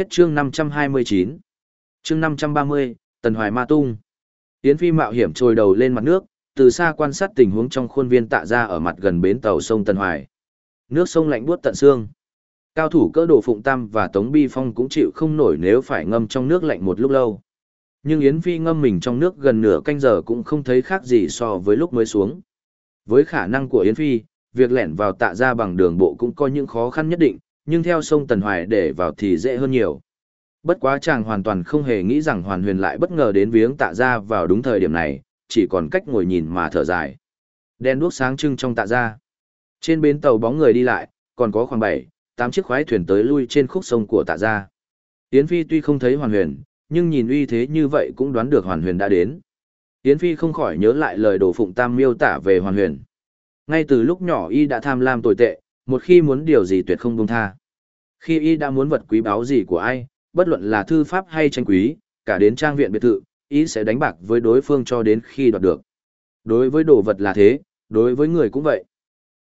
Hết chương 529. Chương 530, Tần Hoài Ma Tung. Yến Phi mạo hiểm trồi đầu lên mặt nước, từ xa quan sát tình huống trong khuôn viên tạ ra ở mặt gần bến tàu sông Tần Hoài. Nước sông lạnh buốt tận xương. Cao thủ cỡ đồ Phụng Tam và Tống Bi Phong cũng chịu không nổi nếu phải ngâm trong nước lạnh một lúc lâu. Nhưng Yến Phi ngâm mình trong nước gần nửa canh giờ cũng không thấy khác gì so với lúc mới xuống. Với khả năng của Yến Phi, việc lẻn vào tạ ra bằng đường bộ cũng có những khó khăn nhất định, nhưng theo sông Tần Hoài để vào thì dễ hơn nhiều. Bất quá chàng hoàn toàn không hề nghĩ rằng Hoàn Huyền lại bất ngờ đến viếng tạ ra vào đúng thời điểm này, chỉ còn cách ngồi nhìn mà thở dài. Đen đuốc sáng trưng trong tạ ra. Trên bến tàu bóng người đi lại, còn có khoảng 7, 8 chiếc khoái thuyền tới lui trên khúc sông của tạ ra. Yến Phi tuy không thấy Hoàn Huyền, nhưng nhìn uy thế như vậy cũng đoán được Hoàn Huyền đã đến. Yến Phi không khỏi nhớ lại lời đồ phụng tam miêu tả về Hoàn Huyền. Ngay từ lúc nhỏ y đã tham lam tồi tệ, một khi muốn điều gì tuyệt không buông tha. Khi y đã muốn vật quý báu gì của ai, bất luận là thư pháp hay tranh quý, cả đến trang viện biệt thự, y sẽ đánh bạc với đối phương cho đến khi đoạt được. Đối với đồ vật là thế, đối với người cũng vậy.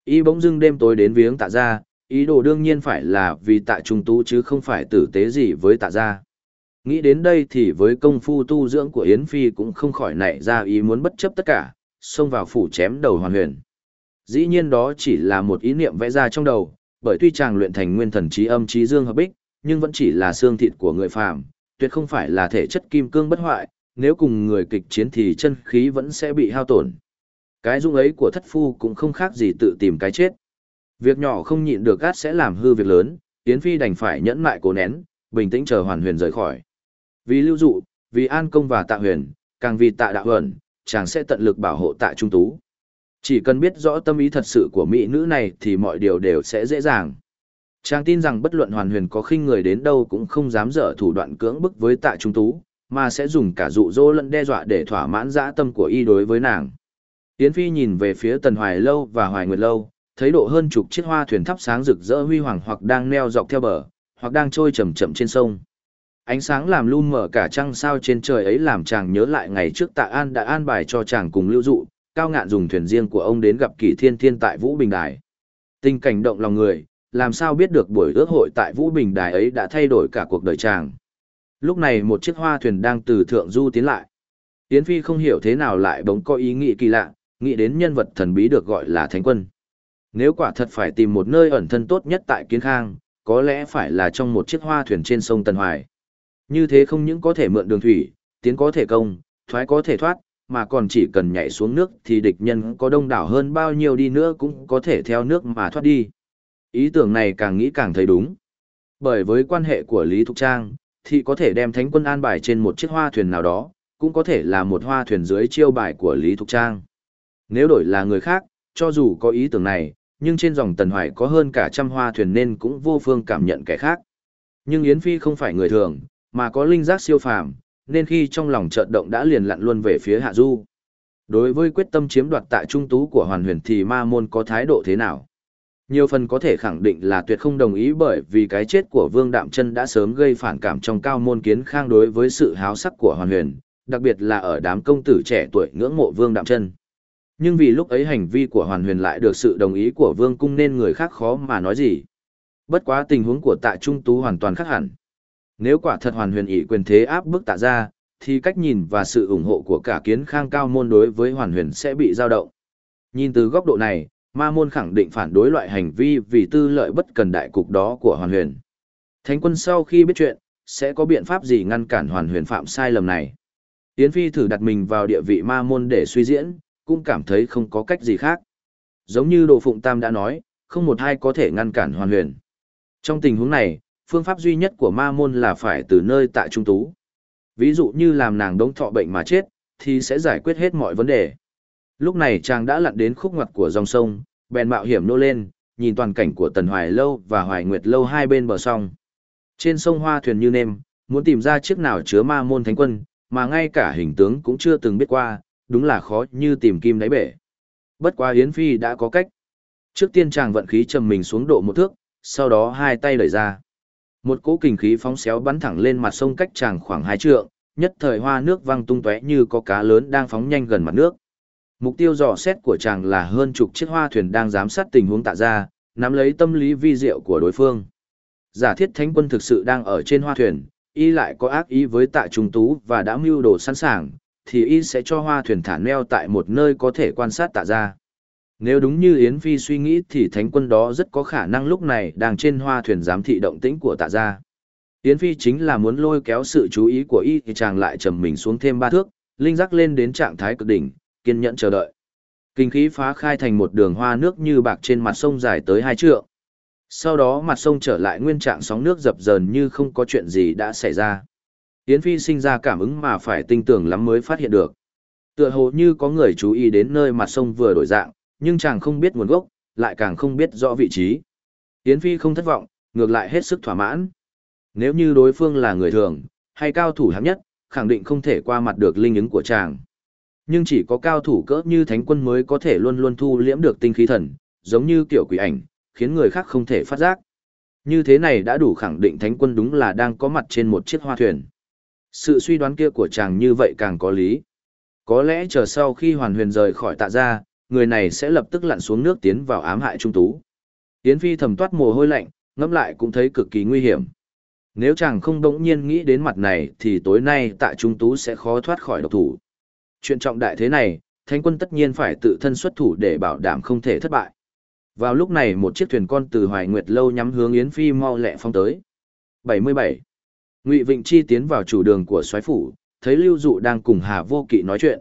Y bỗng dưng đêm tối đến viếng tạ ra, ý đồ đương nhiên phải là vì tạ trung tú chứ không phải tử tế gì với tạ gia. Nghĩ đến đây thì với công phu tu dưỡng của Yến Phi cũng không khỏi nảy ra ý muốn bất chấp tất cả, xông vào phủ chém đầu hoàn huyền. Dĩ nhiên đó chỉ là một ý niệm vẽ ra trong đầu, bởi tuy chàng luyện thành nguyên thần trí âm trí dương hợp bích, nhưng vẫn chỉ là xương thịt của người phàm, tuyệt không phải là thể chất kim cương bất hoại, nếu cùng người kịch chiến thì chân khí vẫn sẽ bị hao tổn. Cái dung ấy của thất phu cũng không khác gì tự tìm cái chết. Việc nhỏ không nhịn được gắt sẽ làm hư việc lớn, Yến Phi đành phải nhẫn mại cố nén, bình tĩnh chờ Hoàn Huyền rời khỏi. Vì lưu dụ, vì an công và tạ huyền, càng vì tạ đạo huyền, chàng sẽ tận lực bảo hộ tạ trung tú. Chỉ cần biết rõ tâm ý thật sự của mỹ nữ này thì mọi điều đều sẽ dễ dàng. Trang tin rằng bất luận hoàn huyền có khinh người đến đâu cũng không dám dở thủ đoạn cưỡng bức với tạ trung tú, mà sẽ dùng cả dụ dỗ lẫn đe dọa để thỏa mãn dã tâm của y đối với nàng. Yến Phi nhìn về phía Tần Hoài Lâu và Hoài Nguyệt Lâu, thấy độ hơn chục chiếc hoa thuyền thắp sáng rực rỡ huy hoàng hoặc đang neo dọc theo bờ, hoặc đang trôi chậm chậm trên sông. Ánh sáng làm lu mở cả trăng sao trên trời ấy làm chàng nhớ lại ngày trước Tạ An đã an bài cho chàng cùng lưu dụ, cao ngạn dùng thuyền riêng của ông đến gặp Kỷ Thiên Thiên tại Vũ Bình Đài. Tình cảnh động lòng người, làm sao biết được buổi ước hội tại Vũ Bình Đài ấy đã thay đổi cả cuộc đời chàng. Lúc này một chiếc hoa thuyền đang từ thượng du tiến lại. Tiến Phi không hiểu thế nào lại bỗng có ý nghĩ kỳ lạ, nghĩ đến nhân vật thần bí được gọi là Thánh Quân. Nếu quả thật phải tìm một nơi ẩn thân tốt nhất tại Kiến Khang, có lẽ phải là trong một chiếc hoa thuyền trên sông Tân Hoài. Như thế không những có thể mượn đường thủy, tiến có thể công, thoái có thể thoát, mà còn chỉ cần nhảy xuống nước thì địch nhân có đông đảo hơn bao nhiêu đi nữa cũng có thể theo nước mà thoát đi. Ý tưởng này càng nghĩ càng thấy đúng. Bởi với quan hệ của Lý Thục Trang, thì có thể đem thánh quân an bài trên một chiếc hoa thuyền nào đó, cũng có thể là một hoa thuyền dưới chiêu bài của Lý Thục Trang. Nếu đổi là người khác, cho dù có ý tưởng này, nhưng trên dòng Tần Hoài có hơn cả trăm hoa thuyền nên cũng vô phương cảm nhận kẻ khác. Nhưng Yến Phi không phải người thường, mà có linh giác siêu phàm, nên khi trong lòng chợt động đã liền lặn luôn về phía Hạ Du. Đối với quyết tâm chiếm đoạt tại trung tú của Hoàn Huyền thì ma môn có thái độ thế nào? Nhiều phần có thể khẳng định là tuyệt không đồng ý bởi vì cái chết của Vương Đạm Chân đã sớm gây phản cảm trong cao môn kiến khang đối với sự háo sắc của Hoàn Huyền, đặc biệt là ở đám công tử trẻ tuổi ngưỡng mộ Vương Đạm Chân. Nhưng vì lúc ấy hành vi của Hoàn Huyền lại được sự đồng ý của Vương Cung nên người khác khó mà nói gì. Bất quá tình huống của Tạ Trung Tú hoàn toàn khác hẳn. Nếu quả thật Hoàn Huyền ỷ quyền thế áp bức Tạ ra, thì cách nhìn và sự ủng hộ của cả kiến khang cao môn đối với Hoàn Huyền sẽ bị dao động. Nhìn từ góc độ này, ma môn khẳng định phản đối loại hành vi vì tư lợi bất cần đại cục đó của Hoàn Huyền. Thánh quân sau khi biết chuyện, sẽ có biện pháp gì ngăn cản Hoàn Huyền phạm sai lầm này? Yến Phi thử đặt mình vào địa vị ma môn để suy diễn, cũng cảm thấy không có cách gì khác. Giống như Đồ Phụng Tam đã nói, không một ai có thể ngăn cản hoàn huyền. Trong tình huống này, phương pháp duy nhất của ma môn là phải từ nơi tại trung tú. Ví dụ như làm nàng đống thọ bệnh mà chết, thì sẽ giải quyết hết mọi vấn đề. Lúc này chàng đã lặn đến khúc ngoặt của dòng sông, bèn mạo hiểm nô lên, nhìn toàn cảnh của Tần Hoài Lâu và Hoài Nguyệt Lâu hai bên bờ sông. Trên sông hoa thuyền như nêm, muốn tìm ra chiếc nào chứa ma môn thánh quân, mà ngay cả hình tướng cũng chưa từng biết qua, đúng là khó như tìm kim đáy bể. Bất quá Yến Phi đã có cách. Trước tiên chàng vận khí trầm mình xuống độ một thước, sau đó hai tay đẩy ra. Một cỗ kình khí phóng xéo bắn thẳng lên mặt sông cách chàng khoảng hai trượng, nhất thời hoa nước văng tung tóe như có cá lớn đang phóng nhanh gần mặt nước. Mục tiêu dò xét của chàng là hơn chục chiếc hoa thuyền đang giám sát tình huống tạ ra, nắm lấy tâm lý vi diệu của đối phương. Giả thiết thánh quân thực sự đang ở trên hoa thuyền, y lại có ác ý với tạ trung tú và đã mưu đồ sẵn sàng, thì y sẽ cho hoa thuyền thả neo tại một nơi có thể quan sát tạ ra. Nếu đúng như Yến Phi suy nghĩ thì thánh quân đó rất có khả năng lúc này đang trên hoa thuyền giám thị động tĩnh của tạ gia. Yến Phi chính là muốn lôi kéo sự chú ý của y thì chàng lại trầm mình xuống thêm ba thước, linh giác lên đến trạng thái cực đỉnh, kiên nhẫn chờ đợi. Kinh khí phá khai thành một đường hoa nước như bạc trên mặt sông dài tới hai trượng. Sau đó mặt sông trở lại nguyên trạng sóng nước dập dờn như không có chuyện gì đã xảy ra. Yến Phi sinh ra cảm ứng mà phải tinh tưởng lắm mới phát hiện được. Tựa hồ như có người chú ý đến nơi mặt sông vừa đổi dạng, nhưng chàng không biết nguồn gốc, lại càng không biết rõ vị trí. Yến Phi không thất vọng, ngược lại hết sức thỏa mãn. Nếu như đối phương là người thường, hay cao thủ hạng nhất, khẳng định không thể qua mặt được linh ứng của chàng. Nhưng chỉ có cao thủ cỡ như thánh quân mới có thể luôn luôn thu liễm được tinh khí thần, giống như kiểu quỷ ảnh, khiến người khác không thể phát giác. Như thế này đã đủ khẳng định thánh quân đúng là đang có mặt trên một chiếc hoa thuyền. Sự suy đoán kia của chàng như vậy càng có lý. Có lẽ chờ sau khi hoàn huyền rời khỏi tạ gia, người này sẽ lập tức lặn xuống nước tiến vào ám hại trung tú. Yến Phi thầm toát mồ hôi lạnh, ngẫm lại cũng thấy cực kỳ nguy hiểm. Nếu chàng không đống nhiên nghĩ đến mặt này thì tối nay tạ trung tú sẽ khó thoát khỏi độc thủ. Chuyện trọng đại thế này, thánh quân tất nhiên phải tự thân xuất thủ để bảo đảm không thể thất bại. Vào lúc này một chiếc thuyền con từ Hoài Nguyệt lâu nhắm hướng Yến Phi mau lẹ phong tới. 77. Ngụy Vịnh Chi tiến vào chủ đường của soái phủ, thấy Lưu Dụ đang cùng Hà Vô Kỵ nói chuyện.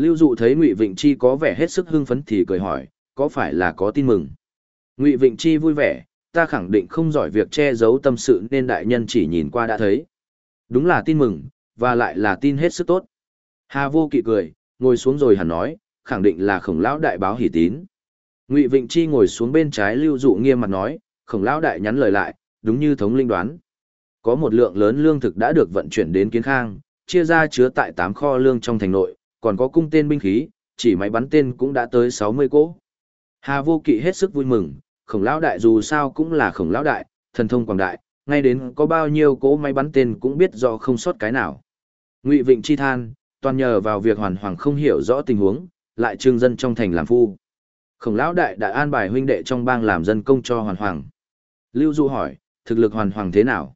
Lưu Dụ thấy Ngụy Vịnh Chi có vẻ hết sức hưng phấn thì cười hỏi, có phải là có tin mừng? Ngụy Vịnh Chi vui vẻ, ta khẳng định không giỏi việc che giấu tâm sự nên đại nhân chỉ nhìn qua đã thấy. Đúng là tin mừng, và lại là tin hết sức tốt. Hà Vô Kỵ cười, ngồi xuống rồi hẳn nói, khẳng định là khổng lão đại báo hỉ tín. Ngụy Vịnh Chi ngồi xuống bên trái Lưu Dụ nghiêm mặt nói, khổng lão đại nhắn lời lại, đúng như thống linh đoán. Có một lượng lớn lương thực đã được vận chuyển đến Kiến Khang, chia ra chứa tại tám kho lương trong thành nội, còn có cung tên binh khí, chỉ máy bắn tên cũng đã tới 60 cỗ. Hà Vô Kỵ hết sức vui mừng, khổng lão đại dù sao cũng là khổng lão đại, thần thông quảng đại, ngay đến có bao nhiêu cỗ máy bắn tên cũng biết rõ không sót cái nào. Ngụy Vịnh chi than, toàn nhờ vào việc hoàn hoàng không hiểu rõ tình huống, lại trương dân trong thành làm phu. Khổng lão đại đã an bài huynh đệ trong bang làm dân công cho hoàn hoàng. Lưu Du hỏi, thực lực hoàn hoàng thế nào?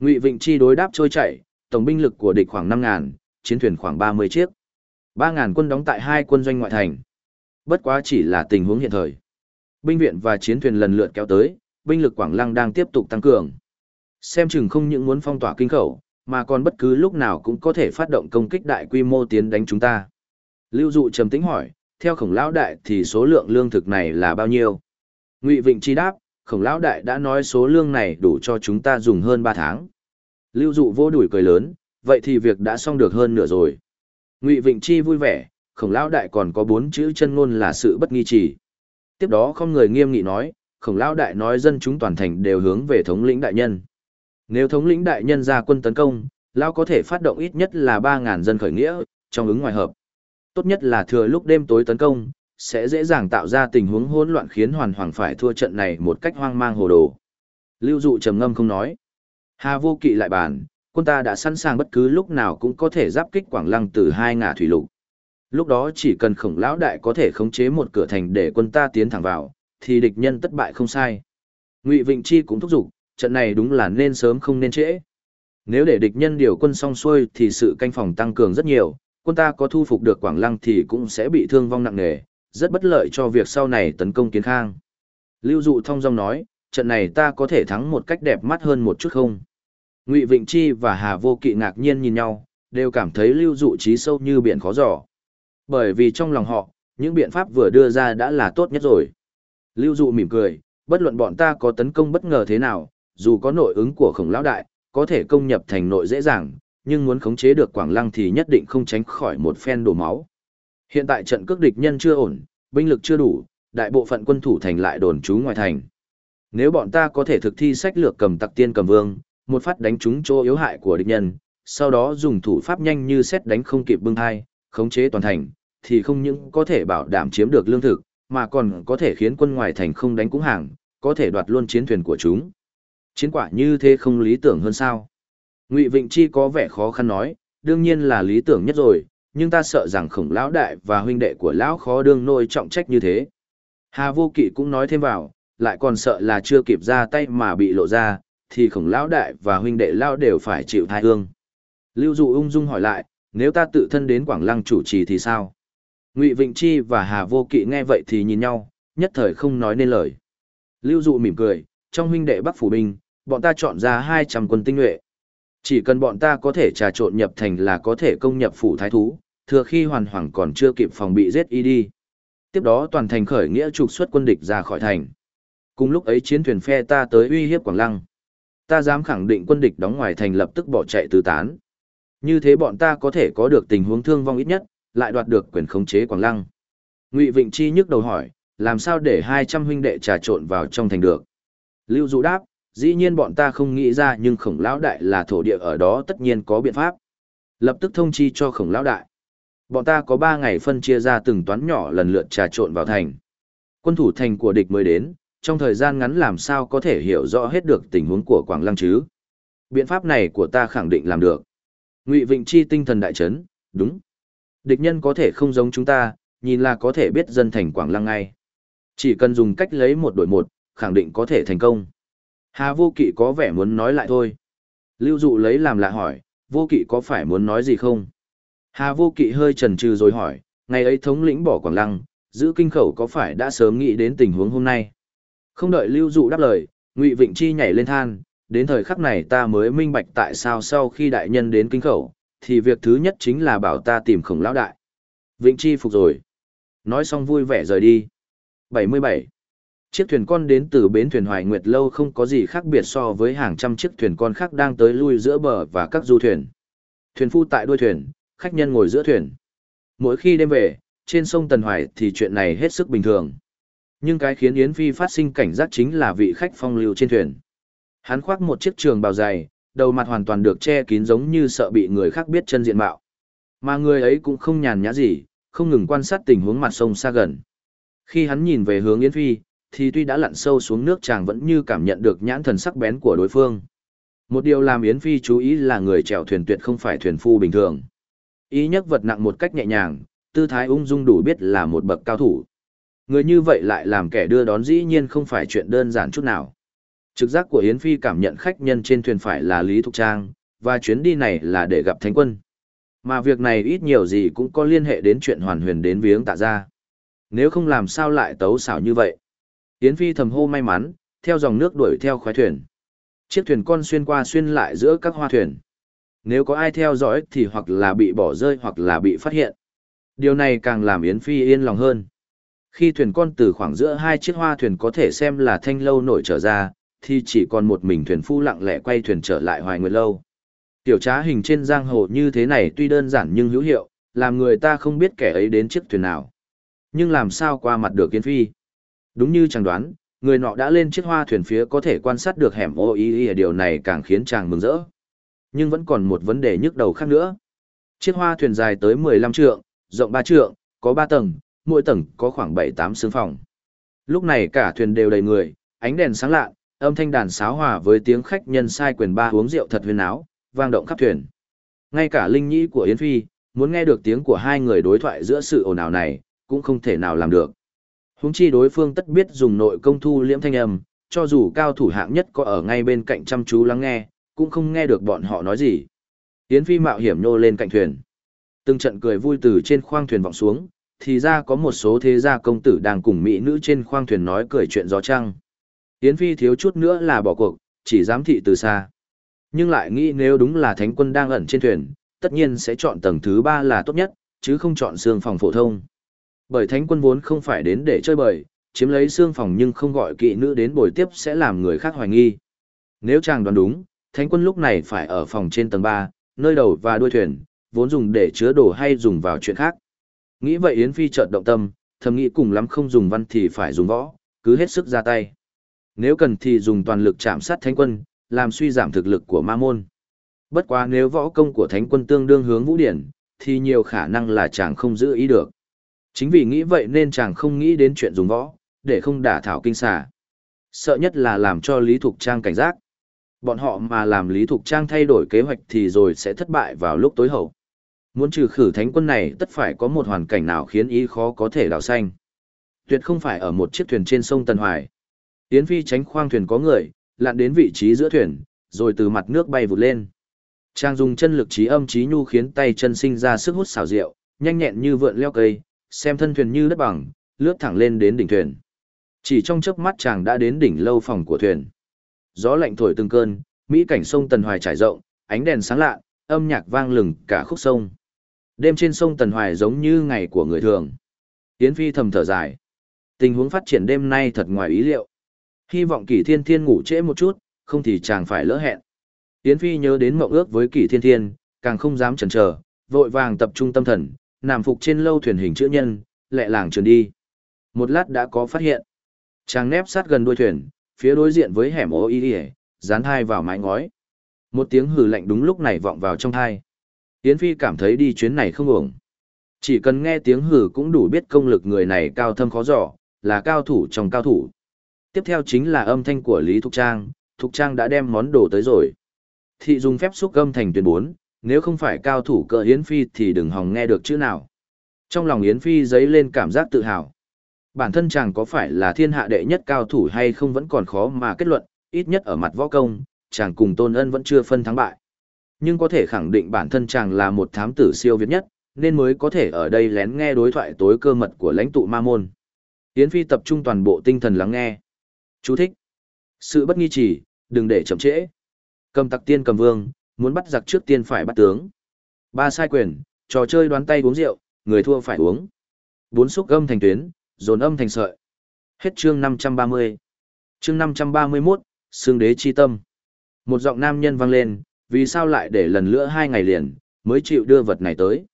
Ngụy Vịnh Chi đối đáp trôi chảy, tổng binh lực của địch khoảng 5000, chiến thuyền khoảng 30 chiếc. 3.000 quân đóng tại hai quân doanh ngoại thành. Bất quá chỉ là tình huống hiện thời. Binh viện và chiến thuyền lần lượt kéo tới, binh lực Quảng Lăng đang tiếp tục tăng cường. Xem chừng không những muốn phong tỏa kinh khẩu, mà còn bất cứ lúc nào cũng có thể phát động công kích đại quy mô tiến đánh chúng ta. Lưu Dụ trầm tĩnh hỏi, theo khổng lão đại thì số lượng lương thực này là bao nhiêu? Ngụy Vịnh chi đáp, khổng lão đại đã nói số lương này đủ cho chúng ta dùng hơn 3 tháng. Lưu Dụ vô đuổi cười lớn, vậy thì việc đã xong được hơn nửa rồi. Ngụy Vịnh Chi vui vẻ, khổng lão đại còn có bốn chữ chân ngôn là sự bất nghi chỉ. Tiếp đó không người nghiêm nghị nói, khổng lão đại nói dân chúng toàn thành đều hướng về thống lĩnh đại nhân. Nếu thống lĩnh đại nhân ra quân tấn công, lão có thể phát động ít nhất là 3.000 dân khởi nghĩa, trong ứng ngoài hợp. Tốt nhất là thừa lúc đêm tối tấn công, sẽ dễ dàng tạo ra tình huống hỗn loạn khiến hoàn hoàng phải thua trận này một cách hoang mang hồ đồ. Lưu dụ trầm ngâm không nói. Hà vô kỵ lại bàn, quân ta đã sẵn sàng bất cứ lúc nào cũng có thể giáp kích Quảng Lăng từ hai ngả thủy lục. Lúc đó chỉ cần khổng lão đại có thể khống chế một cửa thành để quân ta tiến thẳng vào, thì địch nhân tất bại không sai. Ngụy Vịnh Chi cũng thúc giục, trận này đúng là nên sớm không nên trễ. Nếu để địch nhân điều quân xong xuôi thì sự canh phòng tăng cường rất nhiều, quân ta có thu phục được Quảng Lăng thì cũng sẽ bị thương vong nặng nề, rất bất lợi cho việc sau này tấn công kiến khang. Lưu Dụ thông dong nói, trận này ta có thể thắng một cách đẹp mắt hơn một chút không? Ngụy Vịnh Chi và Hà Vô Kỵ ngạc nhiên nhìn nhau, đều cảm thấy Lưu Dụ trí sâu như biển khó dò. Bởi vì trong lòng họ, những biện pháp vừa đưa ra đã là tốt nhất rồi. Lưu Dụ mỉm cười, bất luận bọn ta có tấn công bất ngờ thế nào, dù có nội ứng của khổng lão đại, có thể công nhập thành nội dễ dàng, nhưng muốn khống chế được Quảng Lăng thì nhất định không tránh khỏi một phen đổ máu. Hiện tại trận cước địch nhân chưa ổn, binh lực chưa đủ, đại bộ phận quân thủ thành lại đồn trú ngoài thành. Nếu bọn ta có thể thực thi sách lược cầm tặc tiên cầm vương, một phát đánh trúng chỗ yếu hại của địch nhân, sau đó dùng thủ pháp nhanh như xét đánh không kịp bưng hai, khống chế toàn thành, thì không những có thể bảo đảm chiếm được lương thực, mà còn có thể khiến quân ngoài thành không đánh cũng hàng, có thể đoạt luôn chiến thuyền của chúng. Chiến quả như thế không lý tưởng hơn sao? Ngụy Vịnh Chi có vẻ khó khăn nói, đương nhiên là lý tưởng nhất rồi, nhưng ta sợ rằng khổng lão đại và huynh đệ của lão khó đương nôi trọng trách như thế. Hà Vô Kỵ cũng nói thêm vào, lại còn sợ là chưa kịp ra tay mà bị lộ ra, thì khổng lão đại và huynh đệ lao đều phải chịu thai hương. Lưu Dụ ung dung hỏi lại, nếu ta tự thân đến Quảng Lăng chủ trì thì sao? Ngụy Vịnh Chi và Hà Vô Kỵ nghe vậy thì nhìn nhau, nhất thời không nói nên lời. Lưu Dụ mỉm cười, trong huynh đệ Bắc Phủ Binh, bọn ta chọn ra 200 quân tinh nhuệ. Chỉ cần bọn ta có thể trà trộn nhập thành là có thể công nhập phủ thái thú, thừa khi hoàn hoàng còn chưa kịp phòng bị giết y đi. Tiếp đó toàn thành khởi nghĩa trục xuất quân địch ra khỏi thành. Cùng lúc ấy chiến thuyền phe ta tới uy hiếp Quảng Lăng. Ta dám khẳng định quân địch đóng ngoài thành lập tức bỏ chạy tứ tán. Như thế bọn ta có thể có được tình huống thương vong ít nhất, lại đoạt được quyền khống chế Quảng Lăng. Ngụy Vịnh Chi nhức đầu hỏi, làm sao để 200 huynh đệ trà trộn vào trong thành được? Lưu Dụ đáp, dĩ nhiên bọn ta không nghĩ ra nhưng khổng lão đại là thổ địa ở đó tất nhiên có biện pháp. Lập tức thông chi cho khổng lão đại. Bọn ta có 3 ngày phân chia ra từng toán nhỏ lần lượt trà trộn vào thành. Quân thủ thành của địch mới đến, trong thời gian ngắn làm sao có thể hiểu rõ hết được tình huống của Quảng Lăng chứ. Biện pháp này của ta khẳng định làm được. Ngụy Vịnh Chi tinh thần đại chấn, đúng. Địch nhân có thể không giống chúng ta, nhìn là có thể biết dân thành Quảng Lăng ngay. Chỉ cần dùng cách lấy một đổi một, khẳng định có thể thành công. Hà vô kỵ có vẻ muốn nói lại thôi. Lưu dụ lấy làm lạ hỏi, vô kỵ có phải muốn nói gì không? Hà vô kỵ hơi chần chừ rồi hỏi, ngày ấy thống lĩnh bỏ Quảng Lăng, giữ kinh khẩu có phải đã sớm nghĩ đến tình huống hôm nay? Không đợi lưu dụ đáp lời, Ngụy Vịnh Chi nhảy lên than, đến thời khắc này ta mới minh bạch tại sao sau khi đại nhân đến kinh khẩu, thì việc thứ nhất chính là bảo ta tìm khổng lão đại. Vịnh Chi phục rồi. Nói xong vui vẻ rời đi. 77. Chiếc thuyền con đến từ bến thuyền Hoài Nguyệt Lâu không có gì khác biệt so với hàng trăm chiếc thuyền con khác đang tới lui giữa bờ và các du thuyền. Thuyền phu tại đuôi thuyền, khách nhân ngồi giữa thuyền. Mỗi khi đêm về, trên sông Tần Hoài thì chuyện này hết sức bình thường. Nhưng cái khiến Yến Phi phát sinh cảnh giác chính là vị khách phong lưu trên thuyền. Hắn khoác một chiếc trường bào dày, đầu mặt hoàn toàn được che kín giống như sợ bị người khác biết chân diện mạo. Mà người ấy cũng không nhàn nhã gì, không ngừng quan sát tình huống mặt sông xa gần. Khi hắn nhìn về hướng Yến Phi, thì tuy đã lặn sâu xuống nước chàng vẫn như cảm nhận được nhãn thần sắc bén của đối phương. Một điều làm Yến Phi chú ý là người chèo thuyền tuyệt không phải thuyền phu bình thường. Ý nhấc vật nặng một cách nhẹ nhàng, tư thái ung dung đủ biết là một bậc cao thủ. Người như vậy lại làm kẻ đưa đón dĩ nhiên không phải chuyện đơn giản chút nào. Trực giác của Yến Phi cảm nhận khách nhân trên thuyền phải là Lý Thục Trang, và chuyến đi này là để gặp Thánh Quân. Mà việc này ít nhiều gì cũng có liên hệ đến chuyện hoàn huyền đến viếng tạ ra. Nếu không làm sao lại tấu xảo như vậy. Yến Phi thầm hô may mắn, theo dòng nước đuổi theo khoái thuyền. Chiếc thuyền con xuyên qua xuyên lại giữa các hoa thuyền. Nếu có ai theo dõi thì hoặc là bị bỏ rơi hoặc là bị phát hiện. Điều này càng làm Yến Phi yên lòng hơn. Khi thuyền con từ khoảng giữa hai chiếc hoa thuyền có thể xem là thanh lâu nổi trở ra, thì chỉ còn một mình thuyền phu lặng lẽ quay thuyền trở lại hoài nguyệt lâu. Tiểu trá hình trên giang hồ như thế này tuy đơn giản nhưng hữu hiệu, làm người ta không biết kẻ ấy đến chiếc thuyền nào. Nhưng làm sao qua mặt được Yến Phi? Đúng như chàng đoán, người nọ đã lên chiếc hoa thuyền phía có thể quan sát được hẻm ô ý ý điều này càng khiến chàng mừng rỡ. Nhưng vẫn còn một vấn đề nhức đầu khác nữa. Chiếc hoa thuyền dài tới 15 trượng, rộng 3 trượng, có 3 tầng, mỗi tầng có khoảng 7-8 xương phòng. Lúc này cả thuyền đều đầy người, ánh đèn sáng lạ, âm thanh đàn sáo hòa với tiếng khách nhân sai quyền ba uống rượu thật huyền áo, vang động khắp thuyền. Ngay cả linh nhĩ của Yến Phi, muốn nghe được tiếng của hai người đối thoại giữa sự ồn ào này, cũng không thể nào làm được. Húng chi đối phương tất biết dùng nội công thu liễm thanh âm, cho dù cao thủ hạng nhất có ở ngay bên cạnh chăm chú lắng nghe, cũng không nghe được bọn họ nói gì. Yến Phi mạo hiểm nhô lên cạnh thuyền. Từng trận cười vui từ trên khoang thuyền vọng xuống, thì ra có một số thế gia công tử đang cùng mỹ nữ trên khoang thuyền nói cười chuyện gió trăng. Yến Phi thiếu chút nữa là bỏ cuộc, chỉ dám thị từ xa. Nhưng lại nghĩ nếu đúng là thánh quân đang ẩn trên thuyền, tất nhiên sẽ chọn tầng thứ ba là tốt nhất, chứ không chọn xương phòng phổ thông. Bởi thánh quân vốn không phải đến để chơi bời, chiếm lấy xương phòng nhưng không gọi kỵ nữ đến bồi tiếp sẽ làm người khác hoài nghi. Nếu chàng đoán đúng, thánh quân lúc này phải ở phòng trên tầng 3, nơi đầu và đuôi thuyền, vốn dùng để chứa đồ hay dùng vào chuyện khác. Nghĩ vậy Yến Phi chợt động tâm, thầm nghĩ cùng lắm không dùng văn thì phải dùng võ, cứ hết sức ra tay. Nếu cần thì dùng toàn lực chạm sát thánh quân, làm suy giảm thực lực của ma môn. Bất quá nếu võ công của thánh quân tương đương hướng vũ điển, thì nhiều khả năng là chàng không giữ ý được. Chính vì nghĩ vậy nên chàng không nghĩ đến chuyện dùng võ, để không đả thảo kinh xà. Sợ nhất là làm cho Lý Thục Trang cảnh giác. Bọn họ mà làm Lý Thục Trang thay đổi kế hoạch thì rồi sẽ thất bại vào lúc tối hậu. Muốn trừ khử thánh quân này tất phải có một hoàn cảnh nào khiến ý khó có thể đào xanh. Tuyệt không phải ở một chiếc thuyền trên sông Tân Hoài. Yến Phi tránh khoang thuyền có người, lặn đến vị trí giữa thuyền, rồi từ mặt nước bay vụt lên. Trang dùng chân lực trí âm trí nhu khiến tay chân sinh ra sức hút xào rượu, nhanh nhẹn như vượn leo cây, xem thân thuyền như đất bằng, lướt thẳng lên đến đỉnh thuyền. Chỉ trong chớp mắt chàng đã đến đỉnh lâu phòng của thuyền. Gió lạnh thổi từng cơn, mỹ cảnh sông Tần Hoài trải rộng, ánh đèn sáng lạ, âm nhạc vang lừng cả khúc sông. Đêm trên sông Tần Hoài giống như ngày của người thường. Yến Phi thầm thở dài. Tình huống phát triển đêm nay thật ngoài ý liệu. Hy vọng Kỷ Thiên Thiên ngủ trễ một chút, không thì chàng phải lỡ hẹn. Yến Phi nhớ đến mộng ước với Kỷ Thiên Thiên, càng không dám chần chờ, vội vàng tập trung tâm thần, nằm phục trên lâu thuyền hình chữ nhân, lẹ làng trườn đi. Một lát đã có phát hiện. Chàng nép sát gần đuôi thuyền, phía đối diện với hẻm ô y dán hai vào mái ngói. Một tiếng hừ lạnh đúng lúc này vọng vào trong thai. Yến Phi cảm thấy đi chuyến này không ổng. Chỉ cần nghe tiếng hừ cũng đủ biết công lực người này cao thâm khó dò, là cao thủ trong cao thủ. Tiếp theo chính là âm thanh của Lý Thục Trang, Thục Trang đã đem món đồ tới rồi. Thị dùng phép xúc âm thành tuyển bốn, nếu không phải cao thủ cỡ Yến Phi thì đừng hòng nghe được chữ nào. Trong lòng Yến Phi dấy lên cảm giác tự hào. Bản thân chàng có phải là thiên hạ đệ nhất cao thủ hay không vẫn còn khó mà kết luận, ít nhất ở mặt võ công, chàng cùng Tôn Ân vẫn chưa phân thắng bại. Nhưng có thể khẳng định bản thân chàng là một thám tử siêu việt nhất, nên mới có thể ở đây lén nghe đối thoại tối cơ mật của lãnh tụ Ma Môn. Yến Phi tập trung toàn bộ tinh thần lắng nghe. Chú thích. Sự bất nghi chỉ, đừng để chậm trễ. Cầm tặc tiên cầm vương, muốn bắt giặc trước tiên phải bắt tướng. Ba sai quyền, trò chơi đoán tay uống rượu, người thua phải uống. Bốn xúc âm thành tuyến, dồn âm thành sợi. Hết chương 530. Chương 531, xương đế chi tâm. Một giọng nam nhân vang lên, vì sao lại để lần nữa hai ngày liền, mới chịu đưa vật này tới.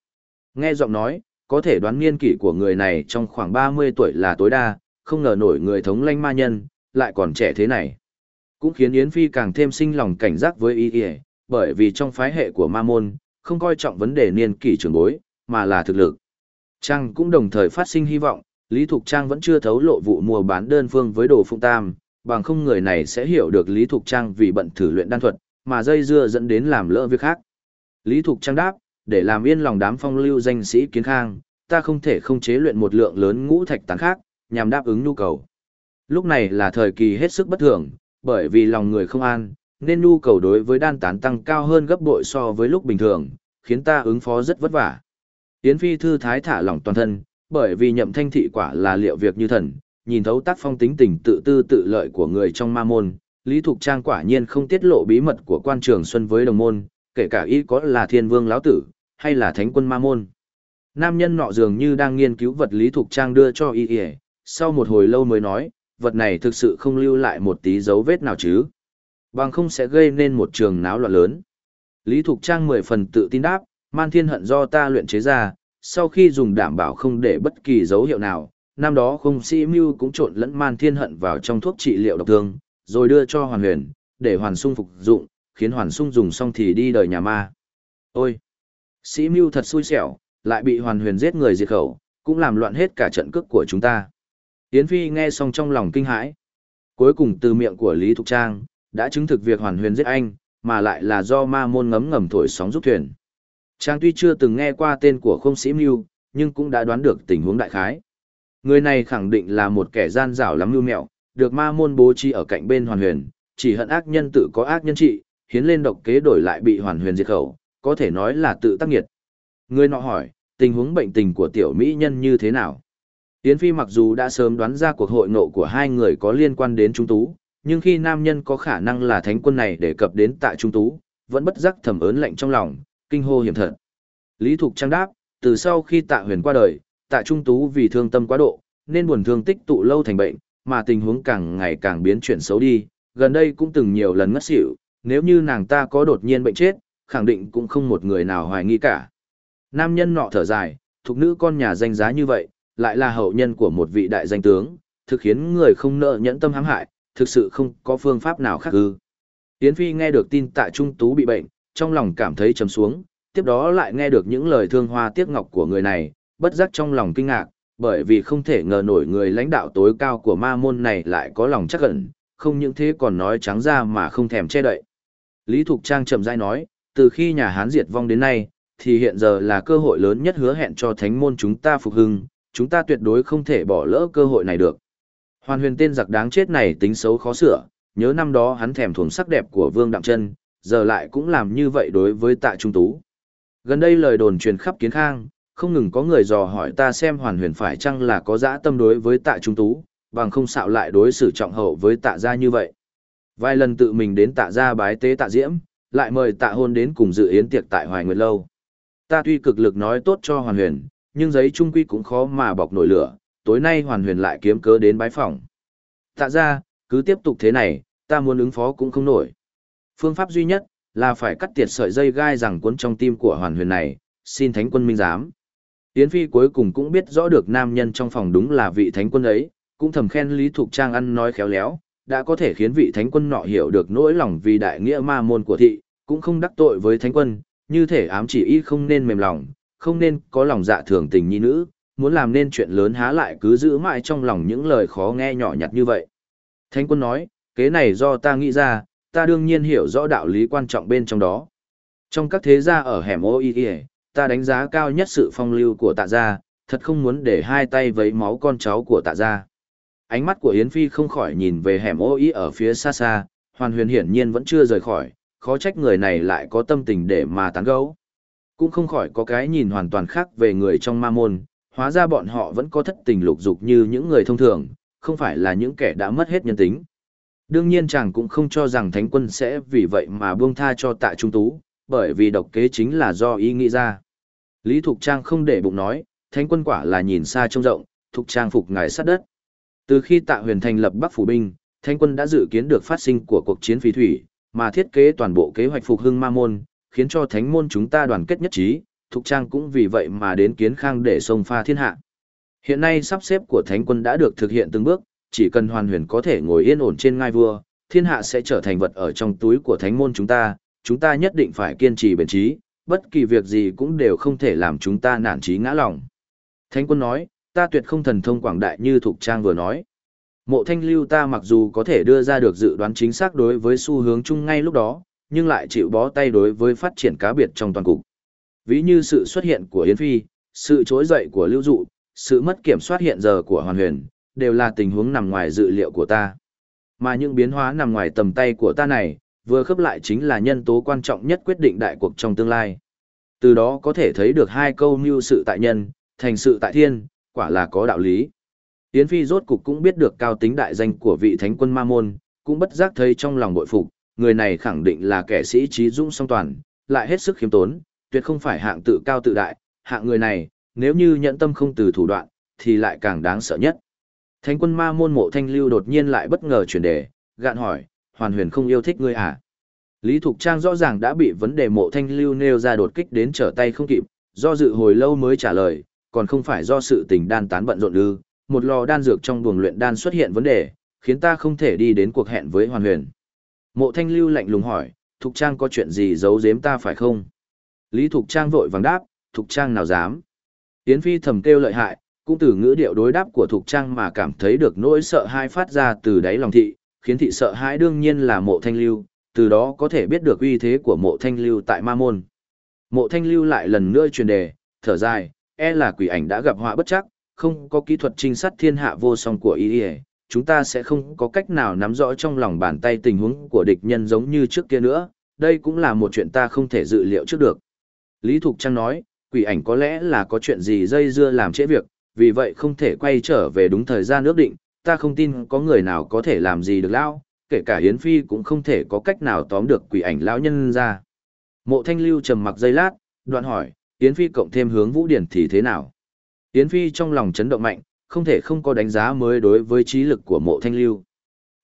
Nghe giọng nói, có thể đoán niên kỷ của người này trong khoảng 30 tuổi là tối đa, không ngờ nổi người thống lanh ma nhân, lại còn trẻ thế này. Cũng khiến Yến Phi càng thêm sinh lòng cảnh giác với y y, bởi vì trong phái hệ của ma môn, không coi trọng vấn đề niên kỷ trưởng bối, mà là thực lực. Trang cũng đồng thời phát sinh hy vọng, Lý Thục Trang vẫn chưa thấu lộ vụ mua bán đơn phương với đồ phụng tam, bằng không người này sẽ hiểu được Lý Thục Trang vì bận thử luyện đan thuật, mà dây dưa dẫn đến làm lỡ việc khác. Lý Thục Trang đáp, để làm yên lòng đám phong lưu danh sĩ kiến khang, ta không thể không chế luyện một lượng lớn ngũ thạch tán khác, nhằm đáp ứng nhu cầu. Lúc này là thời kỳ hết sức bất thường, bởi vì lòng người không an, nên nhu cầu đối với đan tán tăng cao hơn gấp bội so với lúc bình thường, khiến ta ứng phó rất vất vả. Yến Phi thư thái thả lỏng toàn thân, bởi vì nhậm thanh thị quả là liệu việc như thần, nhìn thấu tác phong tính tình tự tư tự lợi của người trong ma môn, Lý Thục Trang quả nhiên không tiết lộ bí mật của quan trường xuân với đồng môn, kể cả y có là thiên vương lão tử, hay là thánh quân ma môn. Nam nhân nọ dường như đang nghiên cứu vật Lý Thục Trang đưa cho y y, sau một hồi lâu mới nói, vật này thực sự không lưu lại một tí dấu vết nào chứ. Bằng không sẽ gây nên một trường náo loạn lớn. Lý Thục Trang mười phần tự tin đáp, man thiên hận do ta luyện chế ra, sau khi dùng đảm bảo không để bất kỳ dấu hiệu nào, năm đó không sĩ mưu cũng trộn lẫn man thiên hận vào trong thuốc trị liệu độc thương, rồi đưa cho hoàn huyền, để hoàn sung phục dụng, khiến hoàn sung dùng xong thì đi đời nhà ma. Ôi! Sĩ mưu thật xui xẻo, lại bị hoàn huyền giết người diệt khẩu, cũng làm loạn hết cả trận cước của chúng ta. Yến Phi nghe xong trong lòng kinh hãi. Cuối cùng từ miệng của Lý Thục Trang, đã chứng thực việc hoàn huyền giết anh, mà lại là do ma môn ngấm ngầm thổi sóng giúp thuyền. Trang tuy chưa từng nghe qua tên của không sĩ mưu, nhưng cũng đã đoán được tình huống đại khái. Người này khẳng định là một kẻ gian rảo lắm mưu mẹo, được ma môn bố trí ở cạnh bên hoàn huyền, chỉ hận ác nhân tự có ác nhân trị, hiến lên độc kế đổi lại bị hoàn huyền diệt khẩu, có thể nói là tự tác nghiệt. Người nọ hỏi, tình huống bệnh tình của tiểu mỹ nhân như thế nào? Yến Phi mặc dù đã sớm đoán ra cuộc hội nộ của hai người có liên quan đến Trung Tú, nhưng khi nam nhân có khả năng là thánh quân này đề cập đến tại Trung Tú, vẫn bất giác thầm ớn lạnh trong lòng, kinh hô hiểm thật. Lý Thục Trang đáp, từ sau khi tạ huyền qua đời, tạ Trung Tú vì thương tâm quá độ, nên buồn thương tích tụ lâu thành bệnh, mà tình huống càng ngày càng biến chuyển xấu đi, gần đây cũng từng nhiều lần ngất xỉu, nếu như nàng ta có đột nhiên bệnh chết, khẳng định cũng không một người nào hoài nghi cả. Nam nhân nọ thở dài, thuộc nữ con nhà danh giá như vậy, lại là hậu nhân của một vị đại danh tướng, thực khiến người không nợ nhẫn tâm hãm hại, thực sự không có phương pháp nào khác ư. Yến Phi nghe được tin tạ Trung Tú bị bệnh, trong lòng cảm thấy trầm xuống, tiếp đó lại nghe được những lời thương hoa tiếc ngọc của người này, bất giác trong lòng kinh ngạc, bởi vì không thể ngờ nổi người lãnh đạo tối cao của ma môn này lại có lòng chắc ẩn, không những thế còn nói trắng ra mà không thèm che đậy. Lý Thục Trang chậm rãi nói, từ khi nhà Hán diệt vong đến nay, thì hiện giờ là cơ hội lớn nhất hứa hẹn cho thánh môn chúng ta phục hưng, chúng ta tuyệt đối không thể bỏ lỡ cơ hội này được. Hoàn huyền tên giặc đáng chết này tính xấu khó sửa, nhớ năm đó hắn thèm thuồng sắc đẹp của Vương Đặng Trân, giờ lại cũng làm như vậy đối với Tạ Trung Tú. Gần đây lời đồn truyền khắp kiến khang, không ngừng có người dò hỏi ta xem hoàn huyền phải chăng là có dã tâm đối với Tạ Trung Tú, bằng không xạo lại đối xử trọng hậu với Tạ gia như vậy. Vài lần tự mình đến Tạ gia bái tế Tạ Diễm, lại mời Tạ Hôn đến cùng dự yến tiệc tại Hoài Nguyệt lâu. Ta tuy cực lực nói tốt cho hoàn huyền, nhưng giấy trung quy cũng khó mà bọc nổi lửa, tối nay hoàn huyền lại kiếm cớ đến bái phỏng. Tạ gia cứ tiếp tục thế này, ta muốn ứng phó cũng không nổi. Phương pháp duy nhất, là phải cắt tiệt sợi dây gai rằng cuốn trong tim của hoàn huyền này, xin thánh quân minh giám. Yến Phi cuối cùng cũng biết rõ được nam nhân trong phòng đúng là vị thánh quân ấy, cũng thầm khen Lý Thục Trang ăn nói khéo léo, đã có thể khiến vị thánh quân nọ hiểu được nỗi lòng vì đại nghĩa ma môn của thị, cũng không đắc tội với thánh quân, như thể ám chỉ y không nên mềm lòng, không nên có lòng dạ thường tình nhi nữ, muốn làm nên chuyện lớn há lại cứ giữ mãi trong lòng những lời khó nghe nhỏ nhặt như vậy. Thánh quân nói, kế này do ta nghĩ ra, ta đương nhiên hiểu rõ đạo lý quan trọng bên trong đó. Trong các thế gia ở hẻm ô y ta đánh giá cao nhất sự phong lưu của tạ gia, thật không muốn để hai tay vấy máu con cháu của tạ gia. Ánh mắt của Yến Phi không khỏi nhìn về hẻm ô ý ở phía xa xa, hoàn huyền hiển nhiên vẫn chưa rời khỏi, khó trách người này lại có tâm tình để mà tán gẫu. Cũng không khỏi có cái nhìn hoàn toàn khác về người trong ma môn, hóa ra bọn họ vẫn có thất tình lục dục như những người thông thường, không phải là những kẻ đã mất hết nhân tính. Đương nhiên chàng cũng không cho rằng thánh quân sẽ vì vậy mà buông tha cho tạ trung tú, bởi vì độc kế chính là do ý nghĩ ra. Lý Thục Trang không để bụng nói, thánh quân quả là nhìn xa trông rộng, Thục Trang phục ngài sát đất. Từ khi tạ huyền thành lập Bắc Phủ Binh, thánh quân đã dự kiến được phát sinh của cuộc chiến phí thủy, mà thiết kế toàn bộ kế hoạch phục hưng ma môn, khiến cho thánh môn chúng ta đoàn kết nhất trí, Thục Trang cũng vì vậy mà đến kiến khang để xông pha thiên hạ. Hiện nay sắp xếp của thánh quân đã được thực hiện từng bước, chỉ cần hoàn huyền có thể ngồi yên ổn trên ngai vua, thiên hạ sẽ trở thành vật ở trong túi của thánh môn chúng ta, chúng ta nhất định phải kiên trì bền trí, bất kỳ việc gì cũng đều không thể làm chúng ta nản trí ngã lòng. Thánh quân nói, ta tuyệt không thần thông quảng đại như Thục Trang vừa nói. Mộ thanh lưu ta mặc dù có thể đưa ra được dự đoán chính xác đối với xu hướng chung ngay lúc đó, nhưng lại chịu bó tay đối với phát triển cá biệt trong toàn cục. Ví như sự xuất hiện của Yến Phi, sự trỗi dậy của Lưu Dụ, sự mất kiểm soát hiện giờ của Hoàn Huyền, đều là tình huống nằm ngoài dự liệu của ta. Mà những biến hóa nằm ngoài tầm tay của ta này, vừa khớp lại chính là nhân tố quan trọng nhất quyết định đại cuộc trong tương lai. Từ đó có thể thấy được hai câu mưu sự tại nhân, thành sự tại thiên, quả là có đạo lý. Yến Phi rốt cục cũng biết được cao tính đại danh của vị thánh quân Ma Môn, cũng bất giác thấy trong lòng bội phục, người này khẳng định là kẻ sĩ trí dũng song toàn, lại hết sức khiêm tốn, tuyệt không phải hạng tự cao tự đại, hạng người này, nếu như nhận tâm không từ thủ đoạn, thì lại càng đáng sợ nhất. Thánh quân ma môn mộ thanh lưu đột nhiên lại bất ngờ chuyển đề, gạn hỏi, hoàn huyền không yêu thích ngươi à? Lý Thục Trang rõ ràng đã bị vấn đề mộ thanh lưu nêu ra đột kích đến trở tay không kịp, do dự hồi lâu mới trả lời, còn không phải do sự tình đan tán bận rộn ư, một lò đan dược trong buồng luyện đan xuất hiện vấn đề, khiến ta không thể đi đến cuộc hẹn với hoàn huyền. Mộ thanh lưu lạnh lùng hỏi, Thục Trang có chuyện gì giấu giếm ta phải không? Lý Thục Trang vội vàng đáp, Thục Trang nào dám? Yến Phi thầm kêu lợi hại, cũng từ ngữ điệu đối đáp của Thục Trang mà cảm thấy được nỗi sợ hai phát ra từ đáy lòng thị, khiến thị sợ hãi đương nhiên là mộ thanh lưu, từ đó có thể biết được uy thế của mộ thanh lưu tại ma môn. Mộ thanh lưu lại lần nữa truyền đề, thở dài, e là quỷ ảnh đã gặp họa bất chắc, không có kỹ thuật trinh sát thiên hạ vô song của y chúng ta sẽ không có cách nào nắm rõ trong lòng bàn tay tình huống của địch nhân giống như trước kia nữa, đây cũng là một chuyện ta không thể dự liệu trước được. Lý Thục Trang nói, quỷ ảnh có lẽ là có chuyện gì dây dưa làm trễ việc, vì vậy không thể quay trở về đúng thời gian ước định, ta không tin có người nào có thể làm gì được lão, kể cả Hiến Phi cũng không thể có cách nào tóm được quỷ ảnh lão nhân ra. Mộ Thanh Lưu trầm mặc giây lát, đoạn hỏi, Hiến Phi cộng thêm hướng Vũ Điển thì thế nào? Hiến Phi trong lòng chấn động mạnh, không thể không có đánh giá mới đối với trí lực của mộ Thanh Lưu.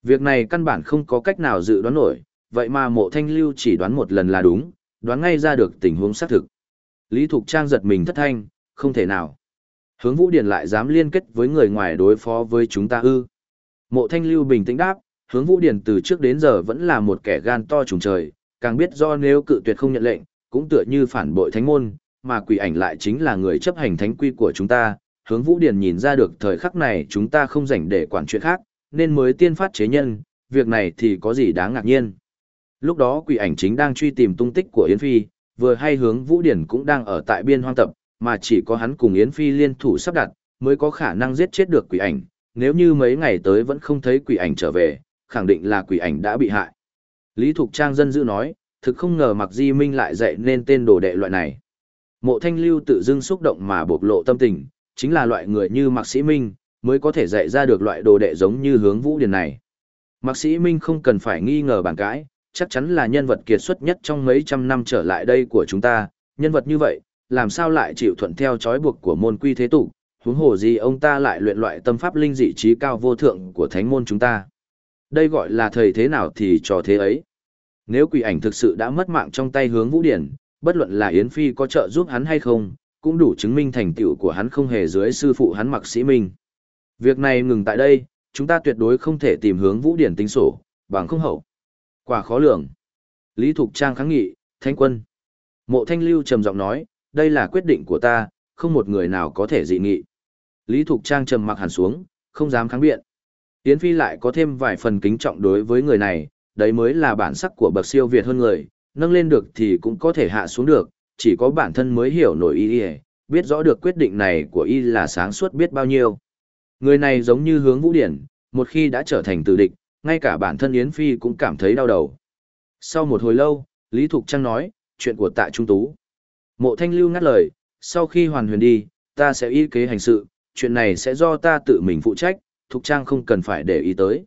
Việc này căn bản không có cách nào dự đoán nổi, vậy mà mộ Thanh Lưu chỉ đoán một lần là đúng, đoán ngay ra được tình huống xác thực. Lý Thục Trang giật mình thất thanh, không thể nào. Hướng Vũ Điển lại dám liên kết với người ngoài đối phó với chúng ta ư. Mộ Thanh Lưu bình tĩnh đáp, hướng Vũ Điển từ trước đến giờ vẫn là một kẻ gan to trùng trời, càng biết do nếu cự tuyệt không nhận lệnh, cũng tựa như phản bội thánh môn, mà quỷ ảnh lại chính là người chấp hành thánh quy của chúng ta. Hướng Vũ Điển nhìn ra được thời khắc này chúng ta không rảnh để quản chuyện khác, nên mới tiên phát chế nhân, việc này thì có gì đáng ngạc nhiên. Lúc đó quỷ ảnh chính đang truy tìm tung tích của Yến Phi, vừa hay hướng Vũ Điển cũng đang ở tại biên hoang tập, mà chỉ có hắn cùng Yến Phi liên thủ sắp đặt, mới có khả năng giết chết được quỷ ảnh. Nếu như mấy ngày tới vẫn không thấy quỷ ảnh trở về, khẳng định là quỷ ảnh đã bị hại. Lý Thục Trang dân dữ nói, thực không ngờ Mạc Di Minh lại dạy nên tên đồ đệ loại này. Mộ Thanh Lưu tự dưng xúc động mà bộc lộ tâm tình, chính là loại người như Mạc Sĩ Minh, mới có thể dạy ra được loại đồ đệ giống như hướng vũ điền này. Mạc Sĩ Minh không cần phải nghi ngờ bàn cãi, chắc chắn là nhân vật kiệt xuất nhất trong mấy trăm năm trở lại đây của chúng ta, nhân vật như vậy, làm sao lại chịu thuận theo trói buộc của môn quy thế tục, huống hồ gì ông ta lại luyện loại tâm pháp linh dị trí cao vô thượng của thánh môn chúng ta. Đây gọi là thầy thế nào thì trò thế ấy. Nếu quỷ ảnh thực sự đã mất mạng trong tay hướng vũ điển, bất luận là Yến Phi có trợ giúp hắn hay không, cũng đủ chứng minh thành tựu của hắn không hề dưới sư phụ hắn mặc sĩ minh. Việc này ngừng tại đây, chúng ta tuyệt đối không thể tìm hướng vũ điển tính sổ, bằng không hậu. Quả khó lường. Lý Thục Trang kháng nghị, thanh quân. Mộ Thanh Lưu trầm giọng nói, đây là quyết định của ta, không một người nào có thể dị nghị. Lý Thục Trang trầm mặc hẳn xuống, không dám kháng biện. Yến Phi lại có thêm vài phần kính trọng đối với người này, đấy mới là bản sắc của bậc siêu việt hơn người, nâng lên được thì cũng có thể hạ xuống được, chỉ có bản thân mới hiểu nổi y biết rõ được quyết định này của y là sáng suốt biết bao nhiêu. Người này giống như hướng vũ điển, một khi đã trở thành tử địch, ngay cả bản thân Yến Phi cũng cảm thấy đau đầu. Sau một hồi lâu, Lý Thục Trang nói, chuyện của tạ trung tú. Mộ Thanh Lưu ngắt lời, sau khi hoàn huyền đi, ta sẽ y kế hành sự, chuyện này sẽ do ta tự mình phụ trách, Thục Trang không cần phải để ý tới.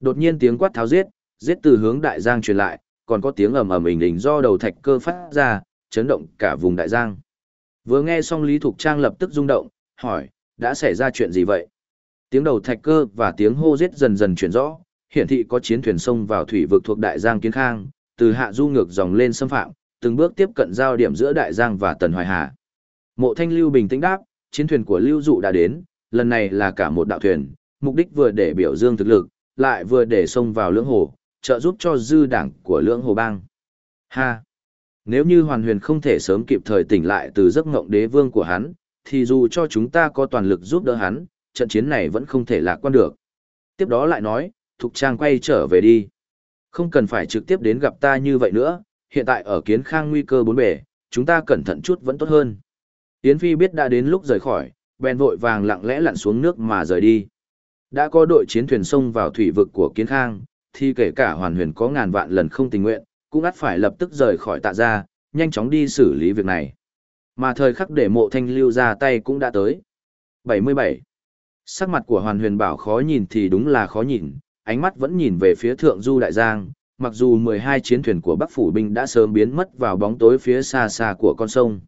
Đột nhiên tiếng quát tháo giết, giết từ hướng đại giang truyền lại, còn có tiếng ầm ầm ình ình do đầu thạch cơ phát ra, chấn động cả vùng đại giang. Vừa nghe xong Lý Thục Trang lập tức rung động, hỏi, đã xảy ra chuyện gì vậy? Tiếng đầu thạch cơ và tiếng hô giết dần dần chuyển rõ, hiển thị có chiến thuyền sông vào thủy vực thuộc đại giang kiến khang, từ hạ du ngược dòng lên xâm phạm, từng bước tiếp cận giao điểm giữa đại giang và tần hoài hà. Mộ Thanh Lưu bình tĩnh đáp, chiến thuyền của Lưu Dụ đã đến, lần này là cả một đạo thuyền, mục đích vừa để biểu dương thực lực, lại vừa để xông vào lưỡng hồ, trợ giúp cho dư đảng của lưỡng hồ bang. Ha! Nếu như hoàn huyền không thể sớm kịp thời tỉnh lại từ giấc ngộng đế vương của hắn, thì dù cho chúng ta có toàn lực giúp đỡ hắn, trận chiến này vẫn không thể lạc quan được. Tiếp đó lại nói, Thục Trang quay trở về đi. Không cần phải trực tiếp đến gặp ta như vậy nữa, hiện tại ở kiến khang nguy cơ bốn bể, chúng ta cẩn thận chút vẫn tốt hơn. Yến Phi biết đã đến lúc rời khỏi, bèn vội vàng lặng lẽ lặn xuống nước mà rời đi. Đã có đội chiến thuyền sông vào thủy vực của kiến khang, thì kể cả hoàn huyền có ngàn vạn lần không tình nguyện, cũng ắt phải lập tức rời khỏi tạ gia, nhanh chóng đi xử lý việc này. Mà thời khắc để mộ thanh lưu ra tay cũng đã tới. 77. Sắc mặt của hoàn huyền bảo khó nhìn thì đúng là khó nhìn, ánh mắt vẫn nhìn về phía thượng du đại giang, mặc dù 12 chiến thuyền của Bắc Phủ Binh đã sớm biến mất vào bóng tối phía xa xa của con sông.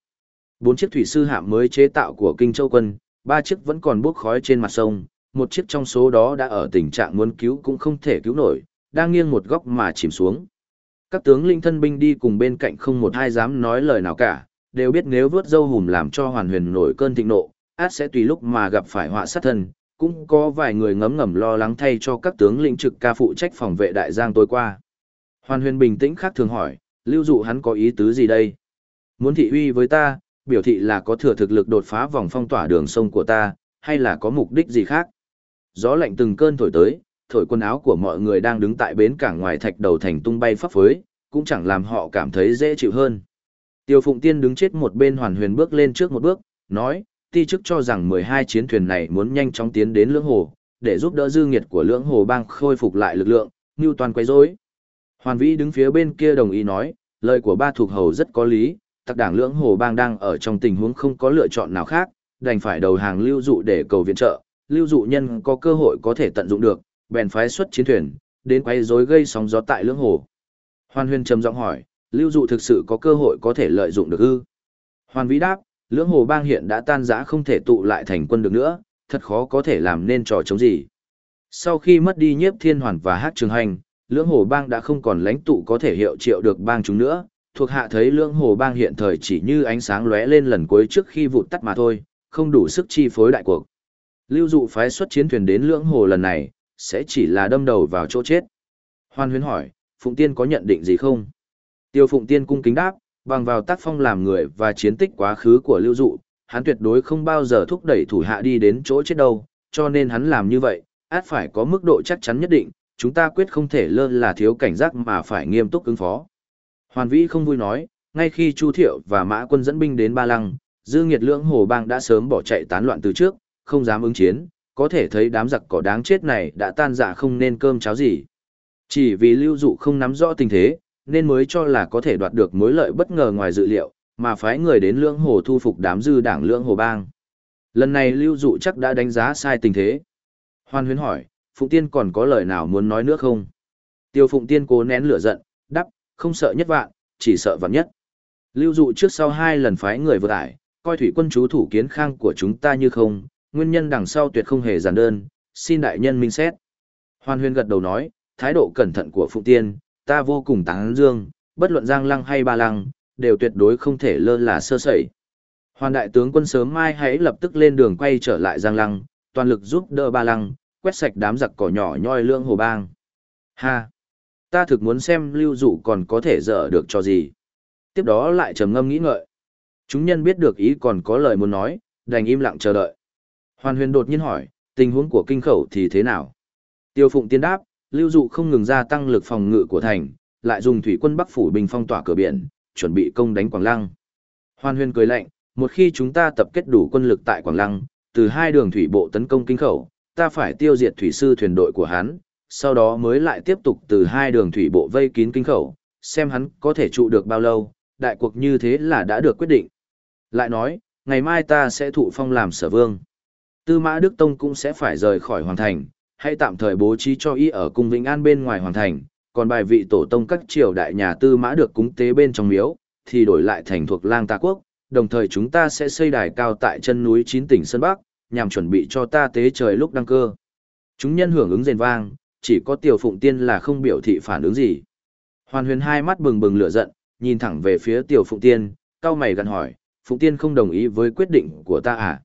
Bốn chiếc thủy sư hạm mới chế tạo của Kinh Châu Quân, ba chiếc vẫn còn bốc khói trên mặt sông, một chiếc trong số đó đã ở tình trạng muốn cứu cũng không thể cứu nổi, đang nghiêng một góc mà chìm xuống. Các tướng linh thân binh đi cùng bên cạnh không một ai dám nói lời nào cả, đều biết nếu vớt dâu hùm làm cho hoàn huyền nổi cơn thịnh nộ, át sẽ tùy lúc mà gặp phải họa sát thân. Cũng có vài người ngấm ngầm lo lắng thay cho các tướng lĩnh trực ca phụ trách phòng vệ đại giang tối qua. Hoàn huyền bình tĩnh khác thường hỏi, lưu dụ hắn có ý tứ gì đây? Muốn thị uy với ta, biểu thị là có thừa thực lực đột phá vòng phong tỏa đường sông của ta, hay là có mục đích gì khác? Gió lạnh từng cơn thổi tới, thổi quần áo của mọi người đang đứng tại bến cảng ngoài thạch đầu thành tung bay phấp phới, cũng chẳng làm họ cảm thấy dễ chịu hơn. Tiêu Phụng Tiên đứng chết một bên hoàn huyền bước lên trước một bước, nói, ti chức cho rằng 12 chiến thuyền này muốn nhanh chóng tiến đến lưỡng hồ, để giúp đỡ dư nghiệt của lưỡng hồ bang khôi phục lại lực lượng, như toàn quấy rối. Hoàn Vĩ đứng phía bên kia đồng ý nói, lời của ba thuộc hầu rất có lý, tặc đảng lưỡng hồ bang đang ở trong tình huống không có lựa chọn nào khác, đành phải đầu hàng lưu dụ để cầu viện trợ, lưu dụ nhân có cơ hội có thể tận dụng được, bèn phái xuất chiến thuyền, đến quay rối gây sóng gió tại lưỡng hồ. Hoàn Huyền trầm giọng hỏi, lưu dụ thực sự có cơ hội có thể lợi dụng được ư? Hoàn Vĩ đáp, lưỡng hồ bang hiện đã tan rã không thể tụ lại thành quân được nữa, thật khó có thể làm nên trò chống gì. Sau khi mất đi nhiếp thiên hoàn và hát trường hành, lưỡng hồ bang đã không còn lãnh tụ có thể hiệu triệu được bang chúng nữa, thuộc hạ thấy lưỡng hồ bang hiện thời chỉ như ánh sáng lóe lên lần cuối trước khi vụt tắt mà thôi, không đủ sức chi phối đại cuộc. Lưu dụ phái xuất chiến thuyền đến lưỡng hồ lần này, sẽ chỉ là đâm đầu vào chỗ chết. Hoan huyến hỏi, Phụng Tiên có nhận định gì không? Tiêu Phụng Tiên cung kính đáp, bằng vào tác phong làm người và chiến tích quá khứ của lưu dụ, hắn tuyệt đối không bao giờ thúc đẩy thủ hạ đi đến chỗ chết đâu, cho nên hắn làm như vậy, át phải có mức độ chắc chắn nhất định, chúng ta quyết không thể lơ là thiếu cảnh giác mà phải nghiêm túc ứng phó. Hoàn Vĩ không vui nói, ngay khi Chu Thiệu và Mã Quân dẫn binh đến Ba Lăng, Dư Nghiệt Lưỡng Hồ Bang đã sớm bỏ chạy tán loạn từ trước, không dám ứng chiến, có thể thấy đám giặc cỏ đáng chết này đã tan dạ không nên cơm cháo gì. Chỉ vì lưu dụ không nắm rõ tình thế, nên mới cho là có thể đoạt được mối lợi bất ngờ ngoài dự liệu, mà phái người đến lưỡng hồ thu phục đám dư đảng lưỡng hồ bang. Lần này lưu dụ chắc đã đánh giá sai tình thế. Hoan huyến hỏi, Phụng Tiên còn có lời nào muốn nói nữa không? Tiêu Phụng Tiên cố nén lửa giận, đắp, không sợ nhất vạn, chỉ sợ vạn nhất. Lưu dụ trước sau hai lần phái người vượt ải, coi thủy quân chú thủ kiến khang của chúng ta như không, nguyên nhân đằng sau tuyệt không hề giản đơn, xin đại nhân minh xét. Hoan Huyền gật đầu nói, thái độ cẩn thận của Phụng Tiên, ta vô cùng tán dương, bất luận Giang Lăng hay Ba Lăng, đều tuyệt đối không thể lơ là sơ sẩy. Hoàn đại tướng quân sớm mai hãy lập tức lên đường quay trở lại Giang Lăng, toàn lực giúp đỡ Ba Lăng, quét sạch đám giặc cỏ nhỏ nhoi lương hồ bang. Ha! Ta thực muốn xem lưu dụ còn có thể dở được cho gì. Tiếp đó lại trầm ngâm nghĩ ngợi. Chúng nhân biết được ý còn có lời muốn nói, đành im lặng chờ đợi. Hoàn huyền đột nhiên hỏi, tình huống của kinh khẩu thì thế nào? Tiêu phụng tiên đáp, lưu dụ không ngừng gia tăng lực phòng ngự của thành, lại dùng thủy quân bắc phủ bình phong tỏa cửa biển, chuẩn bị công đánh Quảng Lăng. Hoàn huyền cười lạnh, một khi chúng ta tập kết đủ quân lực tại Quảng Lăng, từ hai đường thủy bộ tấn công kinh khẩu, ta phải tiêu diệt thủy sư thuyền đội của hắn, sau đó mới lại tiếp tục từ hai đường thủy bộ vây kín kinh khẩu, xem hắn có thể trụ được bao lâu, đại cuộc như thế là đã được quyết định. Lại nói, ngày mai ta sẽ thụ phong làm sở vương. Tư mã Đức Tông cũng sẽ phải rời khỏi hoàng thành, hay tạm thời bố trí cho y ở cung Vĩnh An bên ngoài hoàng thành, còn bài vị tổ tông các triều đại nhà tư mã được cúng tế bên trong miếu, thì đổi lại thành thuộc lang ta quốc, đồng thời chúng ta sẽ xây đài cao tại chân núi chín tỉnh Sơn Bắc, nhằm chuẩn bị cho ta tế trời lúc đăng cơ. Chúng nhân hưởng ứng rền vang, chỉ có tiểu phụng tiên là không biểu thị phản ứng gì. Hoàn huyền hai mắt bừng bừng lửa giận, nhìn thẳng về phía tiểu phụng tiên, cao mày gần hỏi, phụng tiên không đồng ý với quyết định của ta à?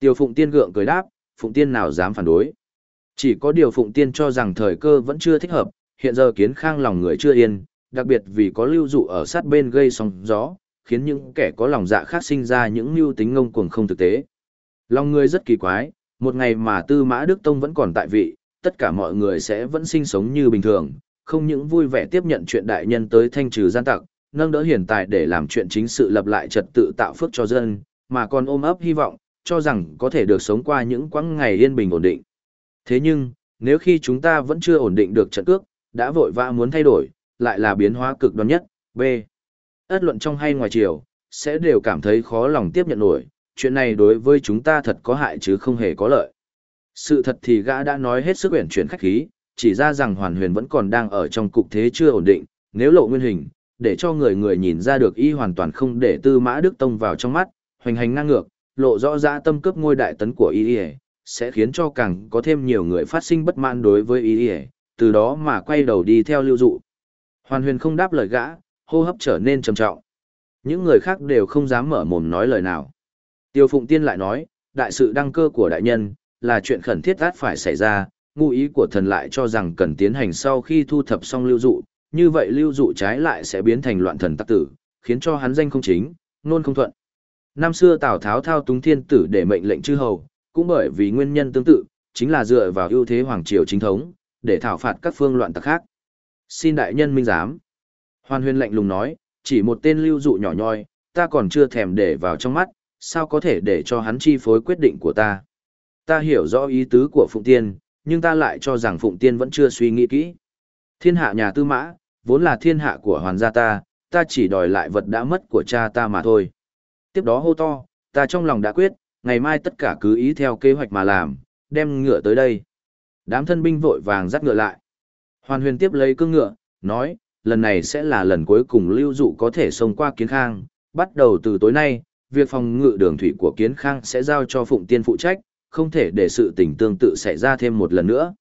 Tiểu phụng tiên gượng cười đáp, phụng tiên nào dám phản đối. Chỉ có điều phụng tiên cho rằng thời cơ vẫn chưa thích hợp, hiện giờ kiến khang lòng người chưa yên, đặc biệt vì có lưu dụ ở sát bên gây sóng gió, khiến những kẻ có lòng dạ khác sinh ra những mưu tính ngông cuồng không thực tế. Lòng người rất kỳ quái, một ngày mà Tư Mã Đức Tông vẫn còn tại vị, tất cả mọi người sẽ vẫn sinh sống như bình thường, không những vui vẻ tiếp nhận chuyện đại nhân tới thanh trừ gian tặc, nâng đỡ hiện tại để làm chuyện chính sự lập lại trật tự tạo phước cho dân, mà còn ôm ấp hy vọng, cho rằng có thể được sống qua những quãng ngày yên bình ổn định. Thế nhưng, nếu khi chúng ta vẫn chưa ổn định được trận cước, đã vội vã muốn thay đổi, lại là biến hóa cực đoan nhất, B. Ất luận trong hay ngoài chiều, sẽ đều cảm thấy khó lòng tiếp nhận nổi, chuyện này đối với chúng ta thật có hại chứ không hề có lợi. Sự thật thì gã đã nói hết sức uyển chuyển khách khí, chỉ ra rằng hoàn huyền vẫn còn đang ở trong cục thế chưa ổn định, nếu lộ nguyên hình, để cho người người nhìn ra được y hoàn toàn không để tư mã đức tông vào trong mắt, hoành hành ngang ngược, lộ rõ ra tâm cướp ngôi đại tấn của y sẽ khiến cho càng có thêm nhiều người phát sinh bất mãn đối với y từ đó mà quay đầu đi theo lưu dụ. Hoàn huyền không đáp lời gã, hô hấp trở nên trầm trọng. Những người khác đều không dám mở mồm nói lời nào. Tiêu Phụng Tiên lại nói, đại sự đăng cơ của đại nhân, là chuyện khẩn thiết át phải xảy ra, ngụ ý của thần lại cho rằng cần tiến hành sau khi thu thập xong lưu dụ, như vậy lưu dụ trái lại sẽ biến thành loạn thần tắc tử, khiến cho hắn danh không chính, nôn không thuận. Năm xưa Tào Tháo thao túng thiên tử để mệnh lệnh chư hầu, cũng bởi vì nguyên nhân tương tự, chính là dựa vào ưu thế hoàng triều chính thống, để thảo phạt các phương loạn tặc khác. Xin đại nhân minh giám. Hoàn huyền lạnh lùng nói, chỉ một tên lưu dụ nhỏ nhoi, ta còn chưa thèm để vào trong mắt, sao có thể để cho hắn chi phối quyết định của ta. Ta hiểu rõ ý tứ của Phụng Tiên, nhưng ta lại cho rằng Phụng Tiên vẫn chưa suy nghĩ kỹ. Thiên hạ nhà tư mã, vốn là thiên hạ của hoàn gia ta, ta chỉ đòi lại vật đã mất của cha ta mà thôi. Tiếp đó hô to, ta trong lòng đã quyết, ngày mai tất cả cứ ý theo kế hoạch mà làm, đem ngựa tới đây. Đám thân binh vội vàng dắt ngựa lại. Hoàn huyền tiếp lấy cương ngựa, nói, lần này sẽ là lần cuối cùng lưu dụ có thể xông qua kiến khang. Bắt đầu từ tối nay, việc phòng ngự đường thủy của kiến khang sẽ giao cho Phụng Tiên phụ trách, không thể để sự tình tương tự xảy ra thêm một lần nữa.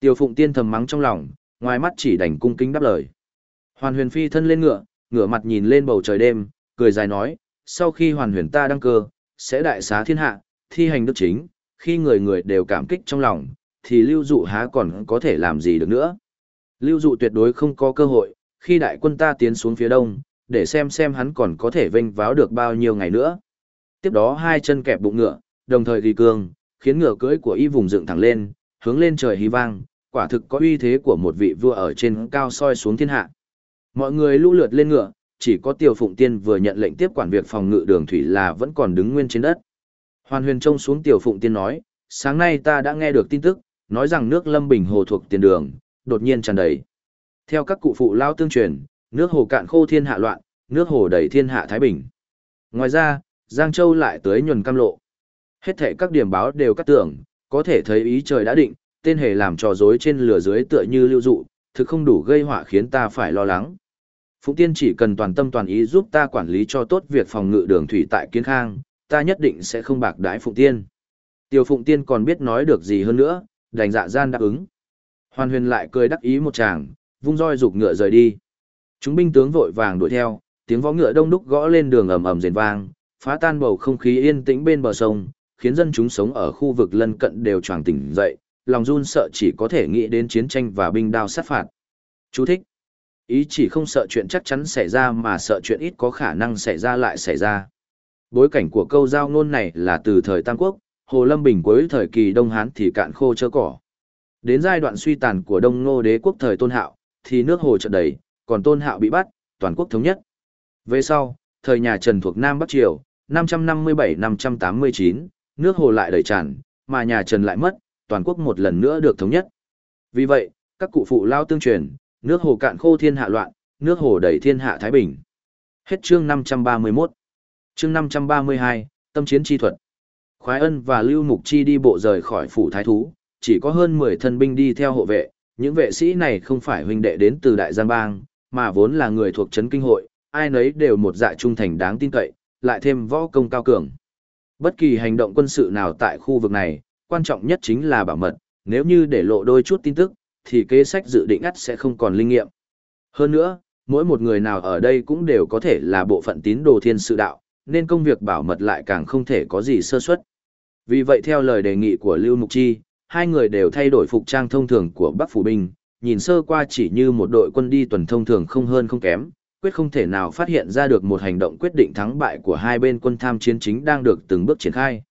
Tiêu Phụng Tiên thầm mắng trong lòng, ngoài mắt chỉ đành cung kính đáp lời. Hoàn huyền phi thân lên ngựa, ngửa mặt nhìn lên bầu trời đêm, cười dài nói, sau khi hoàn huyền ta đăng cơ, sẽ đại xá thiên hạ, thi hành đức chính, khi người người đều cảm kích trong lòng, thì lưu dụ há còn có thể làm gì được nữa. Lưu dụ tuyệt đối không có cơ hội, khi đại quân ta tiến xuống phía đông, để xem xem hắn còn có thể vênh váo được bao nhiêu ngày nữa. Tiếp đó hai chân kẹp bụng ngựa, đồng thời ghi cương, khiến ngựa cưỡi của y vùng dựng thẳng lên, hướng lên trời hí vang, quả thực có uy thế của một vị vua ở trên cao soi xuống thiên hạ. Mọi người lũ lượt lên ngựa, chỉ có Tiêu Phụng Tiên vừa nhận lệnh tiếp quản việc phòng ngự đường thủy là vẫn còn đứng nguyên trên đất. Hoàn huyền trông xuống Tiểu Phụng Tiên nói, sáng nay ta đã nghe được tin tức, nói rằng nước Lâm Bình Hồ thuộc tiền đường, đột nhiên tràn đầy, Theo các cụ phụ lao tương truyền, nước hồ cạn khô thiên hạ loạn, nước hồ đầy thiên hạ thái bình. Ngoài ra, Giang Châu lại tới nhuần cam lộ. Hết thể các điểm báo đều cắt tưởng, có thể thấy ý trời đã định, tên hề làm trò dối trên lửa dưới tựa như lưu dụ, thực không đủ gây họa khiến ta phải lo lắng. Phụng Tiên chỉ cần toàn tâm toàn ý giúp ta quản lý cho tốt việc phòng ngự đường thủy tại Kiến Khang, ta nhất định sẽ không bạc đái Phụng Tiên. Tiêu Phụng Tiên còn biết nói được gì hơn nữa, đành dạ gian đáp ứng. Hoàn huyền lại cười đắc ý một chàng, vung roi rục ngựa rời đi. Chúng binh tướng vội vàng đuổi theo, tiếng võ ngựa đông đúc gõ lên đường ầm ầm rền vang, phá tan bầu không khí yên tĩnh bên bờ sông, khiến dân chúng sống ở khu vực lân cận đều choàng tỉnh dậy, lòng run sợ chỉ có thể nghĩ đến chiến tranh và binh đao sát phạt. Chú thích. Ý chỉ không sợ chuyện chắc chắn xảy ra mà sợ chuyện ít có khả năng xảy ra lại xảy ra. Bối cảnh của câu giao ngôn này là từ thời Tam Quốc, Hồ Lâm Bình cuối thời kỳ Đông Hán thì cạn khô chớ cỏ. Đến giai đoạn suy tàn của Đông Ngô đế quốc thời Tôn Hạo, thì nước hồ chợt đầy, còn Tôn Hạo bị bắt, toàn quốc thống nhất. Về sau, thời nhà Trần thuộc Nam Bắc Triều, 557-589, nước hồ lại đầy tràn, mà nhà Trần lại mất, toàn quốc một lần nữa được thống nhất. Vì vậy, các cụ phụ lao tương truyền, nước hồ cạn khô thiên hạ loạn, nước hồ đầy thiên hạ thái bình. Hết chương 531. Chương 532, tâm chiến chi thuật. Khoái ân và Lưu Mục Chi đi bộ rời khỏi phủ thái thú, chỉ có hơn 10 thân binh đi theo hộ vệ, những vệ sĩ này không phải huynh đệ đến từ Đại Giang Bang, mà vốn là người thuộc trấn kinh hội, ai nấy đều một dạ trung thành đáng tin cậy, lại thêm võ công cao cường. Bất kỳ hành động quân sự nào tại khu vực này, quan trọng nhất chính là bảo mật, nếu như để lộ đôi chút tin tức, thì kế sách dự định ắt sẽ không còn linh nghiệm. Hơn nữa, mỗi một người nào ở đây cũng đều có thể là bộ phận tín đồ thiên sự đạo, nên công việc bảo mật lại càng không thể có gì sơ suất. Vì vậy theo lời đề nghị của Lưu Mục Chi, hai người đều thay đổi phục trang thông thường của Bắc Phủ Binh, nhìn sơ qua chỉ như một đội quân đi tuần thông thường không hơn không kém, quyết không thể nào phát hiện ra được một hành động quyết định thắng bại của hai bên quân tham chiến chính đang được từng bước triển khai.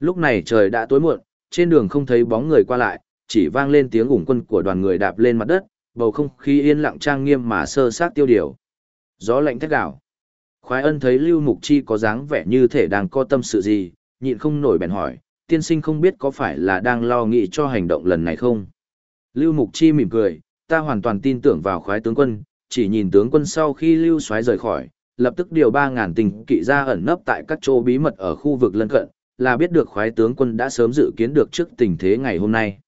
Lúc này trời đã tối muộn, trên đường không thấy bóng người qua lại, chỉ vang lên tiếng ủng quân của đoàn người đạp lên mặt đất, bầu không khí yên lặng trang nghiêm mà sơ sát tiêu điều. Gió lạnh thét đảo. Khoái ân thấy Lưu Mục Chi có dáng vẻ như thể đang có tâm sự gì, nhịn không nổi bèn hỏi, tiên sinh không biết có phải là đang lo nghĩ cho hành động lần này không? Lưu Mục Chi mỉm cười, ta hoàn toàn tin tưởng vào khoái tướng quân, chỉ nhìn tướng quân sau khi Lưu Soái rời khỏi, lập tức điều 3.000 tình kỵ ra ẩn nấp tại các chỗ bí mật ở khu vực lân cận, là biết được khoái tướng quân đã sớm dự kiến được trước tình thế ngày hôm nay.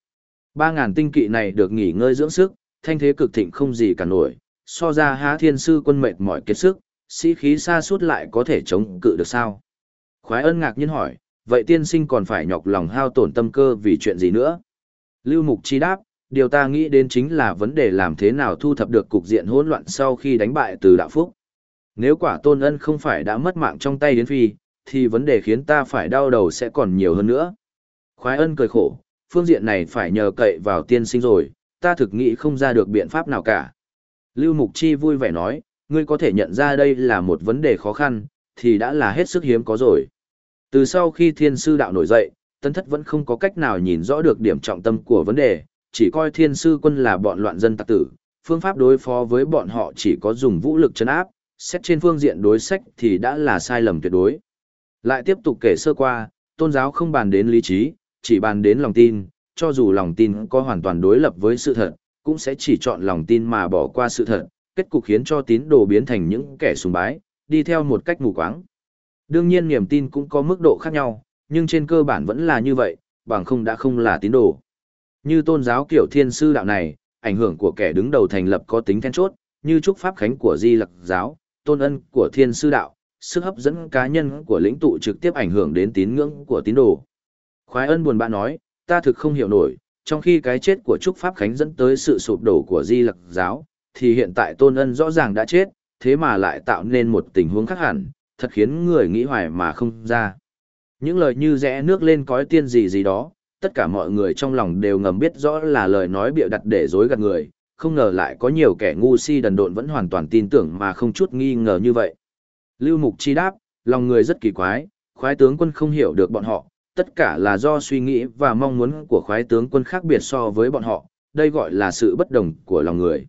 3.000 tinh kỵ này được nghỉ ngơi dưỡng sức, thanh thế cực thịnh không gì cả nổi, so ra há thiên sư quân mệt mỏi kiệt sức, sĩ khí xa suốt lại có thể chống cự được sao? Khoái ân ngạc nhiên hỏi, vậy tiên sinh còn phải nhọc lòng hao tổn tâm cơ vì chuyện gì nữa? Lưu Mục Chi đáp, điều ta nghĩ đến chính là vấn đề làm thế nào thu thập được cục diện hỗn loạn sau khi đánh bại từ đạo phúc. Nếu quả tôn ân không phải đã mất mạng trong tay đến phi, thì vấn đề khiến ta phải đau đầu sẽ còn nhiều hơn nữa. Khoái ân cười khổ, phương diện này phải nhờ cậy vào tiên sinh rồi, ta thực nghĩ không ra được biện pháp nào cả. Lưu Mục Chi vui vẻ nói, ngươi có thể nhận ra đây là một vấn đề khó khăn, thì đã là hết sức hiếm có rồi. Từ sau khi thiên sư đạo nổi dậy, tân thất vẫn không có cách nào nhìn rõ được điểm trọng tâm của vấn đề, chỉ coi thiên sư quân là bọn loạn dân tặc tử, phương pháp đối phó với bọn họ chỉ có dùng vũ lực chấn áp, xét trên phương diện đối sách thì đã là sai lầm tuyệt đối. Lại tiếp tục kể sơ qua, tôn giáo không bàn đến lý trí, chỉ bàn đến lòng tin, cho dù lòng tin có hoàn toàn đối lập với sự thật, cũng sẽ chỉ chọn lòng tin mà bỏ qua sự thật, kết cục khiến cho tín đồ biến thành những kẻ sùng bái, đi theo một cách mù quáng. Đương nhiên niềm tin cũng có mức độ khác nhau, nhưng trên cơ bản vẫn là như vậy, bằng không đã không là tín đồ. Như tôn giáo kiểu thiên sư đạo này, ảnh hưởng của kẻ đứng đầu thành lập có tính then chốt, như trúc pháp khánh của di lặc giáo, tôn ân của thiên sư đạo, sức hấp dẫn cá nhân của lĩnh tụ trực tiếp ảnh hưởng đến tín ngưỡng của tín đồ. Khoái ân buồn bã nói, ta thực không hiểu nổi, trong khi cái chết của Trúc Pháp Khánh dẫn tới sự sụp đổ của Di Lặc giáo, thì hiện tại Tôn Ân rõ ràng đã chết, thế mà lại tạo nên một tình huống khác hẳn, thật khiến người nghĩ hoài mà không ra. Những lời như rẽ nước lên cõi tiên gì gì đó, tất cả mọi người trong lòng đều ngầm biết rõ là lời nói bịa đặt để dối gạt người, không ngờ lại có nhiều kẻ ngu si đần độn vẫn hoàn toàn tin tưởng mà không chút nghi ngờ như vậy. Lưu Mục Chi đáp, lòng người rất kỳ quái, khoái tướng quân không hiểu được bọn họ, tất cả là do suy nghĩ và mong muốn của khoái tướng quân khác biệt so với bọn họ, đây gọi là sự bất đồng của lòng người.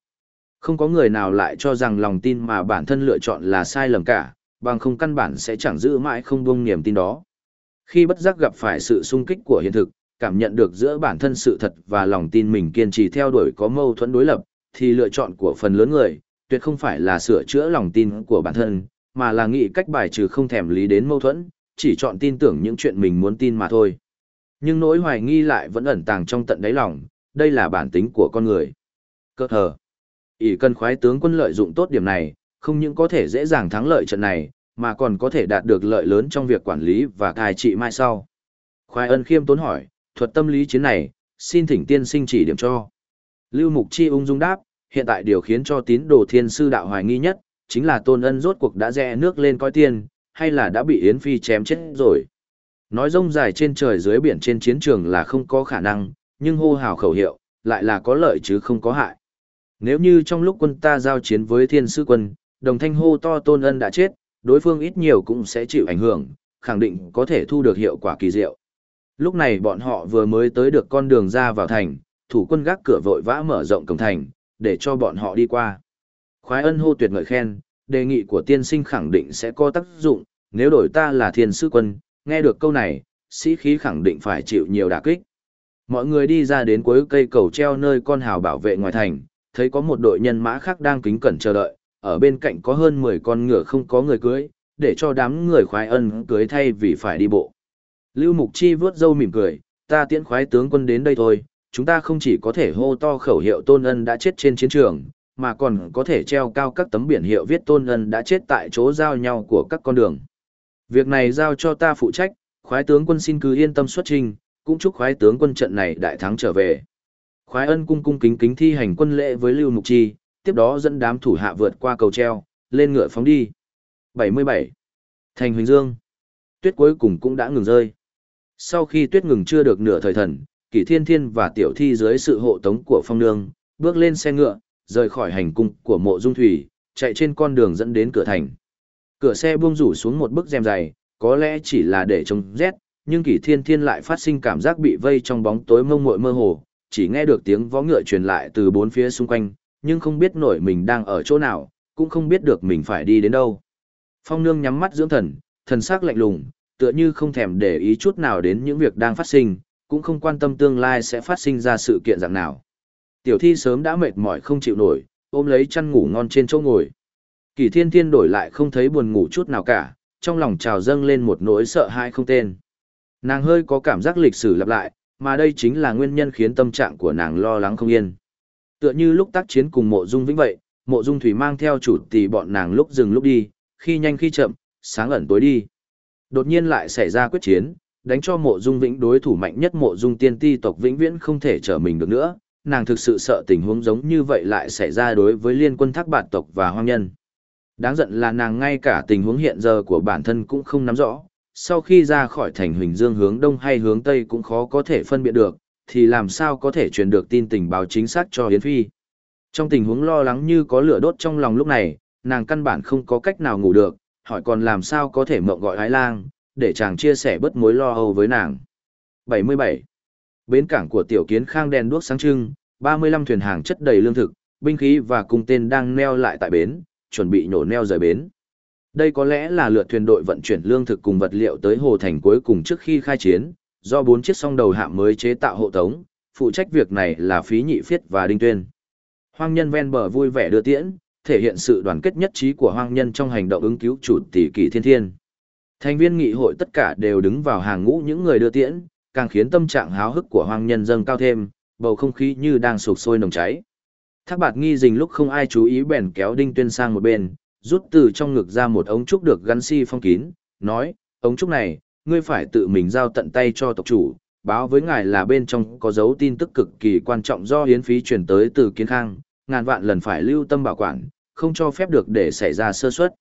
Không có người nào lại cho rằng lòng tin mà bản thân lựa chọn là sai lầm cả, bằng không căn bản sẽ chẳng giữ mãi không buông niềm tin đó. Khi bất giác gặp phải sự sung kích của hiện thực, cảm nhận được giữa bản thân sự thật và lòng tin mình kiên trì theo đuổi có mâu thuẫn đối lập, thì lựa chọn của phần lớn người, tuyệt không phải là sửa chữa lòng tin của bản thân, mà là nghĩ cách bài trừ không thèm lý đến mâu thuẫn, chỉ chọn tin tưởng những chuyện mình muốn tin mà thôi. Nhưng nỗi hoài nghi lại vẫn ẩn tàng trong tận đáy lòng, đây là bản tính của con người. Cơ hờ. ỷ cần khoái tướng quân lợi dụng tốt điểm này, không những có thể dễ dàng thắng lợi trận này, mà còn có thể đạt được lợi lớn trong việc quản lý và cai trị mai sau. Khoái ân khiêm tốn hỏi, thuật tâm lý chiến này, xin thỉnh tiên sinh chỉ điểm cho. Lưu Mục Chi ung dung đáp, hiện tại điều khiến cho tín đồ thiên sư đạo hoài nghi nhất, chính là tôn ân rốt cuộc đã rẽ nước lên coi tiền, hay là đã bị Yến Phi chém chết rồi. Nói rông dài trên trời dưới biển trên chiến trường là không có khả năng, nhưng hô hào khẩu hiệu, lại là có lợi chứ không có hại. Nếu như trong lúc quân ta giao chiến với thiên sư quân, đồng thanh hô to tôn ân đã chết, đối phương ít nhiều cũng sẽ chịu ảnh hưởng, khẳng định có thể thu được hiệu quả kỳ diệu. Lúc này bọn họ vừa mới tới được con đường ra vào thành, thủ quân gác cửa vội vã mở rộng cổng thành, để cho bọn họ đi qua. Khoái ân hô tuyệt ngợi khen, đề nghị của tiên sinh khẳng định sẽ có tác dụng, nếu đổi ta là thiên sư quân, nghe được câu này, sĩ khí khẳng định phải chịu nhiều đả kích. Mọi người đi ra đến cuối cây cầu treo nơi con hào bảo vệ ngoài thành, thấy có một đội nhân mã khác đang kính cẩn chờ đợi, ở bên cạnh có hơn 10 con ngựa không có người cưới, để cho đám người khoái ân cưới thay vì phải đi bộ. Lưu Mục Chi vướt dâu mỉm cười, ta tiễn khoái tướng quân đến đây thôi, chúng ta không chỉ có thể hô to khẩu hiệu tôn ân đã chết trên chiến trường, mà còn có thể treo cao các tấm biển hiệu viết tôn ân đã chết tại chỗ giao nhau của các con đường. Việc này giao cho ta phụ trách, khoái tướng quân xin cứ yên tâm xuất trình, cũng chúc khoái tướng quân trận này đại thắng trở về. Khoái ân cung cung kính kính thi hành quân lễ với Lưu Mục Chi, tiếp đó dẫn đám thủ hạ vượt qua cầu treo, lên ngựa phóng đi. 77. Thành Huỳnh Dương. Tuyết cuối cùng cũng đã ngừng rơi. Sau khi tuyết ngừng chưa được nửa thời thần, Kỷ Thiên Thiên và Tiểu Thi dưới sự hộ tống của Phong Nương, bước lên xe ngựa, rời khỏi hành cung của mộ dung thủy, chạy trên con đường dẫn đến cửa thành. Cửa xe buông rủ xuống một bức rèm dày, có lẽ chỉ là để chống rét, nhưng Kỷ Thiên Thiên lại phát sinh cảm giác bị vây trong bóng tối mông muội mơ hồ, chỉ nghe được tiếng vó ngựa truyền lại từ bốn phía xung quanh, nhưng không biết nổi mình đang ở chỗ nào, cũng không biết được mình phải đi đến đâu. Phong Nương nhắm mắt dưỡng thần, thần sắc lạnh lùng, tựa như không thèm để ý chút nào đến những việc đang phát sinh, cũng không quan tâm tương lai sẽ phát sinh ra sự kiện dạng nào. Tiểu thi sớm đã mệt mỏi không chịu nổi, ôm lấy chăn ngủ ngon trên chỗ ngồi. Kỳ thiên thiên đổi lại không thấy buồn ngủ chút nào cả, trong lòng trào dâng lên một nỗi sợ hãi không tên. Nàng hơi có cảm giác lịch sử lặp lại, mà đây chính là nguyên nhân khiến tâm trạng của nàng lo lắng không yên. Tựa như lúc tác chiến cùng mộ dung vĩnh vậy, mộ dung thủy mang theo chủ tỷ bọn nàng lúc dừng lúc đi, khi nhanh khi chậm, sáng ẩn tối đi. Đột nhiên lại xảy ra quyết chiến, đánh cho mộ dung vĩnh đối thủ mạnh nhất mộ dung tiên ti tộc vĩnh viễn không thể trở mình được nữa, nàng thực sự sợ tình huống giống như vậy lại xảy ra đối với liên quân thác bản tộc và hoang nhân. Đáng giận là nàng ngay cả tình huống hiện giờ của bản thân cũng không nắm rõ, sau khi ra khỏi thành Huỳnh Dương hướng đông hay hướng tây cũng khó có thể phân biệt được, thì làm sao có thể truyền được tin tình báo chính xác cho Yến Phi. Trong tình huống lo lắng như có lửa đốt trong lòng lúc này, nàng căn bản không có cách nào ngủ được, hỏi còn làm sao có thể mộng gọi ái lang, để chàng chia sẻ bớt mối lo âu với nàng. 77. Bến cảng của tiểu kiến khang đèn đuốc sáng trưng, 35 thuyền hàng chất đầy lương thực, binh khí và cung tên đang neo lại tại bến, chuẩn bị nhổ neo rời bến. Đây có lẽ là lượt thuyền đội vận chuyển lương thực cùng vật liệu tới hồ thành cuối cùng trước khi khai chiến, do bốn chiếc song đầu hạm mới chế tạo hộ tống, phụ trách việc này là phí nhị phiết và đinh tuyên. Hoang nhân ven bờ vui vẻ đưa tiễn, thể hiện sự đoàn kết nhất trí của hoang nhân trong hành động ứng cứu chủ tỷ kỳ thiên thiên. Thành viên nghị hội tất cả đều đứng vào hàng ngũ những người đưa tiễn, càng khiến tâm trạng háo hức của hoang nhân dâng cao thêm, bầu không khí như đang sụp sôi nồng cháy. Thác bạt nghi dình lúc không ai chú ý bèn kéo đinh tuyên sang một bên, rút từ trong ngực ra một ống trúc được gắn si phong kín, nói, ống trúc này, ngươi phải tự mình giao tận tay cho tộc chủ, báo với ngài là bên trong có dấu tin tức cực kỳ quan trọng do hiến phí chuyển tới từ kiến khang, ngàn vạn lần phải lưu tâm bảo quản, không cho phép được để xảy ra sơ suất.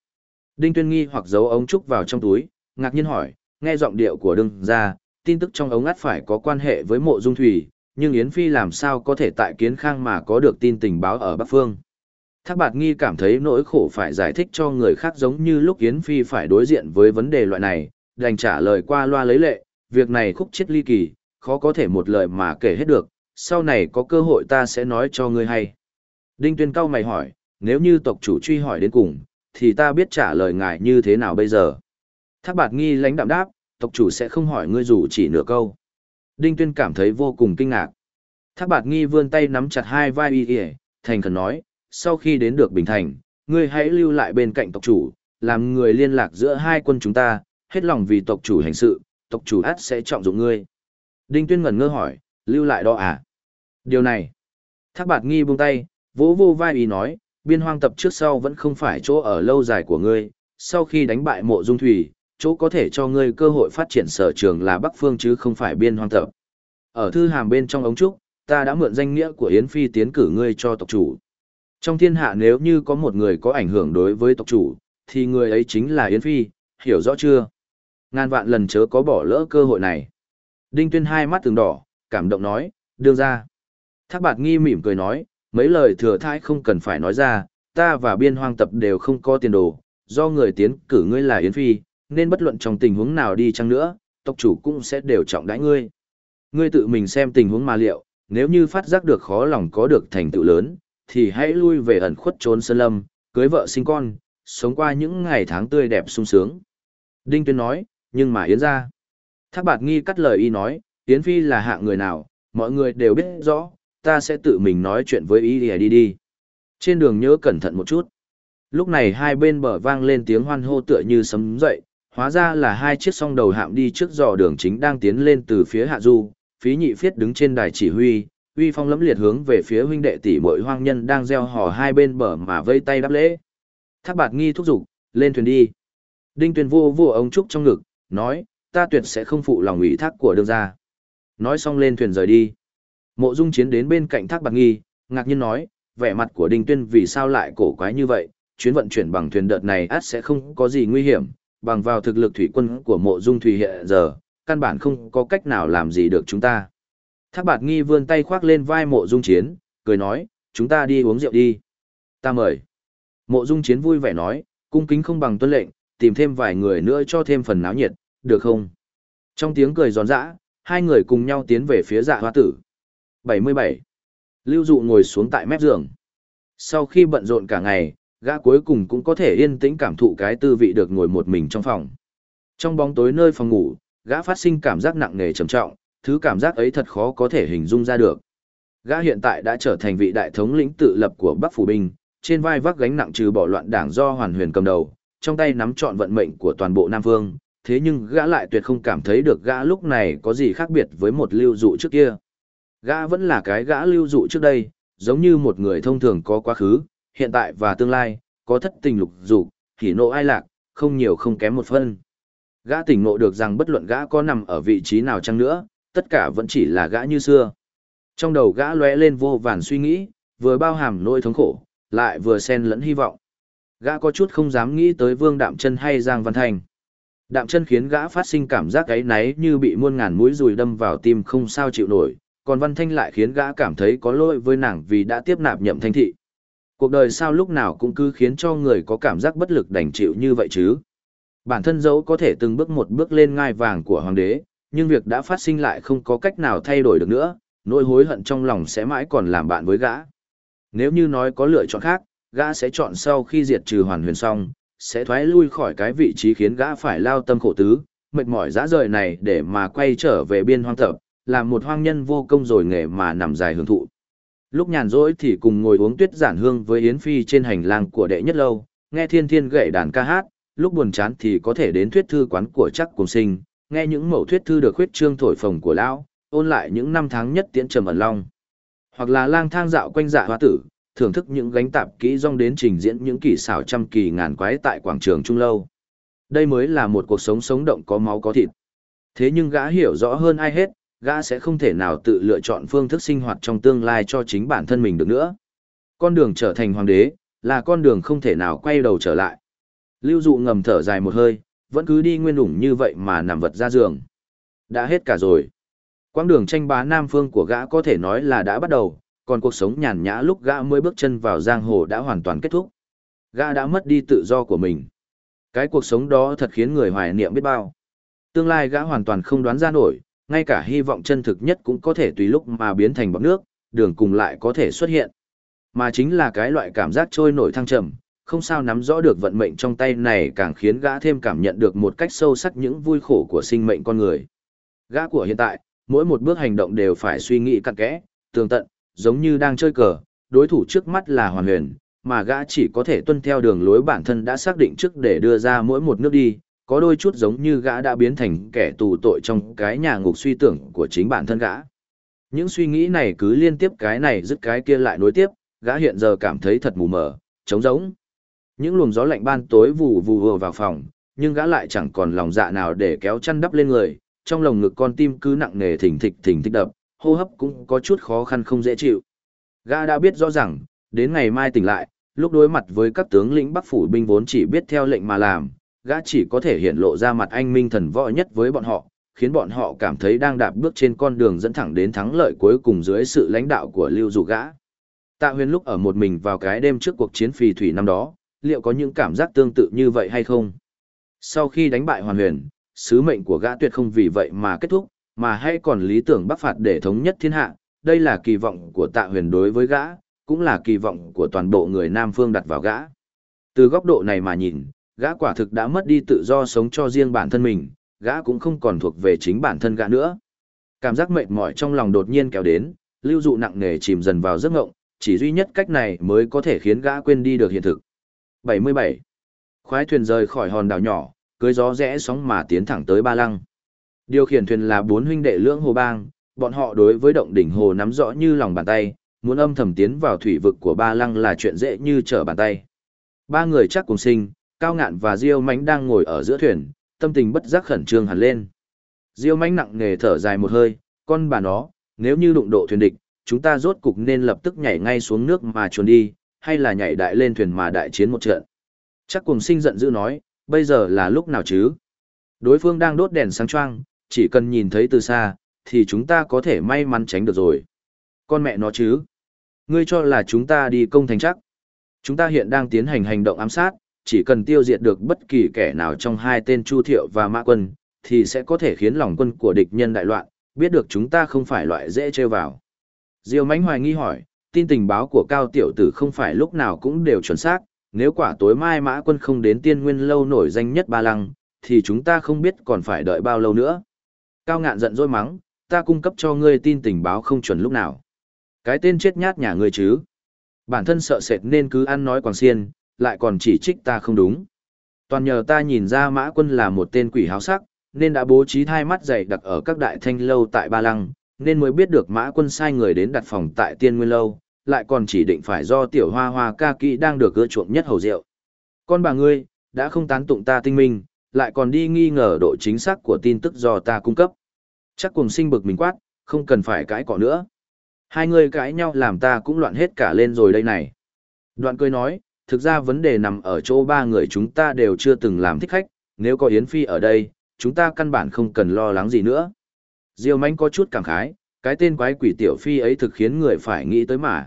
Đinh Tuyên nghi hoặc giấu ống trúc vào trong túi, ngạc nhiên hỏi, nghe giọng điệu của đương Gia, tin tức trong ống ắt phải có quan hệ với mộ dung thủy, nhưng Yến Phi làm sao có thể tại kiến khang mà có được tin tình báo ở Bắc Phương. Thác bạt nghi cảm thấy nỗi khổ phải giải thích cho người khác giống như lúc Yến Phi phải đối diện với vấn đề loại này, đành trả lời qua loa lấy lệ, việc này khúc chết ly kỳ, khó có thể một lời mà kể hết được, sau này có cơ hội ta sẽ nói cho ngươi hay. Đinh Tuyên cao mày hỏi, nếu như tộc chủ truy hỏi đến cùng, thì ta biết trả lời ngài như thế nào bây giờ. Thác bạt nghi lãnh đạm đáp, tộc chủ sẽ không hỏi ngươi dù chỉ nửa câu. Đinh Tuyên cảm thấy vô cùng kinh ngạc. Thác bạt nghi vươn tay nắm chặt hai vai y y, thành khẩn nói, sau khi đến được Bình Thành, ngươi hãy lưu lại bên cạnh tộc chủ, làm người liên lạc giữa hai quân chúng ta, hết lòng vì tộc chủ hành sự, tộc chủ át sẽ trọng dụng ngươi. Đinh Tuyên ngẩn ngơ hỏi, lưu lại đó à? Điều này. Thác bạt nghi buông tay, vỗ vô vai Y nói, biên hoang tập trước sau vẫn không phải chỗ ở lâu dài của ngươi, sau khi đánh bại mộ dung thủy, chỗ có thể cho ngươi cơ hội phát triển sở trường là Bắc Phương chứ không phải biên hoang tập. Ở thư hàm bên trong ống trúc, ta đã mượn danh nghĩa của Yến Phi tiến cử ngươi cho tộc chủ. Trong thiên hạ nếu như có một người có ảnh hưởng đối với tộc chủ, thì người ấy chính là Yến Phi, hiểu rõ chưa? Ngàn vạn lần chớ có bỏ lỡ cơ hội này. Đinh Tuyên hai mắt từng đỏ, cảm động nói, đương ra. Thác bạt nghi mỉm cười nói, mấy lời thừa thãi không cần phải nói ra, ta và biên hoang tập đều không có tiền đồ, do người tiến cử ngươi là Yến Phi, nên bất luận trong tình huống nào đi chăng nữa, tộc chủ cũng sẽ đều trọng đãi ngươi. Ngươi tự mình xem tình huống mà liệu, nếu như phát giác được khó lòng có được thành tựu lớn, thì hãy lui về ẩn khuất trốn sơn lâm, cưới vợ sinh con, sống qua những ngày tháng tươi đẹp sung sướng. Đinh Tuyên nói, nhưng mà Yến ra. Thác bạt nghi cắt lời y nói, Yến Phi là hạng người nào, mọi người đều biết rõ, ta sẽ tự mình nói chuyện với ý đi đi đi. Trên đường nhớ cẩn thận một chút. Lúc này hai bên bờ vang lên tiếng hoan hô tựa như sấm dậy, hóa ra là hai chiếc song đầu hạm đi trước dò đường chính đang tiến lên từ phía hạ du, phí nhị phiết đứng trên đài chỉ huy, uy phong lẫm liệt hướng về phía huynh đệ tỷ muội hoang nhân đang gieo hò hai bên bờ mà vây tay đáp lễ. Thác bạt nghi thúc giục, lên thuyền đi. Đinh tuyên vô vô ống trúc trong ngực, nói, ta tuyệt sẽ không phụ lòng ủy thác của đương gia. Nói xong lên thuyền rời đi. Mộ dung chiến đến bên cạnh thác bạt nghi, ngạc nhiên nói, vẻ mặt của đinh tuyên vì sao lại cổ quái như vậy, chuyến vận chuyển bằng thuyền đợt này át sẽ không có gì nguy hiểm, bằng vào thực lực thủy quân của mộ dung thủy hiện giờ, căn bản không có cách nào làm gì được chúng ta. Thác bạt nghi vươn tay khoác lên vai mộ dung chiến, cười nói, chúng ta đi uống rượu đi. Ta mời. Mộ dung chiến vui vẻ nói, cung kính không bằng tuân lệnh, tìm thêm vài người nữa cho thêm phần náo nhiệt, được không? Trong tiếng cười giòn giã, hai người cùng nhau tiến về phía dạ hoa tử. 77. Lưu dụ ngồi xuống tại mép giường. Sau khi bận rộn cả ngày, gã cuối cùng cũng có thể yên tĩnh cảm thụ cái tư vị được ngồi một mình trong phòng. Trong bóng tối nơi phòng ngủ, gã phát sinh cảm giác nặng nề trầm trọng, thứ cảm giác ấy thật khó có thể hình dung ra được. Gã hiện tại đã trở thành vị đại thống lĩnh tự lập của Bắc Phủ Binh, trên vai vác gánh nặng trừ bỏ loạn đảng do Hoàn Huyền cầm đầu, trong tay nắm trọn vận mệnh của toàn bộ Nam Vương, thế nhưng gã lại tuyệt không cảm thấy được gã lúc này có gì khác biệt với một lưu dụ trước kia. Gã vẫn là cái gã lưu dụ trước đây, giống như một người thông thường có quá khứ, hiện tại và tương lai, có thất tình lục dục, thì nộ ai lạc, không nhiều không kém một phân. Gã tỉnh nộ được rằng bất luận gã có nằm ở vị trí nào chăng nữa, tất cả vẫn chỉ là gã như xưa. Trong đầu gã lóe lên vô vàn suy nghĩ, vừa bao hàm nỗi thống khổ, lại vừa xen lẫn hy vọng. Gã có chút không dám nghĩ tới Vương Đạm Chân hay Giang Văn Thành. Đạm Chân khiến gã phát sinh cảm giác cái náy như bị muôn ngàn mũi dùi đâm vào tim không sao chịu nổi, còn Văn Thanh lại khiến gã cảm thấy có lỗi với nàng vì đã tiếp nạp nhậm thanh thị. Cuộc đời sao lúc nào cũng cứ khiến cho người có cảm giác bất lực đành chịu như vậy chứ. Bản thân dẫu có thể từng bước một bước lên ngai vàng của hoàng đế, nhưng việc đã phát sinh lại không có cách nào thay đổi được nữa, nỗi hối hận trong lòng sẽ mãi còn làm bạn với gã. Nếu như nói có lựa chọn khác, gã sẽ chọn sau khi diệt trừ hoàn huyền xong, sẽ thoái lui khỏi cái vị trí khiến gã phải lao tâm khổ tứ, mệt mỏi dã rời này để mà quay trở về biên hoang tập, làm một hoang nhân vô công rồi nghề mà nằm dài hưởng thụ. Lúc nhàn rỗi thì cùng ngồi uống tuyết giản hương với Yến Phi trên hành lang của đệ nhất lâu, nghe thiên thiên gậy đàn ca hát, lúc buồn chán thì có thể đến thuyết thư quán của chắc cùng sinh, nghe những mẫu thuyết thư được khuyết trương thổi phồng của lão, ôn lại những năm tháng nhất tiễn trầm ẩn long. Hoặc là lang thang dạo quanh dạ hoa tử, thưởng thức những gánh tạp kỹ rong đến trình diễn những kỳ xảo trăm kỳ ngàn quái tại quảng trường trung lâu. Đây mới là một cuộc sống sống động có máu có thịt. Thế nhưng gã hiểu rõ hơn ai hết, gã sẽ không thể nào tự lựa chọn phương thức sinh hoạt trong tương lai cho chính bản thân mình được nữa. Con đường trở thành hoàng đế, là con đường không thể nào quay đầu trở lại. Lưu dụ ngầm thở dài một hơi, vẫn cứ đi nguyên ủng như vậy mà nằm vật ra giường. Đã hết cả rồi. Quãng đường tranh bá Nam Phương của gã có thể nói là đã bắt đầu, còn cuộc sống nhàn nhã lúc gã mới bước chân vào giang hồ đã hoàn toàn kết thúc. Gã đã mất đi tự do của mình. Cái cuộc sống đó thật khiến người hoài niệm biết bao. Tương lai gã hoàn toàn không đoán ra nổi, ngay cả hy vọng chân thực nhất cũng có thể tùy lúc mà biến thành bọt nước, đường cùng lại có thể xuất hiện. Mà chính là cái loại cảm giác trôi nổi thăng trầm, không sao nắm rõ được vận mệnh trong tay này càng khiến gã thêm cảm nhận được một cách sâu sắc những vui khổ của sinh mệnh con người. Gã của hiện tại, mỗi một bước hành động đều phải suy nghĩ cặn kẽ, tường tận, giống như đang chơi cờ, đối thủ trước mắt là hoàn huyền, mà gã chỉ có thể tuân theo đường lối bản thân đã xác định trước để đưa ra mỗi một nước đi, có đôi chút giống như gã đã biến thành kẻ tù tội trong cái nhà ngục suy tưởng của chính bản thân gã. Những suy nghĩ này cứ liên tiếp cái này dứt cái kia lại nối tiếp, gã hiện giờ cảm thấy thật mù mờ, trống rỗng. Những luồng gió lạnh ban tối vù vù vừa vào phòng, nhưng gã lại chẳng còn lòng dạ nào để kéo chăn đắp lên người, trong lồng ngực con tim cứ nặng nề thình thịch thình thịch đập, hô hấp cũng có chút khó khăn không dễ chịu. Gã đã biết rõ rằng, đến ngày mai tỉnh lại, lúc đối mặt với các tướng lĩnh Bắc phủ binh vốn chỉ biết theo lệnh mà làm, gã chỉ có thể hiện lộ ra mặt anh minh thần võ nhất với bọn họ, khiến bọn họ cảm thấy đang đạp bước trên con đường dẫn thẳng đến thắng lợi cuối cùng dưới sự lãnh đạo của Lưu Dụ gã. Tạ Huyền lúc ở một mình vào cái đêm trước cuộc chiến phì thủy năm đó, liệu có những cảm giác tương tự như vậy hay không? Sau khi đánh bại Hoàn Huyền, sứ mệnh của gã tuyệt không vì vậy mà kết thúc, mà hay còn lý tưởng bắc phạt để thống nhất thiên hạ, đây là kỳ vọng của Tạ Huyền đối với gã, cũng là kỳ vọng của toàn bộ người Nam Phương đặt vào gã. Từ góc độ này mà nhìn, gã quả thực đã mất đi tự do sống cho riêng bản thân mình, gã cũng không còn thuộc về chính bản thân gã nữa. Cảm giác mệt mỏi trong lòng đột nhiên kéo đến, lưu dụ nặng nề chìm dần vào giấc ngộng, chỉ duy nhất cách này mới có thể khiến gã quên đi được hiện thực. 77. Khoái thuyền rời khỏi hòn đảo nhỏ, cưới gió rẽ sóng mà tiến thẳng tới Ba Lăng. Điều khiển thuyền là bốn huynh đệ lưỡng hồ bang, bọn họ đối với động đỉnh hồ nắm rõ như lòng bàn tay, muốn âm thầm tiến vào thủy vực của Ba Lăng là chuyện dễ như trở bàn tay. Ba người chắc cùng sinh, Cao Ngạn và Diêu Mánh đang ngồi ở giữa thuyền, tâm tình bất giác khẩn trương hẳn lên. Diêu Mánh nặng nề thở dài một hơi, con bà nó, nếu như đụng độ thuyền địch, chúng ta rốt cục nên lập tức nhảy ngay xuống nước mà trốn đi, hay là nhảy đại lên thuyền mà đại chiến một trận. Chắc cùng sinh giận dữ nói, bây giờ là lúc nào chứ? Đối phương đang đốt đèn sáng choang, chỉ cần nhìn thấy từ xa, thì chúng ta có thể may mắn tránh được rồi. Con mẹ nó chứ? Ngươi cho là chúng ta đi công thành chắc. Chúng ta hiện đang tiến hành hành động ám sát, chỉ cần tiêu diệt được bất kỳ kẻ nào trong hai tên Chu Thiệu và Mã Quân, thì sẽ có thể khiến lòng quân của địch nhân đại loạn, biết được chúng ta không phải loại dễ trêu vào. Diêu Mánh hoài nghi hỏi, tin tình báo của Cao Tiểu Tử không phải lúc nào cũng đều chuẩn xác, nếu quả tối mai Mã Quân không đến tiên nguyên lâu nổi danh nhất Ba Lăng, thì chúng ta không biết còn phải đợi bao lâu nữa. Cao ngạn giận dỗi mắng, ta cung cấp cho ngươi tin tình báo không chuẩn lúc nào. Cái tên chết nhát nhà ngươi chứ. Bản thân sợ sệt nên cứ ăn nói còn xiên, lại còn chỉ trích ta không đúng. Toàn nhờ ta nhìn ra mã quân là một tên quỷ háo sắc, nên đã bố trí thai mắt dày đặc ở các đại thanh lâu tại Ba Lăng, nên mới biết được mã quân sai người đến đặt phòng tại tiên nguyên lâu, lại còn chỉ định phải do tiểu hoa hoa ca kỵ đang được ưa chuộng nhất hầu rượu. Con bà ngươi, đã không tán tụng ta tinh minh, lại còn đi nghi ngờ độ chính xác của tin tức do ta cung cấp. Chắc cùng sinh bực mình quát, không cần phải cãi cọ nữa. Hai người cãi nhau làm ta cũng loạn hết cả lên rồi đây này. Đoạn cười nói, thực ra vấn đề nằm ở chỗ ba người chúng ta đều chưa từng làm thích khách, nếu có Yến Phi ở đây, chúng ta căn bản không cần lo lắng gì nữa. Diêu Mánh có chút cảm khái, cái tên quái quỷ tiểu phi ấy thực khiến người phải nghĩ tới mà.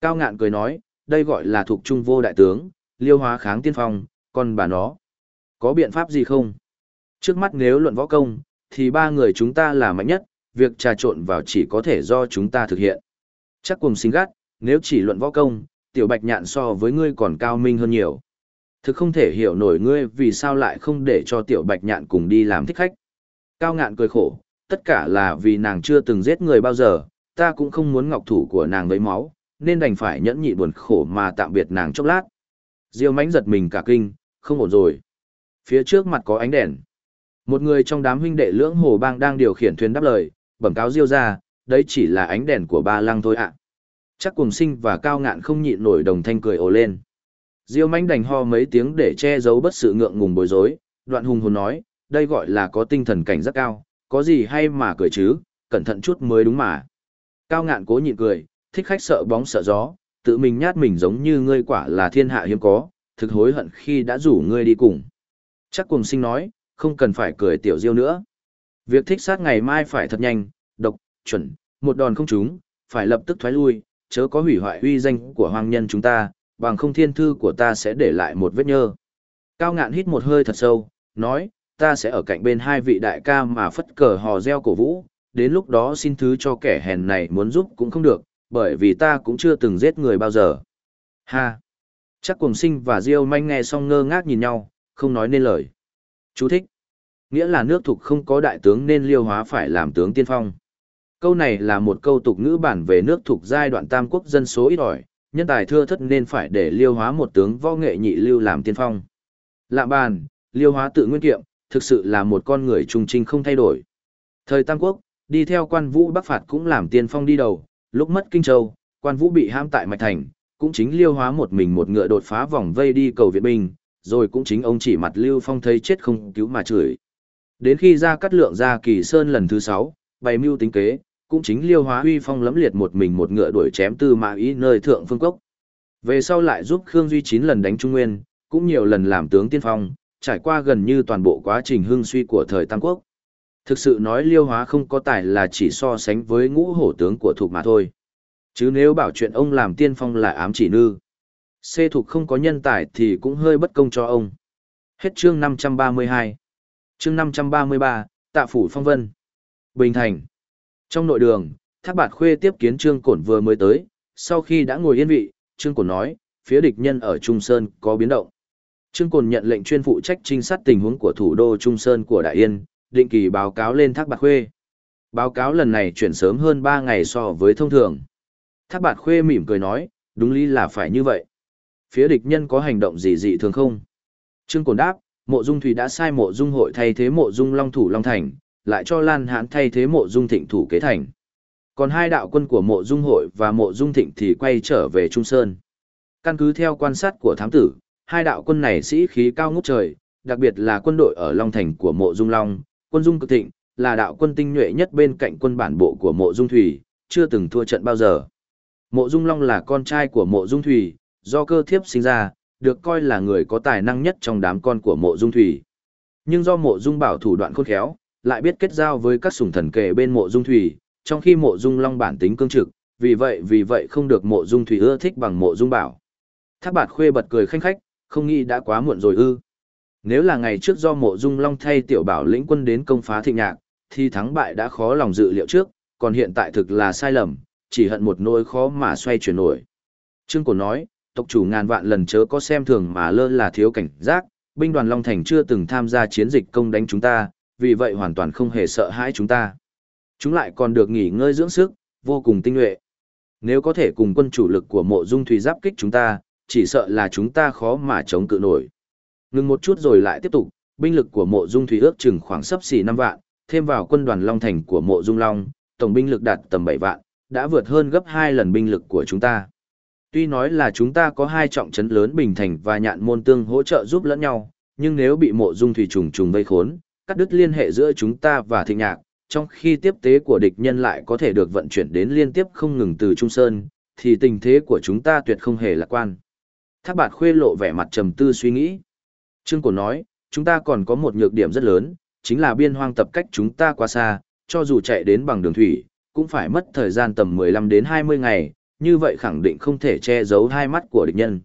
Cao ngạn cười nói, đây gọi là thuộc trung vô đại tướng, liêu hóa kháng tiên phong, còn bà nó. Có biện pháp gì không? Trước mắt nếu luận võ công, thì ba người chúng ta là mạnh nhất, việc trà trộn vào chỉ có thể do chúng ta thực hiện. Chắc cùng sinh gắt, nếu chỉ luận võ công, tiểu bạch nhạn so với ngươi còn cao minh hơn nhiều. Thực không thể hiểu nổi ngươi vì sao lại không để cho tiểu bạch nhạn cùng đi làm thích khách. Cao ngạn cười khổ, tất cả là vì nàng chưa từng giết người bao giờ, ta cũng không muốn ngọc thủ của nàng với máu, nên đành phải nhẫn nhị buồn khổ mà tạm biệt nàng chốc lát. Diêu mánh giật mình cả kinh, không ổn rồi. Phía trước mặt có ánh đèn. Một người trong đám huynh đệ lưỡng hồ bang đang điều khiển thuyền đáp lời, bẩm cáo Diêu ra, đấy chỉ là ánh đèn của ba lăng thôi ạ. Chắc cùng sinh và cao ngạn không nhịn nổi đồng thanh cười ồ lên. Diêu mánh đành ho mấy tiếng để che giấu bất sự ngượng ngùng bối rối, đoạn hùng hồn nói, đây gọi là có tinh thần cảnh rất cao, có gì hay mà cười chứ, cẩn thận chút mới đúng mà. Cao ngạn cố nhịn cười, thích khách sợ bóng sợ gió, tự mình nhát mình giống như ngươi quả là thiên hạ hiếm có, thực hối hận khi đã rủ ngươi đi cùng. Chắc cùng sinh nói, không cần phải cười tiểu diêu nữa. Việc thích sát ngày mai phải thật nhanh, độc, chuẩn, một đòn không trúng, phải lập tức thoái lui, chớ có hủy hoại uy danh của hoàng nhân chúng ta, bằng không thiên thư của ta sẽ để lại một vết nhơ. Cao ngạn hít một hơi thật sâu, nói, ta sẽ ở cạnh bên hai vị đại ca mà phất cờ hò reo cổ vũ, đến lúc đó xin thứ cho kẻ hèn này muốn giúp cũng không được, bởi vì ta cũng chưa từng giết người bao giờ. Ha! Chắc cùng sinh và Diêu manh nghe xong ngơ ngác nhìn nhau, không nói nên lời. Chú thích. Nghĩa là nước thuộc không có đại tướng nên liêu hóa phải làm tướng tiên phong. Câu này là một câu tục ngữ bản về nước thuộc giai đoạn tam quốc dân số ít ỏi, nhân tài thưa thất nên phải để liêu hóa một tướng võ nghệ nhị lưu làm tiên phong. Lạ bàn, liêu hóa tự nguyên kiệm, thực sự là một con người trung trinh không thay đổi. Thời tam quốc, đi theo quan vũ bắc phạt cũng làm tiên phong đi đầu, lúc mất Kinh Châu, quan vũ bị ham tại Mạch Thành, cũng chính liêu hóa một mình một ngựa đột phá vòng vây đi cầu viện binh, rồi cũng chính ông chỉ mặt Lưu Phong thấy chết không cứu mà chửi. Đến khi ra cắt lượng ra kỳ sơn lần thứ sáu, bày mưu tính kế, cũng chính liêu hóa huy phong lẫm liệt một mình một ngựa đuổi chém tư mã ý nơi thượng phương cốc. Về sau lại giúp Khương Duy chín lần đánh Trung Nguyên, cũng nhiều lần làm tướng tiên phong, trải qua gần như toàn bộ quá trình hưng suy của thời Tam Quốc. Thực sự nói liêu hóa không có tài là chỉ so sánh với ngũ hổ tướng của Thục mà thôi. Chứ nếu bảo chuyện ông làm tiên phong là ám chỉ nư. Xê Thục không có nhân tài thì cũng hơi bất công cho ông. Hết chương 532. Chương 533, Tạ Phủ Phong Vân. Bình Thành. Trong nội đường, Thác Bạt Khuê tiếp kiến Trương Cổn vừa mới tới, sau khi đã ngồi yên vị, Trương Cổn nói, phía địch nhân ở Trung Sơn có biến động. Trương Cổn nhận lệnh chuyên phụ trách trinh sát tình huống của thủ đô Trung Sơn của Đại Yên, định kỳ báo cáo lên Thác Bạt Khuê. Báo cáo lần này chuyển sớm hơn 3 ngày so với thông thường. Thác Bạt Khuê mỉm cười nói, đúng lý là phải như vậy. Phía địch nhân có hành động gì dị thường không? Trương Cổn đáp, Mộ Dung Thủy đã sai Mộ Dung hội thay thế Mộ Dung Long thủ Long Thành, lại cho Lan Hán thay thế Mộ Dung Thịnh thủ kế thành. Còn hai đạo quân của Mộ Dung hội và Mộ Dung Thịnh thì quay trở về Trung Sơn. Căn cứ theo quan sát của thám tử, hai đạo quân này sĩ khí cao ngút trời, đặc biệt là quân đội ở Long Thành của Mộ Dung Long, quân Dung Cực Thịnh, là đạo quân tinh nhuệ nhất bên cạnh quân bản bộ của Mộ Dung Thủy, chưa từng thua trận bao giờ. Mộ Dung Long là con trai của Mộ Dung Thủy, do cơ thiếp sinh ra, được coi là người có tài năng nhất trong đám con của Mộ Dung Thủy. Nhưng do Mộ Dung bảo thủ đoạn khôn khéo, lại biết kết giao với các sủng thần kề bên Mộ Dung Thủy, trong khi Mộ Dung Long bản tính cương trực, vì vậy vì vậy không được Mộ Dung Thủy ưa thích bằng Mộ Dung bảo. Thác Bạt Khuê bật cười khanh khách, không nghĩ đã quá muộn rồi ư? Nếu là ngày trước do Mộ Dung Long thay Tiểu Bảo lĩnh quân đến công phá Thịnh Nhạc, thì thắng bại đã khó lòng dự liệu trước, còn hiện tại thực là sai lầm, chỉ hận một nỗi khó mà xoay chuyển nổi. Trương Cổ nói, tộc chủ ngàn vạn lần chớ có xem thường mà lơ là thiếu cảnh giác, binh đoàn Long Thành chưa từng tham gia chiến dịch công đánh chúng ta, vì vậy hoàn toàn không hề sợ hãi chúng ta. Chúng lại còn được nghỉ ngơi dưỡng sức, vô cùng tinh nhuệ. Nếu có thể cùng quân chủ lực của mộ dung thủy giáp kích chúng ta, chỉ sợ là chúng ta khó mà chống cự nổi. Ngừng một chút rồi lại tiếp tục, binh lực của mộ dung thủy ước chừng khoảng sấp xỉ 5 vạn, thêm vào quân đoàn Long Thành của mộ dung Long, tổng binh lực đạt tầm 7 vạn, đã vượt hơn gấp 2 lần binh lực của chúng ta. Tuy nói là chúng ta có hai trọng trấn lớn Bình Thành và Nhạn Môn Tương hỗ trợ giúp lẫn nhau, nhưng nếu bị mộ dung thủy trùng trùng vây khốn, cắt đứt liên hệ giữa chúng ta và thịnh nhạc, trong khi tiếp tế của địch nhân lại có thể được vận chuyển đến liên tiếp không ngừng từ Trung Sơn, thì tình thế của chúng ta tuyệt không hề lạc quan. Thác bạt khuê lộ vẻ mặt trầm tư suy nghĩ. Trương Cổ nói, chúng ta còn có một nhược điểm rất lớn, chính là biên hoang tập cách chúng ta quá xa, cho dù chạy đến bằng đường thủy, cũng phải mất thời gian tầm 15 đến 20 ngày, như vậy khẳng định không thể che giấu hai mắt của địch nhân.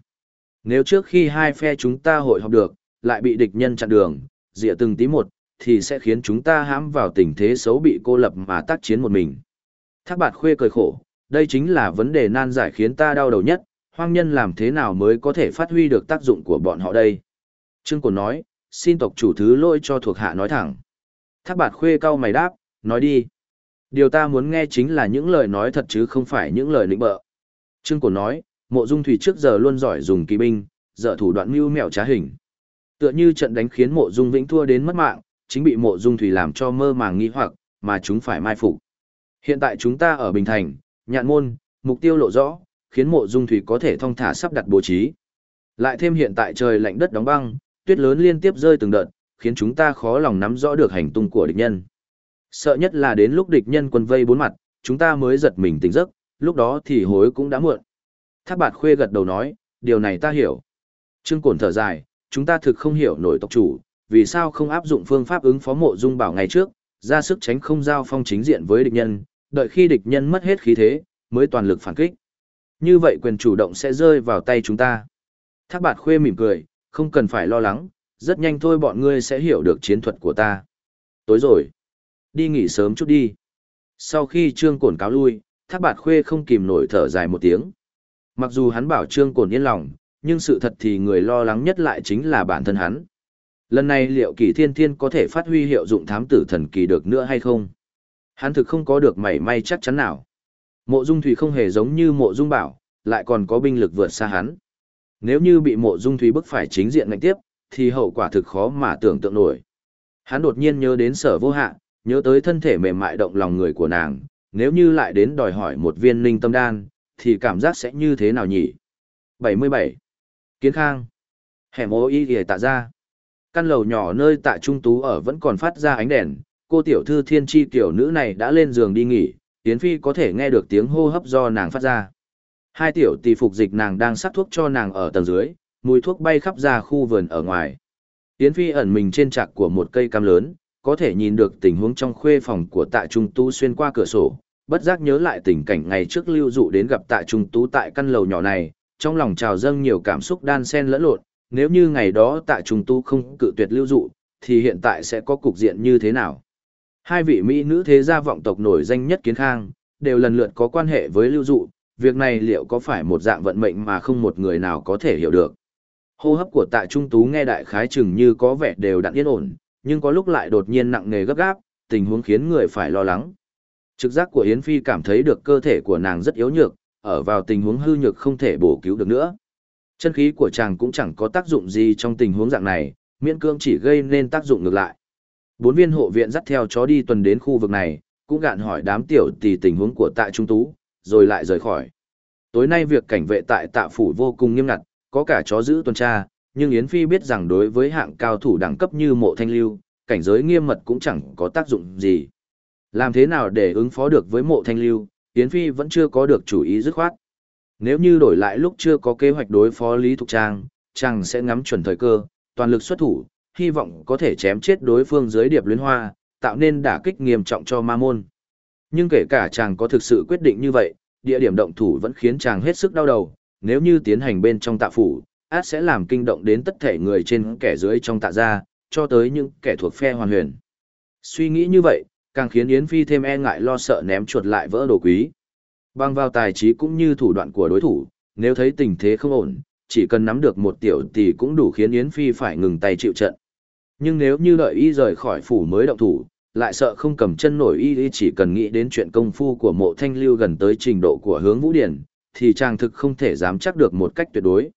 Nếu trước khi hai phe chúng ta hội họp được, lại bị địch nhân chặn đường, dịa từng tí một, thì sẽ khiến chúng ta hãm vào tình thế xấu bị cô lập mà tác chiến một mình. Thác bạt khuê cười khổ, đây chính là vấn đề nan giải khiến ta đau đầu nhất, hoang nhân làm thế nào mới có thể phát huy được tác dụng của bọn họ đây. Trương Cổ nói, xin tộc chủ thứ lỗi cho thuộc hạ nói thẳng. Thác bạt khuê cau mày đáp, nói đi. Điều ta muốn nghe chính là những lời nói thật chứ không phải những lời nịnh bợ. Trương Cổ nói, mộ dung thủy trước giờ luôn giỏi dùng kỳ binh, dở thủ đoạn mưu mẹo trá hình. Tựa như trận đánh khiến mộ dung vĩnh thua đến mất mạng, chính bị mộ dung thủy làm cho mơ màng nghi hoặc, mà chúng phải mai phục. Hiện tại chúng ta ở Bình Thành, nhạn môn, mục tiêu lộ rõ, khiến mộ dung thủy có thể thong thả sắp đặt bố trí. Lại thêm hiện tại trời lạnh đất đóng băng, tuyết lớn liên tiếp rơi từng đợt, khiến chúng ta khó lòng nắm rõ được hành tung của địch nhân. Sợ nhất là đến lúc địch nhân quân vây bốn mặt, chúng ta mới giật mình tỉnh giấc, lúc đó thì hối cũng đã muộn. Thác bạt khuê gật đầu nói, điều này ta hiểu. Trương Cổn thở dài, chúng ta thực không hiểu nổi tộc chủ, vì sao không áp dụng phương pháp ứng phó mộ dung bảo ngày trước, ra sức tránh không giao phong chính diện với địch nhân, đợi khi địch nhân mất hết khí thế, mới toàn lực phản kích. Như vậy quyền chủ động sẽ rơi vào tay chúng ta. Thác bạt khuê mỉm cười, không cần phải lo lắng, rất nhanh thôi bọn ngươi sẽ hiểu được chiến thuật của ta. Tối rồi. Đi nghỉ sớm chút đi. Sau khi trương cổn cáo lui, thác bạt khuê không kìm nổi thở dài một tiếng. Mặc dù hắn bảo trương cổn yên lòng, nhưng sự thật thì người lo lắng nhất lại chính là bản thân hắn. Lần này liệu kỳ thiên thiên có thể phát huy hiệu dụng thám tử thần kỳ được nữa hay không? Hắn thực không có được mảy may chắc chắn nào. Mộ Dung Thủy không hề giống như Mộ Dung Bảo, lại còn có binh lực vượt xa hắn. Nếu như bị Mộ Dung Thủy bức phải chính diện ngạnh tiếp, thì hậu quả thực khó mà tưởng tượng nổi. Hắn đột nhiên nhớ đến sở vô hạ, nhớ tới thân thể mềm mại động lòng người của nàng, nếu như lại đến đòi hỏi một viên linh tâm đan, thì cảm giác sẽ như thế nào nhỉ? 77. Kiến Khang. Hẻm ô y ghề tạ ra. Căn lầu nhỏ nơi tạ trung tú ở vẫn còn phát ra ánh đèn, cô tiểu thư thiên tri tiểu nữ này đã lên giường đi nghỉ, Yến Phi có thể nghe được tiếng hô hấp do nàng phát ra. Hai tiểu tỷ phục dịch nàng đang sắc thuốc cho nàng ở tầng dưới, mùi thuốc bay khắp ra khu vườn ở ngoài. Yến Phi ẩn mình trên trạc của một cây cam lớn, có thể nhìn được tình huống trong khuê phòng của tạ trung tú xuyên qua cửa sổ, bất giác nhớ lại tình cảnh ngày trước lưu dụ đến gặp tạ trung tú tại căn lầu nhỏ này, trong lòng trào dâng nhiều cảm xúc đan xen lẫn lộn, nếu như ngày đó tạ trung Tu không cự tuyệt lưu dụ, thì hiện tại sẽ có cục diện như thế nào? Hai vị Mỹ nữ thế gia vọng tộc nổi danh nhất kiến khang, đều lần lượt có quan hệ với lưu dụ, việc này liệu có phải một dạng vận mệnh mà không một người nào có thể hiểu được. Hô hấp của tạ trung tú nghe đại khái chừng như có vẻ đều đặn yên ổn, nhưng có lúc lại đột nhiên nặng nề gấp gáp, tình huống khiến người phải lo lắng. Trực giác của Yến Phi cảm thấy được cơ thể của nàng rất yếu nhược, ở vào tình huống hư nhược không thể bổ cứu được nữa. Chân khí của chàng cũng chẳng có tác dụng gì trong tình huống dạng này, miễn cương chỉ gây nên tác dụng ngược lại. Bốn viên hộ viện dắt theo chó đi tuần đến khu vực này, cũng gạn hỏi đám tiểu tỷ tình huống của tạ trung tú, rồi lại rời khỏi. Tối nay việc cảnh vệ tại tạ phủ vô cùng nghiêm ngặt, có cả chó giữ tuần tra, nhưng Yến Phi biết rằng đối với hạng cao thủ đẳng cấp như mộ thanh lưu, cảnh giới nghiêm mật cũng chẳng có tác dụng gì. Làm thế nào để ứng phó được với mộ thanh lưu, Yến Phi vẫn chưa có được chủ ý dứt khoát. Nếu như đổi lại lúc chưa có kế hoạch đối phó Lý Thục Trang, chàng sẽ ngắm chuẩn thời cơ, toàn lực xuất thủ, hy vọng có thể chém chết đối phương dưới điệp luyến hoa, tạo nên đả kích nghiêm trọng cho ma môn. Nhưng kể cả chàng có thực sự quyết định như vậy, địa điểm động thủ vẫn khiến chàng hết sức đau đầu, nếu như tiến hành bên trong tạ phủ, át sẽ làm kinh động đến tất thể người trên kẻ dưới trong tạ gia, cho tới những kẻ thuộc phe hoàn huyền. Suy nghĩ như vậy, càng khiến Yến Phi thêm e ngại lo sợ ném chuột lại vỡ đồ quý. Bằng vào tài trí cũng như thủ đoạn của đối thủ, nếu thấy tình thế không ổn, chỉ cần nắm được một tiểu tỷ cũng đủ khiến Yến Phi phải ngừng tay chịu trận. Nhưng nếu như đợi y rời khỏi phủ mới động thủ, lại sợ không cầm chân nổi y, y chỉ cần nghĩ đến chuyện công phu của mộ thanh lưu gần tới trình độ của hướng vũ điển, thì chàng thực không thể dám chắc được một cách tuyệt đối.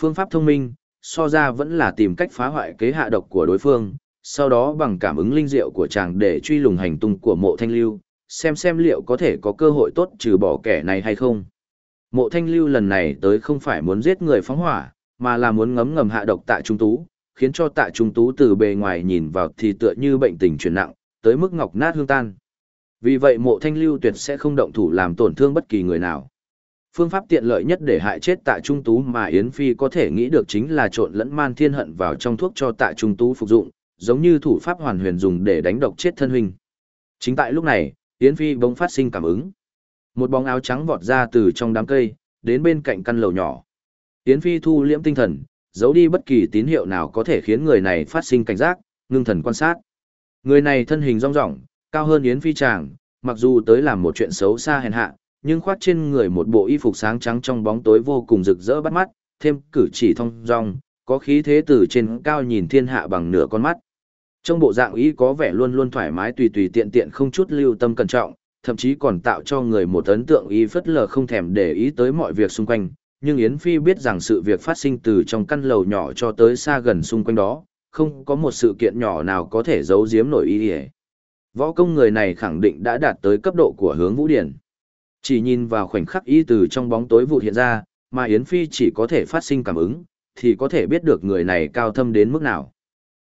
Phương pháp thông minh, so ra vẫn là tìm cách phá hoại kế hạ độc của đối phương, sau đó bằng cảm ứng linh diệu của chàng để truy lùng hành tung của mộ thanh lưu, xem xem liệu có thể có cơ hội tốt trừ bỏ kẻ này hay không. Mộ thanh lưu lần này tới không phải muốn giết người phóng hỏa, mà là muốn ngấm ngầm hạ độc tại trung tú, khiến cho tại trung tú từ bề ngoài nhìn vào thì tựa như bệnh tình chuyển nặng, tới mức ngọc nát hương tan. Vì vậy mộ thanh lưu tuyệt sẽ không động thủ làm tổn thương bất kỳ người nào. Phương pháp tiện lợi nhất để hại chết tại trung tú mà Yến Phi có thể nghĩ được chính là trộn lẫn man thiên hận vào trong thuốc cho tại trung tú phục dụng, giống như thủ pháp hoàn huyền dùng để đánh độc chết thân huynh. Chính tại lúc này, Yến Phi bỗng phát sinh cảm ứng. Một bóng áo trắng vọt ra từ trong đám cây, đến bên cạnh căn lầu nhỏ. Yến Phi thu liễm tinh thần, giấu đi bất kỳ tín hiệu nào có thể khiến người này phát sinh cảnh giác, ngưng thần quan sát. Người này thân hình rong ròng, cao hơn Yến Phi chàng, mặc dù tới làm một chuyện xấu xa hèn hạ, nhưng khoác trên người một bộ y phục sáng trắng trong bóng tối vô cùng rực rỡ bắt mắt, thêm cử chỉ thông dong, có khí thế từ trên cao nhìn thiên hạ bằng nửa con mắt. Trong bộ dạng ý có vẻ luôn luôn thoải mái tùy tùy tiện tiện không chút lưu tâm cẩn trọng, thậm chí còn tạo cho người một ấn tượng y phất lờ không thèm để ý tới mọi việc xung quanh. Nhưng Yến Phi biết rằng sự việc phát sinh từ trong căn lầu nhỏ cho tới xa gần xung quanh đó, không có một sự kiện nhỏ nào có thể giấu giếm nổi y. Võ công người này khẳng định đã đạt tới cấp độ của hướng vũ điển. Chỉ nhìn vào khoảnh khắc y từ trong bóng tối vụ hiện ra, mà Yến Phi chỉ có thể phát sinh cảm ứng, thì có thể biết được người này cao thâm đến mức nào.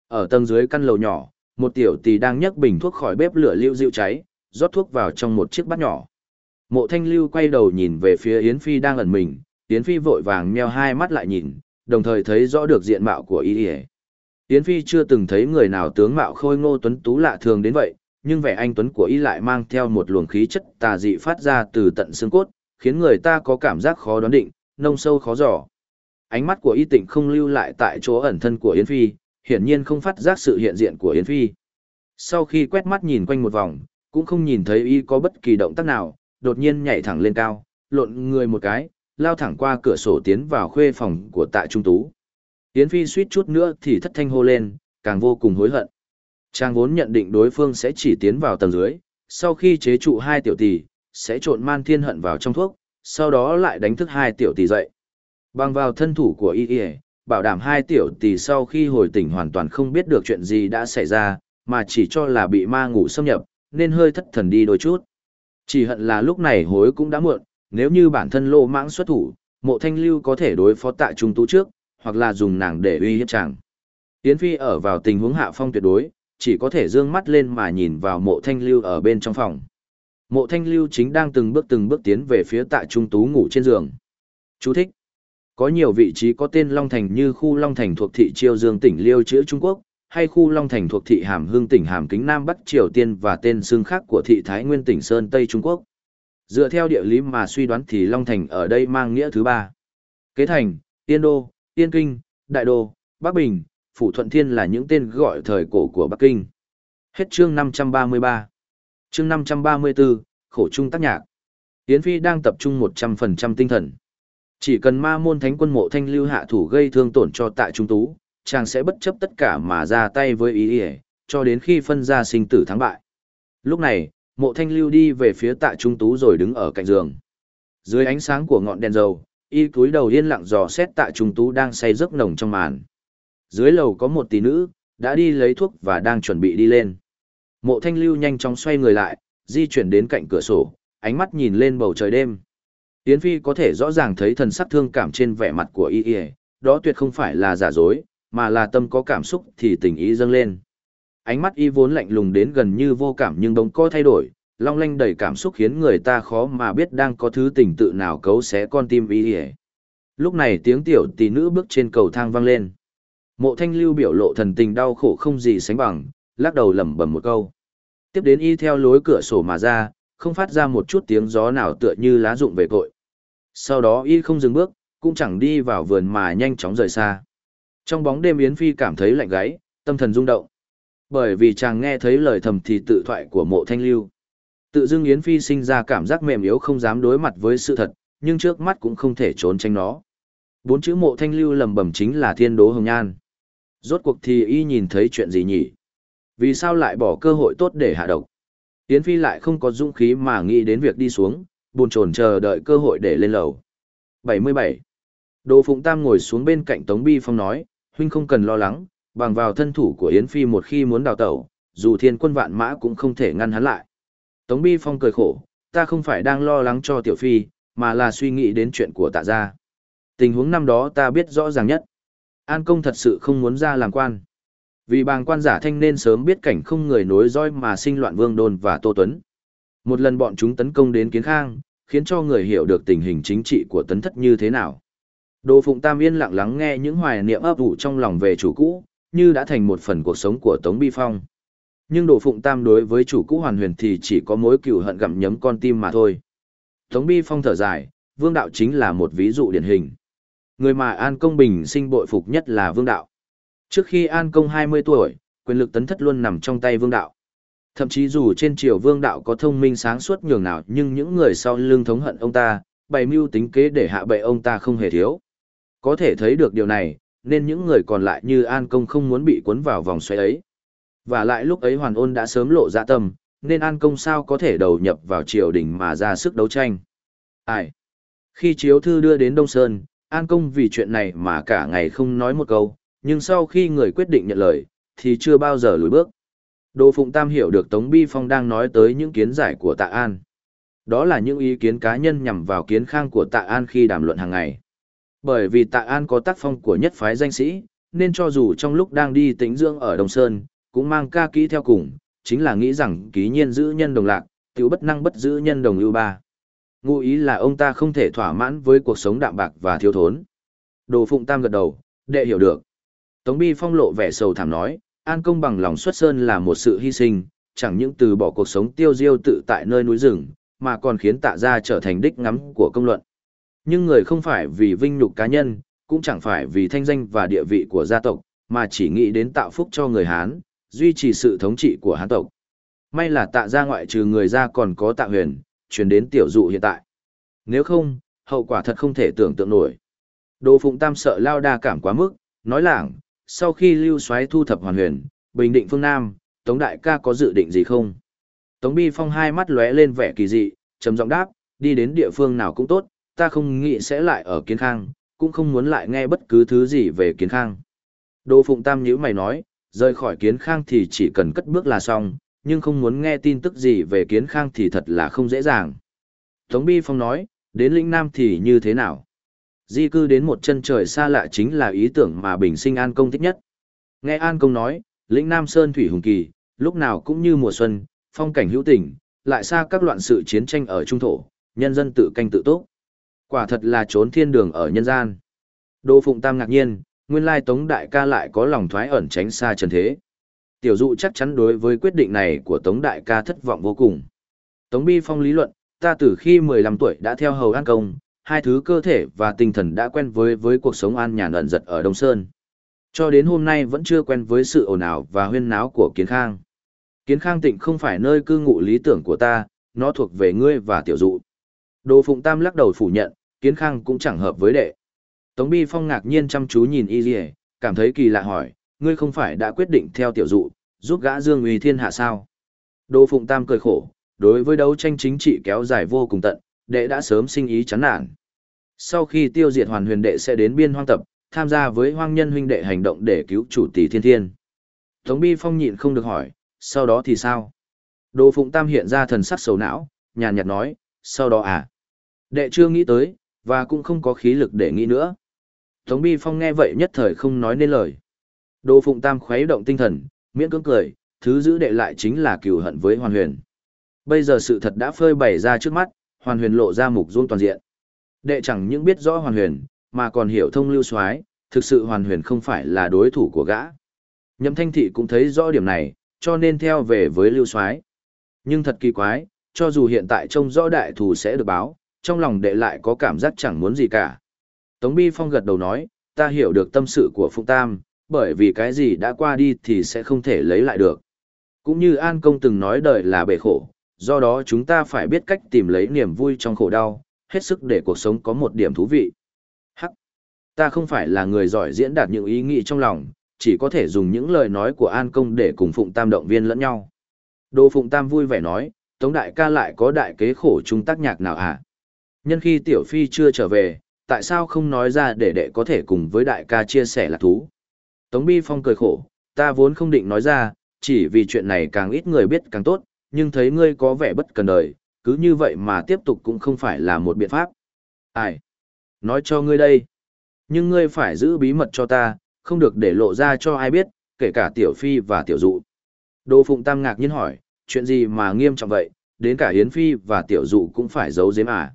Ở tầng dưới căn lầu nhỏ, một tiểu tỷ đang nhấc bình thuốc khỏi bếp lửa lưu dịu cháy, rót thuốc vào trong một chiếc bát nhỏ. Mộ Thanh Lưu quay đầu nhìn về phía Yến Phi đang ẩn mình, Yến Phi vội vàng meo hai mắt lại nhìn, đồng thời thấy rõ được diện mạo của y Yến Phi chưa từng thấy người nào tướng mạo khôi ngô tuấn tú lạ thường đến vậy, nhưng vẻ anh tuấn của y lại mang theo một luồng khí chất tà dị phát ra từ tận xương cốt, khiến người ta có cảm giác khó đoán định, nông sâu khó dò. Ánh mắt của y tịnh không lưu lại tại chỗ ẩn thân của Yến Phi, hiển nhiên không phát giác sự hiện diện của Yến Phi. Sau khi quét mắt nhìn quanh một vòng, cũng không nhìn thấy y có bất kỳ động tác nào, đột nhiên nhảy thẳng lên cao, lộn người một cái, lao thẳng qua cửa sổ tiến vào khuê phòng của tạ trung tú. Yến Phi suýt chút nữa thì thất thanh hô lên, càng vô cùng hối hận. Trang vốn nhận định đối phương sẽ chỉ tiến vào tầng dưới, sau khi chế trụ hai tiểu tỷ, sẽ trộn man thiên hận vào trong thuốc, sau đó lại đánh thức hai tiểu tỷ dậy. Bằng vào thân thủ của y y, bảo đảm hai tiểu tỷ sau khi hồi tỉnh hoàn toàn không biết được chuyện gì đã xảy ra, mà chỉ cho là bị ma ngủ xâm nhập, nên hơi thất thần đi đôi chút. Chỉ hận là lúc này hối cũng đã muộn, nếu như bản thân lô mãng xuất thủ, mộ thanh lưu có thể đối phó tại trung tú trước, hoặc là dùng nàng để uy hiếp chàng. Yến Phi ở vào tình huống hạ phong tuyệt đối, chỉ có thể dương mắt lên mà nhìn vào mộ thanh lưu ở bên trong phòng. Mộ thanh lưu chính đang từng bước từng bước tiến về phía tại trung tú ngủ trên giường. Chú thích. Có nhiều vị trí có tên Long Thành như khu Long Thành thuộc thị Triều Dương tỉnh Liêu chữ Trung Quốc, hay khu Long Thành thuộc thị Hàm Hương tỉnh Hàm Kính Nam Bắc Triều Tiên và tên xương khác của thị Thái Nguyên tỉnh Sơn Tây Trung Quốc. Dựa theo địa lý mà suy đoán thì Long Thành ở đây mang nghĩa thứ ba. Kế Thành, Tiên Đô, Tiên Kinh, Đại Đô, Bắc Bình, Phủ Thuận Thiên là những tên gọi thời cổ của Bắc Kinh. Hết chương 533. Chương 534, khổ trung tác nhạc. Yến Phi đang tập trung 100% tinh thần. Chỉ cần ma môn thánh quân mộ thanh lưu hạ thủ gây thương tổn cho tại trung tú, chàng sẽ bất chấp tất cả mà ra tay với ý ý, cho đến khi phân ra sinh tử thắng bại. Lúc này, mộ thanh lưu đi về phía tại trung tú rồi đứng ở cạnh giường. Dưới ánh sáng của ngọn đèn dầu, y cúi đầu yên lặng dò xét tại trung tú đang say giấc nồng trong màn. Dưới lầu có một tỷ nữ, đã đi lấy thuốc và đang chuẩn bị đi lên. Mộ thanh lưu nhanh chóng xoay người lại, di chuyển đến cạnh cửa sổ, ánh mắt nhìn lên bầu trời đêm. Yến Phi có thể rõ ràng thấy thần sắc thương cảm trên vẻ mặt của y y, đó tuyệt không phải là giả dối, mà là tâm có cảm xúc thì tình ý dâng lên. Ánh mắt y vốn lạnh lùng đến gần như vô cảm nhưng bỗng có thay đổi, long lanh đầy cảm xúc khiến người ta khó mà biết đang có thứ tình tự nào cấu xé con tim y y. Lúc này tiếng tiểu tỷ nữ bước trên cầu thang vang lên. Mộ thanh lưu biểu lộ thần tình đau khổ không gì sánh bằng, lắc đầu lẩm bẩm một câu. Tiếp đến y theo lối cửa sổ mà ra, không phát ra một chút tiếng gió nào tựa như lá rụng về cội. Sau đó y không dừng bước, cũng chẳng đi vào vườn mà nhanh chóng rời xa. Trong bóng đêm Yến Phi cảm thấy lạnh gáy, tâm thần rung động. Bởi vì chàng nghe thấy lời thầm thì tự thoại của mộ thanh lưu. Tự dưng Yến Phi sinh ra cảm giác mềm yếu không dám đối mặt với sự thật, nhưng trước mắt cũng không thể trốn tránh nó. Bốn chữ mộ thanh lưu lầm bầm chính là thiên đố hồng nhan. Rốt cuộc thì y nhìn thấy chuyện gì nhỉ? Vì sao lại bỏ cơ hội tốt để hạ độc? Yến Phi lại không có dũng khí mà nghĩ đến việc đi xuống, buồn chồn chờ đợi cơ hội để lên lầu. 77. Đồ Phụng Tam ngồi xuống bên cạnh Tống Bi Phong nói, huynh không cần lo lắng, bằng vào thân thủ của Yến Phi một khi muốn đào tẩu, dù thiên quân vạn mã cũng không thể ngăn hắn lại. Tống Bi Phong cười khổ, ta không phải đang lo lắng cho Tiểu Phi, mà là suy nghĩ đến chuyện của tạ gia. Tình huống năm đó ta biết rõ ràng nhất. An công thật sự không muốn ra làm quan. Vì bàng quan giả thanh nên sớm biết cảnh không người nối roi mà sinh loạn vương đôn và tô tuấn. Một lần bọn chúng tấn công đến kiến khang, khiến cho người hiểu được tình hình chính trị của tấn thất như thế nào. Đồ Phụng Tam yên lặng lắng nghe những hoài niệm ấp ủ trong lòng về chủ cũ, như đã thành một phần cuộc sống của Tống Bi Phong. Nhưng Đồ Phụng Tam đối với chủ cũ Hoàn Huyền thì chỉ có mối cừu hận gặm nhấm con tim mà thôi. Tống Bi Phong thở dài, Vương Đạo chính là một ví dụ điển hình. Người mà An Công Bình sinh bội phục nhất là Vương Đạo. Trước khi An Công 20 tuổi, quyền lực tấn thất luôn nằm trong tay Vương Đạo. Thậm chí dù trên triều Vương Đạo có thông minh sáng suốt nhường nào nhưng những người sau lưng thống hận ông ta, bày mưu tính kế để hạ bệ ông ta không hề thiếu. Có thể thấy được điều này, nên những người còn lại như An Công không muốn bị cuốn vào vòng xoáy ấy. Và lại lúc ấy Hoàn Ôn đã sớm lộ dạ tâm, nên An Công sao có thể đầu nhập vào triều đình mà ra sức đấu tranh. Ai? Khi chiếu thư đưa đến Đông Sơn, An Công vì chuyện này mà cả ngày không nói một câu, nhưng sau khi người quyết định nhận lời, thì chưa bao giờ lùi bước. Đồ Phụng Tam hiểu được Tống Bi Phong đang nói tới những kiến giải của Tạ An. Đó là những ý kiến cá nhân nhằm vào kiến khang của Tạ An khi đàm luận hàng ngày. Bởi vì Tạ An có tác phong của nhất phái danh sĩ, nên cho dù trong lúc đang đi tĩnh dưỡng ở Đồng Sơn, cũng mang ca kỹ theo cùng, chính là nghĩ rằng ký nhiên giữ nhân đồng lạc, tiểu bất năng bất giữ nhân đồng ưu ba. Ngụ ý là ông ta không thể thỏa mãn với cuộc sống đạm bạc và thiếu thốn. Đồ Phụng Tam gật đầu, đệ hiểu được. Tống Bi Phong lộ vẻ sầu thảm nói, An công bằng lòng xuất sơn là một sự hy sinh, chẳng những từ bỏ cuộc sống tiêu diêu tự tại nơi núi rừng, mà còn khiến tạ gia trở thành đích ngắm của công luận. Nhưng người không phải vì vinh nhục cá nhân, cũng chẳng phải vì thanh danh và địa vị của gia tộc, mà chỉ nghĩ đến tạo phúc cho người Hán, duy trì sự thống trị của Hán tộc. May là tạ gia ngoại trừ người ra còn có tạ huyền, truyền đến tiểu dụ hiện tại. Nếu không, hậu quả thật không thể tưởng tượng nổi. Đồ Phụng Tam sợ lao đa cảm quá mức, nói lảng, sau khi lưu xoáy thu thập hoàn huyền, bình định phương Nam, Tống Đại ca có dự định gì không? Tống Bi Phong hai mắt lóe lên vẻ kỳ dị, trầm giọng đáp, đi đến địa phương nào cũng tốt, ta không nghĩ sẽ lại ở kiến khang, cũng không muốn lại nghe bất cứ thứ gì về kiến khang. Đỗ Phụng Tam nhữ mày nói, rời khỏi kiến khang thì chỉ cần cất bước là xong, nhưng không muốn nghe tin tức gì về kiến khang thì thật là không dễ dàng. Tống Bi Phong nói, đến lĩnh Nam thì như thế nào? Di cư đến một chân trời xa lạ chính là ý tưởng mà Bình Sinh An Công thích nhất. Nghe An Công nói, lĩnh Nam Sơn Thủy Hùng Kỳ, lúc nào cũng như mùa xuân, phong cảnh hữu tình, lại xa các loạn sự chiến tranh ở trung thổ, nhân dân tự canh tự tốt. Quả thật là trốn thiên đường ở nhân gian. Đỗ Phụng Tam ngạc nhiên, nguyên lai Tống Đại ca lại có lòng thoái ẩn tránh xa trần thế. Tiểu dụ chắc chắn đối với quyết định này của Tống Đại ca thất vọng vô cùng. Tống Bi Phong lý luận, ta từ khi 15 tuổi đã theo hầu an công, hai thứ cơ thể và tinh thần đã quen với với cuộc sống an nhàn ẩn giật ở Đông Sơn. Cho đến hôm nay vẫn chưa quen với sự ồn ào và huyên náo của Kiến Khang. Kiến Khang Tịnh không phải nơi cư ngụ lý tưởng của ta, nó thuộc về ngươi và tiểu dụ. Đồ Phụng Tam lắc đầu phủ nhận, Kiến Khang cũng chẳng hợp với đệ. Tống Bi Phong ngạc nhiên chăm chú nhìn Y Lệ cảm thấy kỳ lạ hỏi, ngươi không phải đã quyết định theo tiểu dụ, giúp gã dương uy thiên hạ sao? Đồ Phụng Tam cười khổ, đối với đấu tranh chính trị kéo dài vô cùng tận, đệ đã sớm sinh ý chán nản. Sau khi tiêu diệt hoàn huyền đệ sẽ đến biên hoang tập, tham gia với hoang nhân huynh đệ hành động để cứu chủ tỷ thiên thiên. Tống Bi Phong nhịn không được hỏi, sau đó thì sao? Đồ Phụng Tam hiện ra thần sắc sầu não, nhàn nhạt nói, sau đó à? Đệ chưa nghĩ tới, và cũng không có khí lực để nghĩ nữa. Tống Bi Phong nghe vậy nhất thời không nói nên lời. Đồ Phụng Tam khuấy động tinh thần, miễn cưỡng cười, thứ giữ đệ lại chính là cừu hận với Hoàn Huyền. Bây giờ sự thật đã phơi bày ra trước mắt, Hoàn Huyền lộ ra mục dung toàn diện. Đệ chẳng những biết rõ Hoàn Huyền, mà còn hiểu thông lưu soái, thực sự Hoàn Huyền không phải là đối thủ của gã. Nhậm Thanh Thị cũng thấy rõ điểm này, cho nên theo về với lưu soái. Nhưng thật kỳ quái, cho dù hiện tại trông rõ đại thù sẽ được báo, trong lòng đệ lại có cảm giác chẳng muốn gì cả. Tống Bi Phong gật đầu nói, ta hiểu được tâm sự của Phụng Tam, bởi vì cái gì đã qua đi thì sẽ không thể lấy lại được. Cũng như An Công từng nói đời là bể khổ, do đó chúng ta phải biết cách tìm lấy niềm vui trong khổ đau, hết sức để cuộc sống có một điểm thú vị. Hắc! Ta không phải là người giỏi diễn đạt những ý nghĩ trong lòng, chỉ có thể dùng những lời nói của An Công để cùng Phụng Tam động viên lẫn nhau. Đô Phụng Tam vui vẻ nói, Tống Đại ca lại có đại kế khổ chung tác nhạc nào hả? Nhân khi Tiểu Phi chưa trở về, tại sao không nói ra để đệ có thể cùng với đại ca chia sẻ lạc thú? Tống Bi Phong cười khổ, ta vốn không định nói ra, chỉ vì chuyện này càng ít người biết càng tốt, nhưng thấy ngươi có vẻ bất cần đời, cứ như vậy mà tiếp tục cũng không phải là một biện pháp. Ai? Nói cho ngươi đây. Nhưng ngươi phải giữ bí mật cho ta, không được để lộ ra cho ai biết, kể cả tiểu phi và tiểu dụ. Đỗ Phụng Tam ngạc nhiên hỏi, chuyện gì mà nghiêm trọng vậy, đến cả Hiến Phi và tiểu dụ cũng phải giấu giếm à.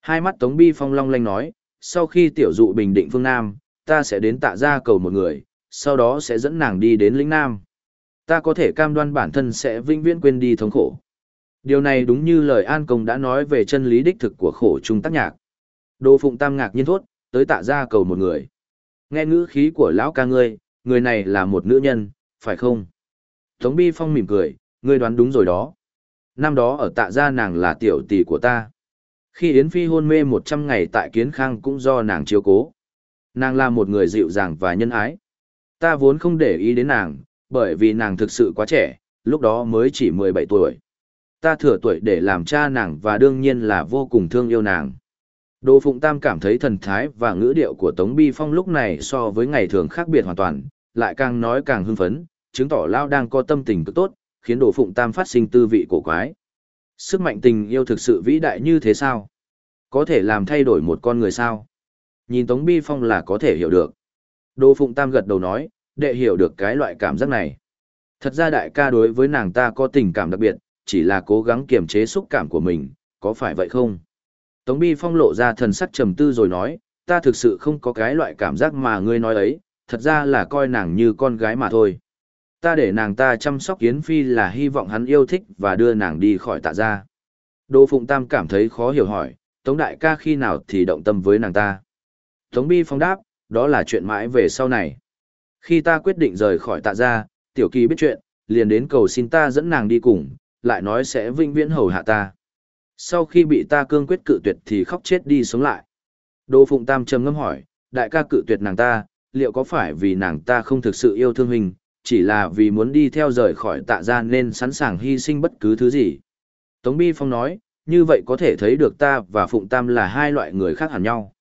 Hai mắt Tống Bi Phong long lanh nói, sau khi tiểu dụ bình định phương Nam, ta sẽ đến tạ gia cầu một người, sau đó sẽ dẫn nàng đi đến lĩnh Nam. Ta có thể cam đoan bản thân sẽ vĩnh viễn quên đi thống khổ. Điều này đúng như lời An Công đã nói về chân lý đích thực của khổ trung tác nhạc. Đỗ Phụng Tam ngạc nhiên thốt, tới tạ gia cầu một người. Nghe ngữ khí của lão ca ngươi, người này là một nữ nhân, phải không? Tống Bi Phong mỉm cười, ngươi đoán đúng rồi đó. Năm đó ở tạ gia nàng là tiểu tỷ của ta. Khi Yến Phi hôn mê 100 ngày tại Kiến Khang cũng do nàng chiếu cố. Nàng là một người dịu dàng và nhân ái. Ta vốn không để ý đến nàng, bởi vì nàng thực sự quá trẻ, lúc đó mới chỉ 17 tuổi. Ta thừa tuổi để làm cha nàng và đương nhiên là vô cùng thương yêu nàng. Đỗ Phụng Tam cảm thấy thần thái và ngữ điệu của Tống Bi Phong lúc này so với ngày thường khác biệt hoàn toàn, lại càng nói càng hưng phấn, chứng tỏ Lao đang có tâm tình cực tốt, khiến Đỗ Phụng Tam phát sinh tư vị cổ quái. Sức mạnh tình yêu thực sự vĩ đại như thế sao? Có thể làm thay đổi một con người sao? Nhìn Tống Bi Phong là có thể hiểu được. Đỗ Phụng Tam gật đầu nói, đệ hiểu được cái loại cảm giác này. Thật ra đại ca đối với nàng ta có tình cảm đặc biệt, chỉ là cố gắng kiềm chế xúc cảm của mình, có phải vậy không? Tống Bi Phong lộ ra thần sắc trầm tư rồi nói, ta thực sự không có cái loại cảm giác mà ngươi nói ấy, thật ra là coi nàng như con gái mà thôi. Ta để nàng ta chăm sóc Yến Phi là hy vọng hắn yêu thích và đưa nàng đi khỏi tạ gia. Đỗ Phụng Tam cảm thấy khó hiểu hỏi, Tống Đại ca khi nào thì động tâm với nàng ta. Tống Bi Phong đáp, đó là chuyện mãi về sau này. Khi ta quyết định rời khỏi tạ gia, Tiểu Kỳ biết chuyện, liền đến cầu xin ta dẫn nàng đi cùng, lại nói sẽ vinh viễn hầu hạ ta. Sau khi bị ta cương quyết cự tuyệt thì khóc chết đi sống lại. Đỗ Phụng Tam trầm ngâm hỏi, đại ca cự tuyệt nàng ta, liệu có phải vì nàng ta không thực sự yêu thương mình, chỉ là vì muốn đi theo rời khỏi tạ gia nên sẵn sàng hy sinh bất cứ thứ gì. Tống Bi Phong nói, như vậy có thể thấy được ta và Phụng Tam là hai loại người khác hẳn nhau.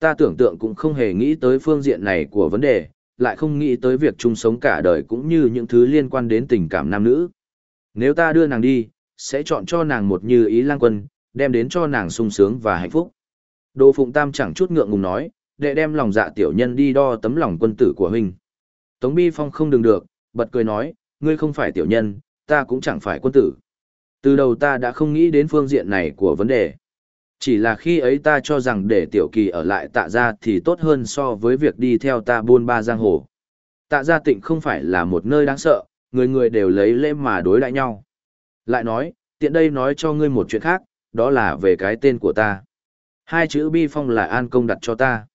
Ta tưởng tượng cũng không hề nghĩ tới phương diện này của vấn đề, lại không nghĩ tới việc chung sống cả đời cũng như những thứ liên quan đến tình cảm nam nữ. Nếu ta đưa nàng đi, sẽ chọn cho nàng một như ý lang quân, đem đến cho nàng sung sướng và hạnh phúc. Đỗ Phụng Tam chẳng chút ngượng ngùng nói, để đem lòng dạ tiểu nhân đi đo tấm lòng quân tử của huynh. Tống Bi Phong không đừng được, bật cười nói, ngươi không phải tiểu nhân, ta cũng chẳng phải quân tử. Từ đầu ta đã không nghĩ đến phương diện này của vấn đề. Chỉ là khi ấy ta cho rằng để tiểu kỳ ở lại tạ gia thì tốt hơn so với việc đi theo ta buôn ba giang hồ. Tạ gia tịnh không phải là một nơi đáng sợ, người người đều lấy lễ mà đối lại nhau. Lại nói, tiện đây nói cho ngươi một chuyện khác, đó là về cái tên của ta. Hai chữ bi phong là an công đặt cho ta.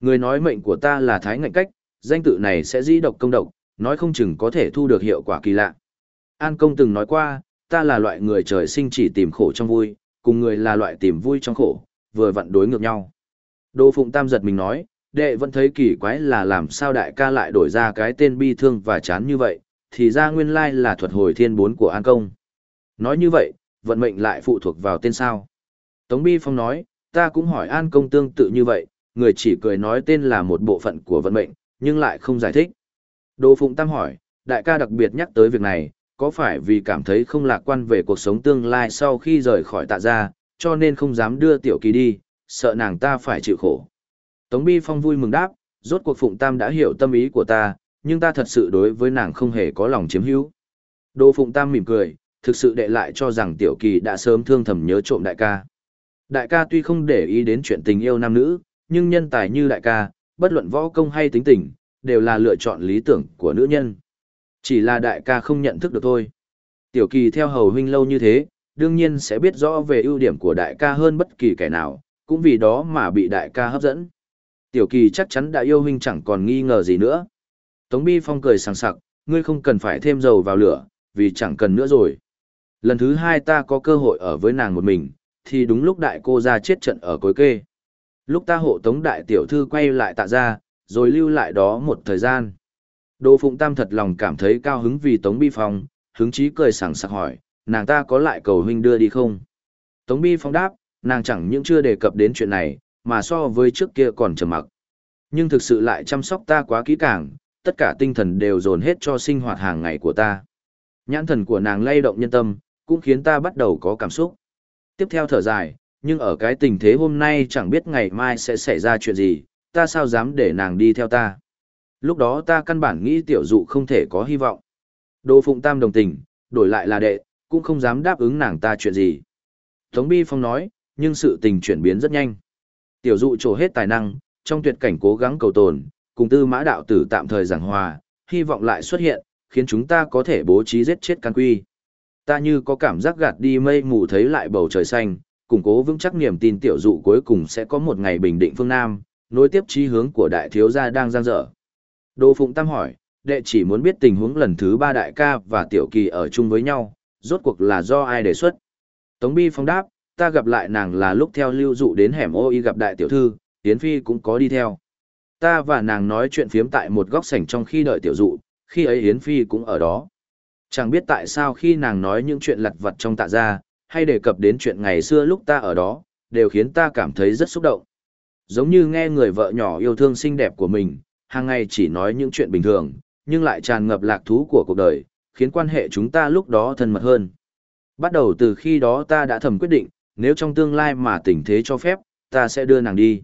Người nói mệnh của ta là thái ngạnh cách, danh tự này sẽ dĩ độc công độc, nói không chừng có thể thu được hiệu quả kỳ lạ. An công từng nói qua, ta là loại người trời sinh chỉ tìm khổ trong vui, cùng người là loại tìm vui trong khổ, vừa vặn đối ngược nhau. Đỗ Phụng Tam giật mình nói, đệ vẫn thấy kỳ quái là làm sao đại ca lại đổi ra cái tên bi thương và chán như vậy, thì ra nguyên lai là thuật hồi thiên bốn của An Công. Nói như vậy, vận mệnh lại phụ thuộc vào tên sao. Tống Bi Phong nói, ta cũng hỏi An Công tương tự như vậy, người chỉ cười nói tên là một bộ phận của vận mệnh, nhưng lại không giải thích. Đỗ Phụng Tam hỏi, đại ca đặc biệt nhắc tới việc này, có phải vì cảm thấy không lạc quan về cuộc sống tương lai sau khi rời khỏi tạ gia, cho nên không dám đưa tiểu kỳ đi, sợ nàng ta phải chịu khổ. Tống Bi Phong vui mừng đáp, rốt cuộc Phụng Tam đã hiểu tâm ý của ta, nhưng ta thật sự đối với nàng không hề có lòng chiếm hữu. Đỗ Phụng Tam mỉm cười, thực sự đệ lại cho rằng tiểu kỳ đã sớm thương thầm nhớ trộm đại ca. Đại ca tuy không để ý đến chuyện tình yêu nam nữ, nhưng nhân tài như đại ca, bất luận võ công hay tính tình, đều là lựa chọn lý tưởng của nữ nhân. Chỉ là đại ca không nhận thức được thôi. Tiểu kỳ theo hầu huynh lâu như thế, đương nhiên sẽ biết rõ về ưu điểm của đại ca hơn bất kỳ kẻ nào, cũng vì đó mà bị đại ca hấp dẫn. Tiểu kỳ chắc chắn đã yêu huynh chẳng còn nghi ngờ gì nữa. Tống Bi Phong cười sảng sặc, ngươi không cần phải thêm dầu vào lửa, vì chẳng cần nữa rồi. Lần thứ hai ta có cơ hội ở với nàng một mình, thì đúng lúc đại cô ra chết trận ở cối kê. Lúc ta hộ tống đại tiểu thư quay lại tạ ra, rồi lưu lại đó một thời gian. Đỗ Phụng Tam thật lòng cảm thấy cao hứng vì Tống Bi Phong, hứng chí cười sảng sặc hỏi, nàng ta có lại cầu huynh đưa đi không? Tống Bi Phong đáp, nàng chẳng những chưa đề cập đến chuyện này, mà so với trước kia còn trầm mặc. Nhưng thực sự lại chăm sóc ta quá kỹ càng, tất cả tinh thần đều dồn hết cho sinh hoạt hàng ngày của ta. Nhãn thần của nàng lay động nhân tâm, cũng khiến ta bắt đầu có cảm xúc. Tiếp theo thở dài, nhưng ở cái tình thế hôm nay chẳng biết ngày mai sẽ xảy ra chuyện gì, ta sao dám để nàng đi theo ta. Lúc đó ta căn bản nghĩ tiểu dụ không thể có hy vọng. đồ Phụng Tam đồng tình, đổi lại là đệ, cũng không dám đáp ứng nàng ta chuyện gì. Tống Bi Phong nói, nhưng sự tình chuyển biến rất nhanh. Tiểu dụ trổ hết tài năng, trong tuyệt cảnh cố gắng cầu tồn, cùng tư mã đạo tử tạm thời giảng hòa, hy vọng lại xuất hiện, khiến chúng ta có thể bố trí giết chết can quy. Ta như có cảm giác gạt đi mây mù thấy lại bầu trời xanh, củng cố vững chắc niềm tin tiểu dụ cuối cùng sẽ có một ngày bình định phương Nam, nối tiếp chí hướng của đại thiếu gia đang giang dở. Đô Phụng Tam hỏi, đệ chỉ muốn biết tình huống lần thứ ba đại ca và tiểu kỳ ở chung với nhau, rốt cuộc là do ai đề xuất. Tống Bi Phong đáp, ta gặp lại nàng là lúc theo lưu dụ đến hẻm ô y gặp đại tiểu thư, Yến Phi cũng có đi theo. Ta và nàng nói chuyện phiếm tại một góc sảnh trong khi đợi tiểu dụ, khi ấy Yến Phi cũng ở đó. Chẳng biết tại sao khi nàng nói những chuyện lặt vặt trong tạ gia, hay đề cập đến chuyện ngày xưa lúc ta ở đó, đều khiến ta cảm thấy rất xúc động. Giống như nghe người vợ nhỏ yêu thương xinh đẹp của mình, hàng ngày chỉ nói những chuyện bình thường, nhưng lại tràn ngập lạc thú của cuộc đời, khiến quan hệ chúng ta lúc đó thân mật hơn. Bắt đầu từ khi đó ta đã thầm quyết định, nếu trong tương lai mà tình thế cho phép, ta sẽ đưa nàng đi.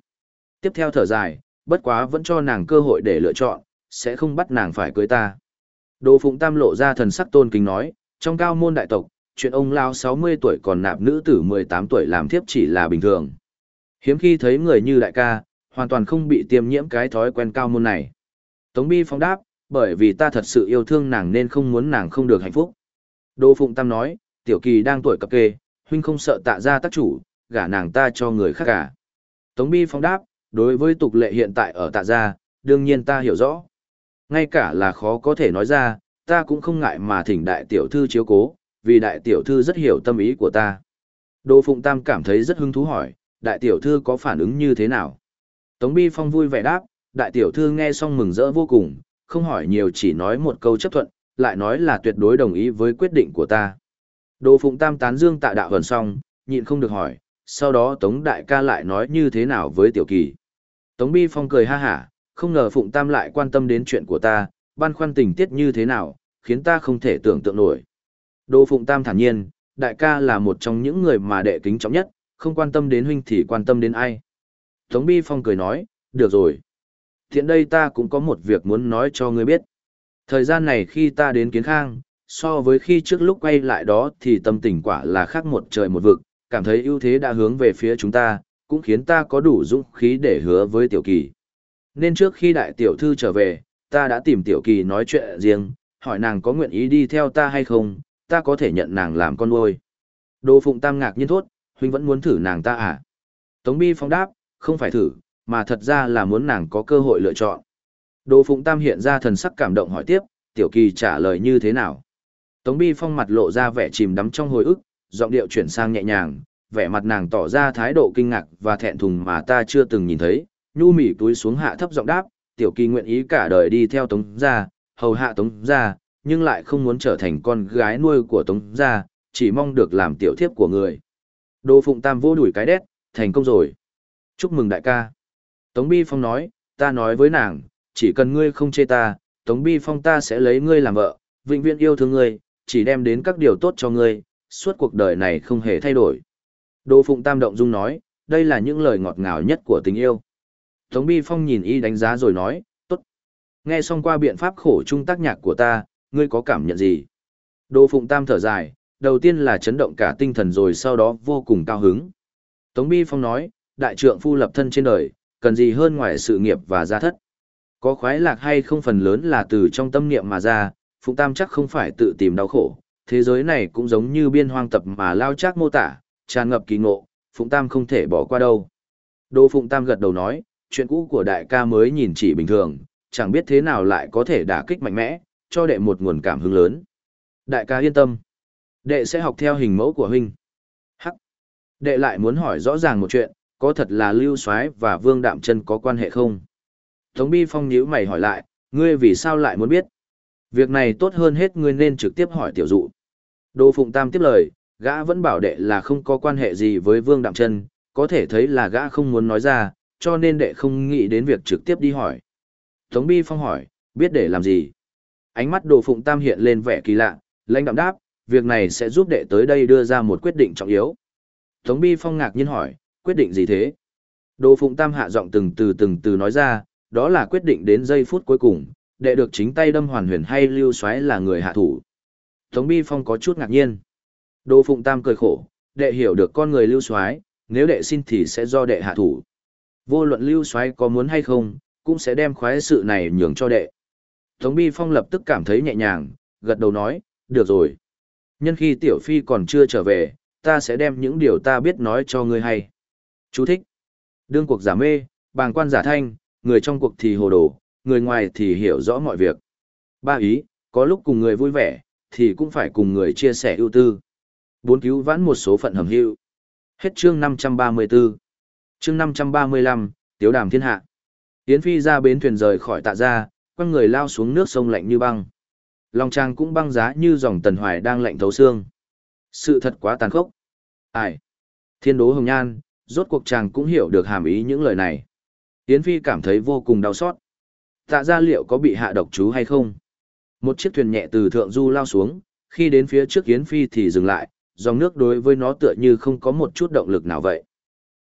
Tiếp theo thở dài, bất quá vẫn cho nàng cơ hội để lựa chọn, sẽ không bắt nàng phải cưới ta. Đồ Phụng Tam lộ ra thần sắc tôn kính nói, trong cao môn đại tộc, chuyện ông lao 60 tuổi còn nạp nữ tử 18 tuổi làm thiếp chỉ là bình thường. Hiếm khi thấy người như đại ca, hoàn toàn không bị tiêm nhiễm cái thói quen cao môn này. Tống Bi Phong đáp, bởi vì ta thật sự yêu thương nàng nên không muốn nàng không được hạnh phúc. Đỗ Phụng Tam nói, tiểu kỳ đang tuổi cập kê, huynh không sợ tạ ra tác chủ, gả nàng ta cho người khác cả. Tống Bi Phong đáp, đối với tục lệ hiện tại ở tạ gia, đương nhiên ta hiểu rõ. Ngay cả là khó có thể nói ra, ta cũng không ngại mà thỉnh đại tiểu thư chiếu cố, vì đại tiểu thư rất hiểu tâm ý của ta. Đỗ Phụng Tam cảm thấy rất hứng thú hỏi, đại tiểu thư có phản ứng như thế nào? Tống Bi Phong vui vẻ đáp, đại tiểu thư nghe xong mừng rỡ vô cùng, không hỏi nhiều chỉ nói một câu chấp thuận, lại nói là tuyệt đối đồng ý với quyết định của ta. Đồ Phụng Tam tán dương tạ đạo gần xong, nhịn không được hỏi, sau đó Tống Đại ca lại nói như thế nào với Tiểu Kỳ. Tống Bi Phong cười ha hả, không ngờ Phụng Tam lại quan tâm đến chuyện của ta, băn khoăn tình tiết như thế nào, khiến ta không thể tưởng tượng nổi. Đồ Phụng Tam thản nhiên, đại ca là một trong những người mà đệ kính trọng nhất, không quan tâm đến huynh thì quan tâm đến ai. Tống Bi Phong cười nói, được rồi. Thiện đây ta cũng có một việc muốn nói cho ngươi biết. Thời gian này khi ta đến Kiến Khang, so với khi trước lúc quay lại đó thì tâm tình quả là khác một trời một vực, cảm thấy ưu thế đã hướng về phía chúng ta, cũng khiến ta có đủ dũng khí để hứa với Tiểu Kỳ. Nên trước khi đại tiểu thư trở về, ta đã tìm Tiểu Kỳ nói chuyện riêng, hỏi nàng có nguyện ý đi theo ta hay không, ta có thể nhận nàng làm con nuôi. Đô Phụng Tam ngạc nhiên thốt, huynh vẫn muốn thử nàng ta à? Tống Bi Phong đáp, không phải thử, mà thật ra là muốn nàng có cơ hội lựa chọn. Đồ Phụng Tam hiện ra thần sắc cảm động hỏi tiếp, Tiểu Kỳ trả lời như thế nào? Tống Bi Phong mặt lộ ra vẻ chìm đắm trong hồi ức, giọng điệu chuyển sang nhẹ nhàng, vẻ mặt nàng tỏ ra thái độ kinh ngạc và thẹn thùng mà ta chưa từng nhìn thấy, nhu mỉ túi xuống hạ thấp giọng đáp, Tiểu Kỳ nguyện ý cả đời đi theo Tống gia, hầu hạ Tống gia, nhưng lại không muốn trở thành con gái nuôi của Tống gia, chỉ mong được làm tiểu thiếp của người. Đồ Phụng Tam vô đuổi cái đét, thành công rồi. Chúc mừng đại ca. Tống Bi Phong nói, ta nói với nàng, chỉ cần ngươi không chê ta, Tống Bi Phong ta sẽ lấy ngươi làm vợ, vĩnh viễn yêu thương ngươi, chỉ đem đến các điều tốt cho ngươi, suốt cuộc đời này không hề thay đổi. Đô Phụng Tam Động Dung nói, đây là những lời ngọt ngào nhất của tình yêu. Tống Bi Phong nhìn y đánh giá rồi nói, tốt. Nghe xong qua biện pháp khổ trung tác nhạc của ta, ngươi có cảm nhận gì? Đô Phụng Tam thở dài, đầu tiên là chấn động cả tinh thần rồi sau đó vô cùng cao hứng. Tống Bi Phong nói, đại trượng phu lập thân trên đời, cần gì hơn ngoài sự nghiệp và gia thất. Có khoái lạc hay không phần lớn là từ trong tâm niệm mà ra, Phụng Tam chắc không phải tự tìm đau khổ, thế giới này cũng giống như biên hoang tập mà lao chắc mô tả, tràn ngập kỳ ngộ, Phụng Tam không thể bỏ qua đâu. Đô Phụng Tam gật đầu nói, chuyện cũ của đại ca mới nhìn chỉ bình thường, chẳng biết thế nào lại có thể đả kích mạnh mẽ, cho đệ một nguồn cảm hứng lớn. Đại ca yên tâm. Đệ sẽ học theo hình mẫu của huynh. Hắc. Đệ lại muốn hỏi rõ ràng một chuyện, có thật là Lưu Soái và Vương Đạm Chân có quan hệ không? Tống Bi Phong nhíu mày hỏi lại, ngươi vì sao lại muốn biết? Việc này tốt hơn hết ngươi nên trực tiếp hỏi tiểu dụ. Đô Phụng Tam tiếp lời, gã vẫn bảo đệ là không có quan hệ gì với Vương Đạm Chân, có thể thấy là gã không muốn nói ra, cho nên đệ không nghĩ đến việc trực tiếp đi hỏi. Tống Bi Phong hỏi, biết để làm gì? Ánh mắt Đồ Phụng Tam hiện lên vẻ kỳ lạ, lãnh đạm đáp, việc này sẽ giúp đệ tới đây đưa ra một quyết định trọng yếu. Tống Bi Phong ngạc nhiên hỏi, quyết định gì thế? Đồ Phụng Tam hạ giọng từng từ từng từ nói ra, đó là quyết định đến giây phút cuối cùng, đệ được chính tay đâm hoàn huyền hay lưu xoáy là người hạ thủ. Tống Bi Phong có chút ngạc nhiên. Đồ Phụng Tam cười khổ, đệ hiểu được con người lưu xoáy, nếu đệ xin thì sẽ do đệ hạ thủ. Vô luận lưu xoáy có muốn hay không, cũng sẽ đem khoái sự này nhường cho đệ. Tống Bi Phong lập tức cảm thấy nhẹ nhàng, gật đầu nói, được rồi. Nhân khi Tiểu Phi còn chưa trở về, ta sẽ đem những điều ta biết nói cho ngươi hay. Chú thích. Đương cuộc giả mê, bàng quan giả thanh, người trong cuộc thì hồ đồ, người ngoài thì hiểu rõ mọi việc. Ba ý, có lúc cùng người vui vẻ, thì cũng phải cùng người chia sẻ ưu tư. Bốn cứu vãn một số phận hầm hữu. Hết chương 534. Chương 535, Tiếu đàm thiên hạ. Yến Phi ra bến thuyền rời khỏi tạ ra, quăng người lao xuống nước sông lạnh như băng. Long trang cũng băng giá như dòng tần hoài đang lạnh thấu xương. Sự thật quá tàn khốc. Ai? Thiên đố hồng nhan, rốt cuộc chàng cũng hiểu được hàm ý những lời này. Yến Phi cảm thấy vô cùng đau xót. Tạ ra liệu có bị hạ độc chú hay không? Một chiếc thuyền nhẹ từ thượng du lao xuống, khi đến phía trước Yến Phi thì dừng lại, dòng nước đối với nó tựa như không có một chút động lực nào vậy.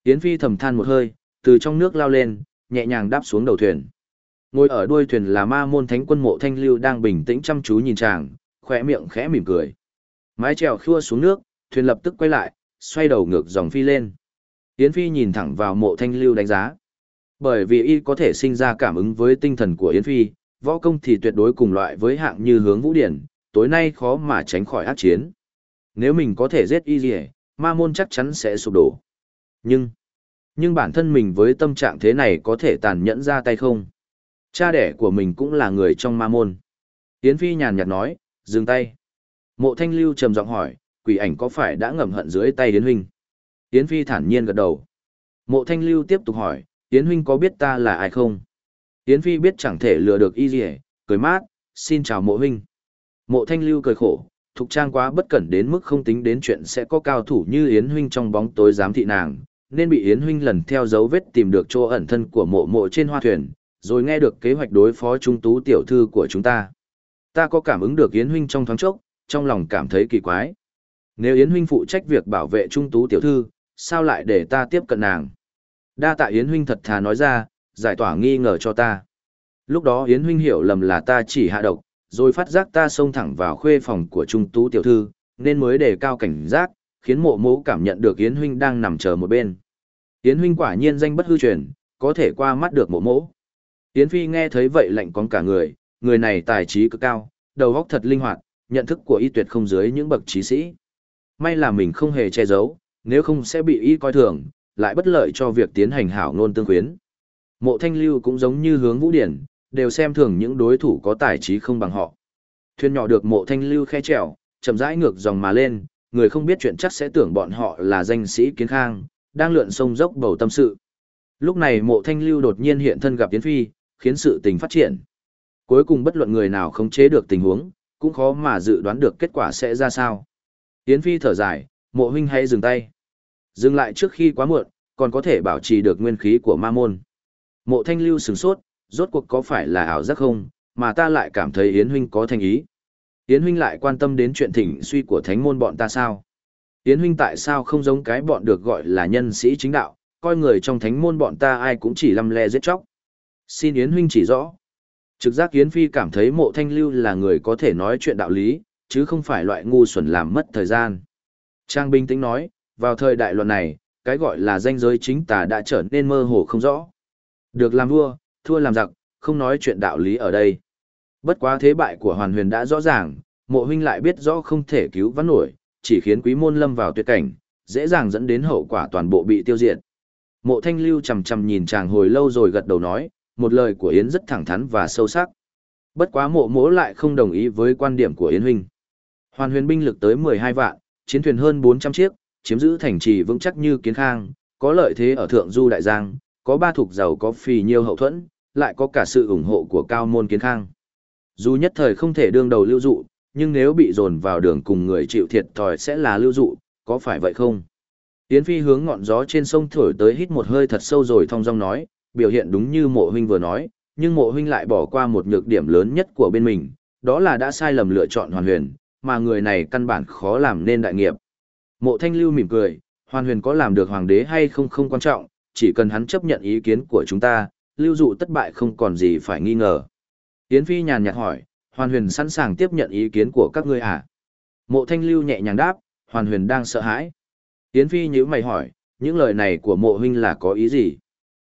Yến Phi thầm than một hơi, từ trong nước lao lên, nhẹ nhàng đáp xuống đầu thuyền. Ngồi ở đuôi thuyền là ma môn thánh quân mộ thanh lưu đang bình tĩnh chăm chú nhìn chàng, khỏe miệng khẽ mỉm cười. Mái chèo khua xuống nước, thuyền lập tức quay lại, xoay đầu ngược dòng phi lên. Yến Phi nhìn thẳng vào mộ thanh lưu đánh giá. Bởi vì y có thể sinh ra cảm ứng với tinh thần của Yến Phi, võ công thì tuyệt đối cùng loại với hạng như hướng vũ điển, tối nay khó mà tránh khỏi ác chiến. Nếu mình có thể giết y gì ma môn chắc chắn sẽ sụp đổ. Nhưng, nhưng bản thân mình với tâm trạng thế này có thể tàn nhẫn ra tay không? Cha đẻ của mình cũng là người trong ma môn. Yến Phi nhàn nhạt nói, dừng tay. Mộ Thanh Lưu trầm giọng hỏi, quỷ ảnh có phải đã ngầm hận dưới tay Yến Huynh? Yến Phi thản nhiên gật đầu. Mộ Thanh Lưu tiếp tục hỏi, Yến Huynh có biết ta là ai không? Yến Phi biết chẳng thể lừa được y gì, cười mát, xin chào mộ huynh. Mộ thanh lưu cười khổ, thục trang quá bất cẩn đến mức không tính đến chuyện sẽ có cao thủ như Yến huynh trong bóng tối giám thị nàng, nên bị Yến huynh lần theo dấu vết tìm được chỗ ẩn thân của mộ mộ trên hoa thuyền, rồi nghe được kế hoạch đối phó trung tú tiểu thư của chúng ta. Ta có cảm ứng được Yến huynh trong thoáng chốc, trong lòng cảm thấy kỳ quái. Nếu Yến huynh phụ trách việc bảo vệ trung tú tiểu thư, sao lại để ta tiếp cận nàng? Đa tạ Yến huynh thật thà nói ra, giải tỏa nghi ngờ cho ta. Lúc đó Yến huynh hiểu lầm là ta chỉ hạ độc, rồi phát giác ta xông thẳng vào khuê phòng của trung tú tiểu thư, nên mới đề cao cảnh giác, khiến mộ mẫu cảm nhận được Yến huynh đang nằm chờ một bên. Yến huynh quả nhiên danh bất hư truyền, có thể qua mắt được mộ mẫu. Yến phi nghe thấy vậy lạnh cóng cả người, người này tài trí cực cao, đầu óc thật linh hoạt, nhận thức của y tuyệt không dưới những bậc trí sĩ. May là mình không hề che giấu, nếu không sẽ bị y coi thường, lại bất lợi cho việc tiến hành hảo ngôn tương khuyến. Mộ thanh lưu cũng giống như hướng vũ điển, đều xem thường những đối thủ có tài trí không bằng họ. Thuyền nhỏ được mộ thanh lưu khe trèo, chậm rãi ngược dòng mà lên, người không biết chuyện chắc sẽ tưởng bọn họ là danh sĩ kiến khang, đang lượn sông dốc bầu tâm sự. Lúc này mộ thanh lưu đột nhiên hiện thân gặp Yến Phi, khiến sự tình phát triển. Cuối cùng bất luận người nào không chế được tình huống, cũng khó mà dự đoán được kết quả sẽ ra sao. Yến Phi thở dài, mộ huynh hãy dừng tay. Dừng lại trước khi quá muộn, còn có thể bảo trì được nguyên khí của ma môn. Mộ thanh lưu sửng sốt, rốt cuộc có phải là ảo giác không, mà ta lại cảm thấy Yến huynh có thành ý. Yến huynh lại quan tâm đến chuyện thỉnh suy của thánh môn bọn ta sao? Yến huynh tại sao không giống cái bọn được gọi là nhân sĩ chính đạo, coi người trong thánh môn bọn ta ai cũng chỉ lăm le giết chóc. Xin Yến huynh chỉ rõ. Trực giác Yến Phi cảm thấy mộ thanh lưu là người có thể nói chuyện đạo lý, chứ không phải loại ngu xuẩn làm mất thời gian. Trang bình tĩnh nói, vào thời đại loạn này, cái gọi là danh giới chính tà đã trở nên mơ hồ không rõ. Được làm vua, thua làm giặc, không nói chuyện đạo lý ở đây. Bất quá thế bại của hoàn huyền đã rõ ràng, mộ huynh lại biết rõ không thể cứu vãn nổi, chỉ khiến quý môn lâm vào tuyệt cảnh, dễ dàng dẫn đến hậu quả toàn bộ bị tiêu diệt. Mộ thanh lưu chầm chầm nhìn chàng hồi lâu rồi gật đầu nói, một lời của Yến rất thẳng thắn và sâu sắc. Bất quá mộ mỗ lại không đồng ý với quan điểm của Yến huynh. Hoàn huyền binh lực tới 12 vạn, chiến thuyền hơn 400 chiếc, chiếm giữ thành trì vững chắc như kiến khang, có lợi thế ở thượng du đại giang, có ba thuộc giàu có phì nhiều hậu thuẫn, lại có cả sự ủng hộ của cao môn kiến khang. Dù nhất thời không thể đương đầu lưu dụ, nhưng nếu bị dồn vào đường cùng người chịu thiệt thòi sẽ là lưu dụ, có phải vậy không? Yến Phi hướng ngọn gió trên sông thổi tới hít một hơi thật sâu rồi thong dong nói, biểu hiện đúng như mộ huynh vừa nói, nhưng mộ huynh lại bỏ qua một nhược điểm lớn nhất của bên mình, đó là đã sai lầm lựa chọn hoàn huyền, mà người này căn bản khó làm nên đại nghiệp. Mộ thanh lưu mỉm cười, hoàn huyền có làm được hoàng đế hay không không quan trọng, chỉ cần hắn chấp nhận ý kiến của chúng ta, lưu dụ tất bại không còn gì phải nghi ngờ. Yến Phi nhàn nhạt hỏi, hoàn huyền sẵn sàng tiếp nhận ý kiến của các ngươi à? Mộ thanh lưu nhẹ nhàng đáp, hoàn huyền đang sợ hãi. Yến Phi nhíu mày hỏi, những lời này của mộ huynh là có ý gì?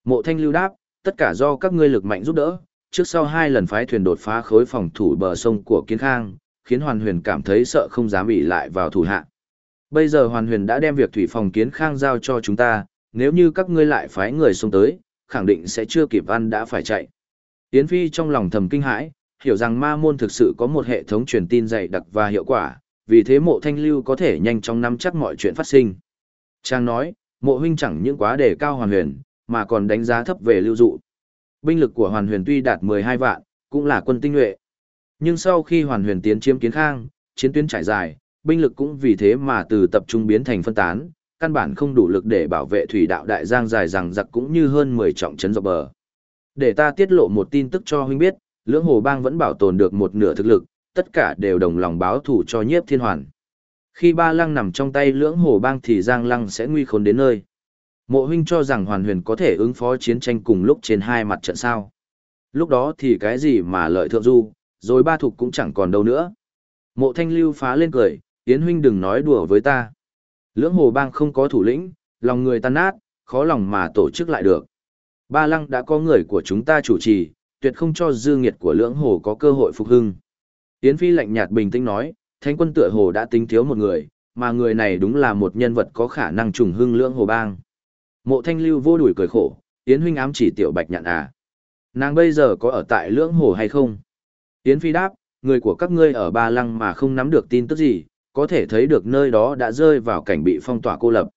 Mộ thanh lưu đáp, tất cả do các ngươi lực mạnh giúp đỡ, trước sau hai lần phái thuyền đột phá khối phòng thủ bờ sông của Kiến Khang, khiến Hoàn Huyền cảm thấy sợ không dám bị lại vào thủ hạ. Bây giờ Hoàn Huyền đã đem việc thủy phòng Kiến Khang giao cho chúng ta, nếu như các ngươi lại phái người xuống tới, khẳng định sẽ chưa kịp ăn đã phải chạy. Yến Phi trong lòng thầm kinh hãi, hiểu rằng ma môn thực sự có một hệ thống truyền tin dày đặc và hiệu quả, vì thế mộ thanh lưu có thể nhanh chóng nắm chắc mọi chuyện phát sinh. Trang nói, mộ huynh chẳng những quá đề cao hoàn huyền, mà còn đánh giá thấp về lưu dụ. Binh lực của hoàn huyền tuy đạt 12 vạn, cũng là quân tinh nhuệ. Nhưng sau khi hoàn huyền tiến chiếm kiến khang, chiến tuyến trải dài, binh lực cũng vì thế mà từ tập trung biến thành phân tán, căn bản không đủ lực để bảo vệ thủy đạo đại giang dài rằng giặc cũng như hơn 10 trọng trấn dọc bờ. Để ta tiết lộ một tin tức cho huynh biết, lưỡng hồ bang vẫn bảo tồn được một nửa thực lực, tất cả đều đồng lòng báo thủ cho nhiếp thiên hoàn. Khi ba lăng nằm trong tay lưỡng hồ bang thì giang lăng sẽ nguy khốn đến nơi. Mộ huynh cho rằng hoàn huyền có thể ứng phó chiến tranh cùng lúc trên hai mặt trận sao. Lúc đó thì cái gì mà lợi thượng du, rồi ba thục cũng chẳng còn đâu nữa. Mộ thanh lưu phá lên cười, Yến huynh đừng nói đùa với ta. Lưỡng hồ bang không có thủ lĩnh, lòng người tan nát, khó lòng mà tổ chức lại được. Ba lăng đã có người của chúng ta chủ trì, tuyệt không cho dư nghiệt của lưỡng hồ có cơ hội phục hưng. Yến Phi lạnh nhạt bình tĩnh nói, thánh quân tựa hồ đã tính thiếu một người, mà người này đúng là một nhân vật có khả năng trùng hưng lưỡng hồ bang. Mộ thanh lưu vô đuổi cười khổ, Yến huynh ám chỉ tiểu bạch nhạn à. Nàng bây giờ có ở tại lưỡng hồ hay không? Yến Phi đáp, người của các ngươi ở ba lăng mà không nắm được tin tức gì, có thể thấy được nơi đó đã rơi vào cảnh bị phong tỏa cô lập.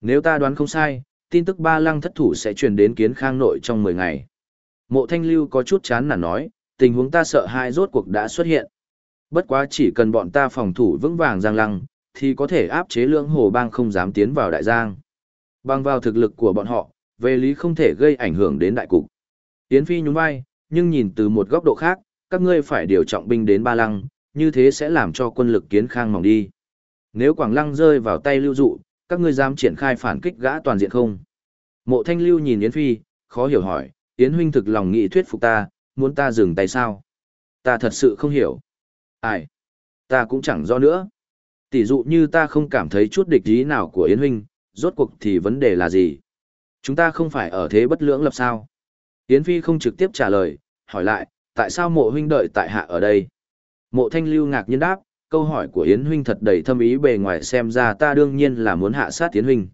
Nếu ta đoán không sai, tin tức ba lăng thất thủ sẽ truyền đến kiến khang nội trong 10 ngày. Mộ thanh lưu có chút chán nản nói, tình huống ta sợ hai rốt cuộc đã xuất hiện. Bất quá chỉ cần bọn ta phòng thủ vững vàng giang lăng, thì có thể áp chế lưỡng hồ bang không dám tiến vào đại giang. Bằng vào thực lực của bọn họ, về lý không thể gây ảnh hưởng đến đại cục. tiến Phi nhún vai, nhưng nhìn từ một góc độ khác, các ngươi phải điều trọng binh đến ba lăng, như thế sẽ làm cho quân lực kiến khang mỏng đi. Nếu Quảng Lăng rơi vào tay lưu dụ, các ngươi dám triển khai phản kích gã toàn diện không? Mộ Thanh Lưu nhìn Yến Phi, khó hiểu hỏi, Yến huynh thực lòng nghị thuyết phục ta, muốn ta dừng tay sao? Ta thật sự không hiểu. Ai? Ta cũng chẳng do nữa. Tỷ dụ như ta không cảm thấy chút địch ý nào của Yến huynh, rốt cuộc thì vấn đề là gì? Chúng ta không phải ở thế bất lưỡng lập sao? Yến Phi không trực tiếp trả lời, hỏi lại, tại sao mộ huynh đợi tại hạ ở đây? Mộ thanh lưu ngạc nhiên đáp, câu hỏi của Yến huynh thật đầy thâm ý bề ngoài xem ra ta đương nhiên là muốn hạ sát Yến huynh.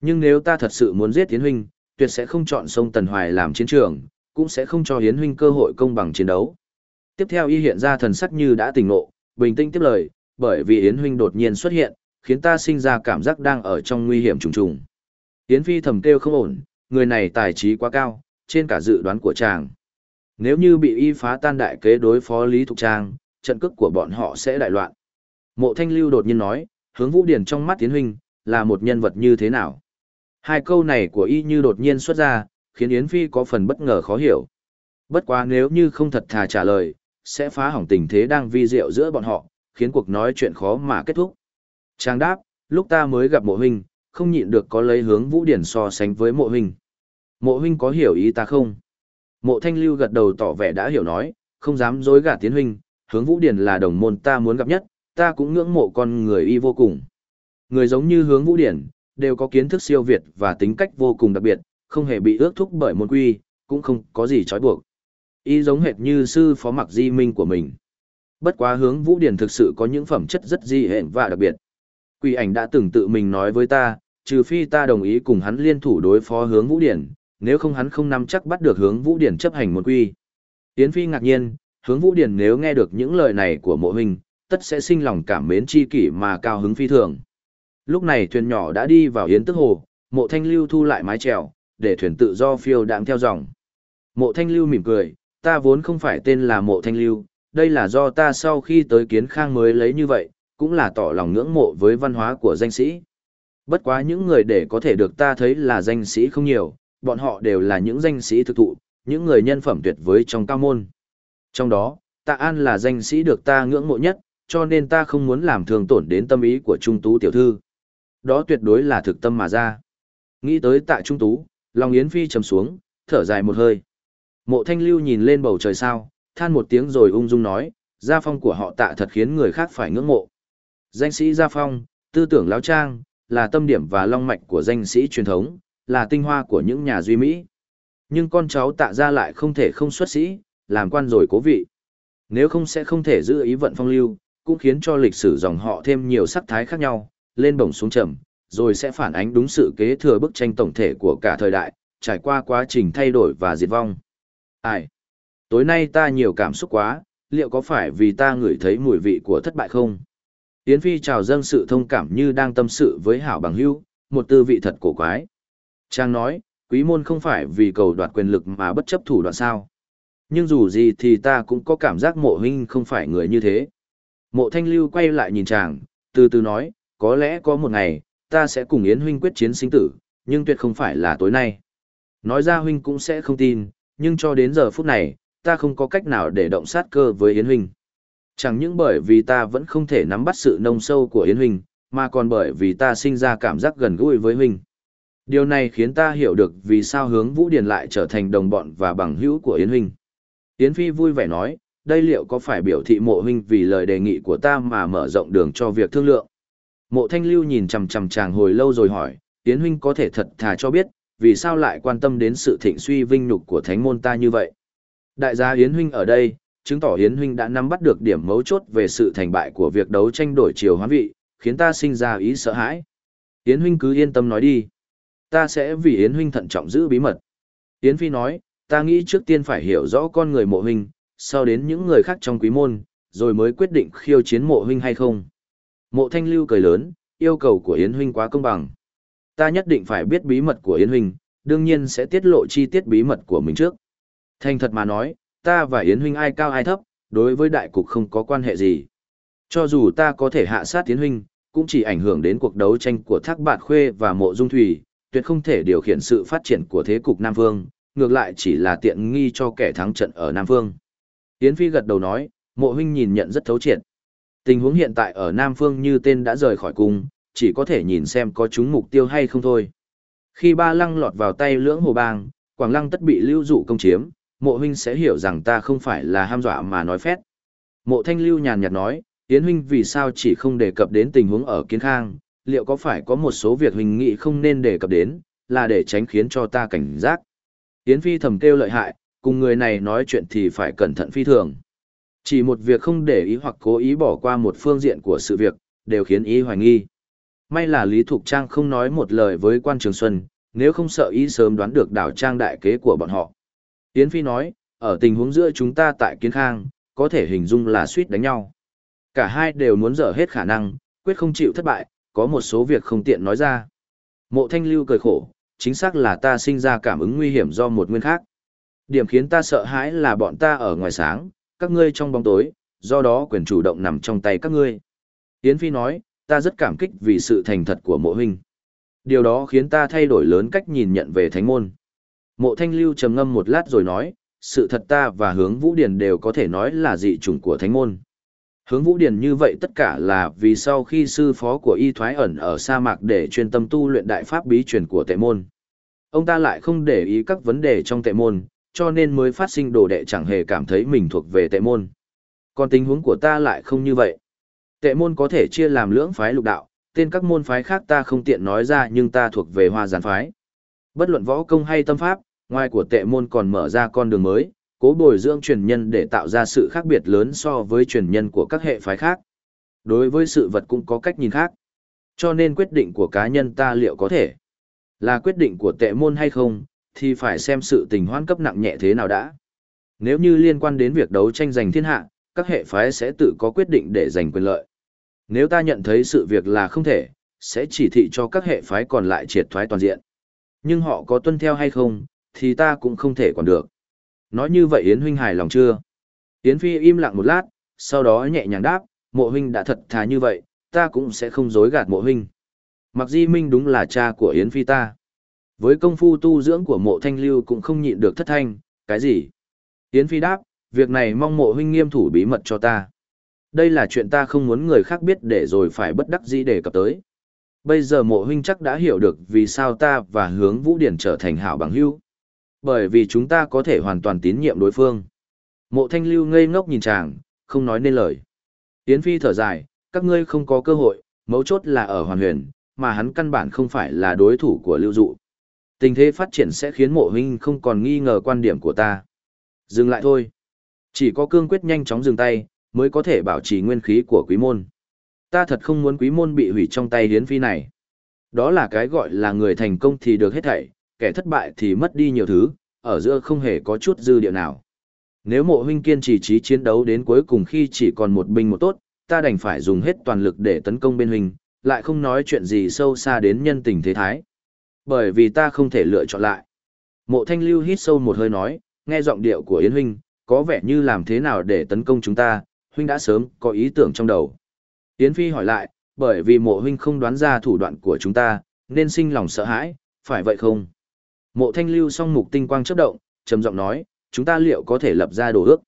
Nhưng nếu ta thật sự muốn giết Yến huynh, tuyệt sẽ không chọn sông Tần Hoài làm chiến trường, cũng sẽ không cho Yến huynh cơ hội công bằng chiến đấu. Tiếp theo y hiện ra thần sắc như đã tỉnh ngộ, bình tĩnh tiếp lời, bởi vì Yến huynh đột nhiên xuất hiện, khiến ta sinh ra cảm giác đang ở trong nguy hiểm trùng trùng. Yến Phi thầm kêu không ổn, người này tài trí quá cao, trên cả dự đoán của chàng. Nếu như bị y phá tan đại kế đối phó Lý Thục Trang, trận cước của bọn họ sẽ đại loạn. Mộ Thanh Lưu đột nhiên nói, hướng Vũ Điển trong mắt Tiến Huynh, là một nhân vật như thế nào? Hai câu này của y như đột nhiên xuất ra, khiến Yến Phi có phần bất ngờ khó hiểu. Bất quá nếu như không thật thà trả lời, sẽ phá hỏng tình thế đang vi diệu giữa bọn họ, khiến cuộc nói chuyện khó mà kết thúc. Trang đáp, lúc ta mới gặp mộ huynh, không nhịn được có lấy hướng Vũ Điển so sánh với mộ huynh. Mộ huynh có hiểu ý ta không? Mộ Thanh Lưu gật đầu tỏ vẻ đã hiểu nói, không dám dối gạt tiến huynh, hướng Vũ Điển là đồng môn ta muốn gặp nhất, ta cũng ngưỡng mộ con người y vô cùng. Người giống như hướng Vũ Điển, đều có kiến thức siêu việt và tính cách vô cùng đặc biệt, không hề bị ước thúc bởi môn quy, cũng không có gì trói buộc. Y giống hệt như sư phó mặc di minh của mình. Bất quá hướng Vũ Điển thực sự có những phẩm chất rất di hẹn và đặc biệt. Quỷ ảnh đã từng tự mình nói với ta, trừ phi ta đồng ý cùng hắn liên thủ đối phó hướng Vũ Điển, nếu không hắn không nắm chắc bắt được hướng Vũ Điển chấp hành môn quy. Yến Phi ngạc nhiên, hướng Vũ Điển nếu nghe được những lời này của mộ huynh, tất sẽ sinh lòng cảm mến chi kỷ mà cao hứng phi thường. Lúc này thuyền nhỏ đã đi vào Yến Tức Hồ, mộ thanh lưu thu lại mái chèo, để thuyền tự do phiêu đạm theo dòng. Mộ thanh lưu mỉm cười, ta vốn không phải tên là mộ thanh lưu, đây là do ta sau khi tới kiến khang mới lấy như vậy, cũng là tỏ lòng ngưỡng mộ với văn hóa của danh sĩ. Bất quá những người để có thể được ta thấy là danh sĩ không nhiều, bọn họ đều là những danh sĩ thực thụ, những người nhân phẩm tuyệt với trong cao môn. Trong đó, Tạ An là danh sĩ được ta ngưỡng mộ nhất, cho nên ta không muốn làm thương tổn đến tâm ý của Trung Tú tiểu thư. Đó tuyệt đối là thực tâm mà ra. Nghĩ tới Tạ Trung Tú, lòng Yến Phi trầm xuống, thở dài một hơi. Mộ Thanh Lưu nhìn lên bầu trời sao, than một tiếng rồi ung dung nói, gia phong của họ tạ thật khiến người khác phải ngưỡng mộ. Danh sĩ gia phong, tư tưởng lão trang, là tâm điểm và long mạch của danh sĩ truyền thống, là tinh hoa của những nhà duy Mỹ. Nhưng con cháu tạ ra lại không thể không xuất sĩ, làm quan rồi cố vị. Nếu không sẽ không thể giữ ý vận phong lưu, cũng khiến cho lịch sử dòng họ thêm nhiều sắc thái khác nhau, lên bổng xuống trầm, rồi sẽ phản ánh đúng sự kế thừa bức tranh tổng thể của cả thời đại, trải qua quá trình thay đổi và diệt vong. Ai? Tối nay ta nhiều cảm xúc quá, liệu có phải vì ta ngửi thấy mùi vị của thất bại không? Yến Phi chào dâng sự thông cảm như đang tâm sự với hảo bằng hữu, một tư vị thật cổ quái. Trang nói, quý môn không phải vì cầu đoạt quyền lực mà bất chấp thủ đoạn sao. Nhưng dù gì thì ta cũng có cảm giác mộ huynh không phải người như thế. Mộ thanh lưu quay lại nhìn chàng, từ từ nói, có lẽ có một ngày, ta sẽ cùng Yến huynh quyết chiến sinh tử, nhưng tuyệt không phải là tối nay. Nói ra huynh cũng sẽ không tin, nhưng cho đến giờ phút này, ta không có cách nào để động sát cơ với Yến huynh. Chẳng những bởi vì ta vẫn không thể nắm bắt sự nông sâu của Yến huynh, mà còn bởi vì ta sinh ra cảm giác gần gũi với huynh. Điều này khiến ta hiểu được vì sao hướng Vũ Điền lại trở thành đồng bọn và bằng hữu của Yến huynh. Yến Phi vui vẻ nói, đây liệu có phải biểu thị mộ huynh vì lời đề nghị của ta mà mở rộng đường cho việc thương lượng. Mộ Thanh Lưu nhìn chằm chằm chàng hồi lâu rồi hỏi, Yến huynh có thể thật thà cho biết, vì sao lại quan tâm đến sự thịnh suy vinh nhục của thánh môn ta như vậy. Đại gia Yến huynh ở đây, chứng tỏ Yến huynh đã nắm bắt được điểm mấu chốt về sự thành bại của việc đấu tranh đổi chiều hóa vị, khiến ta sinh ra ý sợ hãi. Yến huynh cứ yên tâm nói đi. Ta sẽ vì Yến huynh thận trọng giữ bí mật. Yến Phi nói, ta nghĩ trước tiên phải hiểu rõ con người mộ huynh, sau đến những người khác trong quý môn, rồi mới quyết định khiêu chiến mộ huynh hay không. Mộ thanh lưu cười lớn, yêu cầu của Yến huynh quá công bằng. Ta nhất định phải biết bí mật của Yến huynh, đương nhiên sẽ tiết lộ chi tiết bí mật của mình trước. Thành thật mà nói, ta và Yến huynh ai cao ai thấp, đối với đại cục không có quan hệ gì. Cho dù ta có thể hạ sát Yến huynh, cũng chỉ ảnh hưởng đến cuộc đấu tranh của Thác Bạt Khuê và Mộ Dung Thủy, tuyệt không thể điều khiển sự phát triển của thế cục Nam Vương, ngược lại chỉ là tiện nghi cho kẻ thắng trận ở Nam Vương. Yến Phi gật đầu nói, mộ huynh nhìn nhận rất thấu triệt. Tình huống hiện tại ở Nam Phương như tên đã rời khỏi cung, chỉ có thể nhìn xem có trúng mục tiêu hay không thôi. Khi ba lăng lọt vào tay lưỡng hồ bang, Quảng Lăng tất bị lưu dụ công chiếm, mộ huynh sẽ hiểu rằng ta không phải là ham dọa mà nói phét. Mộ thanh lưu nhàn nhạt nói, Yến huynh vì sao chỉ không đề cập đến tình huống ở kiến khang, liệu có phải có một số việc huynh nghị không nên đề cập đến, là để tránh khiến cho ta cảnh giác. Yến phi thầm kêu lợi hại, cùng người này nói chuyện thì phải cẩn thận phi thường. Chỉ một việc không để ý hoặc cố ý bỏ qua một phương diện của sự việc, đều khiến ý hoài nghi. May là Lý Thục Trang không nói một lời với quan trường xuân, nếu không sợ ý sớm đoán được đảo trang đại kế của bọn họ. Yến Phi nói, ở tình huống giữa chúng ta tại Kiến Khang, có thể hình dung là suýt đánh nhau. Cả hai đều muốn dở hết khả năng, quyết không chịu thất bại, có một số việc không tiện nói ra. Mộ Thanh Lưu cười khổ, chính xác là ta sinh ra cảm ứng nguy hiểm do một nguyên khác. Điểm khiến ta sợ hãi là bọn ta ở ngoài sáng, các ngươi trong bóng tối, do đó quyền chủ động nằm trong tay các ngươi. Yến Phi nói, ta rất cảm kích vì sự thành thật của mộ huynh. Điều đó khiến ta thay đổi lớn cách nhìn nhận về thánh môn. Mộ thanh lưu trầm ngâm một lát rồi nói, sự thật ta và hướng vũ điển đều có thể nói là dị chủng của thánh môn. Hướng vũ điển như vậy tất cả là vì sau khi sư phó của y thoái ẩn ở sa mạc để chuyên tâm tu luyện đại pháp bí truyền của tệ môn. Ông ta lại không để ý các vấn đề trong tệ môn, cho nên mới phát sinh đồ đệ chẳng hề cảm thấy mình thuộc về tệ môn. Còn tình huống của ta lại không như vậy. Tệ môn có thể chia làm lưỡng phái lục đạo, tên các môn phái khác ta không tiện nói ra nhưng ta thuộc về hoa gián phái. Bất luận võ công hay tâm pháp, ngoài của tệ môn còn mở ra con đường mới, cố bồi dưỡng truyền nhân để tạo ra sự khác biệt lớn so với truyền nhân của các hệ phái khác. Đối với sự vật cũng có cách nhìn khác. Cho nên quyết định của cá nhân ta liệu có thể là quyết định của tệ môn hay không, thì phải xem sự tình hoãn cấp nặng nhẹ thế nào đã. Nếu như liên quan đến việc đấu tranh giành thiên hạ, các hệ phái sẽ tự có quyết định để giành quyền lợi. Nếu ta nhận thấy sự việc là không thể, sẽ chỉ thị cho các hệ phái còn lại triệt thoái toàn diện. Nhưng họ có tuân theo hay không, thì ta cũng không thể còn được. Nói như vậy Yến huynh hài lòng chưa? Yến Phi im lặng một lát, sau đó nhẹ nhàng đáp, mộ huynh đã thật thà như vậy, ta cũng sẽ không dối gạt mộ huynh. Mặc di minh đúng là cha của Yến Phi ta. Với công phu tu dưỡng của mộ thanh lưu cũng không nhịn được thất thanh, cái gì? Yến Phi đáp, việc này mong mộ huynh nghiêm thủ bí mật cho ta. Đây là chuyện ta không muốn người khác biết để rồi phải bất đắc dĩ đề cập tới. Bây giờ mộ huynh chắc đã hiểu được vì sao ta và hướng Vũ Điển trở thành hảo bằng hữu. Bởi vì chúng ta có thể hoàn toàn tín nhiệm đối phương. Mộ thanh lưu ngây ngốc nhìn chàng, không nói nên lời. Yến Phi thở dài, các ngươi không có cơ hội, mấu chốt là ở hoàn huyền, mà hắn căn bản không phải là đối thủ của lưu dụ. Tình thế phát triển sẽ khiến mộ huynh không còn nghi ngờ quan điểm của ta. Dừng lại thôi. Chỉ có cương quyết nhanh chóng dừng tay, mới có thể bảo trì nguyên khí của quý môn. Ta thật không muốn quý môn bị hủy trong tay hiến phi này. Đó là cái gọi là người thành công thì được hết thảy, kẻ thất bại thì mất đi nhiều thứ, ở giữa không hề có chút dư địa nào. Nếu mộ huynh kiên trì trí chiến đấu đến cuối cùng khi chỉ còn một binh một tốt, ta đành phải dùng hết toàn lực để tấn công bên huynh, lại không nói chuyện gì sâu xa đến nhân tình thế thái. Bởi vì ta không thể lựa chọn lại. Mộ thanh lưu hít sâu một hơi nói, nghe giọng điệu của Yến Huynh, có vẻ như làm thế nào để tấn công chúng ta, Huynh đã sớm có ý tưởng trong đầu. Yến Phi hỏi lại, bởi vì mộ Huynh không đoán ra thủ đoạn của chúng ta, nên sinh lòng sợ hãi, phải vậy không? Mộ thanh lưu song mục tinh quang chớp động, trầm giọng nói, chúng ta liệu có thể lập ra đồ ước?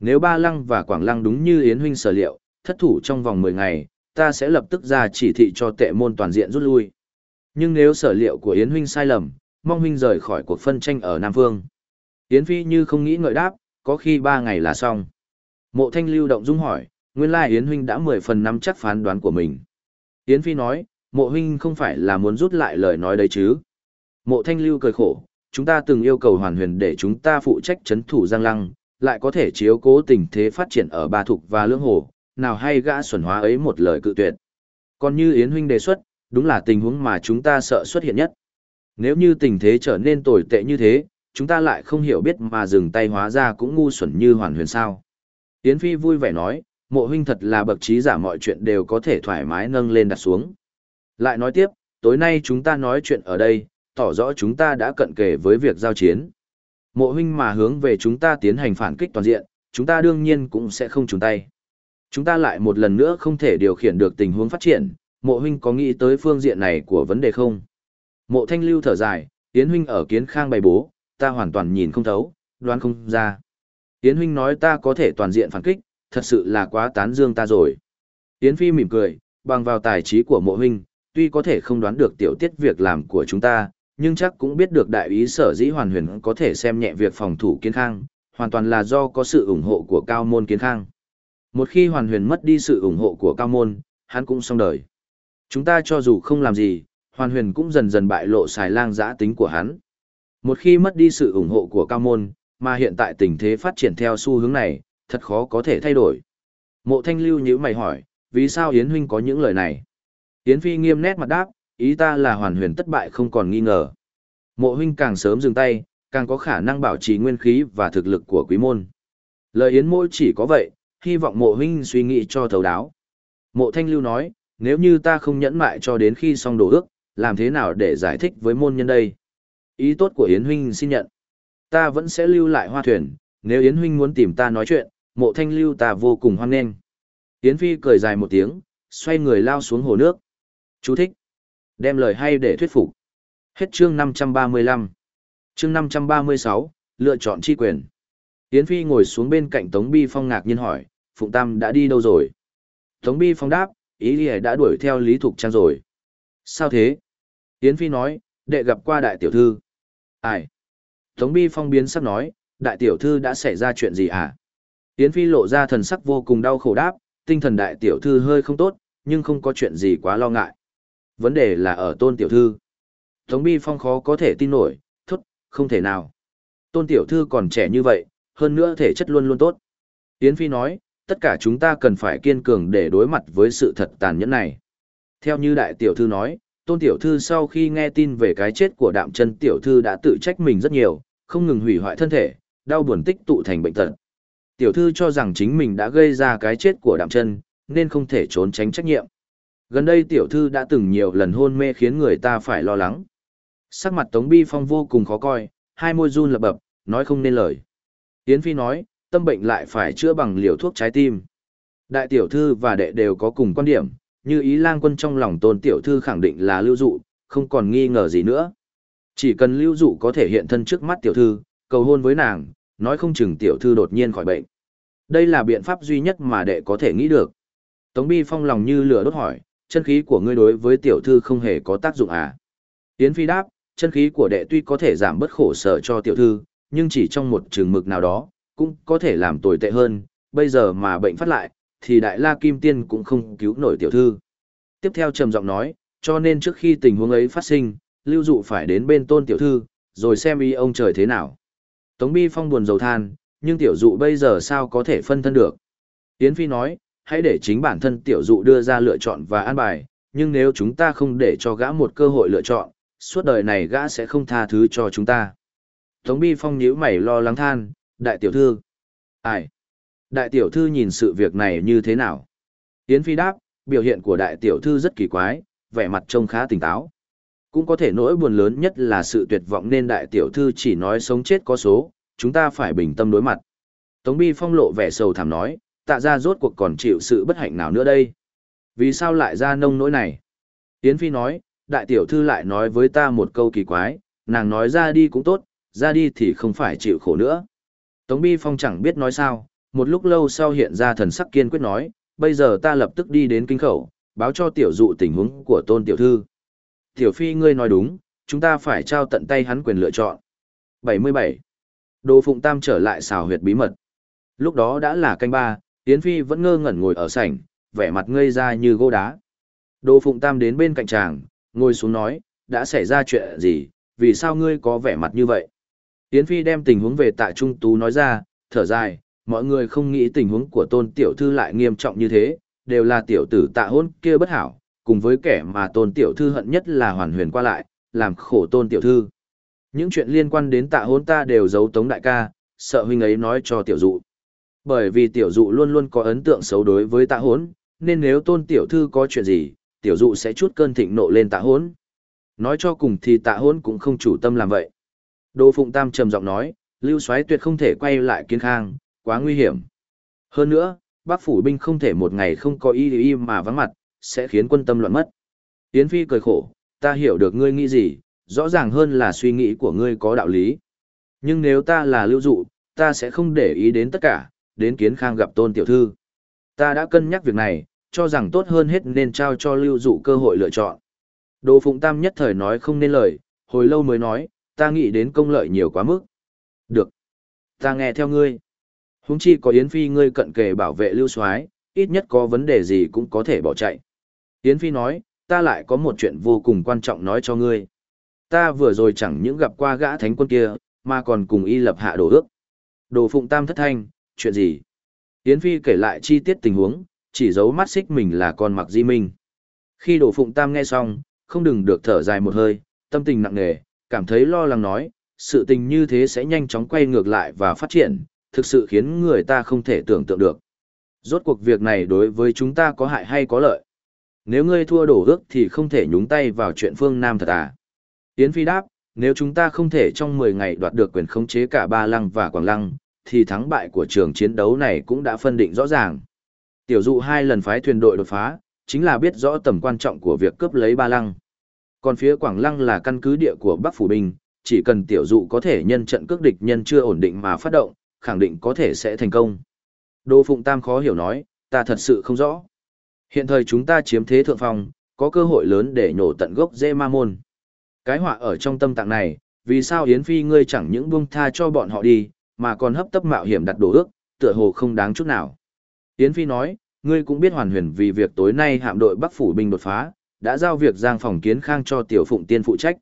Nếu ba lăng và quảng lăng đúng như Yến Huynh sở liệu, thất thủ trong vòng 10 ngày, ta sẽ lập tức ra chỉ thị cho tệ môn toàn diện rút lui. Nhưng nếu sở liệu của Yến huynh sai lầm, mong huynh rời khỏi cuộc phân tranh ở Nam Phương. Yến Phi như không nghĩ ngợi đáp, có khi ba ngày là xong. Mộ thanh lưu động dung hỏi, nguyên lai Yến huynh đã mười phần nắm chắc phán đoán của mình. Yến Phi nói, mộ huynh không phải là muốn rút lại lời nói đấy chứ. Mộ thanh lưu cười khổ, chúng ta từng yêu cầu hoàn huyền để chúng ta phụ trách chấn thủ Giang Lăng, lại có thể chiếu cố tình thế phát triển ở Ba Thục và Lương Hồ, nào hay gã xuẩn hóa ấy một lời cự tuyệt. Còn như Yến huynh đề xuất, đúng là tình huống mà chúng ta sợ xuất hiện nhất. Nếu như tình thế trở nên tồi tệ như thế, chúng ta lại không hiểu biết mà dừng tay hóa ra cũng ngu xuẩn như hoàn huyền sao. Yến Phi vui vẻ nói, mộ huynh thật là bậc trí giả mọi chuyện đều có thể thoải mái nâng lên đặt xuống. Lại nói tiếp, tối nay chúng ta nói chuyện ở đây, tỏ rõ chúng ta đã cận kề với việc giao chiến. Mộ huynh mà hướng về chúng ta tiến hành phản kích toàn diện, chúng ta đương nhiên cũng sẽ không trùng tay. Chúng ta lại một lần nữa không thể điều khiển được tình huống phát triển, mộ huynh có nghĩ tới phương diện này của vấn đề không? Mộ thanh lưu thở dài, Yến huynh ở kiến khang bày bố, ta hoàn toàn nhìn không thấu, đoán không ra. Yến huynh nói ta có thể toàn diện phản kích, thật sự là quá tán dương ta rồi. Yến phi mỉm cười, bằng vào tài trí của mộ huynh, tuy có thể không đoán được tiểu tiết việc làm của chúng ta, nhưng chắc cũng biết được đại ý sở dĩ hoàn huyền có thể xem nhẹ việc phòng thủ kiến khang, hoàn toàn là do có sự ủng hộ của cao môn kiến khang. Một khi hoàn huyền mất đi sự ủng hộ của cao môn, hắn cũng xong đời. Chúng ta cho dù không làm gì, hoàn huyền cũng dần dần bại lộ xài lang giã tính của hắn. Một khi mất đi sự ủng hộ của cao môn, mà hiện tại tình thế phát triển theo xu hướng này, thật khó có thể thay đổi. Mộ thanh lưu nhữ mày hỏi, vì sao Yến huynh có những lời này? Yến phi nghiêm nét mặt đáp, ý ta là hoàn huyền thất bại không còn nghi ngờ. Mộ huynh càng sớm dừng tay, càng có khả năng bảo trì nguyên khí và thực lực của quý môn. Lời Yến môi chỉ có vậy, hy vọng mộ huynh suy nghĩ cho thấu đáo. Mộ thanh lưu nói, nếu như ta không nhẫn mại cho đến khi xong đồ ước, làm thế nào để giải thích với môn nhân đây? Ý tốt của Yến huynh xin nhận. Ta vẫn sẽ lưu lại hoa thuyền, nếu Yến huynh muốn tìm ta nói chuyện, mộ thanh lưu ta vô cùng hoan nghênh. Yến phi cười dài một tiếng, xoay người lao xuống hồ nước. Chú thích. Đem lời hay để thuyết phục. Hết chương 535. Chương 536, lựa chọn chi quyền. Yến Phi ngồi xuống bên cạnh Tống Bi Phong ngạc nhiên hỏi, Phụng Tam đã đi đâu rồi? Tống Bi Phong đáp, ý nghĩa đã đuổi theo Lý Thục Trang rồi. Sao thế? Yến Phi nói, đệ gặp qua đại tiểu thư. Ai? Tống Bi Phong biến sắc nói, đại tiểu thư đã xảy ra chuyện gì à? Yến Phi lộ ra thần sắc vô cùng đau khổ đáp, tinh thần đại tiểu thư hơi không tốt, nhưng không có chuyện gì quá lo ngại. Vấn đề là ở tôn tiểu thư. Tống Bi Phong khó có thể tin nổi, thốt, không thể nào. Tôn tiểu thư còn trẻ như vậy, hơn nữa thể chất luôn luôn tốt. Yến Phi nói, tất cả chúng ta cần phải kiên cường để đối mặt với sự thật tàn nhẫn này. Theo như đại tiểu thư nói, tôn tiểu thư sau khi nghe tin về cái chết của đạm chân tiểu thư đã tự trách mình rất nhiều, không ngừng hủy hoại thân thể, đau buồn tích tụ thành bệnh tật. Tiểu thư cho rằng chính mình đã gây ra cái chết của đạm chân, nên không thể trốn tránh trách nhiệm. Gần đây tiểu thư đã từng nhiều lần hôn mê khiến người ta phải lo lắng. Sắc mặt Tống Bi Phong vô cùng khó coi, hai môi run lập bập, nói không nên lời. Yến Phi nói, tâm bệnh lại phải chữa bằng liều thuốc trái tim. Đại tiểu thư và đệ đều có cùng quan điểm, như ý lang quân trong lòng tôn tiểu thư khẳng định là lưu dụ, không còn nghi ngờ gì nữa. Chỉ cần lưu dụ có thể hiện thân trước mắt tiểu thư, cầu hôn với nàng, nói không chừng tiểu thư đột nhiên khỏi bệnh. Đây là biện pháp duy nhất mà đệ có thể nghĩ được. Tống Bi Phong lòng như lửa đốt hỏi, chân khí của ngươi đối với tiểu thư không hề có tác dụng à? Yến Phi đáp, chân khí của đệ tuy có thể giảm bớt khổ sở cho tiểu thư, nhưng chỉ trong một trường mực nào đó, cũng có thể làm tồi tệ hơn, bây giờ mà bệnh phát lại, thì Đại La Kim Tiên cũng không cứu nổi tiểu thư. Tiếp theo trầm giọng nói, cho nên trước khi tình huống ấy phát sinh, lưu dụ phải đến bên tôn tiểu thư, rồi xem ý ông trời thế nào. Tống Bi Phong buồn dầu than, nhưng tiểu dụ bây giờ sao có thể phân thân được. Yến Phi nói, hãy để chính bản thân tiểu dụ đưa ra lựa chọn và an bài, nhưng nếu chúng ta không để cho gã một cơ hội lựa chọn, suốt đời này gã sẽ không tha thứ cho chúng ta. Tống Bi Phong nhíu mày lo lắng than, đại tiểu thư. Ai? Đại tiểu thư nhìn sự việc này như thế nào? Yến Phi đáp, biểu hiện của đại tiểu thư rất kỳ quái, vẻ mặt trông khá tỉnh táo. Cũng có thể nỗi buồn lớn nhất là sự tuyệt vọng nên đại tiểu thư chỉ nói sống chết có số, chúng ta phải bình tâm đối mặt. Tống Bi Phong lộ vẻ sầu thảm nói, tạ ra rốt cuộc còn chịu sự bất hạnh nào nữa đây? Vì sao lại ra nông nỗi này? Yến Phi nói, đại tiểu thư lại nói với ta một câu kỳ quái, nàng nói ra đi cũng tốt, ra đi thì không phải chịu khổ nữa. Tống Bi Phong chẳng biết nói sao, một lúc lâu sau hiện ra thần sắc kiên quyết nói, bây giờ ta lập tức đi đến kinh khẩu, báo cho tiểu dụ tình huống của tôn tiểu thư. Tiểu Phi ngươi nói đúng, chúng ta phải trao tận tay hắn quyền lựa chọn. 77. Đồ Phụng Tam trở lại xào huyệt bí mật. Lúc đó đã là canh ba, Yến Phi vẫn ngơ ngẩn ngồi ở sảnh, vẻ mặt ngây ra như gỗ đá. Đô Phụng Tam đến bên cạnh chàng, ngồi xuống nói, đã xảy ra chuyện gì, vì sao ngươi có vẻ mặt như vậy? Yến Phi đem tình huống về tại trung tú nói ra, thở dài, mọi người không nghĩ tình huống của tôn tiểu thư lại nghiêm trọng như thế, đều là tiểu tử tạ hôn kia bất hảo, cùng với kẻ mà tôn tiểu thư hận nhất là hoàn huyền qua lại, làm khổ tôn tiểu thư. Những chuyện liên quan đến tạ hôn ta đều giấu tống đại ca, sợ huynh ấy nói cho tiểu dụ. Bởi vì tiểu dụ luôn luôn có ấn tượng xấu đối với tạ hôn, nên nếu tôn tiểu thư có chuyện gì, tiểu dụ sẽ chút cơn thịnh nộ lên tạ hôn. Nói cho cùng thì tạ hôn cũng không chủ tâm làm vậy. Đỗ Phụng Tam trầm giọng nói, Lưu Soái tuyệt không thể quay lại kiến khang, quá nguy hiểm. Hơn nữa, bác phủ binh không thể một ngày không có y y mà vắng mặt, sẽ khiến quân tâm loạn mất. Yến Phi cười khổ, ta hiểu được ngươi nghĩ gì, rõ ràng hơn là suy nghĩ của ngươi có đạo lý. Nhưng nếu ta là lưu dụ, ta sẽ không để ý đến tất cả, đến kiến khang gặp tôn tiểu thư. Ta đã cân nhắc việc này, cho rằng tốt hơn hết nên trao cho lưu dụ cơ hội lựa chọn. Đồ Phụng Tam nhất thời nói không nên lời, hồi lâu mới nói, ta nghĩ đến công lợi nhiều quá mức. Được. Ta nghe theo ngươi. Huống chi có Yến Phi ngươi cận kề bảo vệ lưu soái, ít nhất có vấn đề gì cũng có thể bỏ chạy. Yến Phi nói, ta lại có một chuyện vô cùng quan trọng nói cho ngươi. Ta vừa rồi chẳng những gặp qua gã thánh quân kia, mà còn cùng y lập hạ đồ ước. Đồ Phụng Tam thất thanh, chuyện gì? Yến Phi kể lại chi tiết tình huống, chỉ giấu mắt xích mình là con mặc di minh. Khi đổ Phụng Tam nghe xong, không đừng được thở dài một hơi, tâm tình nặng nề, cảm thấy lo lắng nói, sự tình như thế sẽ nhanh chóng quay ngược lại và phát triển, thực sự khiến người ta không thể tưởng tượng được. Rốt cuộc việc này đối với chúng ta có hại hay có lợi? Nếu ngươi thua đổ ước thì không thể nhúng tay vào chuyện phương Nam thật à? Yến Phi đáp, nếu chúng ta không thể trong 10 ngày đoạt được quyền khống chế cả Ba Lăng và Quảng Lăng, thì thắng bại của trường chiến đấu này cũng đã phân định rõ ràng. Tiểu dụ hai lần phái thuyền đội đột phá, chính là biết rõ tầm quan trọng của việc cướp lấy Ba Lăng. Còn phía Quảng Lăng là căn cứ địa của Bắc Phủ Bình, chỉ cần tiểu dụ có thể nhân trận cước địch nhân chưa ổn định mà phát động, khẳng định có thể sẽ thành công. Đô Phụng Tam khó hiểu nói, ta thật sự không rõ. Hiện thời chúng ta chiếm thế thượng phong, có cơ hội lớn để nhổ tận gốc dê ma môn. Cái họa ở trong tâm tạng này, vì sao Yến Phi ngươi chẳng những buông tha cho bọn họ đi, mà còn hấp tấp mạo hiểm đặt đồ ước, tựa hồ không đáng chút nào. Yến Phi nói, ngươi cũng biết hoàn huyền vì việc tối nay hạm đội Bắc Phủ binh đột phá, đã giao việc giang phòng kiến khang cho tiểu phụng tiên phụ trách.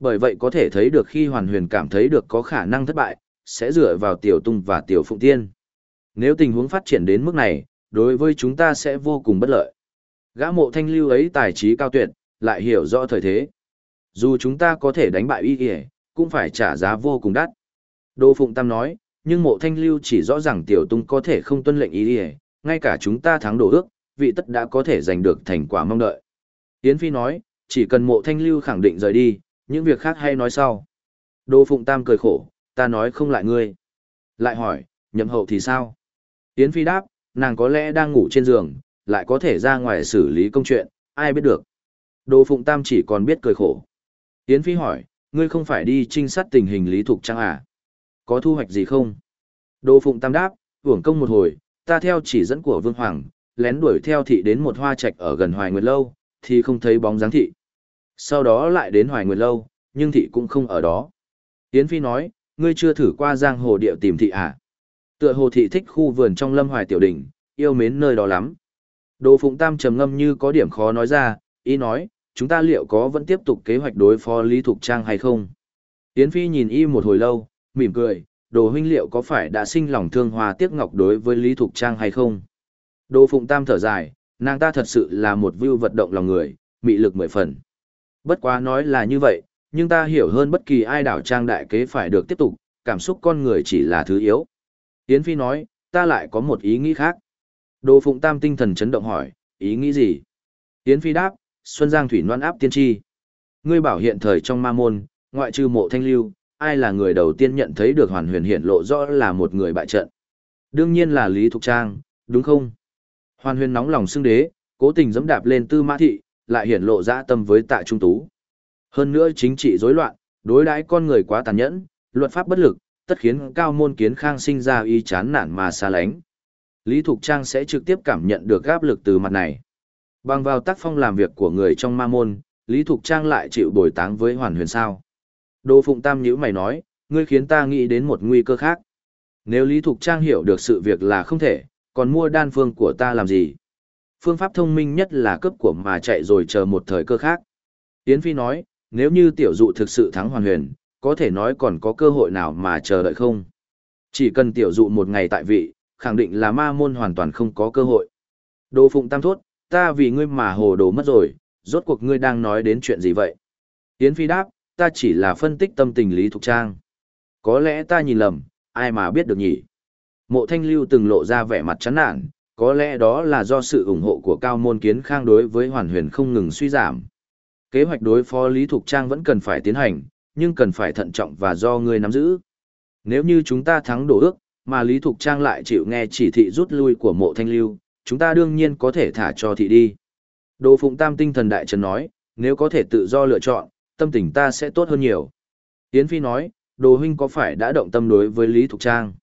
Bởi vậy có thể thấy được khi hoàn huyền cảm thấy được có khả năng thất bại, sẽ dựa vào tiểu tung và tiểu phụng tiên. Nếu tình huống phát triển đến mức này, đối với chúng ta sẽ vô cùng bất lợi. Gã mộ thanh lưu ấy tài trí cao tuyệt, lại hiểu rõ thời thế. Dù chúng ta có thể đánh bại y kìa, cũng phải trả giá vô cùng đắt. Đô Phụng Tam nói, nhưng mộ thanh lưu chỉ rõ ràng tiểu tung có thể không tuân lệnh ý đi ngay cả chúng ta thắng đổ ước, vị tất đã có thể giành được thành quả mong đợi. Yến Phi nói, chỉ cần mộ thanh lưu khẳng định rời đi, những việc khác hay nói sau. Đô Phụng Tam cười khổ, ta nói không lại ngươi. Lại hỏi, nhậm hậu thì sao? Yến Phi đáp, nàng có lẽ đang ngủ trên giường, lại có thể ra ngoài xử lý công chuyện, ai biết được. Đô Phụng Tam chỉ còn biết cười khổ. Yến Phi hỏi, ngươi không phải đi trinh sát tình hình lý thục trang à? Có thu hoạch gì không? Đô Phụng Tam đáp, hưởng công một hồi, ta theo chỉ dẫn của Vương Hoàng, lén đuổi theo thị đến một hoa trạch ở gần Hoài Nguyệt Lâu, thì không thấy bóng dáng thị. Sau đó lại đến Hoài Nguyệt Lâu, nhưng thị cũng không ở đó. Yến Phi nói, ngươi chưa thử qua giang hồ điệu tìm thị à? Tựa hồ thị thích khu vườn trong lâm hoài tiểu đỉnh, yêu mến nơi đó lắm. Đồ Phụng Tam trầm ngâm như có điểm khó nói ra, ý nói, chúng ta liệu có vẫn tiếp tục kế hoạch đối phó Lý Thục Trang hay không? Yến Phi nhìn y một hồi lâu, mỉm cười, đồ huynh liệu có phải đã sinh lòng thương hòa tiếc ngọc đối với Lý Thục Trang hay không? Đồ Phụng Tam thở dài, nàng ta thật sự là một view vật động lòng người, mị lực mười phần. Bất quá nói là như vậy, nhưng ta hiểu hơn bất kỳ ai đảo trang đại kế phải được tiếp tục, cảm xúc con người chỉ là thứ yếu. Yến Phi nói, ta lại có một ý nghĩ khác. Đồ Phụng Tam tinh thần chấn động hỏi, ý nghĩ gì? Yến Phi đáp, Xuân Giang Thủy Loan áp tiên tri. Ngươi bảo hiện thời trong ma môn, ngoại trừ mộ thanh lưu, ai là người đầu tiên nhận thấy được hoàn huyền hiện lộ rõ là một người bại trận? Đương nhiên là Lý Thục Trang, đúng không? Hoàn huyền nóng lòng xưng đế, cố tình dẫm đạp lên tư mã thị, lại hiển lộ dã tâm với tạ trung tú. Hơn nữa chính trị rối loạn, đối đãi con người quá tàn nhẫn, luật pháp bất lực, tất khiến cao môn kiến khang sinh ra y chán nản mà xa lánh. Lý Thục Trang sẽ trực tiếp cảm nhận được áp lực từ mặt này. Bằng vào tác phong làm việc của người trong ma môn, Lý Thục Trang lại chịu bồi táng với hoàn huyền sao. Đô Phụng Tam nhữ mày nói, ngươi khiến ta nghĩ đến một nguy cơ khác. Nếu Lý Thục Trang hiểu được sự việc là không thể, còn mua đan phương của ta làm gì? Phương pháp thông minh nhất là cấp của mà chạy rồi chờ một thời cơ khác. Yến Phi nói, nếu như tiểu dụ thực sự thắng hoàn huyền, có thể nói còn có cơ hội nào mà chờ đợi không? Chỉ cần tiểu dụ một ngày tại vị, khẳng định là ma môn hoàn toàn không có cơ hội. Đô Phụng Tam thốt, ta vì ngươi mà hồ đồ mất rồi, rốt cuộc ngươi đang nói đến chuyện gì vậy? Yến Phi đáp, ta chỉ là phân tích tâm tình Lý Thục Trang. Có lẽ ta nhìn lầm, ai mà biết được nhỉ? Mộ Thanh Lưu từng lộ ra vẻ mặt chán nản, có lẽ đó là do sự ủng hộ của cao môn kiến khang đối với hoàn huyền không ngừng suy giảm. Kế hoạch đối phó Lý Thục Trang vẫn cần phải tiến hành, nhưng cần phải thận trọng và do ngươi nắm giữ. Nếu như chúng ta thắng đổ ước, mà Lý Thục Trang lại chịu nghe chỉ thị rút lui của mộ thanh lưu, chúng ta đương nhiên có thể thả cho thị đi. Đồ Phụng Tam tinh thần đại trần nói, nếu có thể tự do lựa chọn, tâm tình ta sẽ tốt hơn nhiều. Yến Phi nói, Đồ Huynh có phải đã động tâm đối với Lý Thục Trang?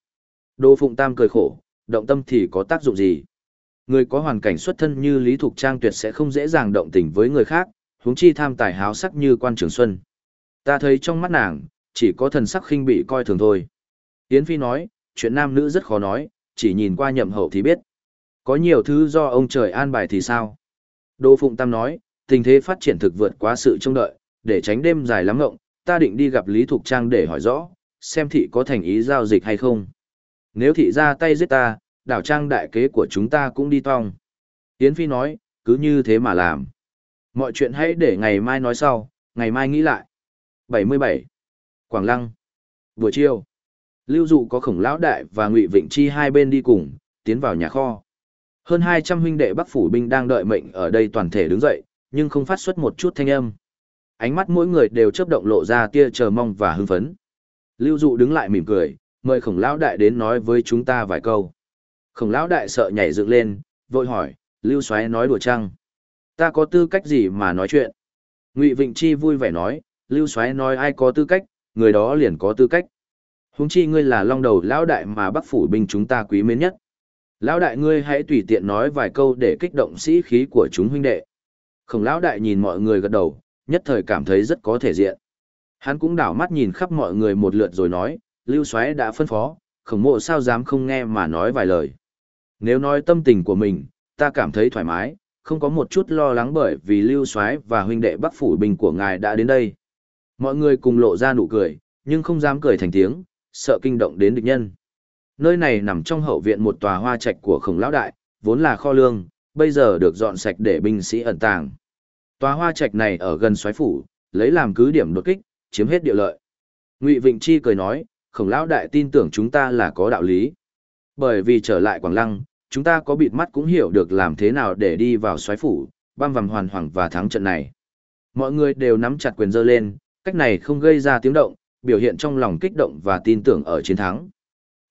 Đồ Phụng Tam cười khổ, động tâm thì có tác dụng gì? Người có hoàn cảnh xuất thân như Lý Thục Trang tuyệt sẽ không dễ dàng động tình với người khác, huống chi tham tài háo sắc như quan trường xuân. Ta thấy trong mắt nàng, chỉ có thần sắc khinh bị coi thường thôi. Yến Phi nói, chuyện nam nữ rất khó nói, chỉ nhìn qua nhậm hậu thì biết. Có nhiều thứ do ông trời an bài thì sao? Đỗ Phụng Tam nói, tình thế phát triển thực vượt quá sự trông đợi, để tránh đêm dài lắm ngộng, ta định đi gặp Lý Thục Trang để hỏi rõ, xem thị có thành ý giao dịch hay không. Nếu thị ra tay giết ta, đảo trang đại kế của chúng ta cũng đi tong. Yến Phi nói, cứ như thế mà làm. Mọi chuyện hãy để ngày mai nói sau, ngày mai nghĩ lại. 77. Quảng Lăng. Buổi chiều. Lưu dụ có khổng lão đại và ngụy Vịnh Chi hai bên đi cùng, tiến vào nhà kho. Hơn 200 huynh đệ Bắc phủ binh đang đợi mệnh ở đây toàn thể đứng dậy, nhưng không phát xuất một chút thanh âm. Ánh mắt mỗi người đều chớp động lộ ra tia chờ mong và hưng phấn. Lưu dụ đứng lại mỉm cười, mời khổng lão đại đến nói với chúng ta vài câu. Khổng lão đại sợ nhảy dựng lên, vội hỏi, Lưu Soái nói đùa chăng? Ta có tư cách gì mà nói chuyện? Ngụy Vịnh Chi vui vẻ nói, Lưu Soái nói ai có tư cách, người đó liền có tư cách. Huống chi ngươi là long đầu lão đại mà Bắc phủ binh chúng ta quý mến nhất. Lão đại ngươi hãy tùy tiện nói vài câu để kích động sĩ khí của chúng huynh đệ. Khổng lão đại nhìn mọi người gật đầu, nhất thời cảm thấy rất có thể diện. Hắn cũng đảo mắt nhìn khắp mọi người một lượt rồi nói, Lưu Soái đã phân phó, khổng mộ sao dám không nghe mà nói vài lời. Nếu nói tâm tình của mình, ta cảm thấy thoải mái, không có một chút lo lắng bởi vì Lưu Soái và huynh đệ Bắc phủ bình của ngài đã đến đây. Mọi người cùng lộ ra nụ cười, nhưng không dám cười thành tiếng, sợ kinh động đến địch nhân. Nơi này nằm trong hậu viện một tòa hoa trạch của khổng lão đại, vốn là kho lương, bây giờ được dọn sạch để binh sĩ ẩn tàng. Tòa hoa trạch này ở gần xoáy phủ, lấy làm cứ điểm đột kích, chiếm hết địa lợi. Ngụy Vịnh Chi cười nói, khổng lão đại tin tưởng chúng ta là có đạo lý. Bởi vì trở lại Quảng Lăng, chúng ta có bịt mắt cũng hiểu được làm thế nào để đi vào xoáy phủ, băm vằm hoàn hoàng và thắng trận này. Mọi người đều nắm chặt quyền dơ lên, cách này không gây ra tiếng động, biểu hiện trong lòng kích động và tin tưởng ở chiến thắng.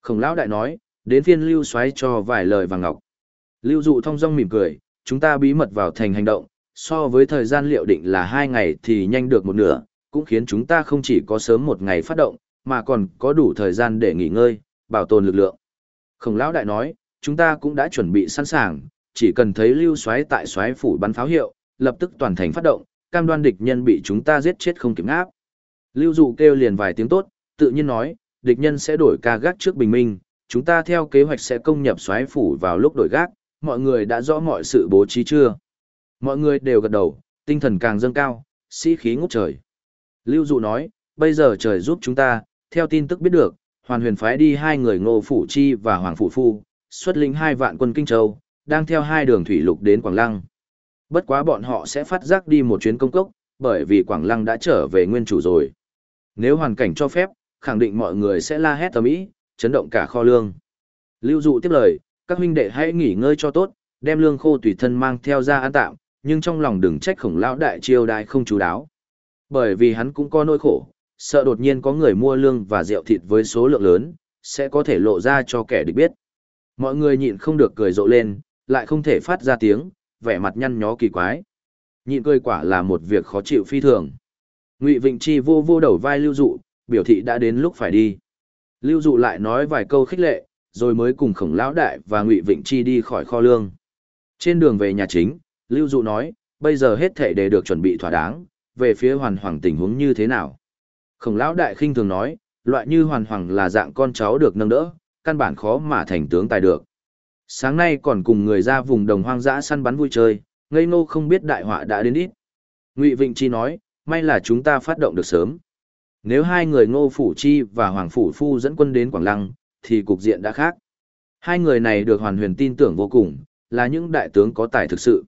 Khổng lão đại nói, đến phiên lưu xoáy cho vài lời vàng ngọc. Lưu dụ thông dong mỉm cười, chúng ta bí mật vào thành hành động, so với thời gian liệu định là hai ngày thì nhanh được một nửa, cũng khiến chúng ta không chỉ có sớm một ngày phát động, mà còn có đủ thời gian để nghỉ ngơi, bảo tồn lực lượng. Khổng lão đại nói, chúng ta cũng đã chuẩn bị sẵn sàng, chỉ cần thấy lưu xoáy tại xoáy phủ bắn pháo hiệu, lập tức toàn thành phát động, cam đoan địch nhân bị chúng ta giết chết không kịp áp. Lưu dụ kêu liền vài tiếng tốt, tự nhiên nói, địch nhân sẽ đổi ca gác trước bình minh, chúng ta theo kế hoạch sẽ công nhập xoáy phủ vào lúc đổi gác, mọi người đã rõ mọi sự bố trí chưa? Mọi người đều gật đầu, tinh thần càng dâng cao, sĩ khí ngút trời. Lưu dụ nói, bây giờ trời giúp chúng ta, theo tin tức biết được, hoàn huyền phái đi hai người ngô phủ chi và hoàng phủ phu, xuất lĩnh hai vạn quân Kinh Châu, đang theo hai đường thủy lục đến Quảng Lăng. Bất quá bọn họ sẽ phát giác đi một chuyến công cốc, bởi vì Quảng Lăng đã trở về nguyên chủ rồi. Nếu hoàn cảnh cho phép, khẳng định mọi người sẽ la hét tầm ý, chấn động cả kho lương. Lưu dụ tiếp lời, các huynh đệ hãy nghỉ ngơi cho tốt, đem lương khô tùy thân mang theo ra an tạm, nhưng trong lòng đừng trách khổng lão đại chiêu đại không chú đáo. Bởi vì hắn cũng có nỗi khổ, sợ đột nhiên có người mua lương và rượu thịt với số lượng lớn, sẽ có thể lộ ra cho kẻ địch biết. Mọi người nhịn không được cười rộ lên, lại không thể phát ra tiếng, vẻ mặt nhăn nhó kỳ quái. Nhịn cười quả là một việc khó chịu phi thường. Ngụy Vịnh Chi vô vô đầu vai Lưu Dụ, biểu thị đã đến lúc phải đi. Lưu Dụ lại nói vài câu khích lệ, rồi mới cùng Khổng Lão Đại và Ngụy Vịnh Chi đi khỏi kho lương. Trên đường về nhà chính, Lưu Dụ nói, bây giờ hết thể đều được chuẩn bị thỏa đáng, về phía hoàn hoàng tình huống như thế nào. Khổng Lão Đại khinh thường nói, loại như hoàn hoàng là dạng con cháu được nâng đỡ, căn bản khó mà thành tướng tài được. Sáng nay còn cùng người ra vùng đồng hoang dã săn bắn vui chơi, ngây ngô không biết đại họa đã đến ít. Ngụy Vịnh Chi nói, may là chúng ta phát động được sớm. Nếu hai người Ngô Phủ Chi và Hoàng Phủ Phu dẫn quân đến Quảng Lăng, thì cục diện đã khác. Hai người này được Hoàn Huyền tin tưởng vô cùng, là những đại tướng có tài thực sự.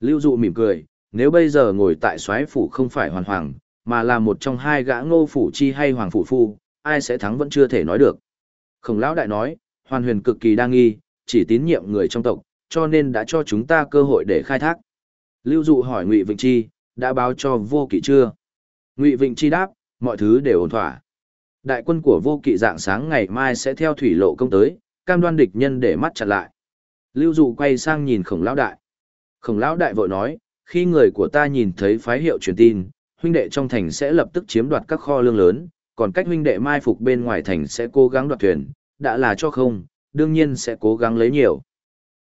Lưu Dụ mỉm cười, nếu bây giờ ngồi tại soái phủ không phải Hoàn Hoàng, mà là một trong hai gã Ngô Phủ Chi hay Hoàng Phủ Phu, ai sẽ thắng vẫn chưa thể nói được. Khổng Lão Đại nói, Hoàn Huyền cực kỳ đa nghi, chỉ tín nhiệm người trong tộc, cho nên đã cho chúng ta cơ hội để khai thác. Lưu Dụ hỏi Ngụy Vịnh Chi, đã báo cho vô kỵ chưa? Ngụy Vịnh Chi đáp, mọi thứ đều ổn thỏa. Đại quân của vô kỵ dạng sáng ngày mai sẽ theo thủy lộ công tới, cam đoan địch nhân để mắt chặt lại. Lưu dụ quay sang nhìn khổng lão đại. Khổng lão đại vội nói, khi người của ta nhìn thấy phái hiệu truyền tin, huynh đệ trong thành sẽ lập tức chiếm đoạt các kho lương lớn, còn cách huynh đệ mai phục bên ngoài thành sẽ cố gắng đoạt thuyền, đã là cho không, đương nhiên sẽ cố gắng lấy nhiều.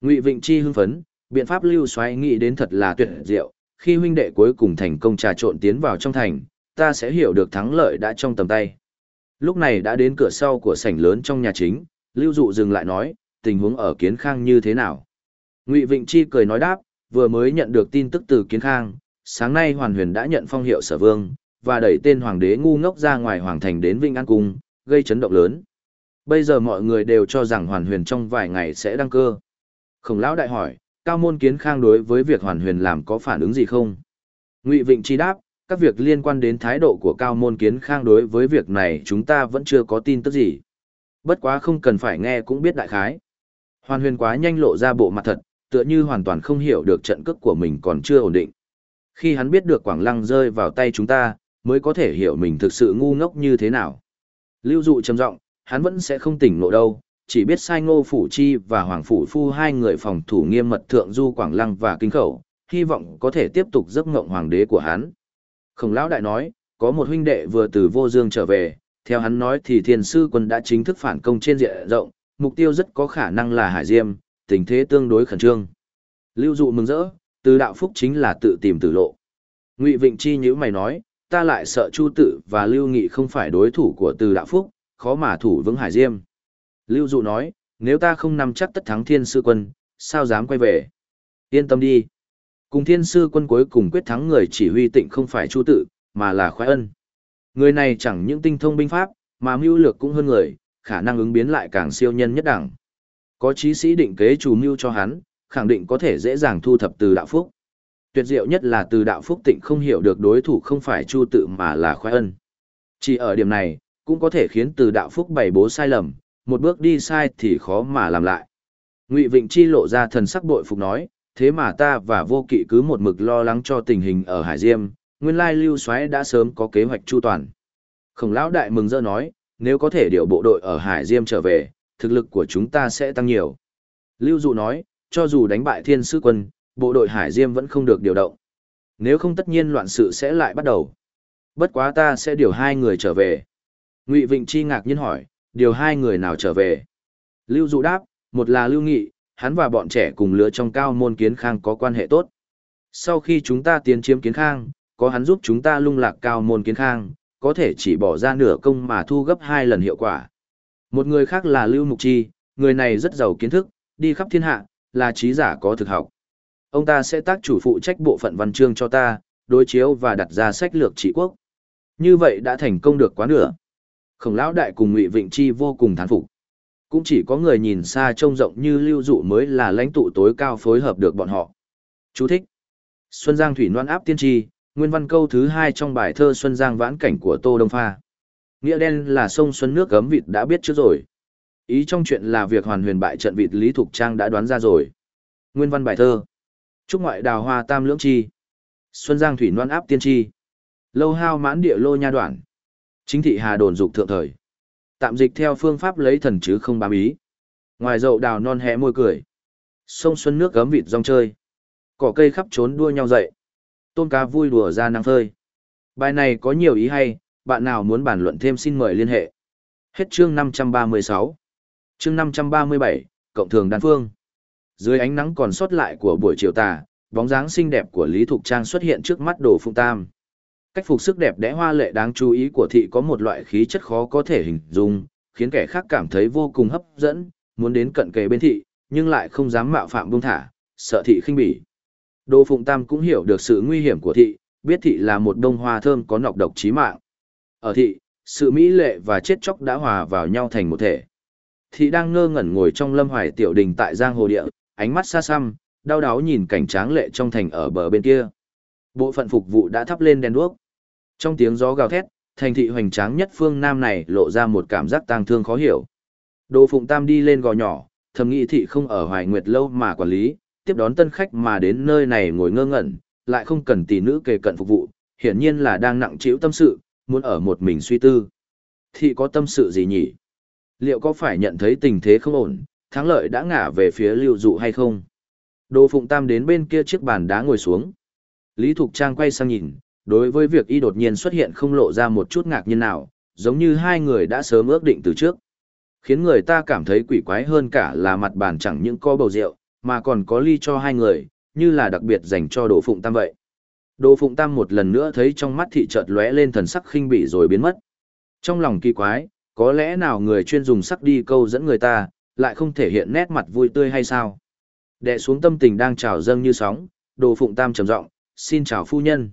Ngụy Vịnh Chi hưng phấn, biện pháp lưu xoáy nghĩ đến thật là tuyệt diệu, khi huynh đệ cuối cùng thành công trà trộn tiến vào trong thành, ta sẽ hiểu được thắng lợi đã trong tầm tay. Lúc này đã đến cửa sau của sảnh lớn trong nhà chính, Lưu Dụ dừng lại nói, tình huống ở Kiến Khang như thế nào? Ngụy Vịnh Chi cười nói đáp, vừa mới nhận được tin tức từ Kiến Khang, sáng nay Hoàn Huyền đã nhận phong hiệu sở vương, và đẩy tên hoàng đế ngu ngốc ra ngoài hoàng thành đến Vinh An Cung, gây chấn động lớn. Bây giờ mọi người đều cho rằng Hoàn Huyền trong vài ngày sẽ đăng cơ. Khổng lão đại hỏi, cao môn kiến khang đối với việc Hoàn Huyền làm có phản ứng gì không? Ngụy Vịnh Chi đáp, các việc liên quan đến thái độ của cao môn kiến khang đối với việc này chúng ta vẫn chưa có tin tức gì. Bất quá không cần phải nghe cũng biết đại khái. Hoàn Huyền quá nhanh lộ ra bộ mặt thật, tựa như hoàn toàn không hiểu được trận cước của mình còn chưa ổn định. Khi hắn biết được Quảng Lăng rơi vào tay chúng ta, mới có thể hiểu mình thực sự ngu ngốc như thế nào. Lưu dụ trầm giọng, hắn vẫn sẽ không tỉnh nộ đâu, chỉ biết sai ngô phủ chi và hoàng phủ phu hai người phòng thủ nghiêm mật thượng du Quảng Lăng và Kinh Khẩu, hy vọng có thể tiếp tục giấc ngộng hoàng đế của hắn. Khổng lão đại nói, có một huynh đệ vừa từ vô dương trở về, theo hắn nói thì thiên sư quân đã chính thức phản công trên diện rộng, mục tiêu rất có khả năng là Hải Diêm, tình thế tương đối khẩn trương. Lưu dụ mừng rỡ, từ đạo phúc chính là tự tìm tử lộ. Ngụy Vịnh Chi nhữ mày nói, ta lại sợ Chu Tự và Lưu Nghị không phải đối thủ của Từ Đạo Phúc, khó mà thủ vững Hải Diêm. Lưu Dụ nói, nếu ta không nắm chắc tất thắng thiên sư quân, sao dám quay về? Yên tâm đi. Cùng thiên sư quân cuối cùng quyết thắng người chỉ huy tịnh không phải Chu Tự, mà là Khoái Ân. Người này chẳng những tinh thông binh pháp, mà mưu lược cũng hơn người, khả năng ứng biến lại càng siêu nhân nhất đẳng. Có chí sĩ định kế chủ mưu cho hắn, khẳng định có thể dễ dàng thu thập từ đạo phúc. Tuyệt diệu nhất là từ đạo phúc tịnh không hiểu được đối thủ không phải chu tự mà là khoái ân. Chỉ ở điểm này, cũng có thể khiến từ đạo phúc bày bố sai lầm, một bước đi sai thì khó mà làm lại. Ngụy Vịnh Chi lộ ra thần sắc bội phục nói, thế mà ta và vô kỵ cứ một mực lo lắng cho tình hình ở Hải Diêm, nguyên lai lưu Soái đã sớm có kế hoạch chu toàn. Khổng lão đại mừng rỡ nói, nếu có thể điều bộ đội ở Hải Diêm trở về, thực lực của chúng ta sẽ tăng nhiều. Lưu Dụ nói, cho dù đánh bại thiên sư quân, bộ đội Hải Diêm vẫn không được điều động. Nếu không tất nhiên loạn sự sẽ lại bắt đầu. Bất quá ta sẽ điều hai người trở về. Ngụy Vịnh Chi ngạc nhiên hỏi, điều hai người nào trở về? Lưu Dụ đáp, một là Lưu Nghị, hắn và bọn trẻ cùng lứa trong cao môn kiến khang có quan hệ tốt. Sau khi chúng ta tiến chiếm kiến khang, có hắn giúp chúng ta lung lạc cao môn kiến khang, có thể chỉ bỏ ra nửa công mà thu gấp hai lần hiệu quả. Một người khác là Lưu Mục Chi, người này rất giàu kiến thức, đi khắp thiên hạ, là trí giả có thực học. Ông ta sẽ tác chủ phụ trách bộ phận văn chương cho ta, đối chiếu và đặt ra sách lược trị quốc. Như vậy đã thành công được quá nửa. Khổng lão đại cùng Ngụy Vịnh Chi vô cùng thán phục. Cũng chỉ có người nhìn xa trông rộng như Lưu Dụ mới là lãnh tụ tối cao phối hợp được bọn họ. Chú thích. Xuân Giang Thủy Loan áp tiên tri, nguyên văn câu thứ hai trong bài thơ Xuân Giang vãn cảnh của Tô Đông Pha. Nghĩa đen là sông Xuân nước gấm vịt đã biết trước rồi. Ý trong chuyện là việc hoàn huyền bại trận vịt Lý Thục Trang đã đoán ra rồi. Nguyên văn bài thơ. Trúc ngoại đào hoa tam lưỡng chi. Xuân Giang thủy noan áp tiên chi. Lâu hao mãn địa lô nha đoạn. Chính thị hà đồn dục thượng thời. Tạm dịch theo phương pháp lấy thần chứ không bám ý. Ngoài dậu đào non hé môi cười. Sông xuân nước gấm vịt rong chơi. Cỏ cây khắp trốn đua nhau dậy. Tôn cá vui đùa ra năng phơi. Bài này có nhiều ý hay, bạn nào muốn bàn luận thêm xin mời liên hệ. Hết chương 536. Chương 537, Cộng thường đan phương. Dưới ánh nắng còn sót lại của buổi chiều tà, bóng dáng xinh đẹp của Lý Thục Trang xuất hiện trước mắt Đồ Phụng Tam. Cách phục sức đẹp đẽ hoa lệ đáng chú ý của thị có một loại khí chất khó có thể hình dung, khiến kẻ khác cảm thấy vô cùng hấp dẫn, muốn đến cận kề bên thị, nhưng lại không dám mạo phạm buông thả, sợ thị khinh bỉ. Đồ Phụng Tam cũng hiểu được sự nguy hiểm của thị, biết thị là một đông hoa thơm có nọc độc chí mạng. Ở thị, sự mỹ lệ và chết chóc đã hòa vào nhau thành một thể. Thị đang ngơ ngẩn ngồi trong lâm hoài tiểu đình tại giang hồ địa, ánh mắt xa xăm, đau đáu nhìn cảnh tráng lệ trong thành ở bờ bên kia. Bộ phận phục vụ đã thắp lên đèn đuốc. Trong tiếng gió gào thét, thành thị hoành tráng nhất phương Nam này lộ ra một cảm giác tang thương khó hiểu. Đồ Phụng Tam đi lên gò nhỏ, thầm nghĩ thị không ở Hoài Nguyệt lâu mà quản lý, tiếp đón tân khách mà đến nơi này ngồi ngơ ngẩn, lại không cần tỷ nữ kề cận phục vụ, hiển nhiên là đang nặng chịu tâm sự, muốn ở một mình suy tư. Thị có tâm sự gì nhỉ? Liệu có phải nhận thấy tình thế không ổn, thắng lợi đã ngả về phía lưu dụ hay không? Đồ Phụng Tam đến bên kia chiếc bàn đá ngồi xuống. Lý Thục Trang quay sang nhìn, đối với việc y đột nhiên xuất hiện không lộ ra một chút ngạc nhiên nào, giống như hai người đã sớm ước định từ trước. Khiến người ta cảm thấy quỷ quái hơn cả là mặt bàn chẳng những có bầu rượu, mà còn có ly cho hai người, như là đặc biệt dành cho Đồ Phụng Tam vậy. Đồ Phụng Tam một lần nữa thấy trong mắt thị chợt lóe lên thần sắc khinh bỉ rồi biến mất. Trong lòng kỳ quái, có lẽ nào người chuyên dùng sắc đi câu dẫn người ta, lại không thể hiện nét mặt vui tươi hay sao? Đệ xuống tâm tình đang trào dâng như sóng, Đồ Phụng Tam trầm giọng, "Xin chào phu nhân."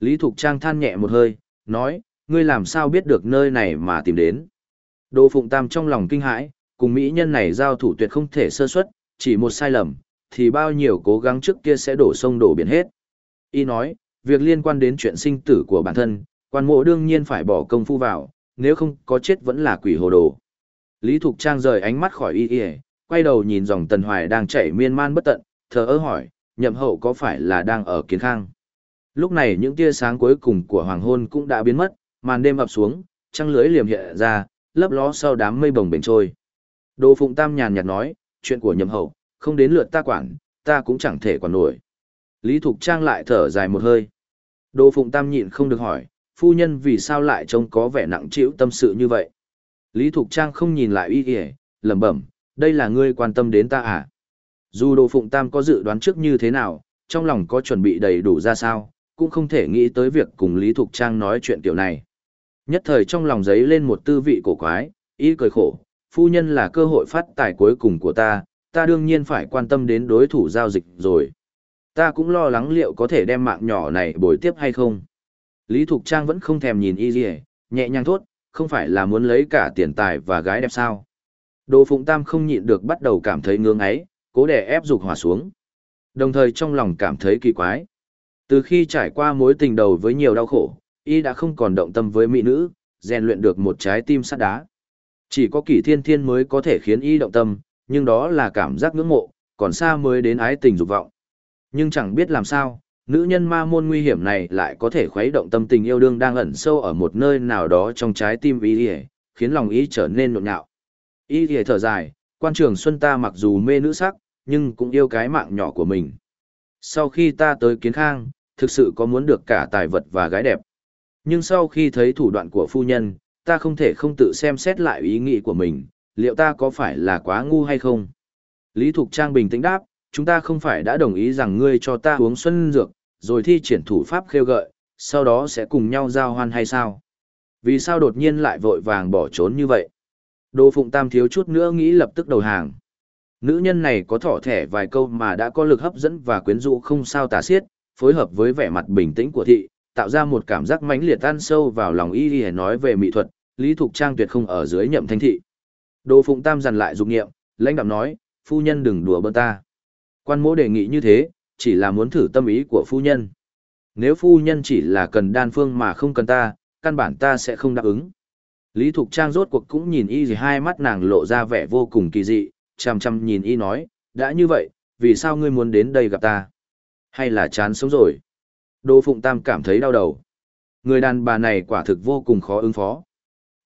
Lý Thục Trang than nhẹ một hơi, nói, "Ngươi làm sao biết được nơi này mà tìm đến?" Đồ Phụng Tam trong lòng kinh hãi, cùng mỹ nhân này giao thủ tuyệt không thể sơ suất, chỉ một sai lầm, thì bao nhiêu cố gắng trước kia sẽ đổ sông đổ biển hết. Y nói, việc liên quan đến chuyện sinh tử của bản thân, quan mộ đương nhiên phải bỏ công phu vào, nếu không có chết vẫn là quỷ hồ đồ. Lý Thục Trang rời ánh mắt khỏi y y, quay đầu nhìn dòng tần hoài đang chảy miên man bất tận, thờ ơ hỏi, nhậm hậu có phải là đang ở kiến khang? Lúc này những tia sáng cuối cùng của hoàng hôn cũng đã biến mất, màn đêm ập xuống, trăng lưới liềm hiện ra, lấp ló sau đám mây bồng bềnh trôi. Đồ Phụng Tam nhàn nhạt nói, chuyện của nhậm hậu, không đến lượt ta quản, ta cũng chẳng thể quản nổi. Lý Thục Trang lại thở dài một hơi. Đồ Phụng Tam nhịn không được hỏi, phu nhân vì sao lại trông có vẻ nặng trĩu tâm sự như vậy? Lý Thục Trang không nhìn lại y kìa, lẩm bẩm, đây là ngươi quan tâm đến ta à? Dù Đồ Phụng Tam có dự đoán trước như thế nào, trong lòng có chuẩn bị đầy đủ ra sao, cũng không thể nghĩ tới việc cùng Lý Thục Trang nói chuyện kiểu này. Nhất thời trong lòng giấy lên một tư vị cổ quái, y cười khổ, phu nhân là cơ hội phát tài cuối cùng của ta, ta đương nhiên phải quan tâm đến đối thủ giao dịch rồi. Ta cũng lo lắng liệu có thể đem mạng nhỏ này bồi tiếp hay không. Lý Thục Trang vẫn không thèm nhìn y gì nhẹ nhàng thốt, không phải là muốn lấy cả tiền tài và gái đẹp sao. Đồ Phụng Tam không nhịn được bắt đầu cảm thấy ngưỡng ấy, cố để ép dục hòa xuống. Đồng thời trong lòng cảm thấy kỳ quái. Từ khi trải qua mối tình đầu với nhiều đau khổ, y đã không còn động tâm với mỹ nữ, rèn luyện được một trái tim sắt đá. Chỉ có kỷ thiên thiên mới có thể khiến y động tâm, nhưng đó là cảm giác ngưỡng mộ, còn xa mới đến ái tình dục vọng. Nhưng chẳng biết làm sao, nữ nhân ma môn nguy hiểm này lại có thể khuấy động tâm tình yêu đương đang ẩn sâu ở một nơi nào đó trong trái tim y ỉa khiến lòng y trở nên nhộn nhạo. Y ỉa thở dài quan trường xuân ta mặc dù mê nữ sắc nhưng cũng yêu cái mạng nhỏ của mình. Sau khi ta tới kiến khang thực sự có muốn được cả tài vật và gái đẹp. Nhưng sau khi thấy thủ đoạn của phu nhân ta không thể không tự xem xét lại ý nghĩ của mình liệu ta có phải là quá ngu hay không? Lý thục trang bình tĩnh đáp chúng ta không phải đã đồng ý rằng ngươi cho ta uống xuân dược rồi thi triển thủ pháp khêu gợi, sau đó sẽ cùng nhau giao hoan hay sao? Vì sao đột nhiên lại vội vàng bỏ trốn như vậy? Đô Phụng Tam thiếu chút nữa nghĩ lập tức đầu hàng. Nữ nhân này có thỏ thẻ vài câu mà đã có lực hấp dẫn và quyến rũ không sao tả xiết, phối hợp với vẻ mặt bình tĩnh của thị, tạo ra một cảm giác mãnh liệt tan sâu vào lòng y để nói về mỹ thuật, Lý Thục Trang tuyệt không ở dưới nhậm thanh thị. Đô Phụng Tam dằn lại dục nghiệm, lãnh đạm nói, phu nhân đừng đùa bỡn ta. Quan mỗ đề nghị như thế, chỉ là muốn thử tâm ý của phu nhân. Nếu phu nhân chỉ là cần đan phương mà không cần ta, căn bản ta sẽ không đáp ứng. Lý Thục Trang rốt cuộc cũng nhìn y gì hai mắt nàng lộ ra vẻ vô cùng kỳ dị, chăm chăm nhìn y nói, đã như vậy, vì sao ngươi muốn đến đây gặp ta? Hay là chán sống rồi? Đô Phụng Tam cảm thấy đau đầu. Người đàn bà này quả thực vô cùng khó ứng phó.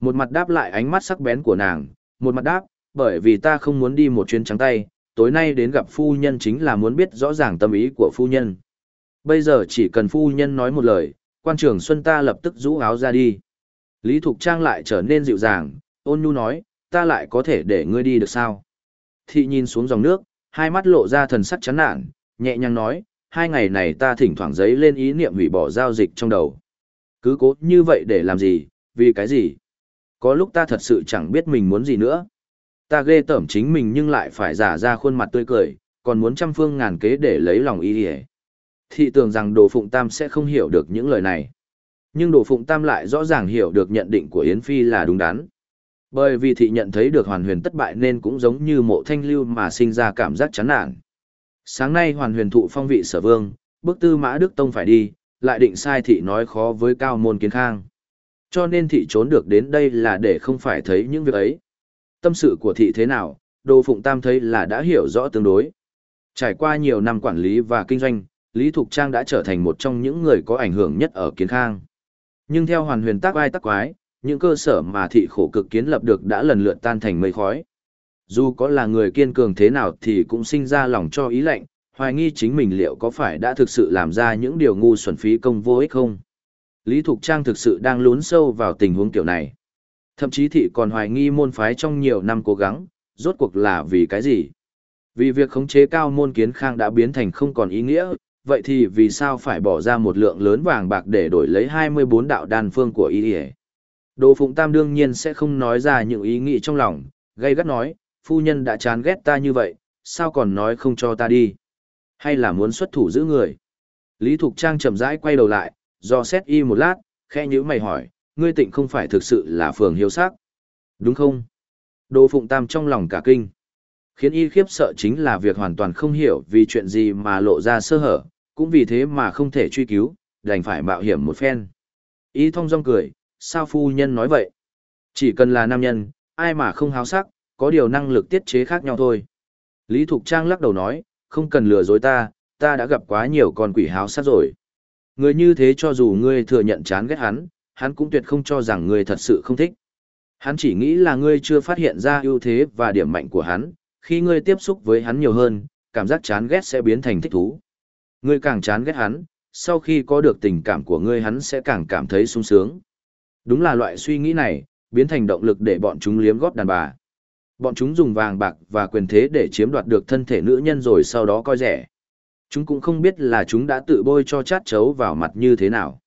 Một mặt đáp lại ánh mắt sắc bén của nàng, một mặt đáp, bởi vì ta không muốn đi một chuyến trắng tay, tối nay đến gặp phu nhân chính là muốn biết rõ ràng tâm ý của phu nhân. Bây giờ chỉ cần phu nhân nói một lời, quan trưởng Xuân ta lập tức rũ áo ra đi. Lý Thục Trang lại trở nên dịu dàng, ôn nhu nói, ta lại có thể để ngươi đi được sao? Thị nhìn xuống dòng nước, hai mắt lộ ra thần sắc chán nản, nhẹ nhàng nói, hai ngày này ta thỉnh thoảng giấy lên ý niệm hủy bỏ giao dịch trong đầu. Cứ cố như vậy để làm gì, vì cái gì? Có lúc ta thật sự chẳng biết mình muốn gì nữa. Ta ghê tởm chính mình nhưng lại phải giả ra khuôn mặt tươi cười, còn muốn trăm phương ngàn kế để lấy lòng y hề. Thị tưởng rằng Đồ Phụng Tam sẽ không hiểu được những lời này. Nhưng Đồ Phụng Tam lại rõ ràng hiểu được nhận định của Yến Phi là đúng đắn. Bởi vì thị nhận thấy được hoàn huyền thất bại nên cũng giống như mộ thanh lưu mà sinh ra cảm giác chán nản. Sáng nay hoàn huyền thụ phong vị sở vương, bước tư mã Đức Tông phải đi, lại định sai thị nói khó với cao môn kiến khang. Cho nên thị trốn được đến đây là để không phải thấy những việc ấy. Tâm sự của thị thế nào, Đồ Phụng Tam thấy là đã hiểu rõ tương đối. Trải qua nhiều năm quản lý và kinh doanh, Lý Thục Trang đã trở thành một trong những người có ảnh hưởng nhất ở Kiến Khang. Nhưng theo hoàn huyền tác ai tác quái, những cơ sở mà thị khổ cực kiến lập được đã lần lượt tan thành mây khói. Dù có là người kiên cường thế nào thì cũng sinh ra lòng cho ý lạnh, hoài nghi chính mình liệu có phải đã thực sự làm ra những điều ngu xuẩn phí công vô ích không. Lý Thục Trang thực sự đang lún sâu vào tình huống kiểu này. Thậm chí thị còn hoài nghi môn phái trong nhiều năm cố gắng, rốt cuộc là vì cái gì? Vì việc khống chế cao môn kiến khang đã biến thành không còn ý nghĩa, vậy thì vì sao phải bỏ ra một lượng lớn vàng bạc để đổi lấy 24 đạo đan phương của ý ỉa đồ phụng tam đương nhiên sẽ không nói ra những ý nghĩ trong lòng gây gắt nói phu nhân đã chán ghét ta như vậy sao còn nói không cho ta đi? Hay là muốn xuất thủ giữ người? Lý thục trang chậm rãi quay đầu lại do xét y một lát khe nhữ mày hỏi ngươi tịnh không phải thực sự là phường hiếu sắc đúng không đồ phụng tam trong lòng cả kinh khiến y khiếp sợ chính là việc hoàn toàn không hiểu vì chuyện gì mà lộ ra sơ hở cũng vì thế mà không thể truy cứu, đành phải mạo hiểm một phen. Y thông dong cười, sao phu nhân nói vậy? Chỉ cần là nam nhân, ai mà không háo sắc, có điều năng lực tiết chế khác nhau thôi. Lý Thục Trang lắc đầu nói, không cần lừa dối ta, ta đã gặp quá nhiều con quỷ háo sắc rồi. Người như thế cho dù ngươi thừa nhận chán ghét hắn, hắn cũng tuyệt không cho rằng ngươi thật sự không thích. Hắn chỉ nghĩ là ngươi chưa phát hiện ra ưu thế và điểm mạnh của hắn, khi ngươi tiếp xúc với hắn nhiều hơn, cảm giác chán ghét sẽ biến thành thích thú. Ngươi càng chán ghét hắn, sau khi có được tình cảm của ngươi hắn sẽ càng cảm thấy sung sướng. Đúng là loại suy nghĩ này, biến thành động lực để bọn chúng liếm góp đàn bà. Bọn chúng dùng vàng bạc và quyền thế để chiếm đoạt được thân thể nữ nhân rồi sau đó coi rẻ. Chúng cũng không biết là chúng đã tự bôi cho chát chấu vào mặt như thế nào.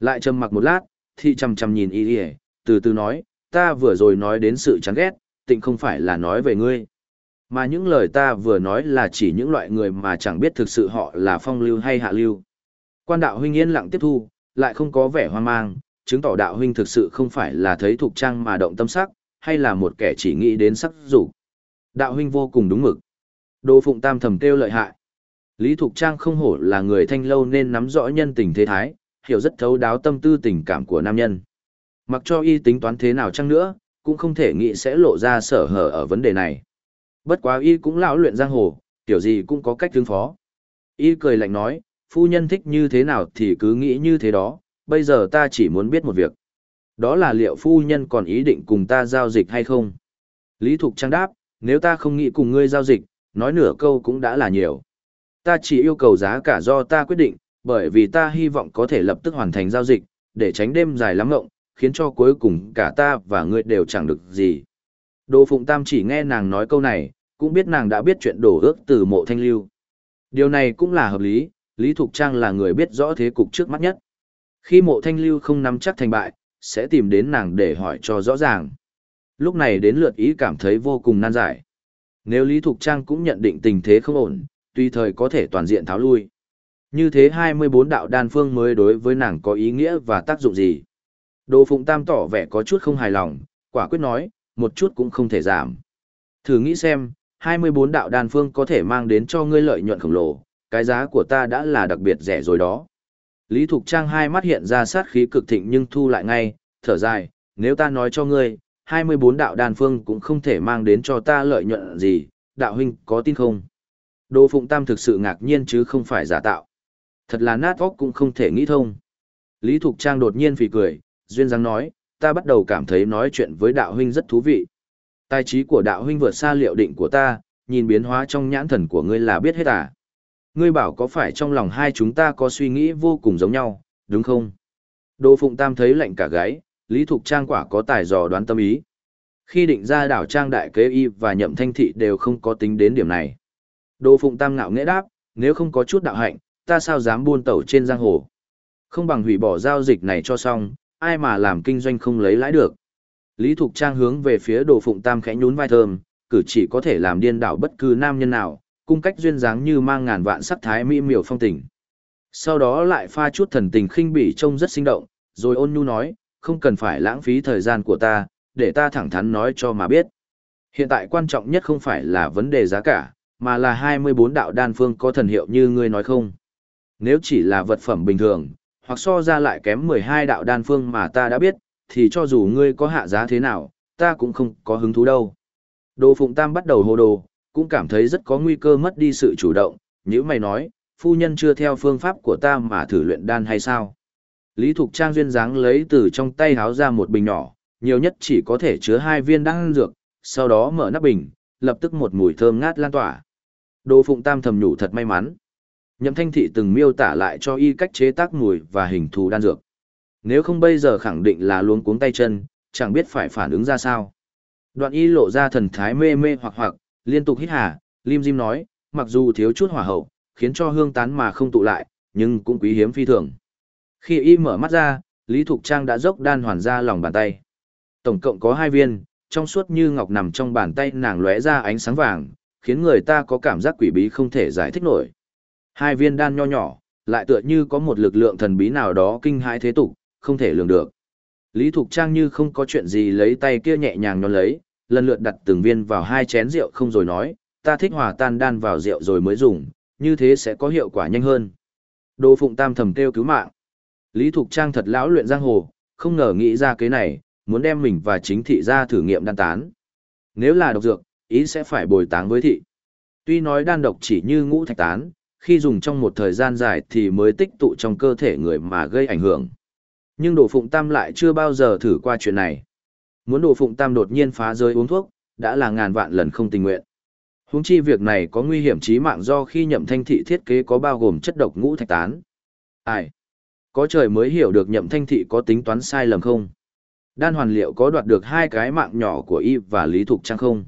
Lại trầm mặc một lát, thị chằm chằm nhìn y ỉa từ từ nói, ta vừa rồi nói đến sự chán ghét, tịnh không phải là nói về ngươi. Mà những lời ta vừa nói là chỉ những loại người mà chẳng biết thực sự họ là phong lưu hay hạ lưu. Quan đạo huynh yên lặng tiếp thu, lại không có vẻ hoang mang, chứng tỏ đạo huynh thực sự không phải là thấy thục trang mà động tâm sắc, hay là một kẻ chỉ nghĩ đến sắc dục. Đạo huynh vô cùng đúng mực. Đỗ Phụng Tam thầm kêu lợi hại. Lý Thục Trang không hổ là người thanh lâu nên nắm rõ nhân tình thế thái, hiểu rất thấu đáo tâm tư tình cảm của nam nhân. Mặc cho y tính toán thế nào chăng nữa, cũng không thể nghĩ sẽ lộ ra sở hở ở vấn đề này. Bất quá y cũng lão luyện giang hồ, tiểu gì cũng có cách tương phó. Y cười lạnh nói, phu nhân thích như thế nào thì cứ nghĩ như thế đó, bây giờ ta chỉ muốn biết một việc. Đó là liệu phu nhân còn ý định cùng ta giao dịch hay không? Lý Thục Trang đáp, nếu ta không nghĩ cùng ngươi giao dịch, nói nửa câu cũng đã là nhiều. Ta chỉ yêu cầu giá cả do ta quyết định, bởi vì ta hy vọng có thể lập tức hoàn thành giao dịch, để tránh đêm dài lắm ngộng, khiến cho cuối cùng cả ta và ngươi đều chẳng được gì. Đỗ Phụng Tam chỉ nghe nàng nói câu này, cũng biết nàng đã biết chuyện đổ ước từ mộ thanh lưu. Điều này cũng là hợp lý, Lý Thục Trang là người biết rõ thế cục trước mắt nhất. Khi mộ thanh lưu không nắm chắc thành bại, sẽ tìm đến nàng để hỏi cho rõ ràng. Lúc này đến lượt ý cảm thấy vô cùng nan giải. Nếu Lý Thục Trang cũng nhận định tình thế không ổn, tùy thời có thể toàn diện tháo lui. Như thế 24 đạo đan phương mới đối với nàng có ý nghĩa và tác dụng gì? Đỗ Phụng Tam tỏ vẻ có chút không hài lòng, quả quyết nói, một chút cũng không thể giảm. Thử nghĩ xem, 24 đạo đan phương có thể mang đến cho ngươi lợi nhuận khổng lồ, cái giá của ta đã là đặc biệt rẻ rồi đó. Lý Thục Trang hai mắt hiện ra sát khí cực thịnh nhưng thu lại ngay, thở dài, nếu ta nói cho ngươi, 24 đạo đan phương cũng không thể mang đến cho ta lợi nhuận gì, đạo huynh có tin không? Đỗ Phụng Tam thực sự ngạc nhiên chứ không phải giả tạo. Thật là nát óc cũng không thể nghĩ thông. Lý Thục Trang đột nhiên phì cười, duyên dáng nói, ta bắt đầu cảm thấy nói chuyện với đạo huynh rất thú vị. Tài trí của đạo huynh vượt xa liệu định của ta, nhìn biến hóa trong nhãn thần của ngươi là biết hết à. Ngươi bảo có phải trong lòng hai chúng ta có suy nghĩ vô cùng giống nhau, đúng không? Đỗ Phụng Tam thấy lạnh cả gáy, Lý Thục Trang quả có tài dò đoán tâm ý. Khi định ra đảo Trang Đại Kế Y và Nhậm Thanh Thị đều không có tính đến điểm này. Đỗ Phụng Tam ngạo nghễ đáp, nếu không có chút đạo hạnh, ta sao dám buôn tẩu trên giang hồ. Không bằng hủy bỏ giao dịch này cho xong, ai mà làm kinh doanh không lấy lãi được. Lý Thục Trang hướng về phía đồ phụng tam khẽ nhún vai thơm, cử chỉ có thể làm điên đảo bất cứ nam nhân nào, cung cách duyên dáng như mang ngàn vạn sắc thái mỹ miều phong tình. Sau đó lại pha chút thần tình khinh bỉ trông rất sinh động, rồi ôn nhu nói, không cần phải lãng phí thời gian của ta, để ta thẳng thắn nói cho mà biết. Hiện tại quan trọng nhất không phải là vấn đề giá cả, mà là 24 đạo đan phương có thần hiệu như ngươi nói không. Nếu chỉ là vật phẩm bình thường, hoặc so ra lại kém 12 đạo đan phương mà ta đã biết, thì cho dù ngươi có hạ giá thế nào, ta cũng không có hứng thú đâu. Đồ Phụng Tam bắt đầu hồ đồ, cũng cảm thấy rất có nguy cơ mất đi sự chủ động, như mày nói, phu nhân chưa theo phương pháp của ta mà thử luyện đan hay sao? Lý Thục Trang duyên dáng lấy từ trong tay háo ra một bình nhỏ, nhiều nhất chỉ có thể chứa hai viên đan dược, sau đó mở nắp bình, lập tức một mùi thơm ngát lan tỏa. Đồ Phụng Tam thầm nhủ thật may mắn. Nhậm Thanh Thị từng miêu tả lại cho y cách chế tác mùi và hình thù đan dược. Nếu không bây giờ khẳng định là luống cuống tay chân, chẳng biết phải phản ứng ra sao. Đoạn y lộ ra thần thái mê mê hoặc hoặc, liên tục hít hà, lim dim nói, mặc dù thiếu chút hỏa hậu, khiến cho hương tán mà không tụ lại, nhưng cũng quý hiếm phi thường. Khi y mở mắt ra, Lý Thục Trang đã dốc đan hoàn ra lòng bàn tay. Tổng cộng có hai viên, trong suốt như ngọc nằm trong bàn tay nàng lóe ra ánh sáng vàng, khiến người ta có cảm giác quỷ bí không thể giải thích nổi. Hai viên đan nho nhỏ, lại tựa như có một lực lượng thần bí nào đó kinh hãi thế tục, không thể lường được. Lý Thục Trang như không có chuyện gì lấy tay kia nhẹ nhàng nhón lấy, lần lượt đặt từng viên vào hai chén rượu không rồi nói, ta thích hòa tan đan vào rượu rồi mới dùng, như thế sẽ có hiệu quả nhanh hơn. Đồ Phụng Tam thầm kêu cứu mạng. Lý Thục Trang thật lão luyện giang hồ, không ngờ nghĩ ra cái này, muốn đem mình và chính thị ra thử nghiệm đan tán. Nếu là độc dược, ý sẽ phải bồi táng với thị. Tuy nói đan độc chỉ như ngũ thạch tán, khi dùng trong một thời gian dài thì mới tích tụ trong cơ thể người mà gây ảnh hưởng. Nhưng Đồ Phụng Tam lại chưa bao giờ thử qua chuyện này. Muốn Đồ Phụng Tam đột nhiên phá rơi uống thuốc, đã là ngàn vạn lần không tình nguyện. Huống chi việc này có nguy hiểm chí mạng do khi nhậm thanh thị thiết kế có bao gồm chất độc ngũ thạch tán. Ai? Có trời mới hiểu được nhậm thanh thị có tính toán sai lầm không? Đan hoàn liệu có đoạt được hai cái mạng nhỏ của y và Lý Thục Trang không?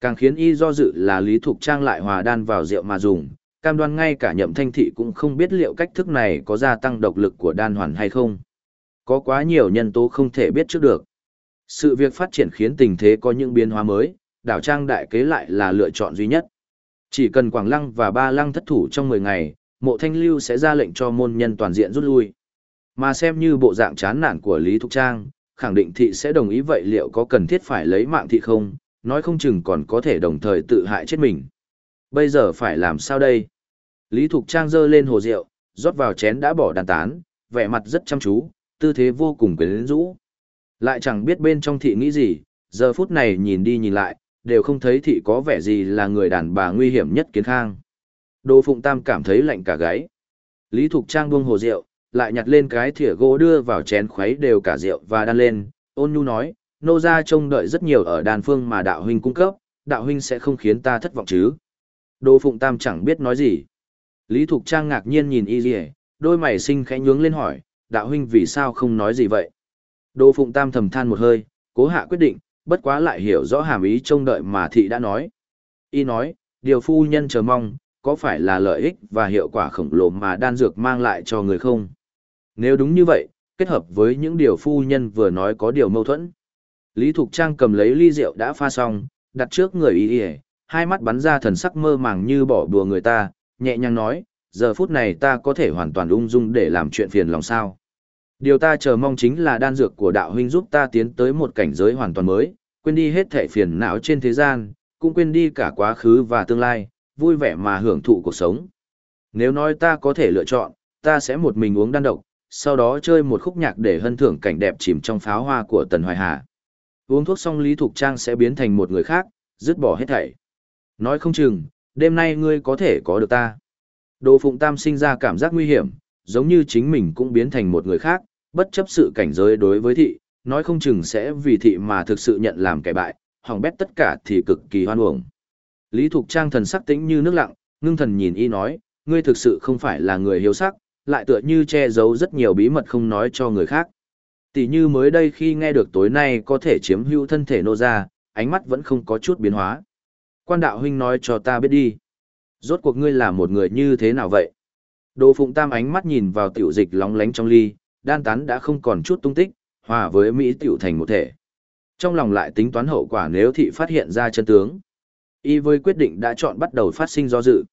Càng khiến y do dự là Lý Thục Trang lại hòa đan vào rượu mà dùng, cam đoan ngay cả nhậm thanh thị cũng không biết liệu cách thức này có gia tăng độc lực của đan hoàn hay không. Có quá nhiều nhân tố không thể biết trước được. Sự việc phát triển khiến tình thế có những biến hóa mới, đảo trang đại kế lại là lựa chọn duy nhất. Chỉ cần Quảng Lăng và Ba Lăng thất thủ trong 10 ngày, mộ thanh lưu sẽ ra lệnh cho môn nhân toàn diện rút lui. Mà xem như bộ dạng chán nản của Lý Thục Trang, khẳng định thị sẽ đồng ý vậy liệu có cần thiết phải lấy mạng thị không, nói không chừng còn có thể đồng thời tự hại chết mình. Bây giờ phải làm sao đây? Lý Thục Trang dơ lên hồ rượu, rót vào chén đã bỏ đàn tán, vẻ mặt rất chăm chú, tư thế vô cùng quyến rũ. Lại chẳng biết bên trong thị nghĩ gì, giờ phút này nhìn đi nhìn lại, đều không thấy thị có vẻ gì là người đàn bà nguy hiểm nhất kiến khang. Đỗ Phụng Tam cảm thấy lạnh cả gáy. Lý Thục Trang buông hồ rượu, lại nhặt lên cái thìa gỗ đưa vào chén khuấy đều cả rượu và đan lên, ôn nhu nói, nô gia trông đợi rất nhiều ở đàn phương mà đạo huynh cung cấp, đạo huynh sẽ không khiến ta thất vọng chứ. Đỗ Phụng Tam chẳng biết nói gì. Lý Thục Trang ngạc nhiên nhìn y dì đôi mày sinh khẽ nhướng lên hỏi, đạo huynh vì sao không nói gì vậy? Đỗ Phụng Tam thầm than một hơi, cố hạ quyết định, bất quá lại hiểu rõ hàm ý trông đợi mà thị đã nói. Y nói, điều phu nhân chờ mong, có phải là lợi ích và hiệu quả khổng lồ mà đan dược mang lại cho người không? Nếu đúng như vậy, kết hợp với những điều phu nhân vừa nói có điều mâu thuẫn. Lý Thục Trang cầm lấy ly rượu đã pha xong, đặt trước người y y, hai mắt bắn ra thần sắc mơ màng như bỏ đùa người ta, nhẹ nhàng nói, giờ phút này ta có thể hoàn toàn ung dung để làm chuyện phiền lòng sao. Điều ta chờ mong chính là đan dược của đạo huynh giúp ta tiến tới một cảnh giới hoàn toàn mới, quên đi hết thảy phiền não trên thế gian, cũng quên đi cả quá khứ và tương lai, vui vẻ mà hưởng thụ cuộc sống. Nếu nói ta có thể lựa chọn, ta sẽ một mình uống đan độc, sau đó chơi một khúc nhạc để hân thưởng cảnh đẹp chìm trong pháo hoa của Tần Hoài Hà. Uống thuốc xong Lý Thục Trang sẽ biến thành một người khác, dứt bỏ hết thảy. Nói không chừng, đêm nay ngươi có thể có được ta. Đồ Phụng Tam sinh ra cảm giác nguy hiểm, giống như chính mình cũng biến thành một người khác, bất chấp sự cảnh giới đối với thị, nói không chừng sẽ vì thị mà thực sự nhận làm kẻ bại, hỏng bét tất cả thì cực kỳ hoan uổng. Lý Thục Trang thần sắc tĩnh như nước lặng, ngưng thần nhìn y nói, ngươi thực sự không phải là người hiếu sắc, lại tựa như che giấu rất nhiều bí mật không nói cho người khác. Tỷ như mới đây khi nghe được tối nay có thể chiếm hữu thân thể nô ra, ánh mắt vẫn không có chút biến hóa. Quan đạo huynh nói cho ta biết đi. Rốt cuộc ngươi là một người như thế nào vậy? Đồ Phụng Tam ánh mắt nhìn vào tiểu dịch lóng lánh trong ly, đan tán đã không còn chút tung tích, hòa với Mỹ tiểu thành một thể. Trong lòng lại tính toán hậu quả nếu thị phát hiện ra chân tướng. Y với quyết định đã chọn bắt đầu phát sinh do dự.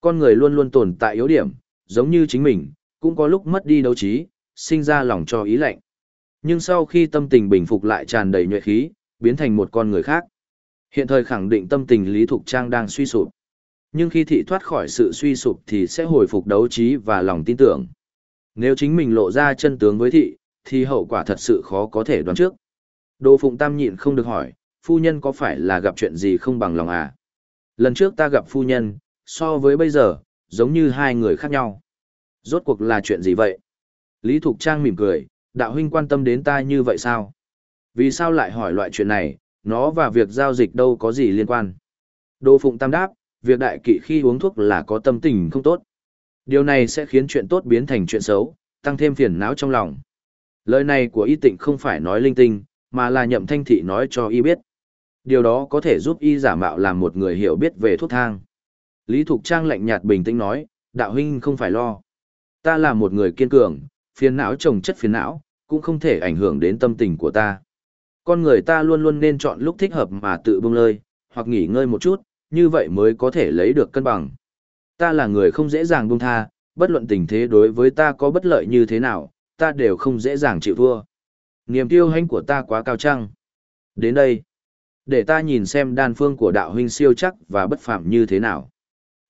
Con người luôn luôn tồn tại yếu điểm, giống như chính mình, cũng có lúc mất đi đấu trí, sinh ra lòng cho ý lạnh. Nhưng sau khi tâm tình bình phục lại tràn đầy nhuệ khí, biến thành một con người khác. Hiện thời khẳng định tâm tình Lý Thục Trang đang suy sụp. Nhưng khi thị thoát khỏi sự suy sụp thì sẽ hồi phục đấu trí và lòng tin tưởng. Nếu chính mình lộ ra chân tướng với thị, thì hậu quả thật sự khó có thể đoán trước. Đỗ Phụng Tam nhịn không được hỏi, phu nhân có phải là gặp chuyện gì không bằng lòng à? Lần trước ta gặp phu nhân, so với bây giờ, giống như hai người khác nhau. Rốt cuộc là chuyện gì vậy? Lý Thục Trang mỉm cười, đạo huynh quan tâm đến ta như vậy sao? Vì sao lại hỏi loại chuyện này, nó và việc giao dịch đâu có gì liên quan? Đô Phụng Tam đáp, việc đại kỵ khi uống thuốc là có tâm tình không tốt. Điều này sẽ khiến chuyện tốt biến thành chuyện xấu, tăng thêm phiền não trong lòng. Lời này của y tịnh không phải nói linh tinh, mà là nhậm thanh thị nói cho y biết. Điều đó có thể giúp y giả mạo làm một người hiểu biết về thuốc thang. Lý Thục Trang lạnh nhạt bình tĩnh nói, đạo huynh không phải lo. Ta là một người kiên cường, phiền não trồng chất phiền não, cũng không thể ảnh hưởng đến tâm tình của ta. Con người ta luôn luôn nên chọn lúc thích hợp mà tự bông lơi, hoặc nghỉ ngơi một chút, như vậy mới có thể lấy được cân bằng. Ta là người không dễ dàng buông tha, bất luận tình thế đối với ta có bất lợi như thế nào, ta đều không dễ dàng chịu thua. Niềm tiêu hãnh của ta quá cao trăng. Đến đây, để ta nhìn xem đan phương của đạo huynh siêu chắc và bất phạm như thế nào.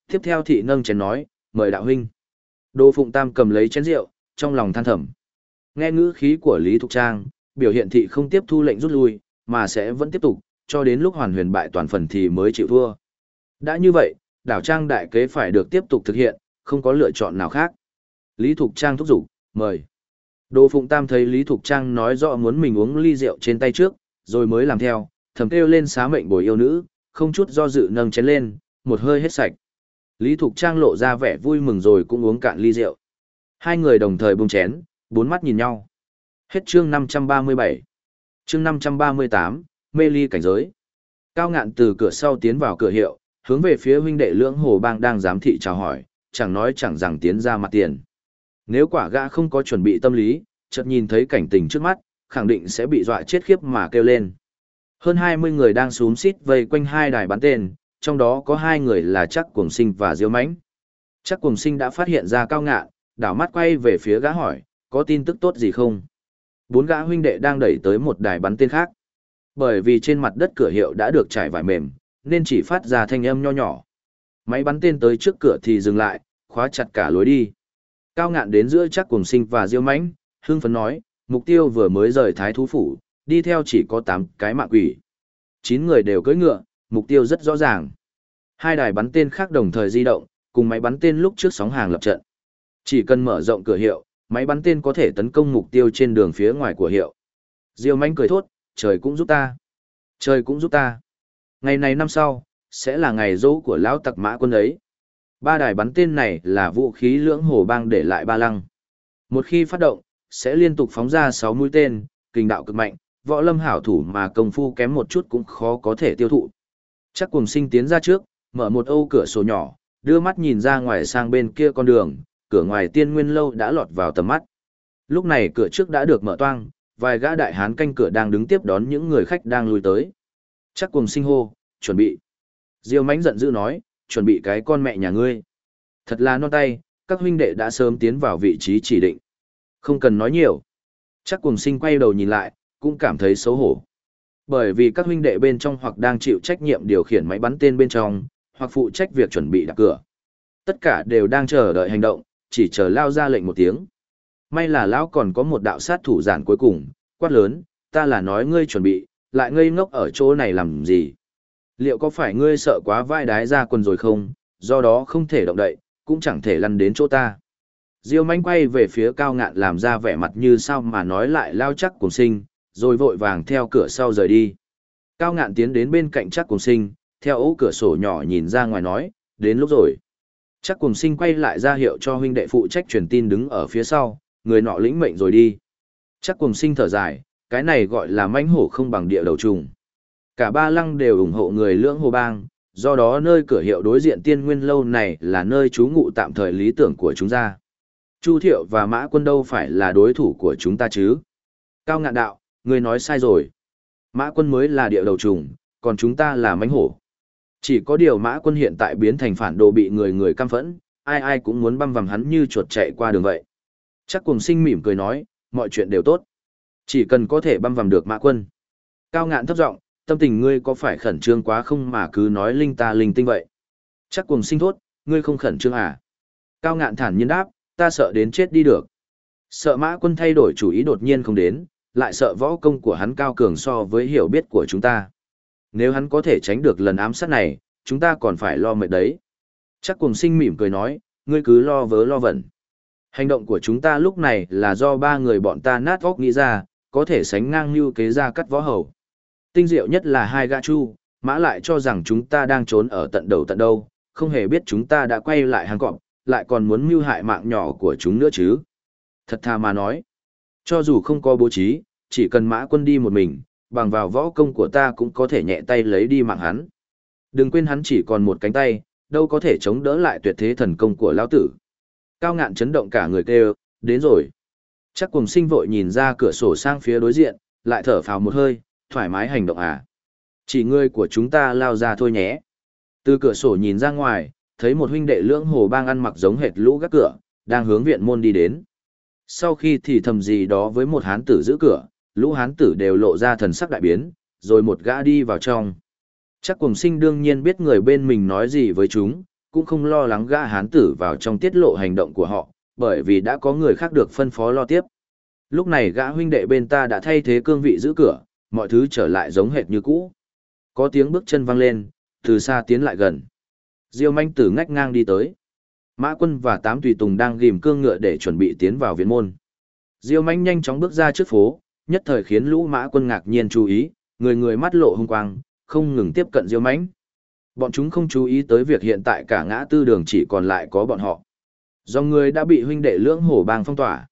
Tiếp theo thị nâng chén nói, mời đạo huynh. Đô Phụng Tam cầm lấy chén rượu, trong lòng than thầm. Nghe ngữ khí của Lý Thục Trang, biểu hiện thị không tiếp thu lệnh rút lui, mà sẽ vẫn tiếp tục, cho đến lúc hoàn huyền bại toàn phần thì mới chịu thua. Đã như vậy, đảo trang đại kế phải được tiếp tục thực hiện, không có lựa chọn nào khác. Lý Thục Trang thúc giục, mời. đồ Phụng Tam thấy Lý Thục Trang nói rõ muốn mình uống ly rượu trên tay trước, rồi mới làm theo, thầm kêu lên xá mệnh bồi yêu nữ, không chút do dự nâng chén lên, một hơi hết sạch. Lý Thục Trang lộ ra vẻ vui mừng rồi cũng uống cạn ly rượu. Hai người đồng thời buông chén, bốn mắt nhìn nhau. Hết chương 537. Chương 538, mê ly cảnh giới. Cao ngạn từ cửa sau tiến vào cửa hiệu, hướng về phía huynh đệ lưỡng hồ bang đang giám thị chào hỏi, chẳng nói chẳng rằng tiến ra mặt tiền. Nếu quả gã không có chuẩn bị tâm lý, chợt nhìn thấy cảnh tình trước mắt, khẳng định sẽ bị dọa chết khiếp mà kêu lên. Hơn 20 người đang xúm xít vây quanh hai đài bắn tên, trong đó có hai người là chắc cuồng sinh và diêu mãnh. Chắc cuồng sinh đã phát hiện ra cao ngạn, đảo mắt quay về phía gã hỏi, có tin tức tốt gì không? Bốn gã huynh đệ đang đẩy tới một đài bắn tên khác. Bởi vì trên mặt đất cửa hiệu đã được trải vải mềm, nên chỉ phát ra thanh âm nho nhỏ. Máy bắn tên tới trước cửa thì dừng lại, khóa chặt cả lối đi. Cao ngạn đến giữa chắc cùng sinh và diêu mãnh, hưng phấn nói, mục tiêu vừa mới rời thái thú phủ, đi theo chỉ có 8 cái mạng quỷ. 9 người đều cưỡi ngựa, mục tiêu rất rõ ràng. Hai đài bắn tên khác đồng thời di động, cùng máy bắn tên lúc trước sóng hàng lập trận. Chỉ cần mở rộng cửa hiệu, máy bắn tên có thể tấn công mục tiêu trên đường phía ngoài của hiệu. Diêu mãnh cười thốt, trời cũng giúp ta. Trời cũng giúp ta. Ngày này năm sau, sẽ là ngày dỗ của lão tặc mã quân ấy. Ba đài bắn tên này là vũ khí lưỡng hồ bang để lại ba lăng. Một khi phát động, sẽ liên tục phóng ra 6 mũi tên, kinh đạo cực mạnh, võ lâm hảo thủ mà công phu kém một chút cũng khó có thể tiêu thụ. Chắc cùng sinh tiến ra trước, mở một ô cửa sổ nhỏ, đưa mắt nhìn ra ngoài sang bên kia con đường, cửa ngoài tiên nguyên lâu đã lọt vào tầm mắt. Lúc này cửa trước đã được mở toang, vài gã đại hán canh cửa đang đứng tiếp đón những người khách đang lui tới. Chắc cùng sinh hô, chuẩn bị. Diêu mánh giận dữ nói, chuẩn bị cái con mẹ nhà ngươi. Thật là non tay, các huynh đệ đã sớm tiến vào vị trí chỉ định. Không cần nói nhiều. Chắc cùng sinh quay đầu nhìn lại, cũng cảm thấy xấu hổ. Bởi vì các huynh đệ bên trong hoặc đang chịu trách nhiệm điều khiển máy bắn tên bên trong, hoặc phụ trách việc chuẩn bị đặt cửa. Tất cả đều đang chờ đợi hành động, chỉ chờ lao ra lệnh một tiếng. May là lão còn có một đạo sát thủ giản cuối cùng, quát lớn, ta là nói ngươi chuẩn bị, lại ngây ngốc ở chỗ này làm gì? Liệu có phải ngươi sợ quá vai đái ra quần rồi không, do đó không thể động đậy, cũng chẳng thể lăn đến chỗ ta. Diêu manh quay về phía cao ngạn làm ra vẻ mặt như sao mà nói lại lao chắc cùng sinh, rồi vội vàng theo cửa sau rời đi. Cao ngạn tiến đến bên cạnh chắc cùng sinh, theo ố cửa sổ nhỏ nhìn ra ngoài nói, đến lúc rồi. Chắc cùng sinh quay lại ra hiệu cho huynh đệ phụ trách truyền tin đứng ở phía sau, người nọ lĩnh mệnh rồi đi. Chắc cùng sinh thở dài, cái này gọi là mãnh hổ không bằng địa đầu trùng. Cả ba lăng đều ủng hộ người lưỡng hồ bang, do đó nơi cửa hiệu đối diện tiên nguyên lâu này là nơi trú ngụ tạm thời lý tưởng của chúng ta. Chu Thiệu và Mã Quân đâu phải là đối thủ của chúng ta chứ? Cao ngạn đạo, người nói sai rồi. Mã Quân mới là địa đầu trùng, còn chúng ta là mánh hổ. Chỉ có điều Mã Quân hiện tại biến thành phản đồ bị người người căm phẫn, ai ai cũng muốn băm vằm hắn như chuột chạy qua đường vậy. Chắc cùng sinh mỉm cười nói, mọi chuyện đều tốt. Chỉ cần có thể băm vằm được Mã Quân. Cao ngạn thấp giọng, tâm tình ngươi có phải khẩn trương quá không mà cứ nói linh ta linh tinh vậy? Chắc cùng sinh thốt, ngươi không khẩn trương à? Cao ngạn thản nhiên đáp, ta sợ đến chết đi được. Sợ mã quân thay đổi chủ ý đột nhiên không đến, lại sợ võ công của hắn cao cường so với hiểu biết của chúng ta. Nếu hắn có thể tránh được lần ám sát này, chúng ta còn phải lo mệt đấy. Chắc cùng sinh mỉm cười nói, ngươi cứ lo vớ lo vẩn. Hành động của chúng ta lúc này là do ba người bọn ta nát óc nghĩ ra, có thể sánh ngang như kế ra cắt võ hầu. Tinh diệu nhất là hai gã chu, mã lại cho rằng chúng ta đang trốn ở tận đầu tận đâu, không hề biết chúng ta đã quay lại hàng cọp, lại còn muốn mưu hại mạng nhỏ của chúng nữa chứ. Thật thà mà nói, cho dù không có bố trí, chỉ cần mã quân đi một mình, bằng vào võ công của ta cũng có thể nhẹ tay lấy đi mạng hắn. Đừng quên hắn chỉ còn một cánh tay, đâu có thể chống đỡ lại tuyệt thế thần công của lão tử. Cao ngạn chấn động cả người kêu, đến rồi. Chắc cùng sinh vội nhìn ra cửa sổ sang phía đối diện, lại thở phào một hơi, thoải mái hành động à. Chỉ ngươi của chúng ta lao ra thôi nhé. Từ cửa sổ nhìn ra ngoài, thấy một huynh đệ lưỡng hồ bang ăn mặc giống hệt lũ gác cửa, đang hướng viện môn đi đến. Sau khi thì thầm gì đó với một hán tử giữ cửa, lũ hán tử đều lộ ra thần sắc đại biến, rồi một gã đi vào trong. Chắc cùng sinh đương nhiên biết người bên mình nói gì với chúng, cũng không lo lắng gã hán tử vào trong tiết lộ hành động của họ, bởi vì đã có người khác được phân phó lo tiếp. Lúc này gã huynh đệ bên ta đã thay thế cương vị giữ cửa, mọi thứ trở lại giống hệt như cũ. Có tiếng bước chân vang lên, từ xa tiến lại gần. Diêu manh tử ngách ngang đi tới. Mã quân và tám tùy tùng đang ghim cương ngựa để chuẩn bị tiến vào viện môn. Diêu manh nhanh chóng bước ra trước phố, nhất thời khiến lũ mã quân ngạc nhiên chú ý, người người mắt lộ hung quang, không ngừng tiếp cận diêu manh. Bọn chúng không chú ý tới việc hiện tại cả ngã tư đường chỉ còn lại có bọn họ. Do người đã bị huynh đệ lưỡng hổ bang phong tỏa.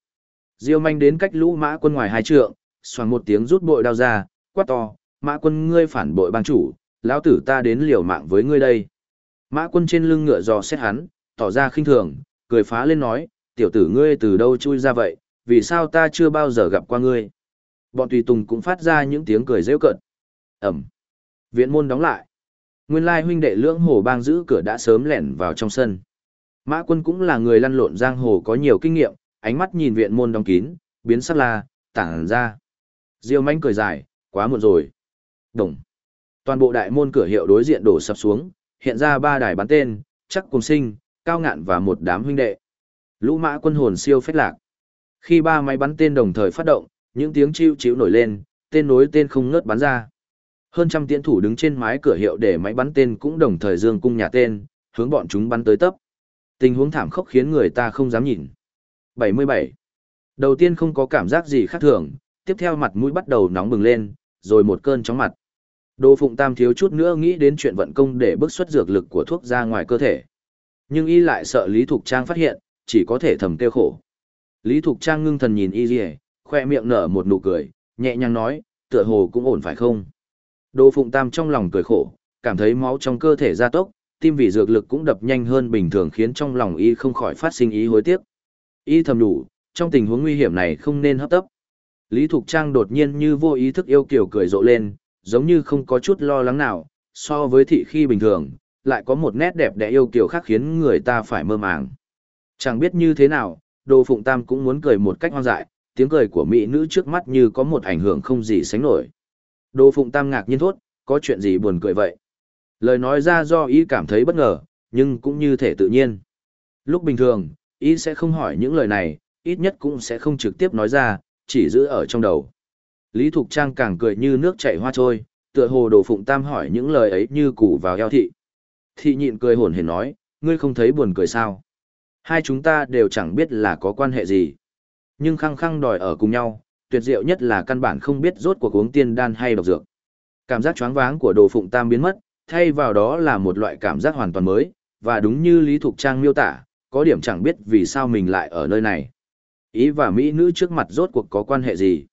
Diêu manh đến cách lũ mã quân ngoài hai trượng, xoàng một tiếng rút bội đao ra, quát to, mã quân ngươi phản bội bang chủ, lão tử ta đến liều mạng với ngươi đây. Mã quân trên lưng ngựa dò xét hắn, tỏ ra khinh thường, cười phá lên nói, tiểu tử ngươi từ đâu chui ra vậy, vì sao ta chưa bao giờ gặp qua ngươi. Bọn tùy tùng cũng phát ra những tiếng cười rêu cợt. Ẩm. Viện môn đóng lại. Nguyên lai huynh đệ lưỡng hồ bang giữ cửa đã sớm lẻn vào trong sân. Mã quân cũng là người lăn lộn giang hồ có nhiều kinh nghiệm, ánh mắt nhìn viện môn đóng kín, biến sắc la, tảng ra. Diêu manh cười dài, quá muộn rồi. Đồng. Toàn bộ đại môn cửa hiệu đối diện đổ sập xuống, hiện ra ba đài bắn tên, chắc cùng sinh, cao ngạn và một đám huynh đệ. Lũ mã quân hồn siêu phách lạc. Khi ba máy bắn tên đồng thời phát động, những tiếng chiêu chiu nổi lên, tên nối tên không ngớt bắn ra. Hơn trăm tiễn thủ đứng trên mái cửa hiệu để máy bắn tên cũng đồng thời dương cung nhà tên, hướng bọn chúng bắn tới tấp. Tình huống thảm khốc khiến người ta không dám nhìn. 77. Đầu tiên không có cảm giác gì khác thường, tiếp theo mặt mũi bắt đầu nóng bừng lên, rồi một cơn chóng mặt. Đô Phụng Tam thiếu chút nữa nghĩ đến chuyện vận công để bức xuất dược lực của thuốc ra ngoài cơ thể. Nhưng y lại sợ Lý Thục Trang phát hiện, chỉ có thể thầm tiêu khổ. Lý Thục Trang ngưng thần nhìn y rìa, khoe miệng nở một nụ cười, nhẹ nhàng nói, tựa hồ cũng ổn phải không? Đỗ Phụng Tam trong lòng cười khổ, cảm thấy máu trong cơ thể gia tốc, tim vì dược lực cũng đập nhanh hơn bình thường khiến trong lòng y không khỏi phát sinh ý hối tiếc. Y thầm đủ, trong tình huống nguy hiểm này không nên hấp tấp. Lý Thục Trang đột nhiên như vô ý thức yêu kiều cười rộ lên, giống như không có chút lo lắng nào, so với thị khi bình thường, lại có một nét đẹp đẽ yêu kiều khác khiến người ta phải mơ màng. Chẳng biết như thế nào, Đồ Phụng Tam cũng muốn cười một cách hoang dại, tiếng cười của mỹ nữ trước mắt như có một ảnh hưởng không gì sánh nổi. Đồ Phụng Tam ngạc nhiên thốt, có chuyện gì buồn cười vậy? Lời nói ra do ý cảm thấy bất ngờ, nhưng cũng như thể tự nhiên. Lúc bình thường, ý sẽ không hỏi những lời này, ít nhất cũng sẽ không trực tiếp nói ra, chỉ giữ ở trong đầu. Lý Thục Trang càng cười như nước chảy hoa trôi, tựa hồ đồ phụng tam hỏi những lời ấy như củ vào eo thị. Thị nhịn cười hồn hển nói, ngươi không thấy buồn cười sao? Hai chúng ta đều chẳng biết là có quan hệ gì. Nhưng khăng khăng đòi ở cùng nhau, tuyệt diệu nhất là căn bản không biết rốt cuộc uống tiên đan hay độc dược. Cảm giác choáng váng của đồ phụng tam biến mất, thay vào đó là một loại cảm giác hoàn toàn mới, và đúng như Lý Thục Trang miêu tả, có điểm chẳng biết vì sao mình lại ở nơi này. Ý và Mỹ nữ trước mặt rốt cuộc có quan hệ gì?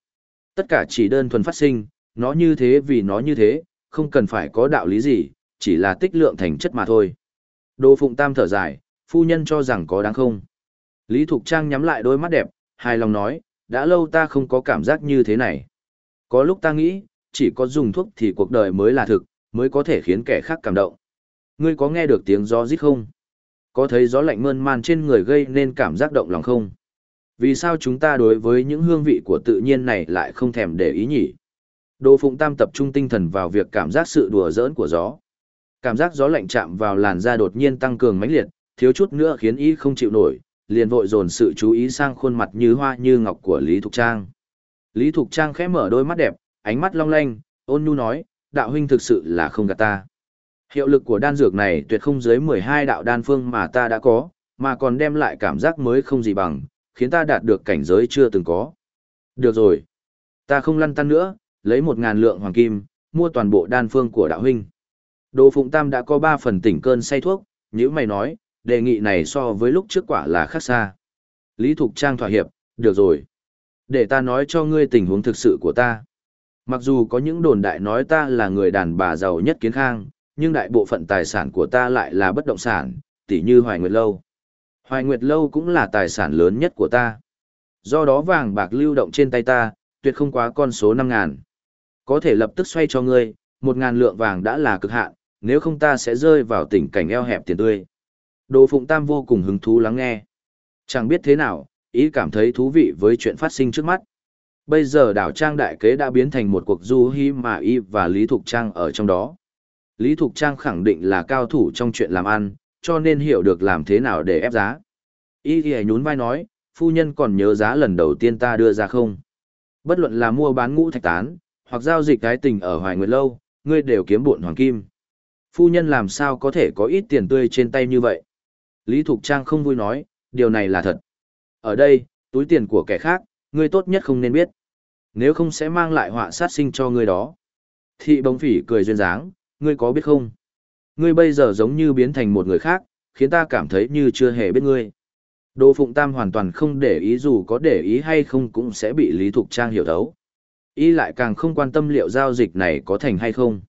Tất cả chỉ đơn thuần phát sinh, nó như thế vì nó như thế, không cần phải có đạo lý gì, chỉ là tích lượng thành chất mà thôi. Đồ Phụng Tam thở dài, phu nhân cho rằng có đáng không. Lý Thục Trang nhắm lại đôi mắt đẹp, hài lòng nói, đã lâu ta không có cảm giác như thế này. Có lúc ta nghĩ, chỉ có dùng thuốc thì cuộc đời mới là thực, mới có thể khiến kẻ khác cảm động. Ngươi có nghe được tiếng gió rít không? Có thấy gió lạnh mơn man trên người gây nên cảm giác động lòng không? Vì sao chúng ta đối với những hương vị của tự nhiên này lại không thèm để ý nhỉ? Đỗ Phụng Tam tập trung tinh thần vào việc cảm giác sự đùa giỡn của gió. Cảm giác gió lạnh chạm vào làn da đột nhiên tăng cường mãnh liệt, thiếu chút nữa khiến y không chịu nổi, liền vội dồn sự chú ý sang khuôn mặt như hoa như ngọc của Lý Thục Trang. Lý Thục Trang khẽ mở đôi mắt đẹp, ánh mắt long lanh, ôn nhu nói, đạo huynh thực sự là không gạt ta. Hiệu lực của đan dược này tuyệt không dưới 12 đạo đan phương mà ta đã có, mà còn đem lại cảm giác mới không gì bằng, khiến ta đạt được cảnh giới chưa từng có. Được rồi. Ta không lăn tăn nữa, lấy một ngàn lượng hoàng kim, mua toàn bộ đan phương của đạo huynh. Đồ Phụng Tam đã có ba phần tỉnh cơn say thuốc, như mày nói, đề nghị này so với lúc trước quả là khác xa. Lý Thục Trang thỏa hiệp, được rồi. Để ta nói cho ngươi tình huống thực sự của ta. Mặc dù có những đồn đại nói ta là người đàn bà giàu nhất kiến khang, nhưng đại bộ phận tài sản của ta lại là bất động sản, tỉ như Hoài Nguyệt Lâu. Hoài Nguyệt Lâu cũng là tài sản lớn nhất của ta. Do đó vàng bạc lưu động trên tay ta, tuyệt không quá con số 5 ngàn. Có thể lập tức xoay cho ngươi, 1 ngàn lượng vàng đã là cực hạn, nếu không ta sẽ rơi vào tình cảnh eo hẹp tiền tươi. Đồ Phụng Tam vô cùng hứng thú lắng nghe. Chẳng biết thế nào, ý cảm thấy thú vị với chuyện phát sinh trước mắt. Bây giờ đảo Trang Đại Kế đã biến thành một cuộc du hí mà y và Lý Thục Trang ở trong đó. Lý Thục Trang khẳng định là cao thủ trong chuyện làm ăn, cho nên hiểu được làm thế nào để ép giá. Y thì nhún vai nói, phu nhân còn nhớ giá lần đầu tiên ta đưa ra không? Bất luận là mua bán ngũ thạch tán, hoặc giao dịch cái tình ở Hoài Nguyệt Lâu, ngươi đều kiếm bộn hoàng kim. Phu nhân làm sao có thể có ít tiền tươi trên tay như vậy? Lý Thục Trang không vui nói, điều này là thật. Ở đây, túi tiền của kẻ khác, ngươi tốt nhất không nên biết. Nếu không sẽ mang lại họa sát sinh cho ngươi đó. Thị bóng phỉ cười duyên dáng, ngươi có biết không? Ngươi bây giờ giống như biến thành một người khác, khiến ta cảm thấy như chưa hề biết ngươi. Đỗ Phụng Tam hoàn toàn không để ý dù có để ý hay không cũng sẽ bị Lý Thục Trang hiểu thấu. Y lại càng không quan tâm liệu giao dịch này có thành hay không.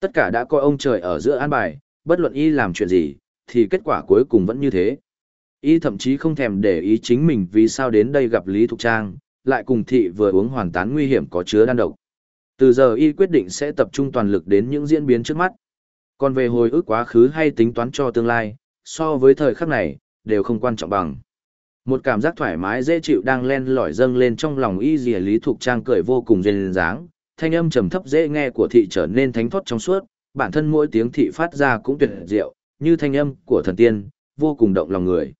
Tất cả đã coi ông trời ở giữa an bài, bất luận Y làm chuyện gì, thì kết quả cuối cùng vẫn như thế. Y thậm chí không thèm để ý chính mình vì sao đến đây gặp Lý Thục Trang, lại cùng thị vừa uống hoàn tán nguy hiểm có chứa đan độc. Từ giờ Y quyết định sẽ tập trung toàn lực đến những diễn biến trước mắt. Còn về hồi ức quá khứ hay tính toán cho tương lai, so với thời khắc này, đều không quan trọng bằng. Một cảm giác thoải mái dễ chịu đang len lỏi dâng lên trong lòng y dìa Lý Thục Trang cười vô cùng duyên dáng, thanh âm trầm thấp dễ nghe của thị trở nên thánh thoát trong suốt, bản thân mỗi tiếng thị phát ra cũng tuyệt diệu, như thanh âm của thần tiên, vô cùng động lòng người.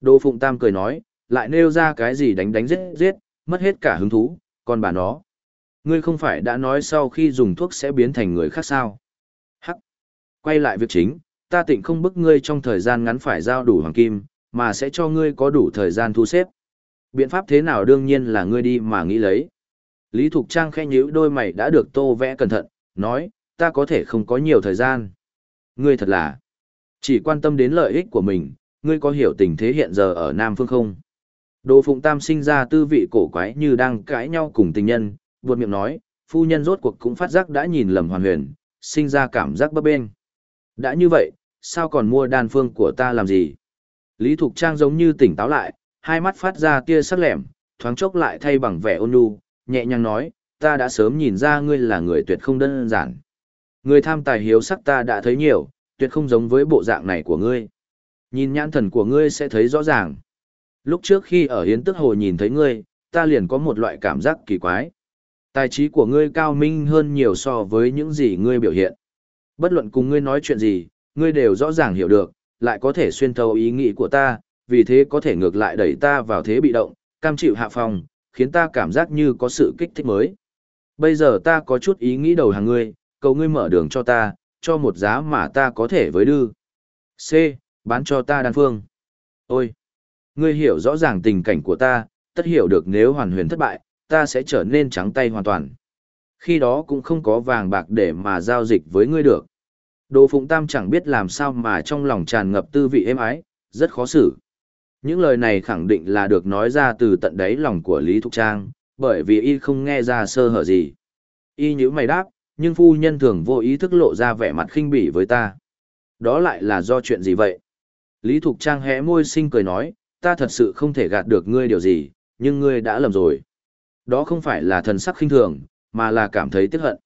Đỗ Phụng Tam cười nói, lại nêu ra cái gì đánh đánh giết giết, mất hết cả hứng thú, còn bà nó. Ngươi không phải đã nói sau khi dùng thuốc sẽ biến thành người khác sao? Hắc. Quay lại việc chính, ta tịnh không bức ngươi trong thời gian ngắn phải giao đủ hoàng kim, mà sẽ cho ngươi có đủ thời gian thu xếp. Biện pháp thế nào đương nhiên là ngươi đi mà nghĩ lấy. Lý Thục Trang khẽ nhíu đôi mày đã được tô vẽ cẩn thận, nói, ta có thể không có nhiều thời gian. Ngươi thật là, chỉ quan tâm đến lợi ích của mình, ngươi có hiểu tình thế hiện giờ ở Nam Phương không? Đồ Phụng Tam sinh ra tư vị cổ quái như đang cãi nhau cùng tình nhân, buột miệng nói, phu nhân rốt cuộc cũng phát giác đã nhìn lầm hoàn huyền, sinh ra cảm giác bấp bên. Đã như vậy, sao còn mua đan phương của ta làm gì? Lý Thục Trang giống như tỉnh táo lại, hai mắt phát ra tia sắc lẻm, thoáng chốc lại thay bằng vẻ ôn nhu, nhẹ nhàng nói, ta đã sớm nhìn ra ngươi là người tuyệt không đơn giản. Người tham tài hiếu sắc ta đã thấy nhiều, tuyệt không giống với bộ dạng này của ngươi. Nhìn nhãn thần của ngươi sẽ thấy rõ ràng. Lúc trước khi ở Hiến Tức Hồ nhìn thấy ngươi, ta liền có một loại cảm giác kỳ quái. Tài trí của ngươi cao minh hơn nhiều so với những gì ngươi biểu hiện. Bất luận cùng ngươi nói chuyện gì, ngươi đều rõ ràng hiểu được, lại có thể xuyên thấu ý nghĩ của ta, vì thế có thể ngược lại đẩy ta vào thế bị động, cam chịu hạ phòng, khiến ta cảm giác như có sự kích thích mới. Bây giờ ta có chút ý nghĩ đầu hàng ngươi, cầu ngươi mở đường cho ta, cho một giá mà ta có thể với đưa. C. Bán cho ta đan phương. Ôi! Ngươi hiểu rõ ràng tình cảnh của ta, tất hiểu được nếu hoàn huyền thất bại, ta sẽ trở nên trắng tay hoàn toàn. Khi đó cũng không có vàng bạc để mà giao dịch với ngươi được. Đồ Phụng Tam chẳng biết làm sao mà trong lòng tràn ngập tư vị êm ái, rất khó xử. Những lời này khẳng định là được nói ra từ tận đáy lòng của Lý Thục Trang, bởi vì y không nghe ra sơ hở gì. Y nhữ mày đáp, nhưng phu nhân thường vô ý thức lộ ra vẻ mặt khinh bỉ với ta. Đó lại là do chuyện gì vậy? Lý Thục Trang hé môi sinh cười nói, ta thật sự không thể gạt được ngươi điều gì, nhưng ngươi đã lầm rồi. Đó không phải là thần sắc khinh thường, mà là cảm thấy tiếc hận.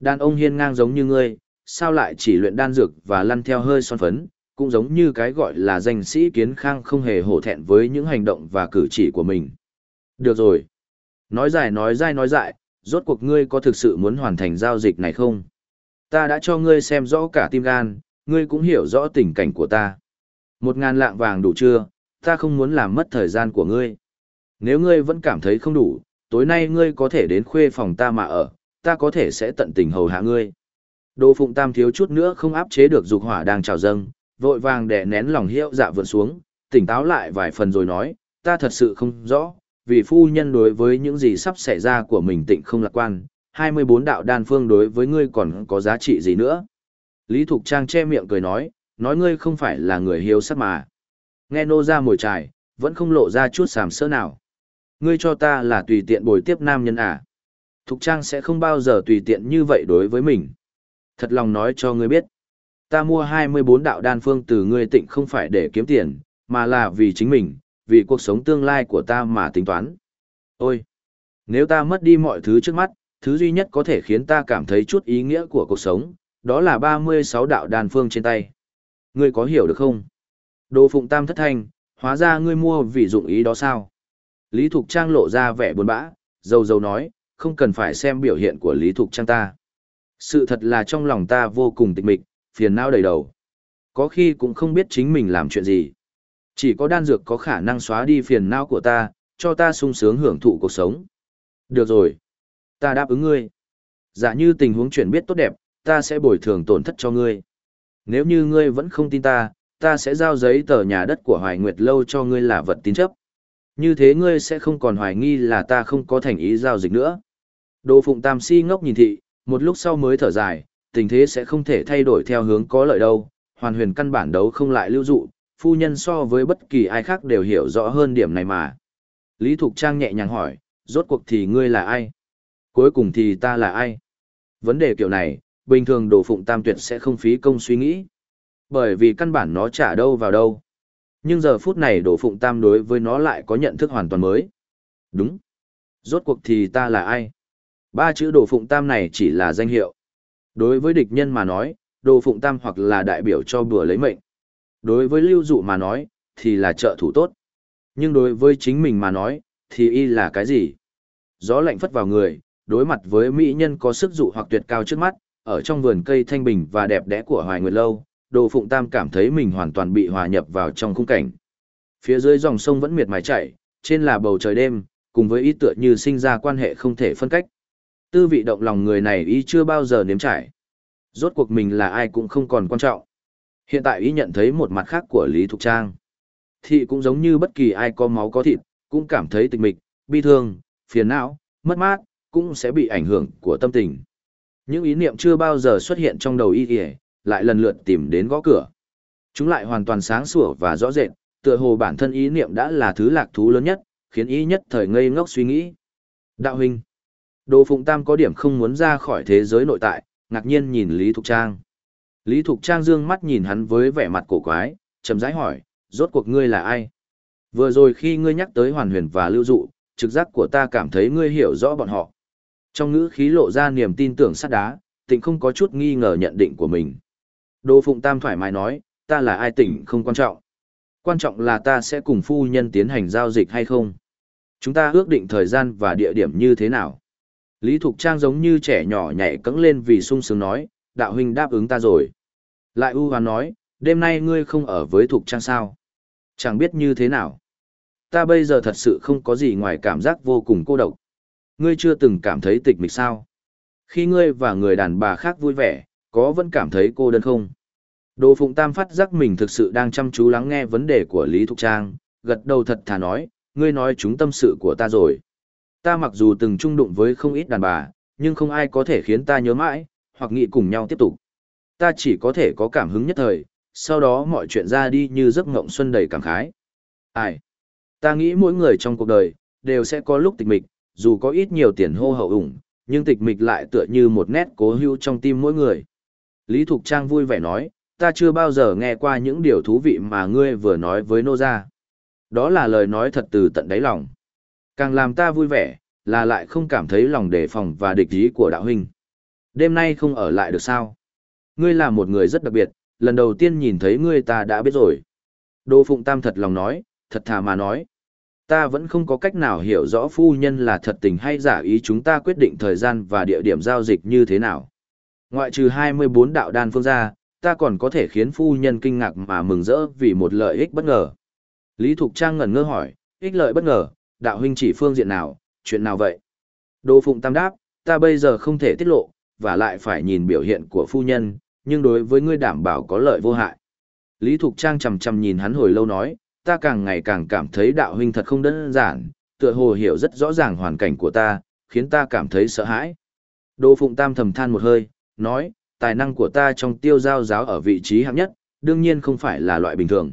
Đàn ông hiên ngang giống như ngươi, sao lại chỉ luyện đan dược và lăn theo hơi son phấn, cũng giống như cái gọi là danh sĩ kiến khang không hề hổ thẹn với những hành động và cử chỉ của mình. Được rồi. Nói dài nói dai nói dại, rốt cuộc ngươi có thực sự muốn hoàn thành giao dịch này không? Ta đã cho ngươi xem rõ cả tim gan, ngươi cũng hiểu rõ tình cảnh của ta. Một ngàn lạng vàng đủ chưa, ta không muốn làm mất thời gian của ngươi. Nếu ngươi vẫn cảm thấy không đủ, tối nay ngươi có thể đến khuê phòng ta mà ở, ta có thể sẽ tận tình hầu hạ ngươi. Đồ Phụng Tam thiếu chút nữa không áp chế được dục hỏa đang trào dâng, vội vàng đè nén lòng hiệu dạ vượn xuống, tỉnh táo lại vài phần rồi nói, ta thật sự không rõ, vì phu nhân đối với những gì sắp xảy ra của mình tịnh không lạc quan, 24 đạo đan phương đối với ngươi còn có giá trị gì nữa. Lý Thục Trang che miệng cười nói, nói ngươi không phải là người hiếu sắc mà. Nghe nô ra mồi trải, vẫn không lộ ra chút sàm sỡ nào. Ngươi cho ta là tùy tiện bồi tiếp nam nhân à. Thục Trang sẽ không bao giờ tùy tiện như vậy đối với mình. Thật lòng nói cho ngươi biết. Ta mua 24 đạo đan phương từ ngươi tịnh không phải để kiếm tiền, mà là vì chính mình, vì cuộc sống tương lai của ta mà tính toán. Ôi! Nếu ta mất đi mọi thứ trước mắt, thứ duy nhất có thể khiến ta cảm thấy chút ý nghĩa của cuộc sống, đó là 36 đạo đàn phương trên tay. Ngươi có hiểu được không? Đồ phụng tam thất thanh, hóa ra ngươi mua vì dụng ý đó sao? Lý Thục Trang lộ ra vẻ buồn bã, dầu dầu nói, không cần phải xem biểu hiện của Lý Thục Trang ta. Sự thật là trong lòng ta vô cùng tịch mịch, phiền não đầy đầu. Có khi cũng không biết chính mình làm chuyện gì. Chỉ có đan dược có khả năng xóa đi phiền não của ta, cho ta sung sướng hưởng thụ cuộc sống. Được rồi. Ta đáp ứng ngươi. Giả như tình huống chuyển biết tốt đẹp, ta sẽ bồi thường tổn thất cho ngươi. Nếu như ngươi vẫn không tin ta, ta sẽ giao giấy tờ nhà đất của Hoài Nguyệt Lâu cho ngươi là vật tín chấp. Như thế ngươi sẽ không còn hoài nghi là ta không có thành ý giao dịch nữa. Đồ Phụng Tam si ngốc nhìn thị, một lúc sau mới thở dài, tình thế sẽ không thể thay đổi theo hướng có lợi đâu, hoàn huyền căn bản đấu không lại lưu dụ, phu nhân so với bất kỳ ai khác đều hiểu rõ hơn điểm này mà. Lý Thục Trang nhẹ nhàng hỏi, rốt cuộc thì ngươi là ai? Cuối cùng thì ta là ai? Vấn đề kiểu này, bình thường đồ phụng tam tuyệt sẽ không phí công suy nghĩ. Bởi vì căn bản nó trả đâu vào đâu. Nhưng giờ phút này đồ phụng tam đối với nó lại có nhận thức hoàn toàn mới. Đúng. Rốt cuộc thì ta là ai? Ba chữ đồ phụng tam này chỉ là danh hiệu. Đối với địch nhân mà nói, đồ phụng tam hoặc là đại biểu cho bừa lấy mệnh. Đối với lưu dụ mà nói, thì là trợ thủ tốt. Nhưng đối với chính mình mà nói, thì y là cái gì? Gió lạnh phất vào người, đối mặt với mỹ nhân có sức dụ hoặc tuyệt cao trước mắt, ở trong vườn cây thanh bình và đẹp đẽ của Hoài Nguyệt Lâu, Đồ Phụng Tam cảm thấy mình hoàn toàn bị hòa nhập vào trong khung cảnh. Phía dưới dòng sông vẫn miệt mài chảy, trên là bầu trời đêm, cùng với ý tựa như sinh ra quan hệ không thể phân cách. Tư vị động lòng người này y chưa bao giờ nếm trải. Rốt cuộc mình là ai cũng không còn quan trọng. Hiện tại ý nhận thấy một mặt khác của Lý Thục Trang. Thị cũng giống như bất kỳ ai có máu có thịt, cũng cảm thấy tịch mịch, bi thương, phiền não, mất mát, cũng sẽ bị ảnh hưởng của tâm tình. Những ý niệm chưa bao giờ xuất hiện trong đầu y kìa, lại lần lượt tìm đến gõ cửa. Chúng lại hoàn toàn sáng sủa và rõ rệt, tựa hồ bản thân ý niệm đã là thứ lạc thú lớn nhất, khiến ý nhất thời ngây ngốc suy nghĩ. Đạo huynh. Đồ Phụng Tam có điểm không muốn ra khỏi thế giới nội tại, ngạc nhiên nhìn Lý Thục Trang. Lý Thục Trang dương mắt nhìn hắn với vẻ mặt cổ quái, chậm rãi hỏi, rốt cuộc ngươi là ai? Vừa rồi khi ngươi nhắc tới hoàn huyền và lưu dụ, trực giác của ta cảm thấy ngươi hiểu rõ bọn họ. Trong ngữ khí lộ ra niềm tin tưởng sắt đá, tịnh không có chút nghi ngờ nhận định của mình. Đô Phụng Tam thoải mái nói, ta là ai tỉnh không quan trọng. Quan trọng là ta sẽ cùng phu nhân tiến hành giao dịch hay không. Chúng ta ước định thời gian và địa điểm như thế nào. Lý Thục Trang giống như trẻ nhỏ nhảy cẫng lên vì sung sướng nói, đạo huynh đáp ứng ta rồi. Lại U Hoán nói, đêm nay ngươi không ở với Thục Trang sao? Chẳng biết như thế nào. Ta bây giờ thật sự không có gì ngoài cảm giác vô cùng cô độc. Ngươi chưa từng cảm thấy tịch mịch sao? Khi ngươi và người đàn bà khác vui vẻ, có vẫn cảm thấy cô đơn không? Đồ Phụng Tam phát giác mình thực sự đang chăm chú lắng nghe vấn đề của Lý Thục Trang, gật đầu thật thà nói, ngươi nói chúng tâm sự của ta rồi. Ta mặc dù từng chung đụng với không ít đàn bà, nhưng không ai có thể khiến ta nhớ mãi, hoặc nghĩ cùng nhau tiếp tục. Ta chỉ có thể có cảm hứng nhất thời, sau đó mọi chuyện ra đi như giấc ngộng xuân đầy cảm khái. Ai? Ta nghĩ mỗi người trong cuộc đời, đều sẽ có lúc tịch mịch, dù có ít nhiều tiền hô hậu ủng, nhưng tịch mịch lại tựa như một nét cố hữu trong tim mỗi người. Lý Thục Trang vui vẻ nói, ta chưa bao giờ nghe qua những điều thú vị mà ngươi vừa nói với nô gia. Đó là lời nói thật từ tận đáy lòng. Càng làm ta vui vẻ, là lại không cảm thấy lòng đề phòng và địch ý của đạo huynh. Đêm nay không ở lại được sao? Ngươi là một người rất đặc biệt, lần đầu tiên nhìn thấy ngươi ta đã biết rồi. Đô Phụng Tam thật lòng nói, thật thà mà nói. Ta vẫn không có cách nào hiểu rõ phu nhân là thật tình hay giả ý chúng ta quyết định thời gian và địa điểm giao dịch như thế nào. Ngoại trừ 24 đạo đan phương ra, ta còn có thể khiến phu nhân kinh ngạc mà mừng rỡ vì một lợi ích bất ngờ. Lý Thục Trang ngẩn ngơ hỏi, ích lợi bất ngờ, đạo huynh chỉ phương diện nào, chuyện nào vậy? Đô Phụng Tam đáp, ta bây giờ không thể tiết lộ, và lại phải nhìn biểu hiện của phu nhân, nhưng đối với ngươi đảm bảo có lợi vô hại. Lý Thục Trang chầm chầm nhìn hắn hồi lâu nói, ta càng ngày càng cảm thấy đạo huynh thật không đơn giản, tựa hồ hiểu rất rõ ràng hoàn cảnh của ta, khiến ta cảm thấy sợ hãi. Đô Phụng Tam thầm than một hơi, nói, tài năng của ta trong tiêu giao giáo ở vị trí hạng nhất, đương nhiên không phải là loại bình thường.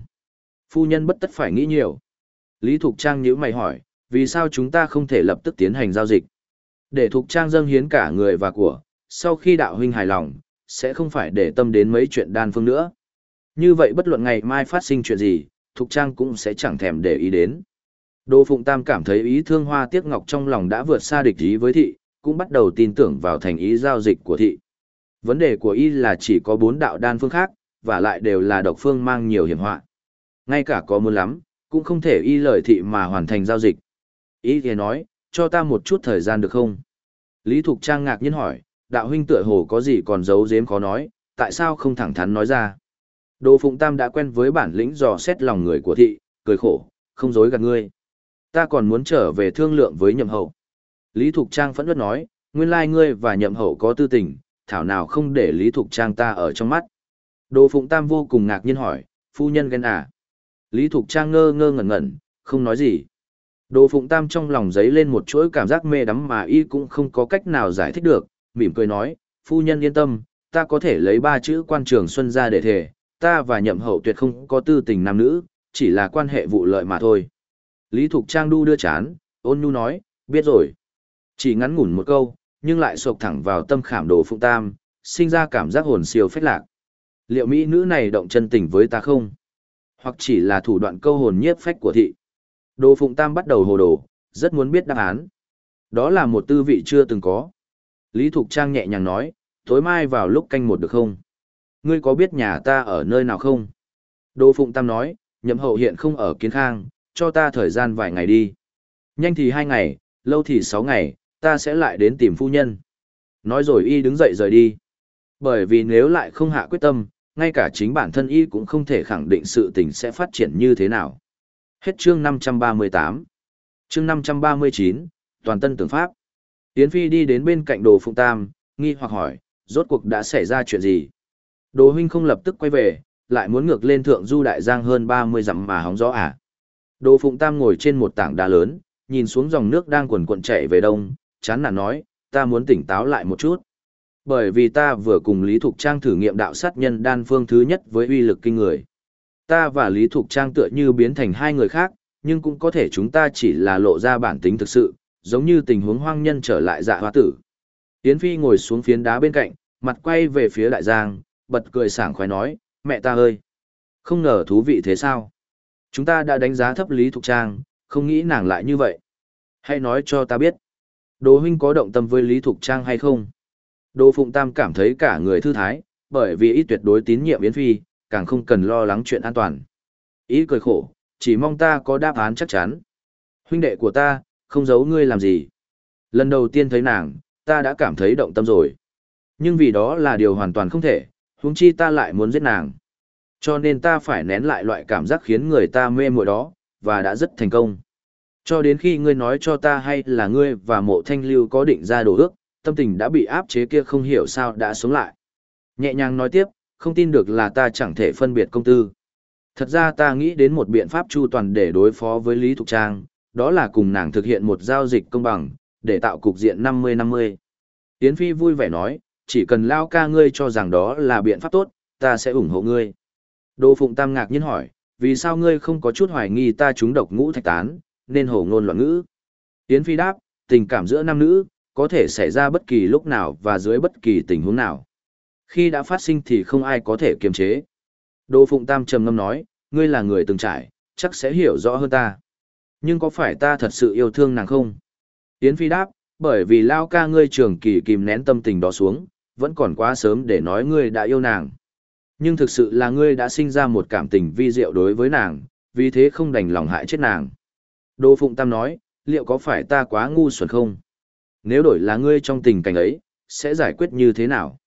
Phu nhân bất tất phải nghĩ nhiều. Lý Thục Trang nhíu mày hỏi, vì sao chúng ta không thể lập tức tiến hành giao dịch? Để Thục Trang dâng hiến cả người và của, sau khi đạo huynh hài lòng, sẽ không phải để tâm đến mấy chuyện đan phương nữa. Như vậy bất luận ngày mai phát sinh chuyện gì, Thục Trang cũng sẽ chẳng thèm để ý đến. Đô Phụng Tam cảm thấy ý thương hoa tiếc ngọc trong lòng đã vượt xa địch ý với thị, cũng bắt đầu tin tưởng vào thành ý giao dịch của thị. Vấn đề của y là chỉ có bốn đạo đan phương khác, và lại đều là độc phương mang nhiều hiểm họa. Ngay cả có muốn lắm, cũng không thể y lời thị mà hoàn thành giao dịch. ý thì nói, cho ta một chút thời gian được không? Lý Thục Trang ngạc nhiên hỏi, đạo huynh tựa hồ có gì còn giấu giếm khó nói, tại sao không thẳng thắn nói ra? Đồ Phụng Tam đã quen với bản lĩnh dò xét lòng người của thị, cười khổ, không dối gạt ngươi. Ta còn muốn trở về thương lượng với nhậm hậu. Lý Thục Trang phẫn nộ nói, nguyên lai ngươi và nhậm hậu có tư tình, thảo nào không để Lý Thục Trang ta ở trong mắt. Đồ Phụng Tam vô cùng ngạc nhiên hỏi, phu nhân ghen à? Lý Thục Trang ngơ ngơ ngẩn ngẩn, không nói gì. Đồ Phụng Tam trong lòng giấy lên một chuỗi cảm giác mê đắm mà y cũng không có cách nào giải thích được, mỉm cười nói, phu nhân yên tâm, ta có thể lấy ba chữ quan trường xuân ra để thể, ta và nhậm hậu tuyệt không có tư tình nam nữ, chỉ là quan hệ vụ lợi mà thôi. Lý Thục Trang đu đưa chán, ôn nhu nói, biết rồi. Chỉ ngắn ngủn một câu, nhưng lại sộc thẳng vào tâm khảm đồ Phụng Tam, sinh ra cảm giác hồn siêu phách lạc. Liệu mỹ nữ này động chân tình với ta không? Hoặc chỉ là thủ đoạn câu hồn nhiếp phách của thị? Đồ Phụng Tam bắt đầu hồ đồ, rất muốn biết đáp án. Đó là một tư vị chưa từng có. Lý Thục Trang nhẹ nhàng nói, tối mai vào lúc canh một được không? Ngươi có biết nhà ta ở nơi nào không? Đỗ Phụng Tam nói, nhậm hậu hiện không ở kiến khang, cho ta thời gian vài ngày đi. Nhanh thì hai ngày, lâu thì sáu ngày, ta sẽ lại đến tìm phu nhân. Nói rồi y đứng dậy rời đi. Bởi vì nếu lại không hạ quyết tâm, ngay cả chính bản thân y cũng không thể khẳng định sự tình sẽ phát triển như thế nào. Hết chương 538. Chương 539, toàn tân tưởng pháp. Yến Phi đi đến bên cạnh đồ Phụng Tam, nghi hoặc hỏi, rốt cuộc đã xảy ra chuyện gì? Đồ huynh không lập tức quay về, lại muốn ngược lên thượng du đại giang hơn 30 dặm mà hóng gió à? Đồ Phụng Tam ngồi trên một tảng đá lớn, nhìn xuống dòng nước đang quần cuộn chảy về đông, chán nản nói, ta muốn tỉnh táo lại một chút. Bởi vì ta vừa cùng Lý Thục Trang thử nghiệm đạo sát nhân đan phương thứ nhất với uy lực kinh người. Ta và Lý Thục Trang tựa như biến thành hai người khác, nhưng cũng có thể chúng ta chỉ là lộ ra bản tính thực sự, giống như tình huống hoang nhân trở lại dạ hoa tử. Yến Phi ngồi xuống phiến đá bên cạnh, mặt quay về phía đại giang, bật cười sảng khoái nói, mẹ ta ơi! Không ngờ thú vị thế sao? Chúng ta đã đánh giá thấp Lý Thục Trang, không nghĩ nàng lại như vậy. Hãy nói cho ta biết. Đỗ huynh có động tâm với Lý Thục Trang hay không? Đỗ Phụng Tam cảm thấy cả người thư thái, bởi vì ý tuyệt đối tín nhiệm Yến Phi, càng không cần lo lắng chuyện an toàn. Ý cười khổ, chỉ mong ta có đáp án chắc chắn. Huynh đệ của ta, không giấu ngươi làm gì. Lần đầu tiên thấy nàng, ta đã cảm thấy động tâm rồi. Nhưng vì đó là điều hoàn toàn không thể, huống chi ta lại muốn giết nàng. Cho nên ta phải nén lại loại cảm giác khiến người ta mê muội đó, và đã rất thành công. Cho đến khi ngươi nói cho ta hay là ngươi và mộ thanh lưu có định ra đồ ước, tâm tình đã bị áp chế kia không hiểu sao đã sống lại. Nhẹ nhàng nói tiếp, không tin được là ta chẳng thể phân biệt công tư. Thật ra ta nghĩ đến một biện pháp chu toàn để đối phó với Lý Thục Trang, đó là cùng nàng thực hiện một giao dịch công bằng, để tạo cục diện 50-50. Yến Phi vui vẻ nói, chỉ cần lao ca ngươi cho rằng đó là biện pháp tốt, ta sẽ ủng hộ ngươi. Đô Phụng Tam ngạc nhiên hỏi, vì sao ngươi không có chút hoài nghi ta trúng độc ngũ thạch tán, nên hổ ngôn loạn ngữ? Yến Phi đáp, tình cảm giữa nam nữ, có thể xảy ra bất kỳ lúc nào và dưới bất kỳ tình huống nào. Khi đã phát sinh thì không ai có thể kiềm chế. Đô Phụng Tam trầm ngâm nói, ngươi là người từng trải, chắc sẽ hiểu rõ hơn ta. Nhưng có phải ta thật sự yêu thương nàng không? Yến Phi đáp, bởi vì lao ca ngươi trường kỳ kìm nén tâm tình đó xuống, vẫn còn quá sớm để nói ngươi đã yêu nàng. Nhưng thực sự là ngươi đã sinh ra một cảm tình vi diệu đối với nàng, vì thế không đành lòng hại chết nàng. Đô Phụng Tam nói, liệu có phải ta quá ngu xuẩn không? Nếu đổi là ngươi trong tình cảnh ấy, sẽ giải quyết như thế nào?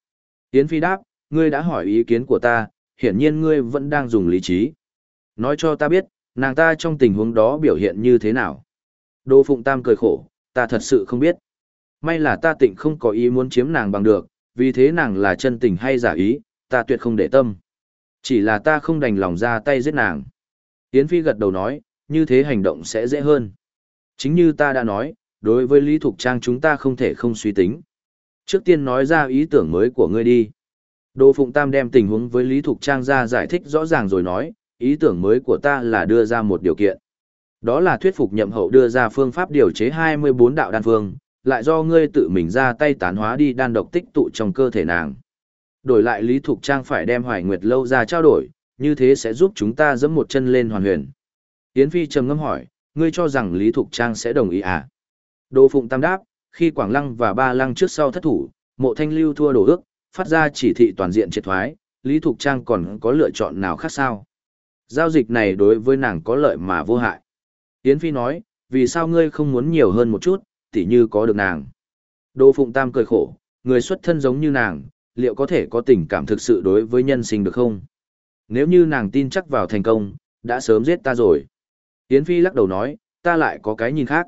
Yến Phi đáp, ngươi đã hỏi ý kiến của ta, hiển nhiên ngươi vẫn đang dùng lý trí. Nói cho ta biết, nàng ta trong tình huống đó biểu hiện như thế nào? Đô Phụng Tam cười khổ, ta thật sự không biết. May là ta tịnh không có ý muốn chiếm nàng bằng được, vì thế nàng là chân tình hay giả ý, ta tuyệt không để tâm. Chỉ là ta không đành lòng ra tay giết nàng. Yến Phi gật đầu nói, như thế hành động sẽ dễ hơn. Chính như ta đã nói, đối với Lý Thục Trang chúng ta không thể không suy tính. Trước tiên nói ra ý tưởng mới của ngươi đi. Đỗ Phụng Tam đem tình huống với Lý Thục Trang ra giải thích rõ ràng rồi nói, ý tưởng mới của ta là đưa ra một điều kiện. Đó là thuyết phục nhậm hậu đưa ra phương pháp điều chế 24 đạo đan phương, lại do ngươi tự mình ra tay tán hóa đi đan độc tích tụ trong cơ thể nàng. Đổi lại Lý Thục Trang phải đem Hoài Nguyệt lâu ra trao đổi, như thế sẽ giúp chúng ta dẫm một chân lên hoàn huyền. Yến Phi trầm ngâm hỏi, ngươi cho rằng Lý Thục Trang sẽ đồng ý à? Đỗ Phụng Tam đáp, khi Quảng Lăng và Ba Lăng trước sau thất thủ, mộ thanh lưu thua đổ ước, phát ra chỉ thị toàn diện triệt thoái, Lý Thục Trang còn có lựa chọn nào khác sao? Giao dịch này đối với nàng có lợi mà vô hại. Yến Phi nói, vì sao ngươi không muốn nhiều hơn một chút, tỉ như có được nàng. Đỗ Phụng Tam cười khổ, người xuất thân giống như nàng, liệu có thể có tình cảm thực sự đối với nhân sinh được không? Nếu như nàng tin chắc vào thành công, đã sớm giết ta rồi. Yến Phi lắc đầu nói, ta lại có cái nhìn khác.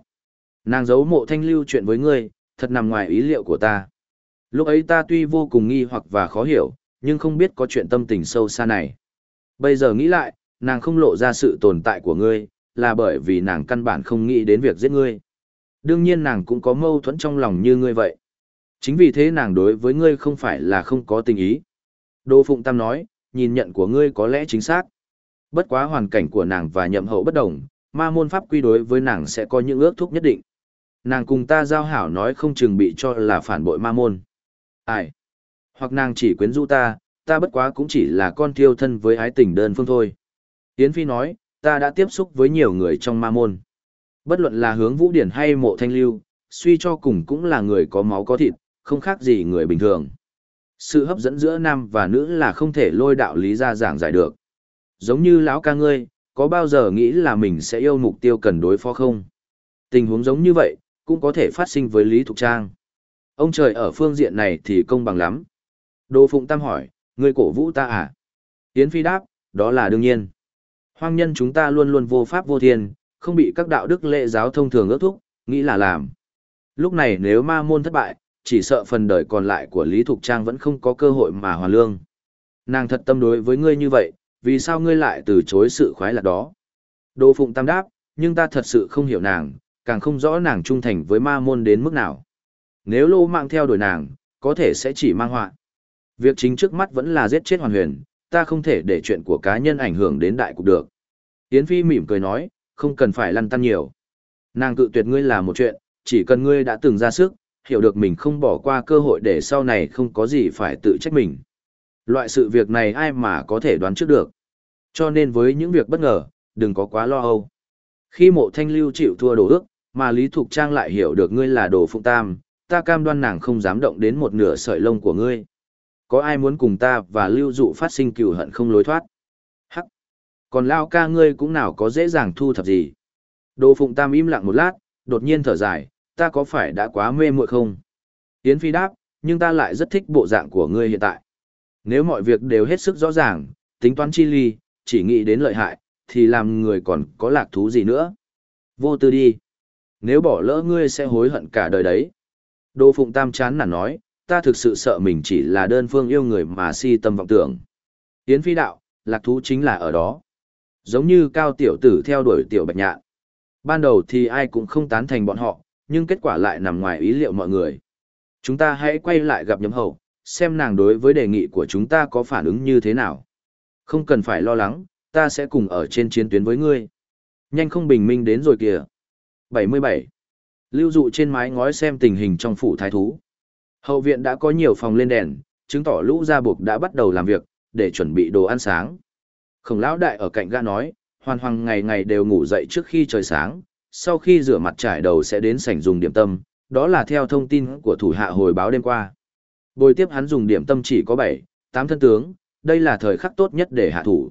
Nàng giấu mộ thanh lưu chuyện với ngươi, thật nằm ngoài ý liệu của ta. Lúc ấy ta tuy vô cùng nghi hoặc và khó hiểu, nhưng không biết có chuyện tâm tình sâu xa này. Bây giờ nghĩ lại, nàng không lộ ra sự tồn tại của ngươi, là bởi vì nàng căn bản không nghĩ đến việc giết ngươi. Đương nhiên nàng cũng có mâu thuẫn trong lòng như ngươi vậy. Chính vì thế nàng đối với ngươi không phải là không có tình ý. Đỗ Phụng Tam nói, nhìn nhận của ngươi có lẽ chính xác. Bất quá hoàn cảnh của nàng và nhậm hậu bất đồng, ma môn pháp quy đối với nàng sẽ có những ước thúc nhất định. Nàng cùng ta giao hảo nói không chừng bị cho là phản bội ma môn. Ai? Hoặc nàng chỉ quyến rũ ta, ta bất quá cũng chỉ là con thiêu thân với ái tình đơn phương thôi. Yến Phi nói, ta đã tiếp xúc với nhiều người trong ma môn. Bất luận là hướng vũ điển hay mộ thanh lưu, suy cho cùng cũng là người có máu có thịt, không khác gì người bình thường. Sự hấp dẫn giữa nam và nữ là không thể lôi đạo lý ra giảng giải được. Giống như lão ca ngươi, có bao giờ nghĩ là mình sẽ yêu mục tiêu cần đối phó không? Tình huống giống như vậy, cũng có thể phát sinh với Lý Thục Trang. Ông trời ở phương diện này thì công bằng lắm. Đô Phụng Tam hỏi, ngươi cổ vũ ta à? Yến Phi đáp, đó là đương nhiên. Hoang nhân chúng ta luôn luôn vô pháp vô thiên, không bị các đạo đức lệ giáo thông thường ước thúc, nghĩ là làm. Lúc này nếu ma môn thất bại, chỉ sợ phần đời còn lại của Lý Thục Trang vẫn không có cơ hội mà hoàn lương. Nàng thật tâm đối với ngươi như vậy, vì sao ngươi lại từ chối sự khoái lạc đó? Đô Phụng Tam đáp, nhưng ta thật sự không hiểu nàng, càng không rõ nàng trung thành với ma môn đến mức nào. Nếu lô mạng theo đuổi nàng, có thể sẽ chỉ mang họa. Việc chính trước mắt vẫn là giết chết hoàn huyền, ta không thể để chuyện của cá nhân ảnh hưởng đến đại cục được. Yến Phi mỉm cười nói, không cần phải lăn tăn nhiều. Nàng cự tuyệt ngươi là một chuyện, chỉ cần ngươi đã từng ra sức, hiểu được mình không bỏ qua cơ hội để sau này không có gì phải tự trách mình. Loại sự việc này ai mà có thể đoán trước được. Cho nên với những việc bất ngờ, đừng có quá lo âu. Khi mộ thanh lưu chịu thua đồ ước, mà Lý Thục Trang lại hiểu được ngươi là đồ phụng tam, ta cam đoan nàng không dám động đến một nửa sợi lông của ngươi. Có ai muốn cùng ta và lưu dụ phát sinh cựu hận không lối thoát? Hắc! Còn lao ca ngươi cũng nào có dễ dàng thu thập gì? Đồ phụng tam im lặng một lát, đột nhiên thở dài, ta có phải đã quá mê muội không? Yến Phi đáp, nhưng ta lại rất thích bộ dạng của ngươi hiện tại. Nếu mọi việc đều hết sức rõ ràng, tính toán chi ly, chỉ nghĩ đến lợi hại, thì làm người còn có lạc thú gì nữa. Vô tư đi. Nếu bỏ lỡ ngươi sẽ hối hận cả đời đấy. Đô Phụng Tam chán nản nói, ta thực sự sợ mình chỉ là đơn phương yêu người mà si tâm vọng tưởng. Yến Phi đạo, lạc thú chính là ở đó. Giống như cao tiểu tử theo đuổi tiểu bạch nhạn. Ban đầu thì ai cũng không tán thành bọn họ, nhưng kết quả lại nằm ngoài ý liệu mọi người. Chúng ta hãy quay lại gặp nhậm hậu, xem nàng đối với đề nghị của chúng ta có phản ứng như thế nào. Không cần phải lo lắng, ta sẽ cùng ở trên chiến tuyến với ngươi. Nhanh không bình minh đến rồi kìa. 77. Lưu dụ trên mái ngói xem tình hình trong phủ thái thú. Hậu viện đã có nhiều phòng lên đèn, chứng tỏ lũ gia buộc đã bắt đầu làm việc, để chuẩn bị đồ ăn sáng. Khổng lão đại ở cạnh ga nói, hoàn hoàng ngày ngày đều ngủ dậy trước khi trời sáng, sau khi rửa mặt trải đầu sẽ đến sảnh dùng điểm tâm, đó là theo thông tin của thủ hạ hồi báo đêm qua. Bồi tiếp hắn dùng điểm tâm chỉ có 7, 8 thân tướng, đây là thời khắc tốt nhất để hạ thủ.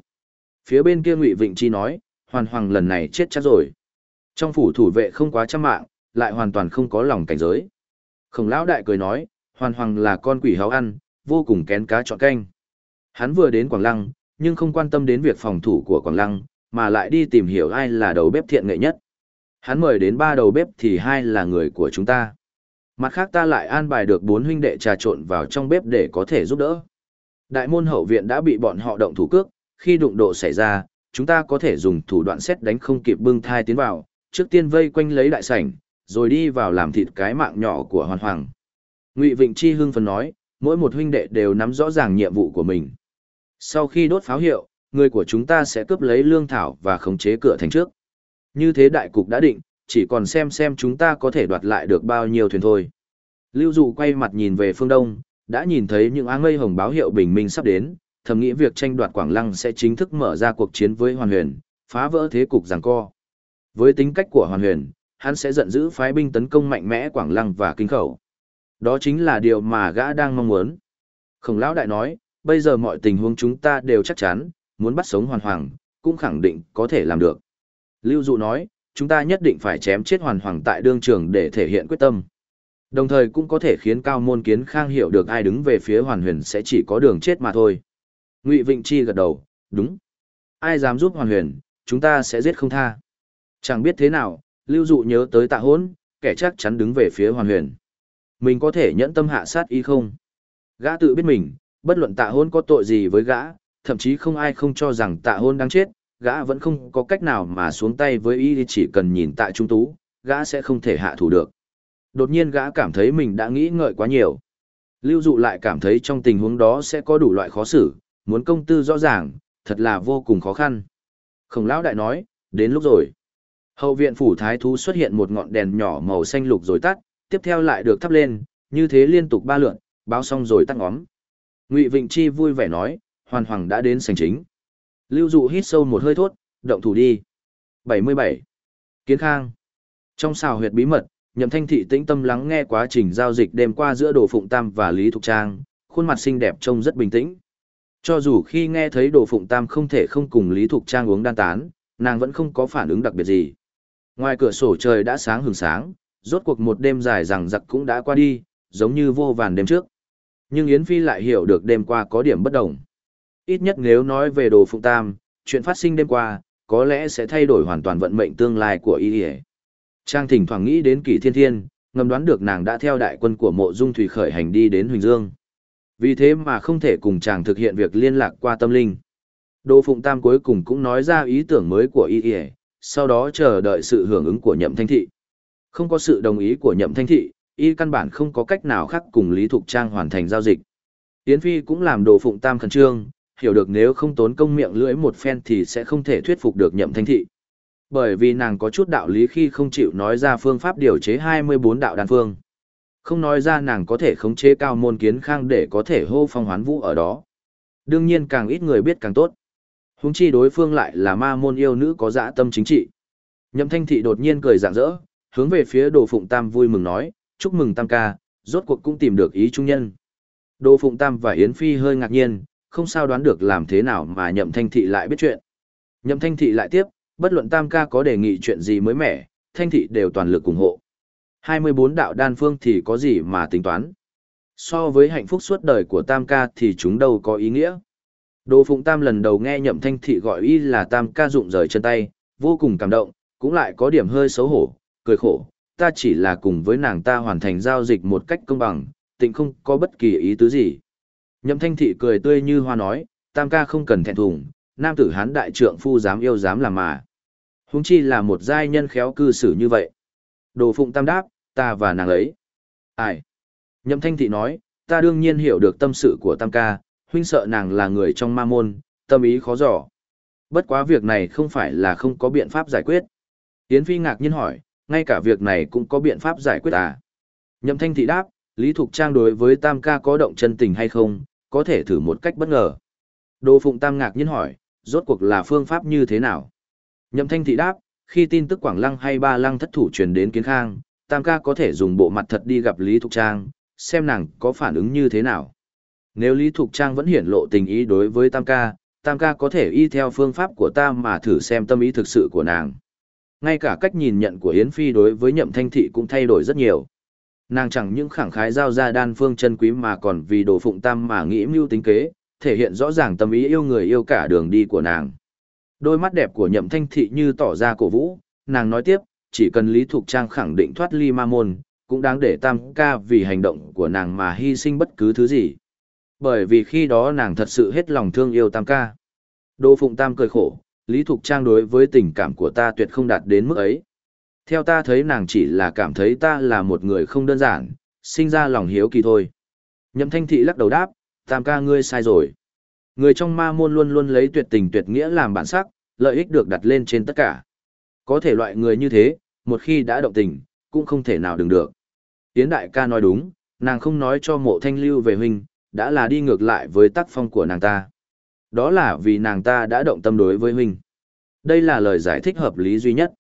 Phía bên kia Ngụy Vịnh Chi nói, hoàn hoàng lần này chết chắc rồi. Trong phủ thủ vệ không quá trăm mạng, lại hoàn toàn không có lòng cảnh giới. Khổng lão đại cười nói, hoàn hoàng là con quỷ háo ăn, vô cùng kén cá chọn canh. Hắn vừa đến Quảng Lăng, nhưng không quan tâm đến việc phòng thủ của Quảng Lăng, mà lại đi tìm hiểu ai là đầu bếp thiện nghệ nhất. Hắn mời đến ba đầu bếp thì hai là người của chúng ta. Mặt khác ta lại an bài được bốn huynh đệ trà trộn vào trong bếp để có thể giúp đỡ. Đại môn hậu viện đã bị bọn họ động thủ cước, khi đụng độ xảy ra, chúng ta có thể dùng thủ đoạn xét đánh không kịp bưng thai tiến vào, trước tiên vây quanh lấy đại sảnh, rồi đi vào làm thịt cái mạng nhỏ của hoàn hoàng. Ngụy Vịnh Chi hưng phấn nói, mỗi một huynh đệ đều nắm rõ ràng nhiệm vụ của mình. Sau khi đốt pháo hiệu, người của chúng ta sẽ cướp lấy lương thảo và khống chế cửa thành trước. Như thế đại cục đã định, chỉ còn xem xem chúng ta có thể đoạt lại được bao nhiêu thuyền thôi. Lưu Dụ quay mặt nhìn về phương đông, đã nhìn thấy những áng mây hồng báo hiệu bình minh sắp đến, thầm nghĩ việc tranh đoạt Quảng Lăng sẽ chính thức mở ra cuộc chiến với Hoàn Huyền, phá vỡ thế cục giằng co. Với tính cách của Hoàn Huyền, hắn sẽ giận dữ phái binh tấn công mạnh mẽ Quảng Lăng và Kinh Khẩu. Đó chính là điều mà gã đang mong muốn. Khổng lão đại nói, bây giờ mọi tình huống chúng ta đều chắc chắn, muốn bắt sống Hoàn Hoàng, cũng khẳng định có thể làm được. Lưu Dụ nói, chúng ta nhất định phải chém chết Hoàn Hoàng tại đương trường để thể hiện quyết tâm. Đồng thời cũng có thể khiến cao môn kiến khang hiểu được ai đứng về phía Hoàn Huyền sẽ chỉ có đường chết mà thôi. Ngụy Vịnh Chi gật đầu, đúng. Ai dám giúp Hoàn Huyền, chúng ta sẽ giết không tha. Chẳng biết thế nào, Lưu Dụ nhớ tới tạ Hỗn, kẻ chắc chắn đứng về phía Hoàn Huyền. Mình có thể nhẫn tâm hạ sát y không? Gã tự biết mình, bất luận tạ hôn có tội gì với gã, thậm chí không ai không cho rằng tạ hôn đang chết, gã vẫn không có cách nào mà xuống tay với y chỉ cần nhìn tạ trung tú, gã sẽ không thể hạ thủ được. Đột nhiên gã cảm thấy mình đã nghĩ ngợi quá nhiều. Lưu dụ lại cảm thấy trong tình huống đó sẽ có đủ loại khó xử, muốn công tư rõ ràng, thật là vô cùng khó khăn. Khổng lão đại nói, đến lúc rồi. Hậu viện phủ thái thú xuất hiện một ngọn đèn nhỏ màu xanh lục rồi tắt, tiếp theo lại được thắp lên, như thế liên tục ba lượn, báo xong rồi tắt ngóm. Ngụy Vịnh Chi vui vẻ nói, hoàn hoàng đã đến sảnh chính. Lưu dụ hít sâu một hơi thốt, động thủ đi. 77. Kiến Khang. Trong xào huyệt bí mật, nhậm thanh thị tĩnh tâm lắng nghe quá trình giao dịch đêm qua giữa đồ phụng tam và lý thục trang khuôn mặt xinh đẹp trông rất bình tĩnh cho dù khi nghe thấy đồ phụng tam không thể không cùng lý thục trang uống đan tán nàng vẫn không có phản ứng đặc biệt gì ngoài cửa sổ trời đã sáng hừng sáng rốt cuộc một đêm dài rằng giặc cũng đã qua đi giống như vô vàn đêm trước nhưng yến phi lại hiểu được đêm qua có điểm bất đồng ít nhất nếu nói về đồ phụng tam chuyện phát sinh đêm qua có lẽ sẽ thay đổi hoàn toàn vận mệnh tương lai của y Trang thỉnh thoảng nghĩ đến kỷ thiên thiên, ngầm đoán được nàng đã theo đại quân của mộ dung thủy khởi hành đi đến Huỳnh Dương. Vì thế mà không thể cùng chàng thực hiện việc liên lạc qua tâm linh. Đỗ Phụng Tam cuối cùng cũng nói ra ý tưởng mới của y y, sau đó chờ đợi sự hưởng ứng của nhậm thanh thị. Không có sự đồng ý của nhậm thanh thị, y căn bản không có cách nào khác cùng Lý Thục Trang hoàn thành giao dịch. Yến Phi cũng làm đồ Phụng Tam khẩn trương, hiểu được nếu không tốn công miệng lưỡi một phen thì sẽ không thể thuyết phục được nhậm thanh thị. Bởi vì nàng có chút đạo lý khi không chịu nói ra phương pháp điều chế 24 đạo đan phương. Không nói ra nàng có thể khống chế cao môn kiến khang để có thể hô phong hoán vũ ở đó. Đương nhiên càng ít người biết càng tốt. Húng chi đối phương lại là ma môn yêu nữ có dã tâm chính trị. Nhậm thanh thị đột nhiên cười rạng rỡ, hướng về phía đồ phụng tam vui mừng nói, chúc mừng tam ca, rốt cuộc cũng tìm được ý trung nhân. Đồ phụng tam và Yến Phi hơi ngạc nhiên, không sao đoán được làm thế nào mà nhậm thanh thị lại biết chuyện. Nhậm thanh thị lại tiếp, bất luận tam ca có đề nghị chuyện gì mới mẻ, thanh thị đều toàn lực ủng hộ. 24 đạo đan phương thì có gì mà tính toán. So với hạnh phúc suốt đời của tam ca thì chúng đâu có ý nghĩa. Đồ Phụng Tam lần đầu nghe nhậm thanh thị gọi y là tam ca dụng rời chân tay, vô cùng cảm động, cũng lại có điểm hơi xấu hổ, cười khổ, ta chỉ là cùng với nàng ta hoàn thành giao dịch một cách công bằng, tịnh không có bất kỳ ý tứ gì. Nhậm thanh thị cười tươi như hoa nói, tam ca không cần thẹn thùng, nam tử hán đại trượng phu dám yêu dám làm mà. Húng chi là một giai nhân khéo cư xử như vậy. Đồ phụng tam đáp, ta và nàng ấy. Ai? Nhậm thanh thị nói, ta đương nhiên hiểu được tâm sự của tam ca, huynh sợ nàng là người trong ma môn, tâm ý khó dò. Bất quá việc này không phải là không có biện pháp giải quyết. Yến Phi ngạc nhiên hỏi, ngay cả việc này cũng có biện pháp giải quyết à? Nhậm thanh thị đáp, Lý Thục Trang đối với tam ca có động chân tình hay không, có thể thử một cách bất ngờ. Đồ Phụng Tam ngạc nhiên hỏi, rốt cuộc là phương pháp như thế nào? Nhậm thanh thị đáp, khi tin tức Quảng Lăng hay Ba Lăng thất thủ truyền đến Kiến Khang, Tam ca có thể dùng bộ mặt thật đi gặp Lý Thục Trang, xem nàng có phản ứng như thế nào. Nếu Lý Thục Trang vẫn hiển lộ tình ý đối với Tam ca, Tam ca có thể y theo phương pháp của ta mà thử xem tâm ý thực sự của nàng. Ngay cả cách nhìn nhận của Yến Phi đối với nhậm thanh thị cũng thay đổi rất nhiều. Nàng chẳng những khẳng khái giao ra đan phương chân quý mà còn vì đồ phụng tam mà nghĩ mưu tính kế, thể hiện rõ ràng tâm ý yêu người yêu cả đường đi của nàng. Đôi mắt đẹp của nhậm thanh thị như tỏ ra cổ vũ, nàng nói tiếp, chỉ cần Lý Thục Trang khẳng định thoát ly ma môn, cũng đáng để tam ca vì hành động của nàng mà hy sinh bất cứ thứ gì. Bởi vì khi đó nàng thật sự hết lòng thương yêu tam ca. Đô Phụng Tam cười khổ, Lý Thục Trang đối với tình cảm của ta tuyệt không đạt đến mức ấy. Theo ta thấy nàng chỉ là cảm thấy ta là một người không đơn giản, sinh ra lòng hiếu kỳ thôi. Nhậm thanh thị lắc đầu đáp, tam ca ngươi sai rồi. Người trong ma môn luôn luôn lấy tuyệt tình tuyệt nghĩa làm bản sắc, lợi ích được đặt lên trên tất cả. Có thể loại người như thế, một khi đã động tình, cũng không thể nào đừng được. Tiến đại ca nói đúng, nàng không nói cho mộ thanh lưu về huynh, đã là đi ngược lại với tác phong của nàng ta. Đó là vì nàng ta đã động tâm đối với huynh. Đây là lời giải thích hợp lý duy nhất.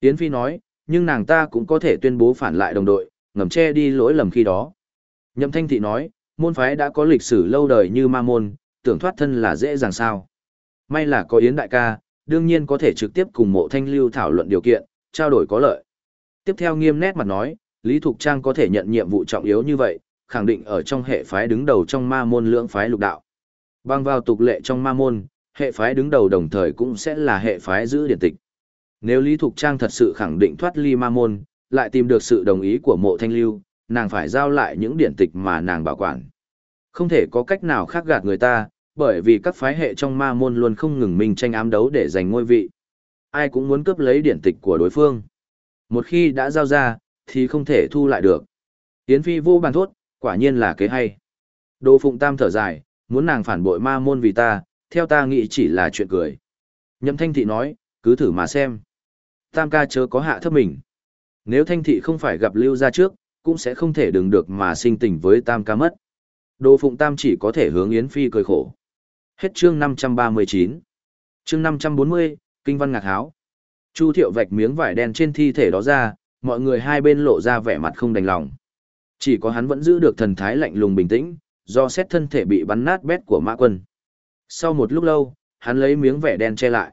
Yến Phi nói, nhưng nàng ta cũng có thể tuyên bố phản lại đồng đội, ngầm che đi lỗi lầm khi đó. Nhậm Thanh Thị nói, môn phái đã có lịch sử lâu đời như ma môn, tưởng thoát thân là dễ dàng sao. May là có Yến Đại ca, đương nhiên có thể trực tiếp cùng mộ thanh lưu thảo luận điều kiện, trao đổi có lợi. Tiếp theo nghiêm nét mặt nói, Lý Thục Trang có thể nhận nhiệm vụ trọng yếu như vậy, khẳng định ở trong hệ phái đứng đầu trong ma môn lưỡng phái lục đạo. Bằng vào tục lệ trong ma môn, hệ phái đứng đầu đồng thời cũng sẽ là hệ phái giữ điển tịch. Nếu Lý Thục Trang thật sự khẳng định thoát ly ma môn, lại tìm được sự đồng ý của mộ thanh lưu, nàng phải giao lại những điển tịch mà nàng bảo quản. Không thể có cách nào khác gạt người ta, bởi vì các phái hệ trong ma môn luôn không ngừng minh tranh ám đấu để giành ngôi vị. Ai cũng muốn cướp lấy điển tịch của đối phương. Một khi đã giao ra, thì không thể thu lại được. Yến Phi vô bàn thốt, quả nhiên là kế hay. Đỗ Phụng Tam thở dài, muốn nàng phản bội ma môn vì ta, theo ta nghĩ chỉ là chuyện cười. Nhậm Thanh Thị nói, cứ thử mà xem. Tam ca chớ có hạ thấp mình. Nếu Thanh Thị không phải gặp Lưu ra trước, cũng sẽ không thể đừng được mà sinh tình với Tam ca mất. Đồ Phụng Tam chỉ có thể hướng Yến Phi cười khổ. Hết chương 539. Chương 540, Kinh văn ngạc háo. Chu Thiệu vạch miếng vải đen trên thi thể đó ra, mọi người hai bên lộ ra vẻ mặt không đành lòng. Chỉ có hắn vẫn giữ được thần thái lạnh lùng bình tĩnh, do xét thân thể bị bắn nát bét của mã quân. Sau một lúc lâu, hắn lấy miếng vải đen che lại.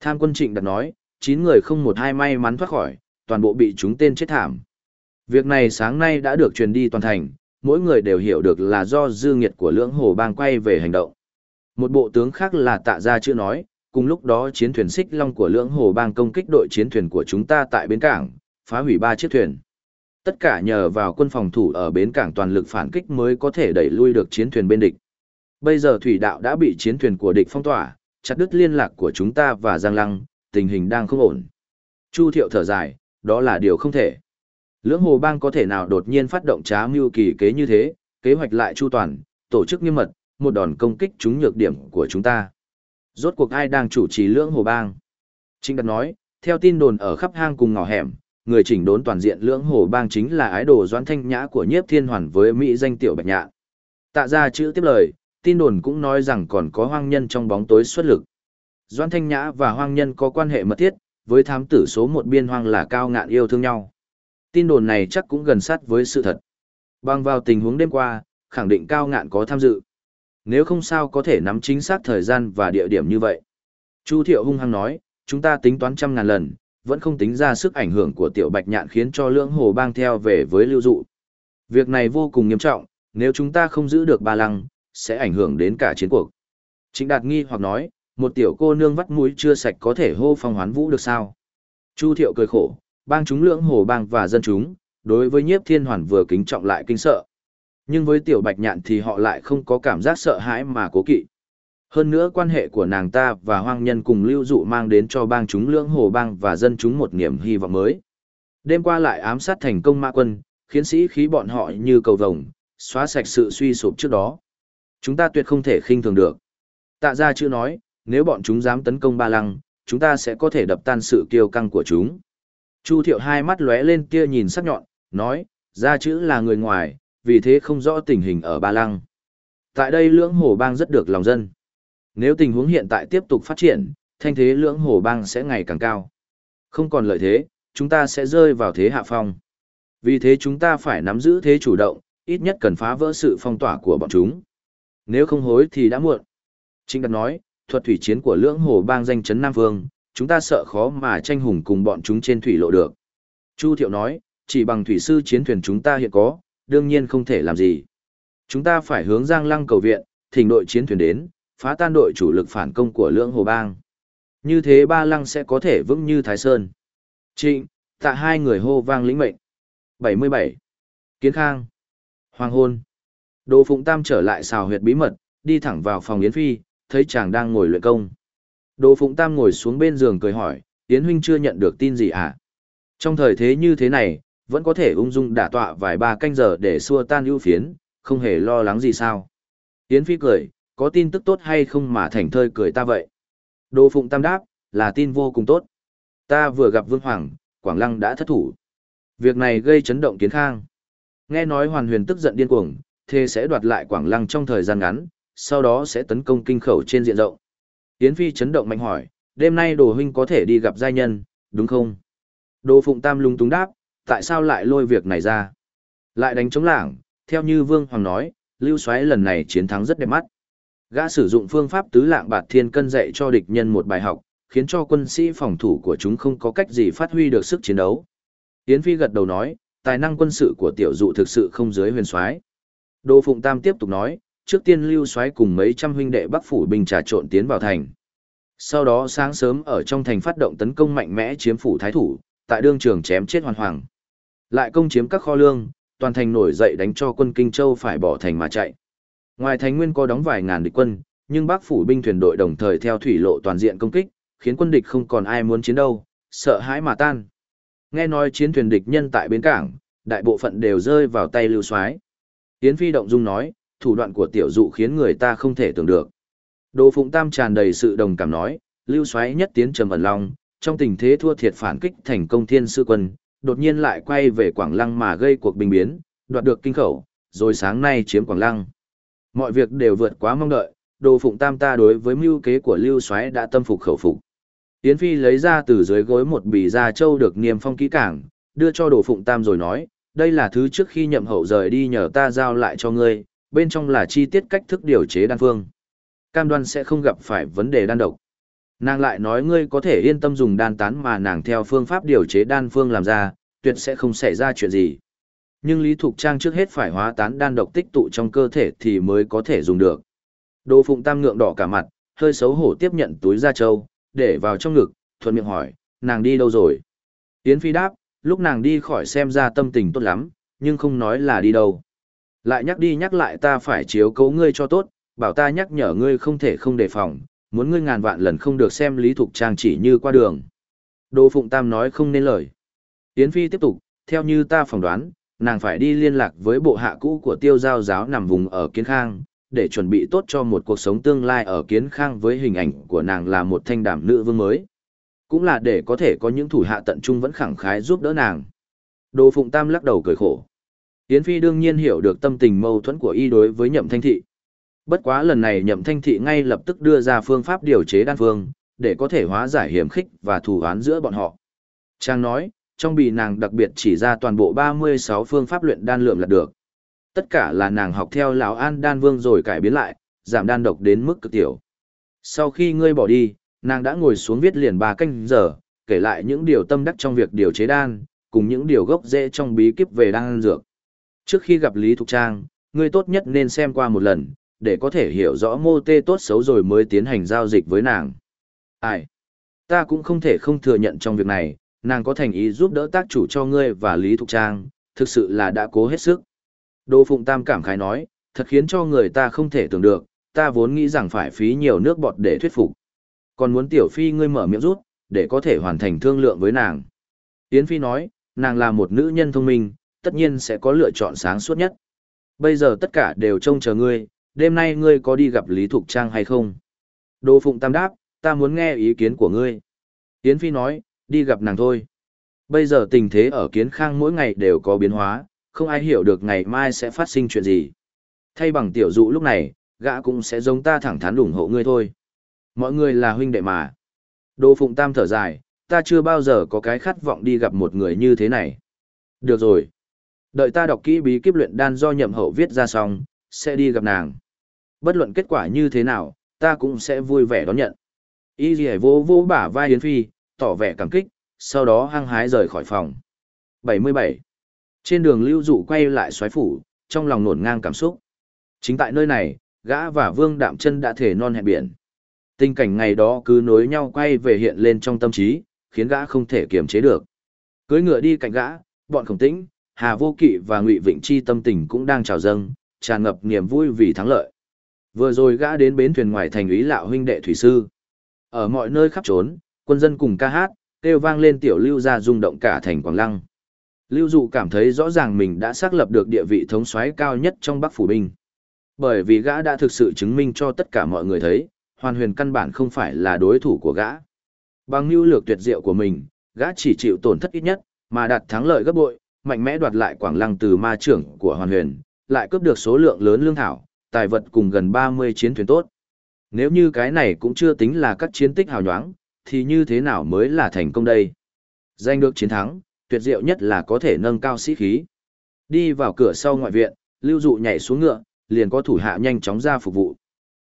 Tham quân trịnh đặt nói, chín người không một hai may mắn thoát khỏi, toàn bộ bị chúng tên chết thảm. Việc này sáng nay đã được truyền đi toàn thành, mỗi người đều hiểu được là do dư nghiệt của lưỡng hồ bang quay về hành động. Một bộ tướng khác là tạ gia chưa nói, cùng lúc đó chiến thuyền xích long của lưỡng hồ bang công kích đội chiến thuyền của chúng ta tại bến cảng, phá hủy ba chiếc thuyền. Tất cả nhờ vào quân phòng thủ ở bến cảng toàn lực phản kích mới có thể đẩy lui được chiến thuyền bên địch. Bây giờ thủy đạo đã bị chiến thuyền của địch phong tỏa, chặt đứt liên lạc của chúng ta và Giang Lăng, tình hình đang không ổn. Chu Thiệu thở dài, đó là điều không thể. Lưỡng Hồ Bang có thể nào đột nhiên phát động trá mưu kỳ kế như thế, kế hoạch lại chu toàn, tổ chức nghiêm mật, một đòn công kích trúng nhược điểm của chúng ta. Rốt cuộc ai đang chủ trì lưỡng hồ bang? Trinh Đạt nói, theo tin đồn ở khắp hang cùng ngõ hẻm, người chỉnh đốn toàn diện lưỡng hồ bang chính là ái đồ doãn thanh nhã của nhiếp thiên hoàn với mỹ danh tiểu bạch nhạ. Tạ ra chữ tiếp lời, tin đồn cũng nói rằng còn có hoang nhân trong bóng tối xuất lực. Doãn thanh nhã và hoang nhân có quan hệ mật thiết, với thám tử số một biên hoang là cao ngạn yêu thương nhau. Tin đồn này chắc cũng gần sát với sự thật. Bằng vào tình huống đêm qua, khẳng định cao ngạn có tham dự. Nếu không sao có thể nắm chính xác thời gian và địa điểm như vậy. Chu Thiệu hung hăng nói, chúng ta tính toán trăm ngàn lần, vẫn không tính ra sức ảnh hưởng của tiểu bạch nhạn khiến cho lưỡng hồ bang theo về với lưu dụ. Việc này vô cùng nghiêm trọng, nếu chúng ta không giữ được ba lăng, sẽ ảnh hưởng đến cả chiến cuộc. Trịnh Đạt nghi hoặc nói, một tiểu cô nương vắt mũi chưa sạch có thể hô phong hoán vũ được sao? Chu Thiệu cười khổ, bang chúng lưỡng hồ bang và dân chúng, đối với nhiếp thiên hoàn vừa kính trọng lại kinh sợ. Nhưng với tiểu bạch nhạn thì họ lại không có cảm giác sợ hãi mà cố kỵ. Hơn nữa quan hệ của nàng ta và hoang nhân cùng lưu dụ mang đến cho bang chúng lưỡng hồ bang và dân chúng một niềm hy vọng mới. Đêm qua lại ám sát thành công mã quân, khiến sĩ khí bọn họ như cầu vồng, xóa sạch sự suy sụp trước đó. Chúng ta tuyệt không thể khinh thường được. Tạ ra chưa nói, nếu bọn chúng dám tấn công ba lăng, chúng ta sẽ có thể đập tan sự kiêu căng của chúng. Chu thiệu hai mắt lóe lên tia nhìn sắc nhọn, nói, ra chữ là người ngoài, vì thế không rõ tình hình ở Ba Lăng. Tại đây lưỡng hồ bang rất được lòng dân. Nếu tình huống hiện tại tiếp tục phát triển, thanh thế lưỡng hồ bang sẽ ngày càng cao. Không còn lợi thế, chúng ta sẽ rơi vào thế hạ phong. Vì thế chúng ta phải nắm giữ thế chủ động, ít nhất cần phá vỡ sự phong tỏa của bọn chúng. Nếu không hối thì đã muộn. Trinh Đạt nói, thuật thủy chiến của lưỡng hồ bang danh chấn Nam Vương, chúng ta sợ khó mà tranh hùng cùng bọn chúng trên thủy lộ được. Chu Thiệu nói, chỉ bằng thủy sư chiến thuyền chúng ta hiện có, đương nhiên không thể làm gì. Chúng ta phải hướng Giang Lăng cầu viện, thỉnh đội chiến thuyền đến, phá tan đội chủ lực phản công của lưỡng hồ bang. Như thế ba lăng sẽ có thể vững như Thái Sơn. Trịnh, tạ hai người hô vang lĩnh mệnh. 77. Kiến Khang. Hoàng hôn. Đồ Phụng Tam trở lại xào huyệt bí mật, đi thẳng vào phòng Yến Phi, thấy chàng đang ngồi luyện công. Đồ Phụng Tam ngồi xuống bên giường cười hỏi, Yến huynh chưa nhận được tin gì à? Trong thời thế như thế này, vẫn có thể ung dung đả tọa vài ba canh giờ để xua tan ưu phiến, không hề lo lắng gì sao. Yến Phi cười, có tin tức tốt hay không mà thành thơi cười ta vậy. Đồ Phụng Tam đáp, là tin vô cùng tốt. Ta vừa gặp Vương Hoàng, Quảng Lăng đã thất thủ. Việc này gây chấn động kiến khang. Nghe nói Hoàn Huyền tức giận điên cuồng, thế sẽ đoạt lại Quảng Lăng trong thời gian ngắn, sau đó sẽ tấn công kinh khẩu trên diện rộng. Yến Phi chấn động mạnh hỏi, đêm nay đồ huynh có thể đi gặp giai nhân, đúng không? Đồ Phụng Tam lung túng đáp, tại sao lại lôi việc này ra? Lại đánh chống lảng, theo như Vương Hoàng nói, Lưu Soái lần này chiến thắng rất đẹp mắt. Gã sử dụng phương pháp tứ lạng bạt thiên cân dạy cho địch nhân một bài học, khiến cho quân sĩ phòng thủ của chúng không có cách gì phát huy được sức chiến đấu. Yến Phi gật đầu nói, tài năng quân sự của tiểu dụ thực sự không dưới huyền soái. Đô Phụng Tam tiếp tục nói, trước tiên Lưu Soái cùng mấy trăm huynh đệ Bắc phủ binh trà trộn tiến vào thành. Sau đó sáng sớm ở trong thành phát động tấn công mạnh mẽ chiếm phủ thái thủ, tại đương trường chém chết hoàn hoàng. Lại công chiếm các kho lương, toàn thành nổi dậy đánh cho quân Kinh Châu phải bỏ thành mà chạy. Ngoài thành nguyên có đóng vài ngàn địch quân, nhưng Bắc phủ binh thuyền đội đồng thời theo thủy lộ toàn diện công kích, khiến quân địch không còn ai muốn chiến đâu, sợ hãi mà tan. Nghe nói chiến thuyền địch nhân tại bến cảng, đại bộ phận đều rơi vào tay Lưu Soái. Yến Phi động dung nói, thủ đoạn của tiểu dụ khiến người ta không thể tưởng được. Đồ Phụng Tam tràn đầy sự đồng cảm nói, Lưu Soái nhất tiến trầm ẩn long, trong tình thế thua thiệt phản kích thành công thiên sư quân, đột nhiên lại quay về Quảng Lăng mà gây cuộc bình biến, đoạt được kinh khẩu, rồi sáng nay chiếm Quảng Lăng. Mọi việc đều vượt quá mong đợi, Đồ Phụng Tam ta đối với mưu kế của Lưu Soái đã tâm phục khẩu phục. Yến Phi lấy ra từ dưới gối một bì da trâu được niêm phong kỹ cảng, đưa cho Đồ Phụng Tam rồi nói, đây là thứ trước khi nhậm hậu rời đi nhờ ta giao lại cho ngươi, bên trong là chi tiết cách thức điều chế đan phương. Cam đoan sẽ không gặp phải vấn đề đan độc. Nàng lại nói ngươi có thể yên tâm dùng đan tán mà nàng theo phương pháp điều chế đan phương làm ra, tuyệt sẽ không xảy ra chuyện gì. Nhưng Lý Thục Trang trước hết phải hóa tán đan độc tích tụ trong cơ thể thì mới có thể dùng được. Đồ Phụng Tam ngượng đỏ cả mặt, hơi xấu hổ tiếp nhận túi da trâu, để vào trong ngực, thuận miệng hỏi, nàng đi đâu rồi? Yến Phi đáp, lúc nàng đi khỏi xem ra tâm tình tốt lắm, nhưng không nói là đi đâu. Lại nhắc đi nhắc lại ta phải chiếu cố ngươi cho tốt, bảo ta nhắc nhở ngươi không thể không đề phòng, muốn ngươi ngàn vạn lần không được xem Lý Thục Trang chỉ như qua đường. Đỗ Phụng Tam nói không nên lời. Yến Phi tiếp tục, theo như ta phỏng đoán, nàng phải đi liên lạc với bộ hạ cũ của tiêu giao giáo nằm vùng ở Kiến Khang, để chuẩn bị tốt cho một cuộc sống tương lai ở Kiến Khang với hình ảnh của nàng là một thanh đảm nữ vương mới. Cũng là để có thể có những thủ hạ tận trung vẫn khẳng khái giúp đỡ nàng. Đồ Phụng Tam lắc đầu cười khổ. Yến Phi đương nhiên hiểu được tâm tình mâu thuẫn của y đối với Nhậm Thanh Thị. Bất quá lần này Nhậm Thanh Thị ngay lập tức đưa ra phương pháp điều chế đan phương, để có thể hóa giải hiểm khích và thù oán giữa bọn họ. Trang nói, trong bì nàng đặc biệt chỉ ra toàn bộ 36 phương pháp luyện đan lượng lật được. Tất cả là nàng học theo lão An Đan Vương rồi cải biến lại, giảm đan độc đến mức cực tiểu. Sau khi ngươi bỏ đi, nàng đã ngồi xuống viết liền ba canh giờ, kể lại những điều tâm đắc trong việc điều chế đan, cùng những điều gốc rễ trong bí kíp về đan dược. Trước khi gặp Lý Thục Trang, ngươi tốt nhất nên xem qua một lần, để có thể hiểu rõ mô tê tốt xấu rồi mới tiến hành giao dịch với nàng. Ai? Ta cũng không thể không thừa nhận trong việc này, nàng có thành ý giúp đỡ tác chủ cho ngươi và Lý Thục Trang, thực sự là đã cố hết sức. Đỗ Phụng Tam cảm khái nói, thật khiến cho người ta không thể tưởng được, ta vốn nghĩ rằng phải phí nhiều nước bọt để thuyết phục. Còn muốn tiểu phi ngươi mở miệng rút, để có thể hoàn thành thương lượng với nàng. Yến Phi nói, nàng là một nữ nhân thông minh, tất nhiên sẽ có lựa chọn sáng suốt nhất. Bây giờ tất cả đều trông chờ ngươi, đêm nay ngươi có đi gặp Lý Thục Trang hay không? Đỗ Phụng Tam đáp, ta muốn nghe ý kiến của ngươi. Yến Phi nói, đi gặp nàng thôi. Bây giờ tình thế ở Kiến Khang mỗi ngày đều có biến hóa, không ai hiểu được ngày mai sẽ phát sinh chuyện gì. Thay bằng tiểu dụ lúc này, gã cũng sẽ giống ta thẳng thắn ủng hộ ngươi thôi. Mọi người là huynh đệ mà. Đỗ Phụng Tam thở dài, ta chưa bao giờ có cái khát vọng đi gặp một người như thế này. Được rồi. Đợi ta đọc kỹ bí kíp luyện đan do nhậm hậu viết ra xong, sẽ đi gặp nàng. Bất luận kết quả như thế nào, ta cũng sẽ vui vẻ đón nhận. Y dì vô vô bả vai Yến Phi, tỏ vẻ cảm kích, sau đó hăng hái rời khỏi phòng. 77. Trên đường lưu dụ quay lại xoáy phủ, trong lòng nổn ngang cảm xúc. Chính tại nơi này, gã và vương đạm chân đã thể non hẹn biển. Tình cảnh ngày đó cứ nối nhau quay về hiện lên trong tâm trí, khiến gã không thể kiềm chế được. Cưới ngựa đi cạnh gã, bọn khổng tĩnh, Hà Vô Kỵ và Ngụy Vịnh Chi tâm tình cũng đang trào dâng, tràn ngập niềm vui vì thắng lợi. Vừa rồi gã đến bến thuyền ngoài thành ý lạo huynh đệ thủy sư. Ở mọi nơi khắp trốn, quân dân cùng ca hát, kêu vang lên tiểu lưu ra rung động cả thành Quảng Lăng. Lưu Dụ cảm thấy rõ ràng mình đã xác lập được địa vị thống soái cao nhất trong Bắc Phủ Binh. Bởi vì gã đã thực sự chứng minh cho tất cả mọi người thấy, hoàn huyền căn bản không phải là đối thủ của gã. Bằng mưu lược tuyệt diệu của mình, gã chỉ chịu tổn thất ít nhất, mà đạt thắng lợi gấp bội, mạnh mẽ đoạt lại Quảng Lăng từ ma trưởng của hoàn huyền, lại cướp được số lượng lớn lương thảo, tài vật cùng gần 30 chiến thuyền tốt. Nếu như cái này cũng chưa tính là các chiến tích hào nhoáng, thì như thế nào mới là thành công đây? Giành được chiến thắng, tuyệt diệu nhất là có thể nâng cao sĩ khí. Đi vào cửa sau ngoại viện, Lưu Dụ nhảy xuống ngựa, liền có thủ hạ nhanh chóng ra phục vụ.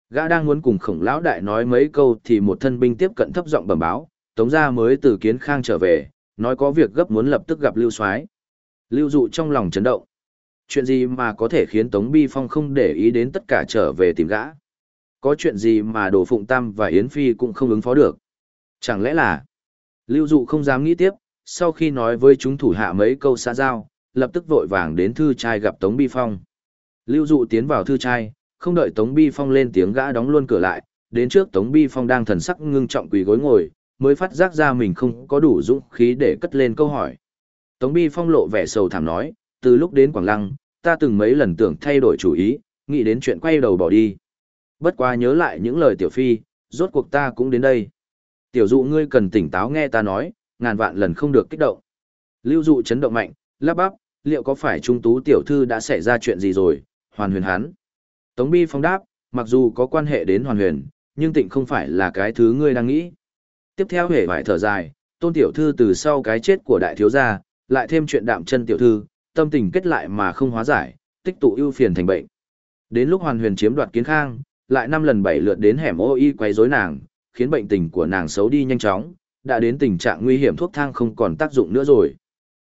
Gã đang muốn cùng khổng lão đại nói mấy câu thì một thân binh tiếp cận thấp giọng bẩm báo, Tống gia mới từ kiến khang trở về, nói có việc gấp muốn lập tức gặp Lưu Soái. Lưu Dụ trong lòng chấn động. Chuyện gì mà có thể khiến Tống Bi Phong không để ý đến tất cả trở về tìm gã? Có chuyện gì mà Đồ Phụng Tam và Yến Phi cũng không ứng phó được? Chẳng lẽ là... Lưu Dụ không dám nghĩ tiếp, sau khi nói với chúng thủ hạ mấy câu xã giao, lập tức vội vàng đến thư trai gặp Tống Bi Phong. Lưu Dụ tiến vào thư trai, không đợi Tống Bi Phong lên tiếng gã đóng luôn cửa lại, đến trước Tống Bi Phong đang thần sắc ngưng trọng quỳ gối ngồi, mới phát giác ra mình không có đủ dũng khí để cất lên câu hỏi. Tống Bi Phong lộ vẻ sầu thảm nói, từ lúc đến Quảng Lăng, ta từng mấy lần tưởng thay đổi chủ ý, nghĩ đến chuyện quay đầu bỏ đi. Bất quá nhớ lại những lời tiểu phi, rốt cuộc ta cũng đến đây. Tiểu dụ ngươi cần tỉnh táo nghe ta nói, ngàn vạn lần không được kích động. Lưu dụ chấn động mạnh, lắp bắp, liệu có phải trung tú tiểu thư đã xảy ra chuyện gì rồi, hoàn huyền hắn. Tống Bi Phong đáp, mặc dù có quan hệ đến hoàn huyền, nhưng tịnh không phải là cái thứ ngươi đang nghĩ. Tiếp theo hề vải thở dài, tôn tiểu thư từ sau cái chết của đại thiếu gia, lại thêm chuyện đạm chân tiểu thư, tâm tình kết lại mà không hóa giải, tích tụ ưu phiền thành bệnh. Đến lúc hoàn huyền chiếm đoạt kiến khang, lại năm lần bảy lượt đến hẻm ô y quấy rối nàng, khiến bệnh tình của nàng xấu đi nhanh chóng, đã đến tình trạng nguy hiểm thuốc thang không còn tác dụng nữa rồi.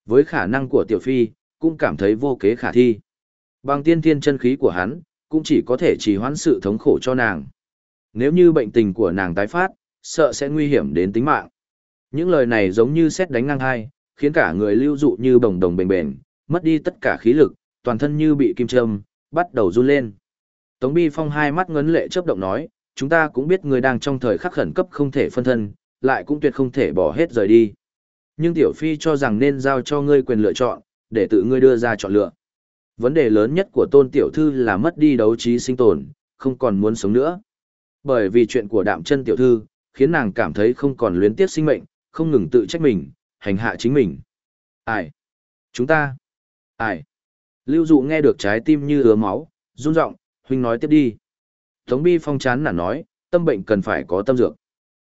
Với khả năng của tiểu phi, cũng cảm thấy vô kế khả thi. Bằng tiên thiên chân khí của hắn, cũng chỉ có thể trì hoãn sự thống khổ cho nàng. Nếu như bệnh tình của nàng tái phát, sợ sẽ nguy hiểm đến tính mạng. Những lời này giống như xét đánh ngang hai, khiến cả người lưu dụ như bồng đồng bềnh bềnh, mất đi tất cả khí lực, toàn thân như bị kim châm, bắt đầu run lên. Tống Bi Phong hai mắt ngấn lệ chớp động nói, chúng ta cũng biết người đang trong thời khắc khẩn cấp không thể phân thân, lại cũng tuyệt không thể bỏ hết rời đi. Nhưng Tiểu Phi cho rằng nên giao cho ngươi quyền lựa chọn, để tự ngươi đưa ra chọn lựa. Vấn đề lớn nhất của Tôn Tiểu Thư là mất đi đấu trí sinh tồn, không còn muốn sống nữa. Bởi vì chuyện của đạm chân Tiểu Thư, khiến nàng cảm thấy không còn luyến tiếc sinh mệnh, không ngừng tự trách mình, hành hạ chính mình. Ai? Chúng ta? Ai? Lưu Dụ nghe được trái tim như ứa máu, run rộng, huynh nói tiếp đi. Tống Bi Phong chán nản nói, tâm bệnh cần phải có tâm dược.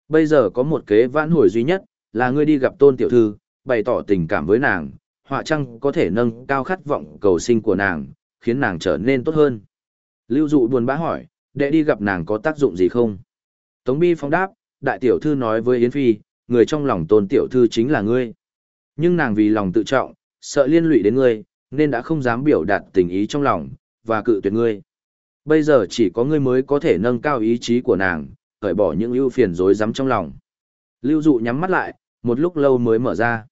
Bây giờ có một kế vãn hồi duy nhất, là ngươi đi gặp tôn tiểu thư, bày tỏ tình cảm với nàng, họa trăng có thể nâng cao khát vọng cầu sinh của nàng, khiến nàng trở nên tốt hơn. Lưu dụ buồn bã hỏi, đệ đi gặp nàng có tác dụng gì không? Tống Bi Phong đáp, đại tiểu thư nói với Yến Phi, người trong lòng tôn tiểu thư chính là ngươi. Nhưng nàng vì lòng tự trọng, sợ liên lụy đến ngươi, nên đã không dám biểu đạt tình ý trong lòng, và cự tuyệt ngươi. Bây giờ chỉ có ngươi mới có thể nâng cao ý chí của nàng, cởi bỏ những ưu phiền rối rắm trong lòng. Lưu dụ nhắm mắt lại, một lúc lâu mới mở ra.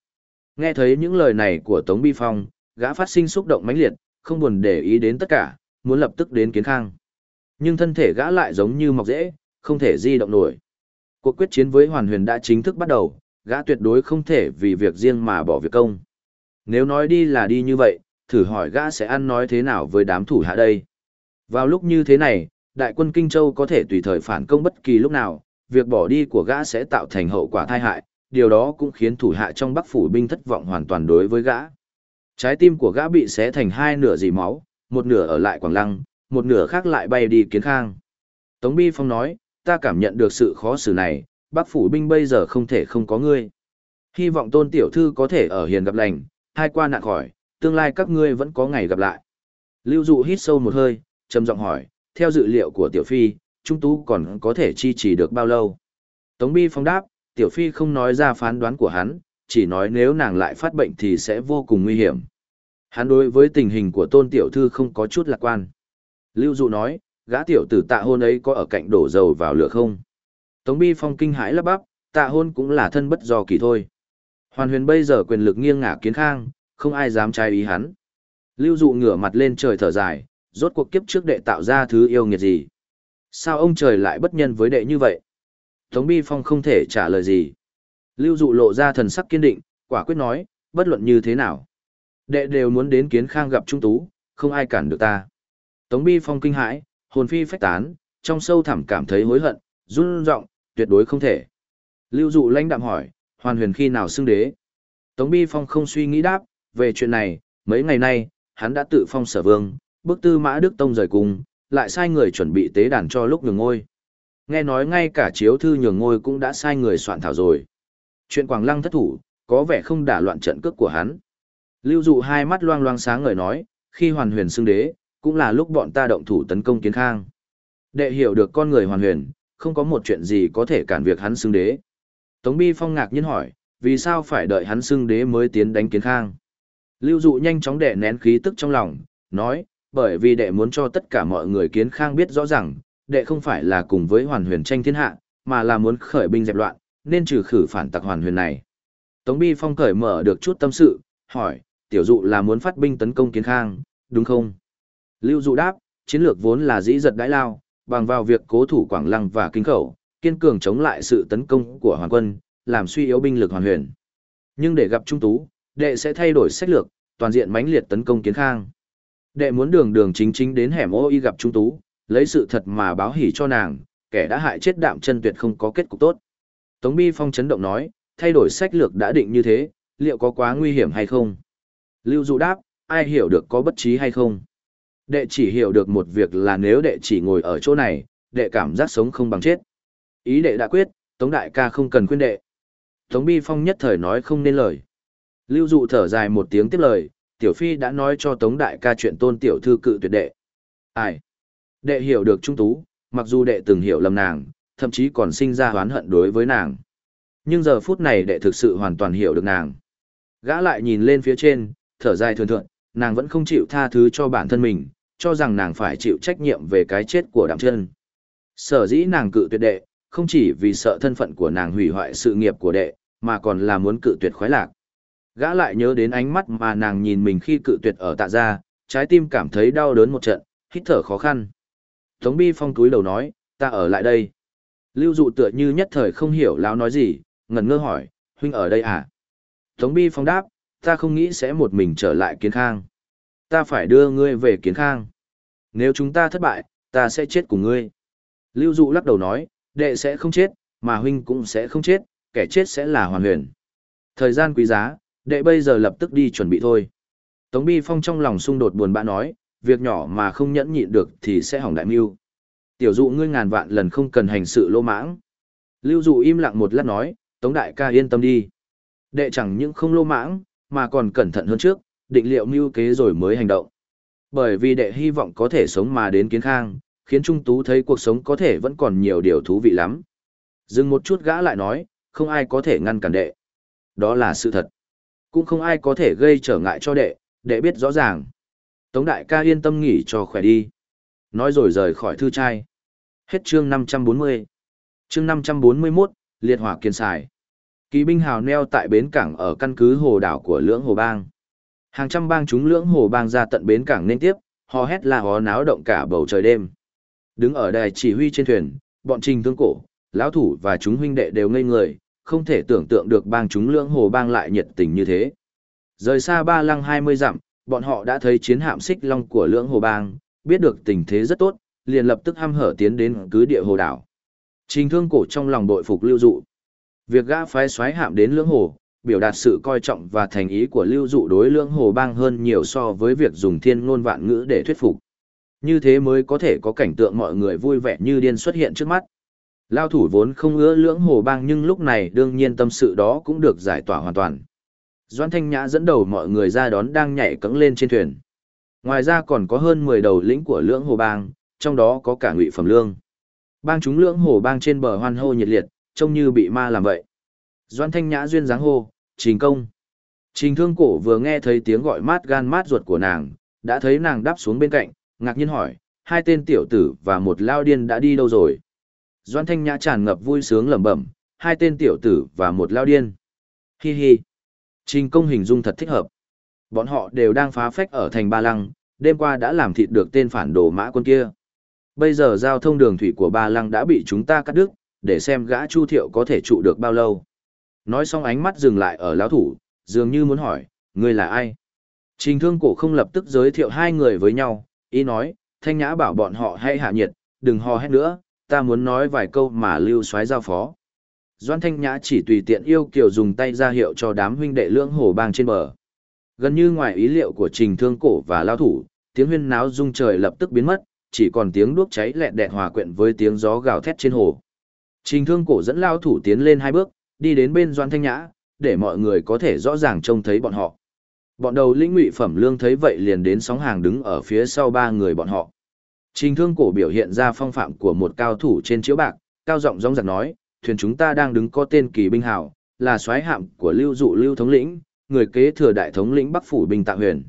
Nghe thấy những lời này của Tống Bi Phong, gã phát sinh xúc động mãnh liệt, không buồn để ý đến tất cả, muốn lập tức đến kiến khang. Nhưng thân thể gã lại giống như mọc rễ, không thể di động nổi. Cuộc quyết chiến với Hoàn Huyền đã chính thức bắt đầu, gã tuyệt đối không thể vì việc riêng mà bỏ việc công. Nếu nói đi là đi như vậy, thử hỏi gã sẽ ăn nói thế nào với đám thủ hạ đây. Vào lúc như thế này, đại quân Kinh Châu có thể tùy thời phản công bất kỳ lúc nào, việc bỏ đi của gã sẽ tạo thành hậu quả tai hại, điều đó cũng khiến thủ hạ trong Bắc phủ binh thất vọng hoàn toàn đối với gã. Trái tim của gã bị xé thành hai nửa dì máu, một nửa ở lại Quảng Lăng, một nửa khác lại bay đi Kiến Khang. Tống Bi Phong nói, ta cảm nhận được sự khó xử này, Bắc phủ binh bây giờ không thể không có ngươi. Hy vọng tôn tiểu thư có thể ở hiền gặp lành, hai qua nạn khỏi, tương lai các ngươi vẫn có ngày gặp lại. Lưu Dụ hít sâu một hơi, trầm giọng hỏi, theo dự liệu của Tiểu Phi, Trung Tú còn có thể chi trì được bao lâu? Tống Bi Phong đáp, Tiểu Phi không nói ra phán đoán của hắn, chỉ nói nếu nàng lại phát bệnh thì sẽ vô cùng nguy hiểm. Hắn đối với tình hình của Tôn Tiểu Thư không có chút lạc quan. Lưu Dụ nói, gã tiểu tử tạ hôn ấy có ở cạnh đổ dầu vào lửa không? Tống Bi Phong kinh hãi lắp bắp, tạ hôn cũng là thân bất do kỳ thôi. Hoàn huyền bây giờ quyền lực nghiêng ngả kiến khang, không ai dám trái ý hắn. Lưu dụ ngửa mặt lên trời thở dài, rốt cuộc kiếp trước đệ tạo ra thứ yêu nghiệt gì. Sao ông trời lại bất nhân với đệ như vậy? Tống Bi Phong không thể trả lời gì. Lưu dụ lộ ra thần sắc kiên định, quả quyết nói, bất luận như thế nào. Đệ đều muốn đến kiến khang gặp Trung Tú, không ai cản được ta. Tống Bi Phong kinh hãi, hồn phi phách tán, trong sâu thẳm cảm thấy hối hận, run rộng, tuyệt đối không thể. Lưu dụ lãnh đạm hỏi, hoàn huyền khi nào xưng đế? Tống Bi Phong không suy nghĩ đáp, về chuyện này, mấy ngày nay, hắn đã tự phong sở vương, bước tư mã Đức Tông rời cùng, lại sai người chuẩn bị tế đàn cho lúc nhường ngôi. Nghe nói ngay cả chiếu thư nhường ngôi cũng đã sai người soạn thảo rồi. Chuyện Quảng Lăng thất thủ, có vẻ không đả loạn trận cước của hắn. Lưu dụ hai mắt loang loang sáng ngời nói, khi hoàn huyền xưng đế, cũng là lúc bọn ta động thủ tấn công kiến khang. Đệ hiểu được con người hoàn huyền, không có một chuyện gì có thể cản việc hắn xưng đế. Tống Bi Phong ngạc nhiên hỏi, vì sao phải đợi hắn xưng đế mới tiến đánh kiến khang? Lưu dụ nhanh chóng đệ nén khí tức trong lòng, nói, bởi vì đệ muốn cho tất cả mọi người kiến khang biết rõ rằng đệ không phải là cùng với hoàn huyền tranh thiên hạ, mà là muốn khởi binh dẹp loạn, nên trừ khử phản tặc hoàn huyền này. Tống Bi Phong cởi mở được chút tâm sự, hỏi, tiểu dụ là muốn phát binh tấn công kiến khang, đúng không? Lưu dụ đáp, chiến lược vốn là dĩ giật đãi lao, bằng vào việc cố thủ Quảng Lăng và Kinh Khẩu, kiên cường chống lại sự tấn công của hoàng quân, làm suy yếu binh lực hoàn huyền. Nhưng để gặp Trung Tú, đệ sẽ thay đổi sách lược, toàn diện mãnh liệt tấn công kiến khang. Đệ muốn đường đường chính chính đến hẻm ô y gặp Trung Tú, lấy sự thật mà báo hỉ cho nàng, kẻ đã hại chết đạm chân tuyệt không có kết cục tốt. Tống Bi Phong chấn động nói, thay đổi sách lược đã định như thế, liệu có quá nguy hiểm hay không? Lưu Dụ đáp, ai hiểu được có bất trí hay không? Đệ chỉ hiểu được một việc là nếu đệ chỉ ngồi ở chỗ này, đệ cảm giác sống không bằng chết. Ý đệ đã quyết, Tống Đại ca không cần khuyên đệ. Tống Bi Phong nhất thời nói không nên lời. Lưu Dụ thở dài một tiếng tiếp lời, Tiểu Phi đã nói cho Tống Đại ca chuyện tôn tiểu thư cự tuyệt đệ. Ai? Đệ hiểu được Trung Tú, mặc dù đệ từng hiểu lầm nàng, thậm chí còn sinh ra oán hận đối với nàng. Nhưng giờ phút này đệ thực sự hoàn toàn hiểu được nàng. Gã lại nhìn lên phía trên, thở dài thường thượng, nàng vẫn không chịu tha thứ cho bản thân mình, cho rằng nàng phải chịu trách nhiệm về cái chết của đặng chân. Sở dĩ nàng cự tuyệt đệ, không chỉ vì sợ thân phận của nàng hủy hoại sự nghiệp của đệ, mà còn là muốn cự tuyệt khoái lạc. Gã lại nhớ đến ánh mắt mà nàng nhìn mình khi cự tuyệt ở tạ gia, trái tim cảm thấy đau đớn một trận, hít thở khó khăn. Tống Bi Phong túi đầu nói, ta ở lại đây. Lưu dụ tựa như nhất thời không hiểu lão nói gì, ngẩn ngơ hỏi, huynh ở đây à? Tống Bi Phong đáp, ta không nghĩ sẽ một mình trở lại kiến khang. Ta phải đưa ngươi về kiến khang. Nếu chúng ta thất bại, ta sẽ chết cùng ngươi. Lưu dụ lắc đầu nói, đệ sẽ không chết, mà huynh cũng sẽ không chết, kẻ chết sẽ là hoàn huyền. Thời gian quý giá, đệ bây giờ lập tức đi chuẩn bị thôi. Tống Bi Phong trong lòng xung đột buồn bã nói, việc nhỏ mà không nhẫn nhịn được thì sẽ hỏng đại mưu. Tiểu dụ ngươi ngàn vạn lần không cần hành sự lô mãng. Lưu dụ im lặng một lát nói, Tống đại ca yên tâm đi. Đệ chẳng những không lô mãng, mà còn cẩn thận hơn trước, định liệu mưu kế rồi mới hành động. Bởi vì đệ hy vọng có thể sống mà đến kiến khang, khiến Trung Tú thấy cuộc sống có thể vẫn còn nhiều điều thú vị lắm. Dừng một chút gã lại nói, không ai có thể ngăn cản đệ. Đó là sự thật. Cũng không ai có thể gây trở ngại cho đệ, đệ biết rõ ràng. Tống đại ca yên tâm nghỉ cho khỏe đi. Nói rồi rời khỏi thư trai. Hết chương 540. Chương 541, liệt hỏa kiên xài. Kỳ binh hào neo tại bến cảng ở căn cứ hồ đảo của lưỡng hồ bang. Hàng trăm bang chúng lưỡng hồ bang ra tận bến cảng nên tiếp, hò hét là hò náo động cả bầu trời đêm. Đứng ở đài chỉ huy trên thuyền, bọn trình thương cổ, lão thủ và chúng huynh đệ đều ngây người, không thể tưởng tượng được bang chúng lưỡng hồ bang lại nhiệt tình như thế. Rời xa ba lăng 20 dặm, bọn họ đã thấy chiến hạm xích long của lưỡng hồ bang, biết được tình thế rất tốt, liền lập tức ham hở tiến đến cứ địa hồ đảo. Trình thương cổ trong lòng đội phục lưu dụ. Việc gã phái xoáy hạm đến lưỡng hồ, biểu đạt sự coi trọng và thành ý của lưu dụ đối lưỡng hồ bang hơn nhiều so với việc dùng thiên ngôn vạn ngữ để thuyết phục. Như thế mới có thể có cảnh tượng mọi người vui vẻ như điên xuất hiện trước mắt. Lao thủ vốn không ưa lưỡng hồ bang nhưng lúc này đương nhiên tâm sự đó cũng được giải tỏa hoàn toàn. Doan Thanh Nhã dẫn đầu mọi người ra đón đang nhảy cẫng lên trên thuyền. Ngoài ra còn có hơn 10 đầu lĩnh của lưỡng hồ bang, trong đó có cả ngụy phẩm lương. Bang chúng lưỡng hồ bang trên bờ hoan hô nhiệt liệt, trông như bị ma làm vậy. Doan Thanh Nhã duyên dáng hô, trình công. Trình thương cổ vừa nghe thấy tiếng gọi mát gan mát ruột của nàng, đã thấy nàng đáp xuống bên cạnh, ngạc nhiên hỏi, hai tên tiểu tử và một lao điên đã đi đâu rồi? Doan Thanh Nhã tràn ngập vui sướng lẩm bẩm, hai tên tiểu tử và một lao điên. Hi hi. Trình công hình dung thật thích hợp. Bọn họ đều đang phá phách ở thành Ba Lăng, đêm qua đã làm thịt được tên phản đồ mã quân kia. Bây giờ giao thông đường thủy của Ba Lăng đã bị chúng ta cắt đứt, để xem gã Chu Thiệu có thể trụ được bao lâu. Nói xong ánh mắt dừng lại ở lão thủ, dường như muốn hỏi, ngươi là ai? Trình thương cổ không lập tức giới thiệu hai người với nhau, ý nói, thanh nhã bảo bọn họ hãy hạ nhiệt, đừng hò hét nữa, ta muốn nói vài câu mà lưu soái giao phó. Doan thanh nhã chỉ tùy tiện yêu kiều dùng tay ra hiệu cho đám huynh đệ lưỡng hồ bang trên bờ. Gần như ngoài ý liệu của trình thương cổ và lao thủ, tiếng huyên náo rung trời lập tức biến mất, chỉ còn tiếng đuốc cháy lẹn đẹn hòa quyện với tiếng gió gào thét trên hồ. Trình thương cổ dẫn lao thủ tiến lên hai bước, đi đến bên Doan Thanh Nhã, để mọi người có thể rõ ràng trông thấy bọn họ. Bọn đầu lĩnh ngụy phẩm lương thấy vậy liền đến sóng hàng đứng ở phía sau ba người bọn họ. Trình thương cổ biểu hiện ra phong phạm của một cao thủ trên chiếu bạc, cao giọng rong giặc nói, thuyền chúng ta đang đứng có tên kỳ binh hào, là soái hạm của lưu dụ lưu thống lĩnh, người kế thừa đại thống lĩnh Bắc Phủ Binh Tạ Huyền.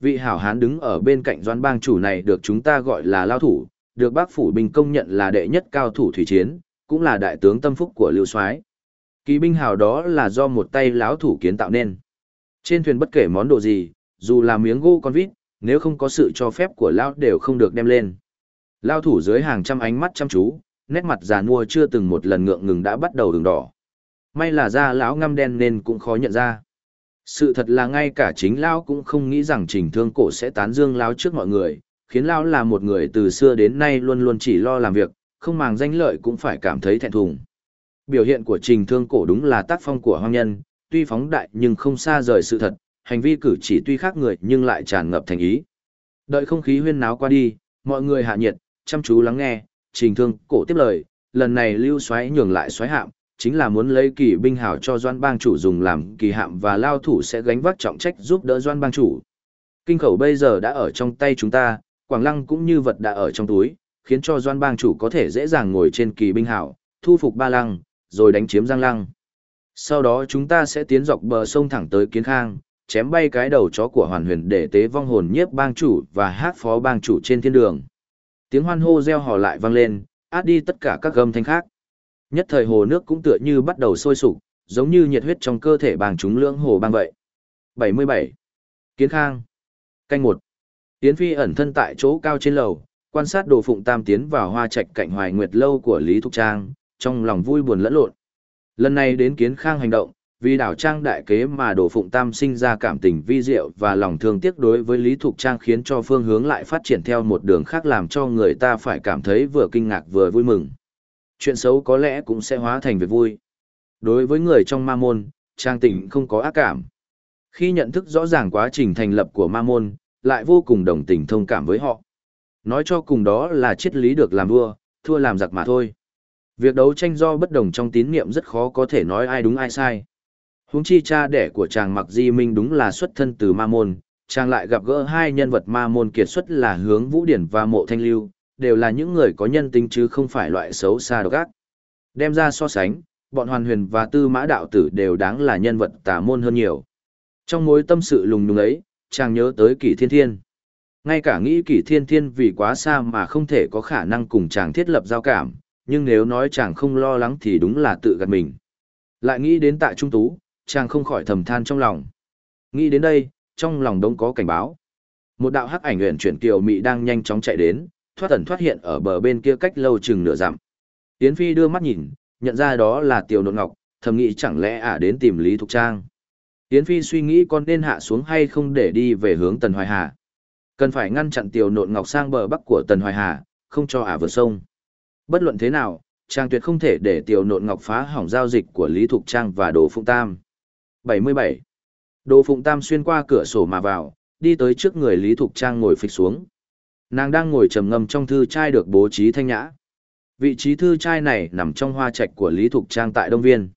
Vị hảo hán đứng ở bên cạnh doan bang chủ này được chúng ta gọi là lao thủ, được Bắc Phủ Binh công nhận là đệ nhất cao thủ thủy chiến, cũng là đại tướng tâm phúc của lưu soái. Kỳ binh hào đó là do một tay lão thủ kiến tạo nên. Trên thuyền bất kể món đồ gì, dù là miếng gỗ con vít, nếu không có sự cho phép của lão đều không được đem lên. Lao thủ dưới hàng trăm ánh mắt chăm chú, nét mặt già nua chưa từng một lần ngượng ngừng đã bắt đầu đường đỏ. May là da lão ngăm đen nên cũng khó nhận ra. Sự thật là ngay cả chính lão cũng không nghĩ rằng Trình Thương Cổ sẽ tán dương lão trước mọi người, khiến lão là một người từ xưa đến nay luôn luôn chỉ lo làm việc, không màng danh lợi cũng phải cảm thấy thẹn thùng. Biểu hiện của Trình Thương Cổ đúng là tác phong của hoang nhân, tuy phóng đại nhưng không xa rời sự thật, hành vi cử chỉ tuy khác người nhưng lại tràn ngập thành ý. Đợi không khí huyên náo qua đi, mọi người hạ nhiệt, chăm chú lắng nghe, Trình Thương Cổ tiếp lời, lần này Lưu Soái nhường lại Soái hạm, chính là muốn lấy kỳ binh hảo cho Doan Bang chủ dùng làm kỳ hạm và lao thủ sẽ gánh vác trọng trách giúp đỡ Doan Bang chủ. Kinh khẩu bây giờ đã ở trong tay chúng ta, Quảng Lăng cũng như vật đã ở trong túi, khiến cho Doan Bang chủ có thể dễ dàng ngồi trên kỳ binh hảo, thu phục Ba Lăng, rồi đánh chiếm Giang Lăng. Sau đó chúng ta sẽ tiến dọc bờ sông thẳng tới Kiến Khang, chém bay cái đầu chó của Hoàn Huyền để tế vong hồn nhiếp bang chủ và hát phó bang chủ trên thiên đường. Tiếng hoan hô reo hò lại vang lên, át đi tất cả các gầm thanh khác. Nhất thời hồ nước cũng tựa như bắt đầu sôi sục, giống như nhiệt huyết trong cơ thể bàng chúng lưỡng hồ bang vậy. 77. Kiến Khang. Canh một. Tiến Phi ẩn thân tại chỗ cao trên lầu, quan sát đồ phụng tam tiến vào hoa trạch cạnh hoài nguyệt lâu của Lý Thục Trang, trong lòng vui buồn lẫn lộn. Lần này đến Kiến Khang hành động, vì đảo trang đại kế mà đồ phụng tam sinh ra cảm tình vi diệu và lòng thương tiếc đối với Lý Thục Trang khiến cho phương hướng lại phát triển theo một đường khác làm cho người ta phải cảm thấy vừa kinh ngạc vừa vui mừng. Chuyện xấu có lẽ cũng sẽ hóa thành việc vui. Đối với người trong ma môn, trang tỉnh không có ác cảm. Khi nhận thức rõ ràng quá trình thành lập của ma môn, lại vô cùng đồng tình thông cảm với họ. Nói cho cùng đó là triết lý được làm vua, thua làm giặc mà thôi. Việc đấu tranh do bất đồng trong tín niệm rất khó có thể nói ai đúng ai sai. Huống chi cha đẻ của chàng Mặc Di Minh đúng là xuất thân từ ma môn, chàng lại gặp gỡ hai nhân vật ma môn kiệt xuất là hướng Vũ Điển và Mộ Thanh Lưu, đều là những người có nhân tính chứ không phải loại xấu xa độc ác. Đem ra so sánh, bọn Hoàn Huyền và Tư Mã Đạo Tử đều đáng là nhân vật tà môn hơn nhiều. Trong mối tâm sự lùng nhùng ấy, chàng nhớ tới Kỷ Thiên Thiên. Ngay cả nghĩ Kỷ Thiên Thiên vì quá xa mà không thể có khả năng cùng chàng thiết lập giao cảm, nhưng nếu nói chàng không lo lắng thì đúng là tự gạt mình. Lại nghĩ đến Tạ Trung Tú, chàng không khỏi thầm than trong lòng. Nghĩ đến đây, trong lòng đông có cảnh báo. Một đạo hắc ảnh huyền chuyển kiều mị đang nhanh chóng chạy đến, thoát ẩn thoát hiện ở bờ bên kia cách lâu chừng nửa dặm. Yến Phi đưa mắt nhìn, nhận ra đó là Tiểu Nộn Ngọc, thầm nghĩ chẳng lẽ ả đến tìm Lý Thục Trang. Yến Phi suy nghĩ con nên hạ xuống hay không để đi về hướng Tần Hoài Hà. Cần phải ngăn chặn Tiểu Nộn Ngọc sang bờ bắc của Tần Hoài Hà, không cho ả vượt sông. Bất luận thế nào, Trang tuyệt không thể để Tiểu Nộn Ngọc phá hỏng giao dịch của Lý Thục Trang và Đồ Phụng Tam. 77. Đồ Phụng Tam xuyên qua cửa sổ mà vào, đi tới trước người Lý Thục Trang ngồi phịch xuống. Nàng đang ngồi trầm ngâm trong thư trai được bố trí thanh nhã. Vị trí thư trai này nằm trong hoa trạch của Lý Thục Trang tại Đông Viên.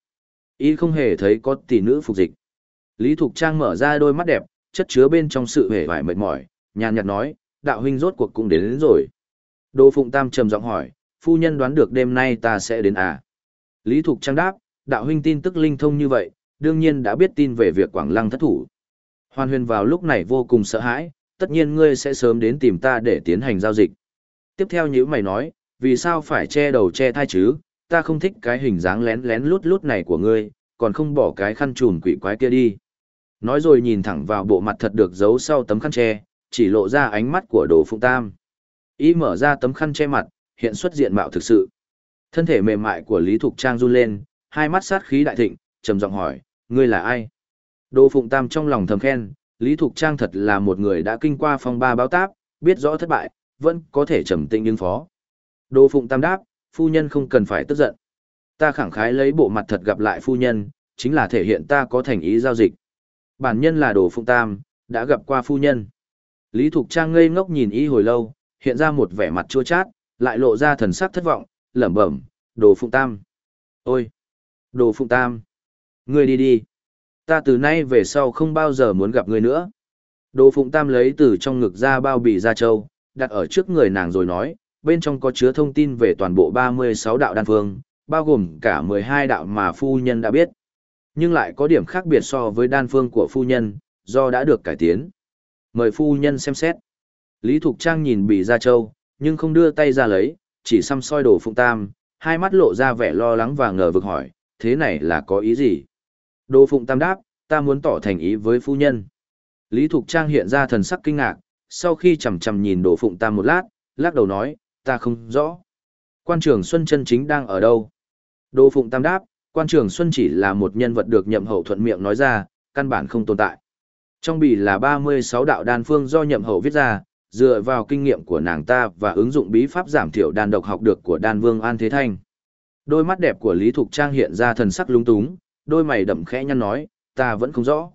Y không hề thấy có tỷ nữ phục dịch. Lý Thục Trang mở ra đôi mắt đẹp, chất chứa bên trong sự hề vải mệt mỏi, nhàn nhạt nói, đạo huynh rốt cuộc cũng đến, đến rồi. Đồ Phụng Tam trầm giọng hỏi, phu nhân đoán được đêm nay ta sẽ đến à? Lý Thục Trang đáp, đạo huynh tin tức linh thông như vậy, đương nhiên đã biết tin về việc Quảng Lăng thất thủ. Hoàn huyền vào lúc này vô cùng sợ hãi, tất nhiên ngươi sẽ sớm đến tìm ta để tiến hành giao dịch. Tiếp theo như mày nói, vì sao phải che đầu che thai chứ, ta không thích cái hình dáng lén lén lút lút này của ngươi, còn không bỏ cái khăn trùn quỷ quái kia đi. Nói rồi nhìn thẳng vào bộ mặt thật được giấu sau tấm khăn che, chỉ lộ ra ánh mắt của đồ phụng tam. Ý mở ra tấm khăn che mặt, hiện xuất diện mạo thực sự. Thân thể mềm mại của Lý Thục Trang run lên, hai mắt sát khí đại thịnh, trầm giọng hỏi, ngươi là ai? Đỗ Phụng Tam trong lòng thầm khen, Lý Thục Trang thật là một người đã kinh qua phong ba báo táp, biết rõ thất bại, vẫn có thể trầm tĩnh ứng phó. Đỗ Phụng Tam đáp, phu nhân không cần phải tức giận. Ta khẳng khái lấy bộ mặt thật gặp lại phu nhân, chính là thể hiện ta có thành ý giao dịch. Bản nhân là Đỗ Phụng Tam, đã gặp qua phu nhân. Lý Thục Trang ngây ngốc nhìn y hồi lâu, hiện ra một vẻ mặt chua chát, lại lộ ra thần sắc thất vọng, lẩm bẩm, Đồ Phụng Tam. Ôi! Đồ Phụng Tam! Ngươi đi đi! Ta từ nay về sau không bao giờ muốn gặp ngươi nữa. Đồ Phụng Tam lấy từ trong ngực ra bao bì ra châu, đặt ở trước người nàng rồi nói, bên trong có chứa thông tin về toàn bộ 36 đạo đan phương, bao gồm cả 12 đạo mà phu nhân đã biết. Nhưng lại có điểm khác biệt so với đan phương của phu nhân, do đã được cải tiến. Mời phu nhân xem xét. Lý Thục Trang nhìn bì ra châu, nhưng không đưa tay ra lấy, chỉ xăm soi đồ phụng tam, hai mắt lộ ra vẻ lo lắng và ngờ vực hỏi, thế này là có ý gì? Đỗ phụng tam đáp, ta muốn tỏ thành ý với phu nhân. Lý Thục Trang hiện ra thần sắc kinh ngạc, sau khi chầm chầm nhìn Đỗ phụng tam một lát, lắc đầu nói, ta không rõ. Quan trưởng Xuân chân chính đang ở đâu? Đỗ phụng tam đáp, quan trưởng Xuân chỉ là một nhân vật được nhậm hậu thuận miệng nói ra, căn bản không tồn tại. Trong bì là 36 đạo đan phương do nhậm hậu viết ra, dựa vào kinh nghiệm của nàng ta và ứng dụng bí pháp giảm thiểu đan độc học được của đan vương An Thế Thanh. Đôi mắt đẹp của Lý Thục Trang hiện ra thần sắc lung túng, đôi mày đậm khẽ nhăn nói, ta vẫn không rõ.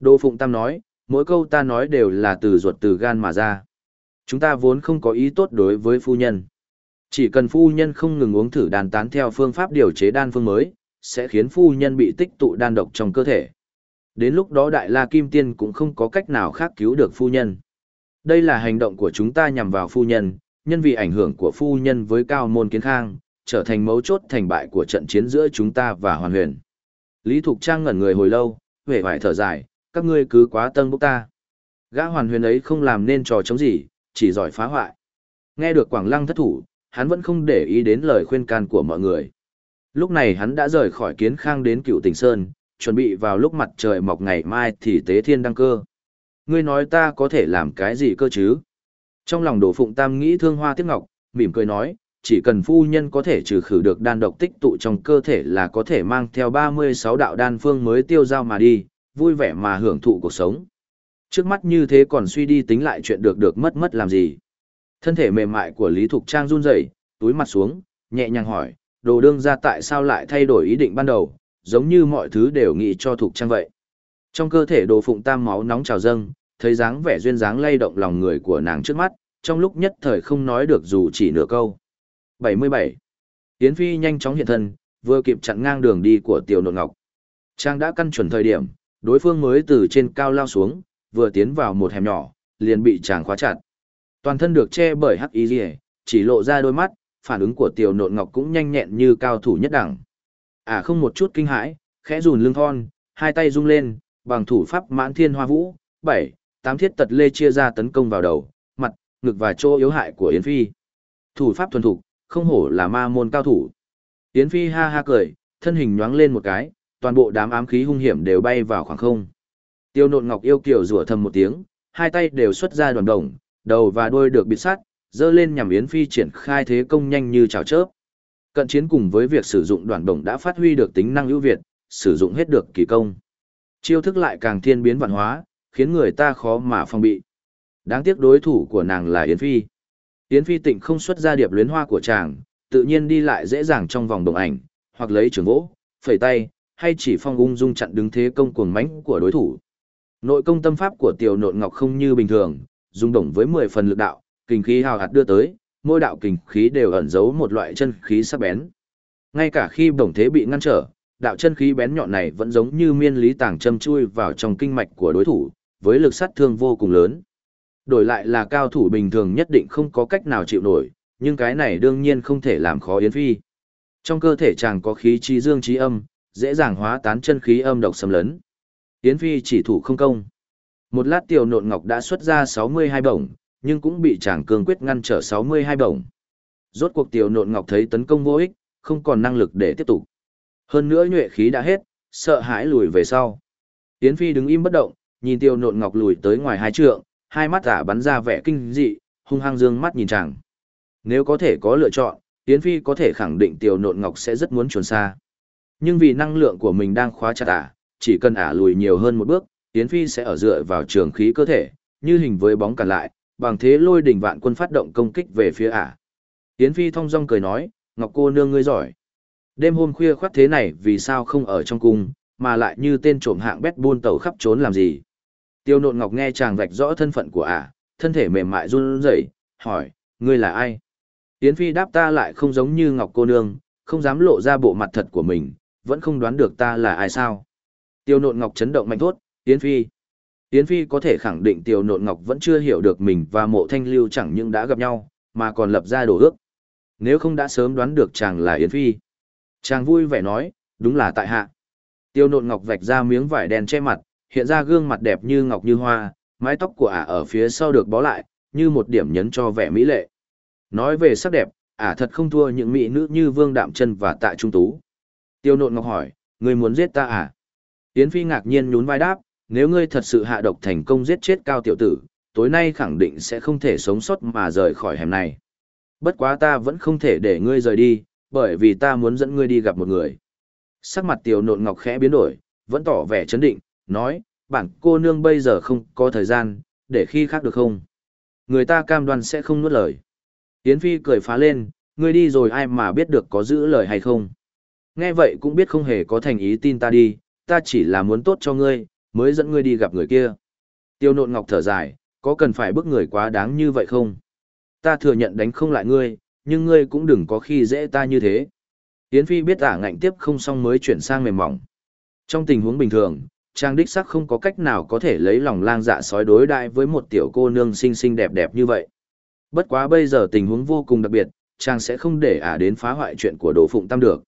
Đô Phụng Tam nói, mỗi câu ta nói đều là từ ruột từ gan mà ra. Chúng ta vốn không có ý tốt đối với phu nhân. Chỉ cần phu nhân không ngừng uống thử đan tán theo phương pháp điều chế đan phương mới, sẽ khiến phu nhân bị tích tụ đan độc trong cơ thể. Đến lúc đó Đại La Kim Tiên cũng không có cách nào khác cứu được phu nhân. Đây là hành động của chúng ta nhằm vào phu nhân, nhân vì ảnh hưởng của phu nhân với cao môn kiến khang, trở thành mấu chốt thành bại của trận chiến giữa chúng ta và hoàn huyền. Lý Thục Trang ngẩn người hồi lâu, vẻ vải thở dài, các ngươi cứ quá tân bốc ta. Gã hoàn huyền ấy không làm nên trò chống gì, chỉ giỏi phá hoại. Nghe được Quảng Lăng thất thủ, hắn vẫn không để ý đến lời khuyên can của mọi người. Lúc này hắn đã rời khỏi kiến khang đến cựu tỉnh Sơn, chuẩn bị vào lúc mặt trời mọc ngày mai thì tế thiên đăng cơ. Ngươi nói ta có thể làm cái gì cơ chứ? Trong lòng đồ phụng tam nghĩ thương hoa tiếc ngọc, mỉm cười nói, chỉ cần phu nhân có thể trừ khử được đan độc tích tụ trong cơ thể là có thể mang theo 36 đạo đan phương mới tiêu giao mà đi, vui vẻ mà hưởng thụ cuộc sống. Trước mắt như thế còn suy đi tính lại chuyện được được mất mất làm gì. Thân thể mềm mại của Lý Thục Trang run rẩy, túi mặt xuống, nhẹ nhàng hỏi, đồ đương ra tại sao lại thay đổi ý định ban đầu, giống như mọi thứ đều nghĩ cho Thục Trang vậy. Trong cơ thể đồ phụng tam máu nóng trào dâng, thấy dáng vẻ duyên dáng lay động lòng người của nàng trước mắt, trong lúc nhất thời không nói được dù chỉ nửa câu. 77. Yến Phi nhanh chóng hiện thân, vừa kịp chặn ngang đường đi của Tiểu Nộn Ngọc. Trang đã căn chuẩn thời điểm, đối phương mới từ trên cao lao xuống, vừa tiến vào một hẻm nhỏ, liền bị chàng khóa chặt. Toàn thân được che bởi hắc y liễu, chỉ lộ ra đôi mắt, phản ứng của Tiểu Nộn Ngọc cũng nhanh nhẹn như cao thủ nhất đẳng. À không một chút kinh hãi, khẽ rùn lưng thon, hai tay rung lên, bằng thủ pháp mãn thiên hoa vũ, bảy, tám thiết tật lê chia ra tấn công vào đầu, mặt, ngực và chỗ yếu hại của Yến Phi. Thủ pháp thuần thục, không hổ là ma môn cao thủ. Yến Phi ha ha cười, thân hình nhoáng lên một cái, toàn bộ đám ám khí hung hiểm đều bay vào khoảng không. Tiêu nộn ngọc yêu kiều rủa thầm một tiếng, hai tay đều xuất ra đoàn đồng, đầu và đuôi được bịt sát, dơ lên nhằm Yến Phi triển khai thế công nhanh như chảo chớp. Cận chiến cùng với việc sử dụng đoàn đồng đã phát huy được tính năng ưu việt, sử dụng hết được kỳ công. Chiêu thức lại càng thiên biến vạn hóa, khiến người ta khó mà phòng bị. Đáng tiếc đối thủ của nàng là Yến Phi. Yến Phi tịnh không xuất ra điệp luyến hoa của chàng, tự nhiên đi lại dễ dàng trong vòng đồng ảnh, hoặc lấy trường gỗ, phẩy tay, hay chỉ phong ung dung chặn đứng thế công cuồng mãnh của đối thủ. Nội công tâm pháp của tiểu nộn ngọc không như bình thường, dung động với 10 phần lực đạo, kinh khí hào hạt đưa tới, mỗi đạo kinh khí đều ẩn giấu một loại chân khí sắc bén. Ngay cả khi đồng thế bị ngăn trở, đạo chân khí bén nhọn này vẫn giống như miên lý tàng châm chui vào trong kinh mạch của đối thủ, với lực sát thương vô cùng lớn. Đổi lại là cao thủ bình thường nhất định không có cách nào chịu nổi, nhưng cái này đương nhiên không thể làm khó Yến Phi. Trong cơ thể chàng có khí trí dương trí âm, dễ dàng hóa tán chân khí âm độc xâm lấn. Yến Phi chỉ thủ không công. Một lát tiểu nộn ngọc đã xuất ra 62 bổng, nhưng cũng bị chàng cương quyết ngăn trở 62 bổng. Rốt cuộc tiểu nộn ngọc thấy tấn công vô ích, không còn năng lực để tiếp tục. Hơn nữa nhuệ khí đã hết, sợ hãi lùi về sau. Yến Phi đứng im bất động, nhìn tiêu nộn ngọc lùi tới ngoài hai trượng, hai mắt ả bắn ra vẻ kinh dị, hung hăng dương mắt nhìn chàng. Nếu có thể có lựa chọn, Yến Phi có thể khẳng định tiểu Nộn Ngọc sẽ rất muốn chuồn xa. Nhưng vì năng lượng của mình đang khóa chặt ả, chỉ cần ả lùi nhiều hơn một bước, Yến Phi sẽ ở dựa vào trường khí cơ thể, như hình với bóng cản lại, bằng thế lôi đỉnh vạn quân phát động công kích về phía ả. Yến Phi thong dong cười nói, Ngọc cô nương ngươi giỏi. Đêm hôm khuya khoát thế này vì sao không ở trong cung, mà lại như tên trộm hạng bét buôn tàu khắp trốn làm gì. Tiêu nộn ngọc nghe chàng vạch rõ thân phận của ả, thân thể mềm mại run rẩy, hỏi, ngươi là ai? Yến Phi đáp ta lại không giống như ngọc cô nương, không dám lộ ra bộ mặt thật của mình, vẫn không đoán được ta là ai sao. Tiêu nộn ngọc chấn động mạnh thốt, Yến Phi. Yến Phi có thể khẳng định Tiêu nộn ngọc vẫn chưa hiểu được mình và mộ thanh lưu chẳng những đã gặp nhau, mà còn lập ra đồ ước. Nếu không đã sớm đoán được chàng là Yến Phi. Chàng vui vẻ nói, đúng là tại hạ. Tiêu nộn ngọc vạch ra miếng vải đen che mặt, hiện ra gương mặt đẹp như ngọc như hoa, mái tóc của ả ở phía sau được bó lại, như một điểm nhấn cho vẻ mỹ lệ. Nói về sắc đẹp, ả thật không thua những mỹ nữ như Vương Đạm Chân và Tạ Trung Tú. Tiêu nộn ngọc hỏi, ngươi muốn giết ta à? Yến Phi ngạc nhiên nhún vai đáp, nếu ngươi thật sự hạ độc thành công giết chết cao tiểu tử, tối nay khẳng định sẽ không thể sống sót mà rời khỏi hẻm này. Bất quá ta vẫn không thể để ngươi rời đi, bởi vì ta muốn dẫn ngươi đi gặp một người. Sắc mặt tiểu nộn ngọc khẽ biến đổi, vẫn tỏ vẻ chấn định, nói, bản cô nương bây giờ không có thời gian, để khi khác được không? Người ta cam đoan sẽ không nuốt lời. Yến Phi cười phá lên, ngươi đi rồi ai mà biết được có giữ lời hay không? Nghe vậy cũng biết không hề có thành ý tin ta đi, ta chỉ là muốn tốt cho ngươi, mới dẫn ngươi đi gặp người kia. Tiêu nộn ngọc thở dài, có cần phải bức người quá đáng như vậy không? Ta thừa nhận đánh không lại ngươi, nhưng ngươi cũng đừng có khi dễ ta như thế. Yến Phi biết ả ngạnh tiếp không xong mới chuyển sang mềm mỏng. Trong tình huống bình thường, Trang đích sắc không có cách nào có thể lấy lòng lang dạ sói đối đại với một tiểu cô nương xinh xinh đẹp đẹp như vậy. Bất quá bây giờ tình huống vô cùng đặc biệt, Trang sẽ không để ả đến phá hoại chuyện của đồ Phụng Tam được.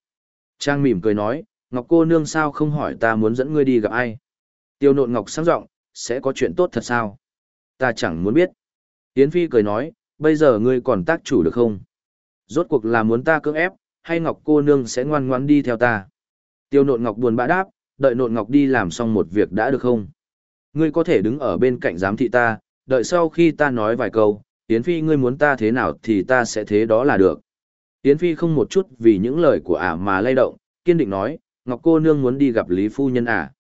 Trang mỉm cười nói, Ngọc cô nương sao không hỏi ta muốn dẫn ngươi đi gặp ai? Tiêu nộn Ngọc sáng giọng, sẽ có chuyện tốt thật sao? Ta chẳng muốn biết. Yến Phi cười nói, bây giờ ngươi còn tác chủ được không? Rốt cuộc là muốn ta cưỡng ép, hay Ngọc cô nương sẽ ngoan ngoãn đi theo ta? Tiêu nộn Ngọc buồn bã đáp, đợi nộn Ngọc đi làm xong một việc đã được không? Ngươi có thể đứng ở bên cạnh giám thị ta, đợi sau khi ta nói vài câu, Yến Phi ngươi muốn ta thế nào thì ta sẽ thế đó là được. Yến Phi không một chút vì những lời của ả mà lay động, kiên định nói, Ngọc cô nương muốn đi gặp Lý Phu Nhân à.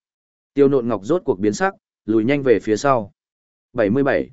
Tiêu nộn Ngọc rốt cuộc biến sắc, lùi nhanh về phía sau. 77.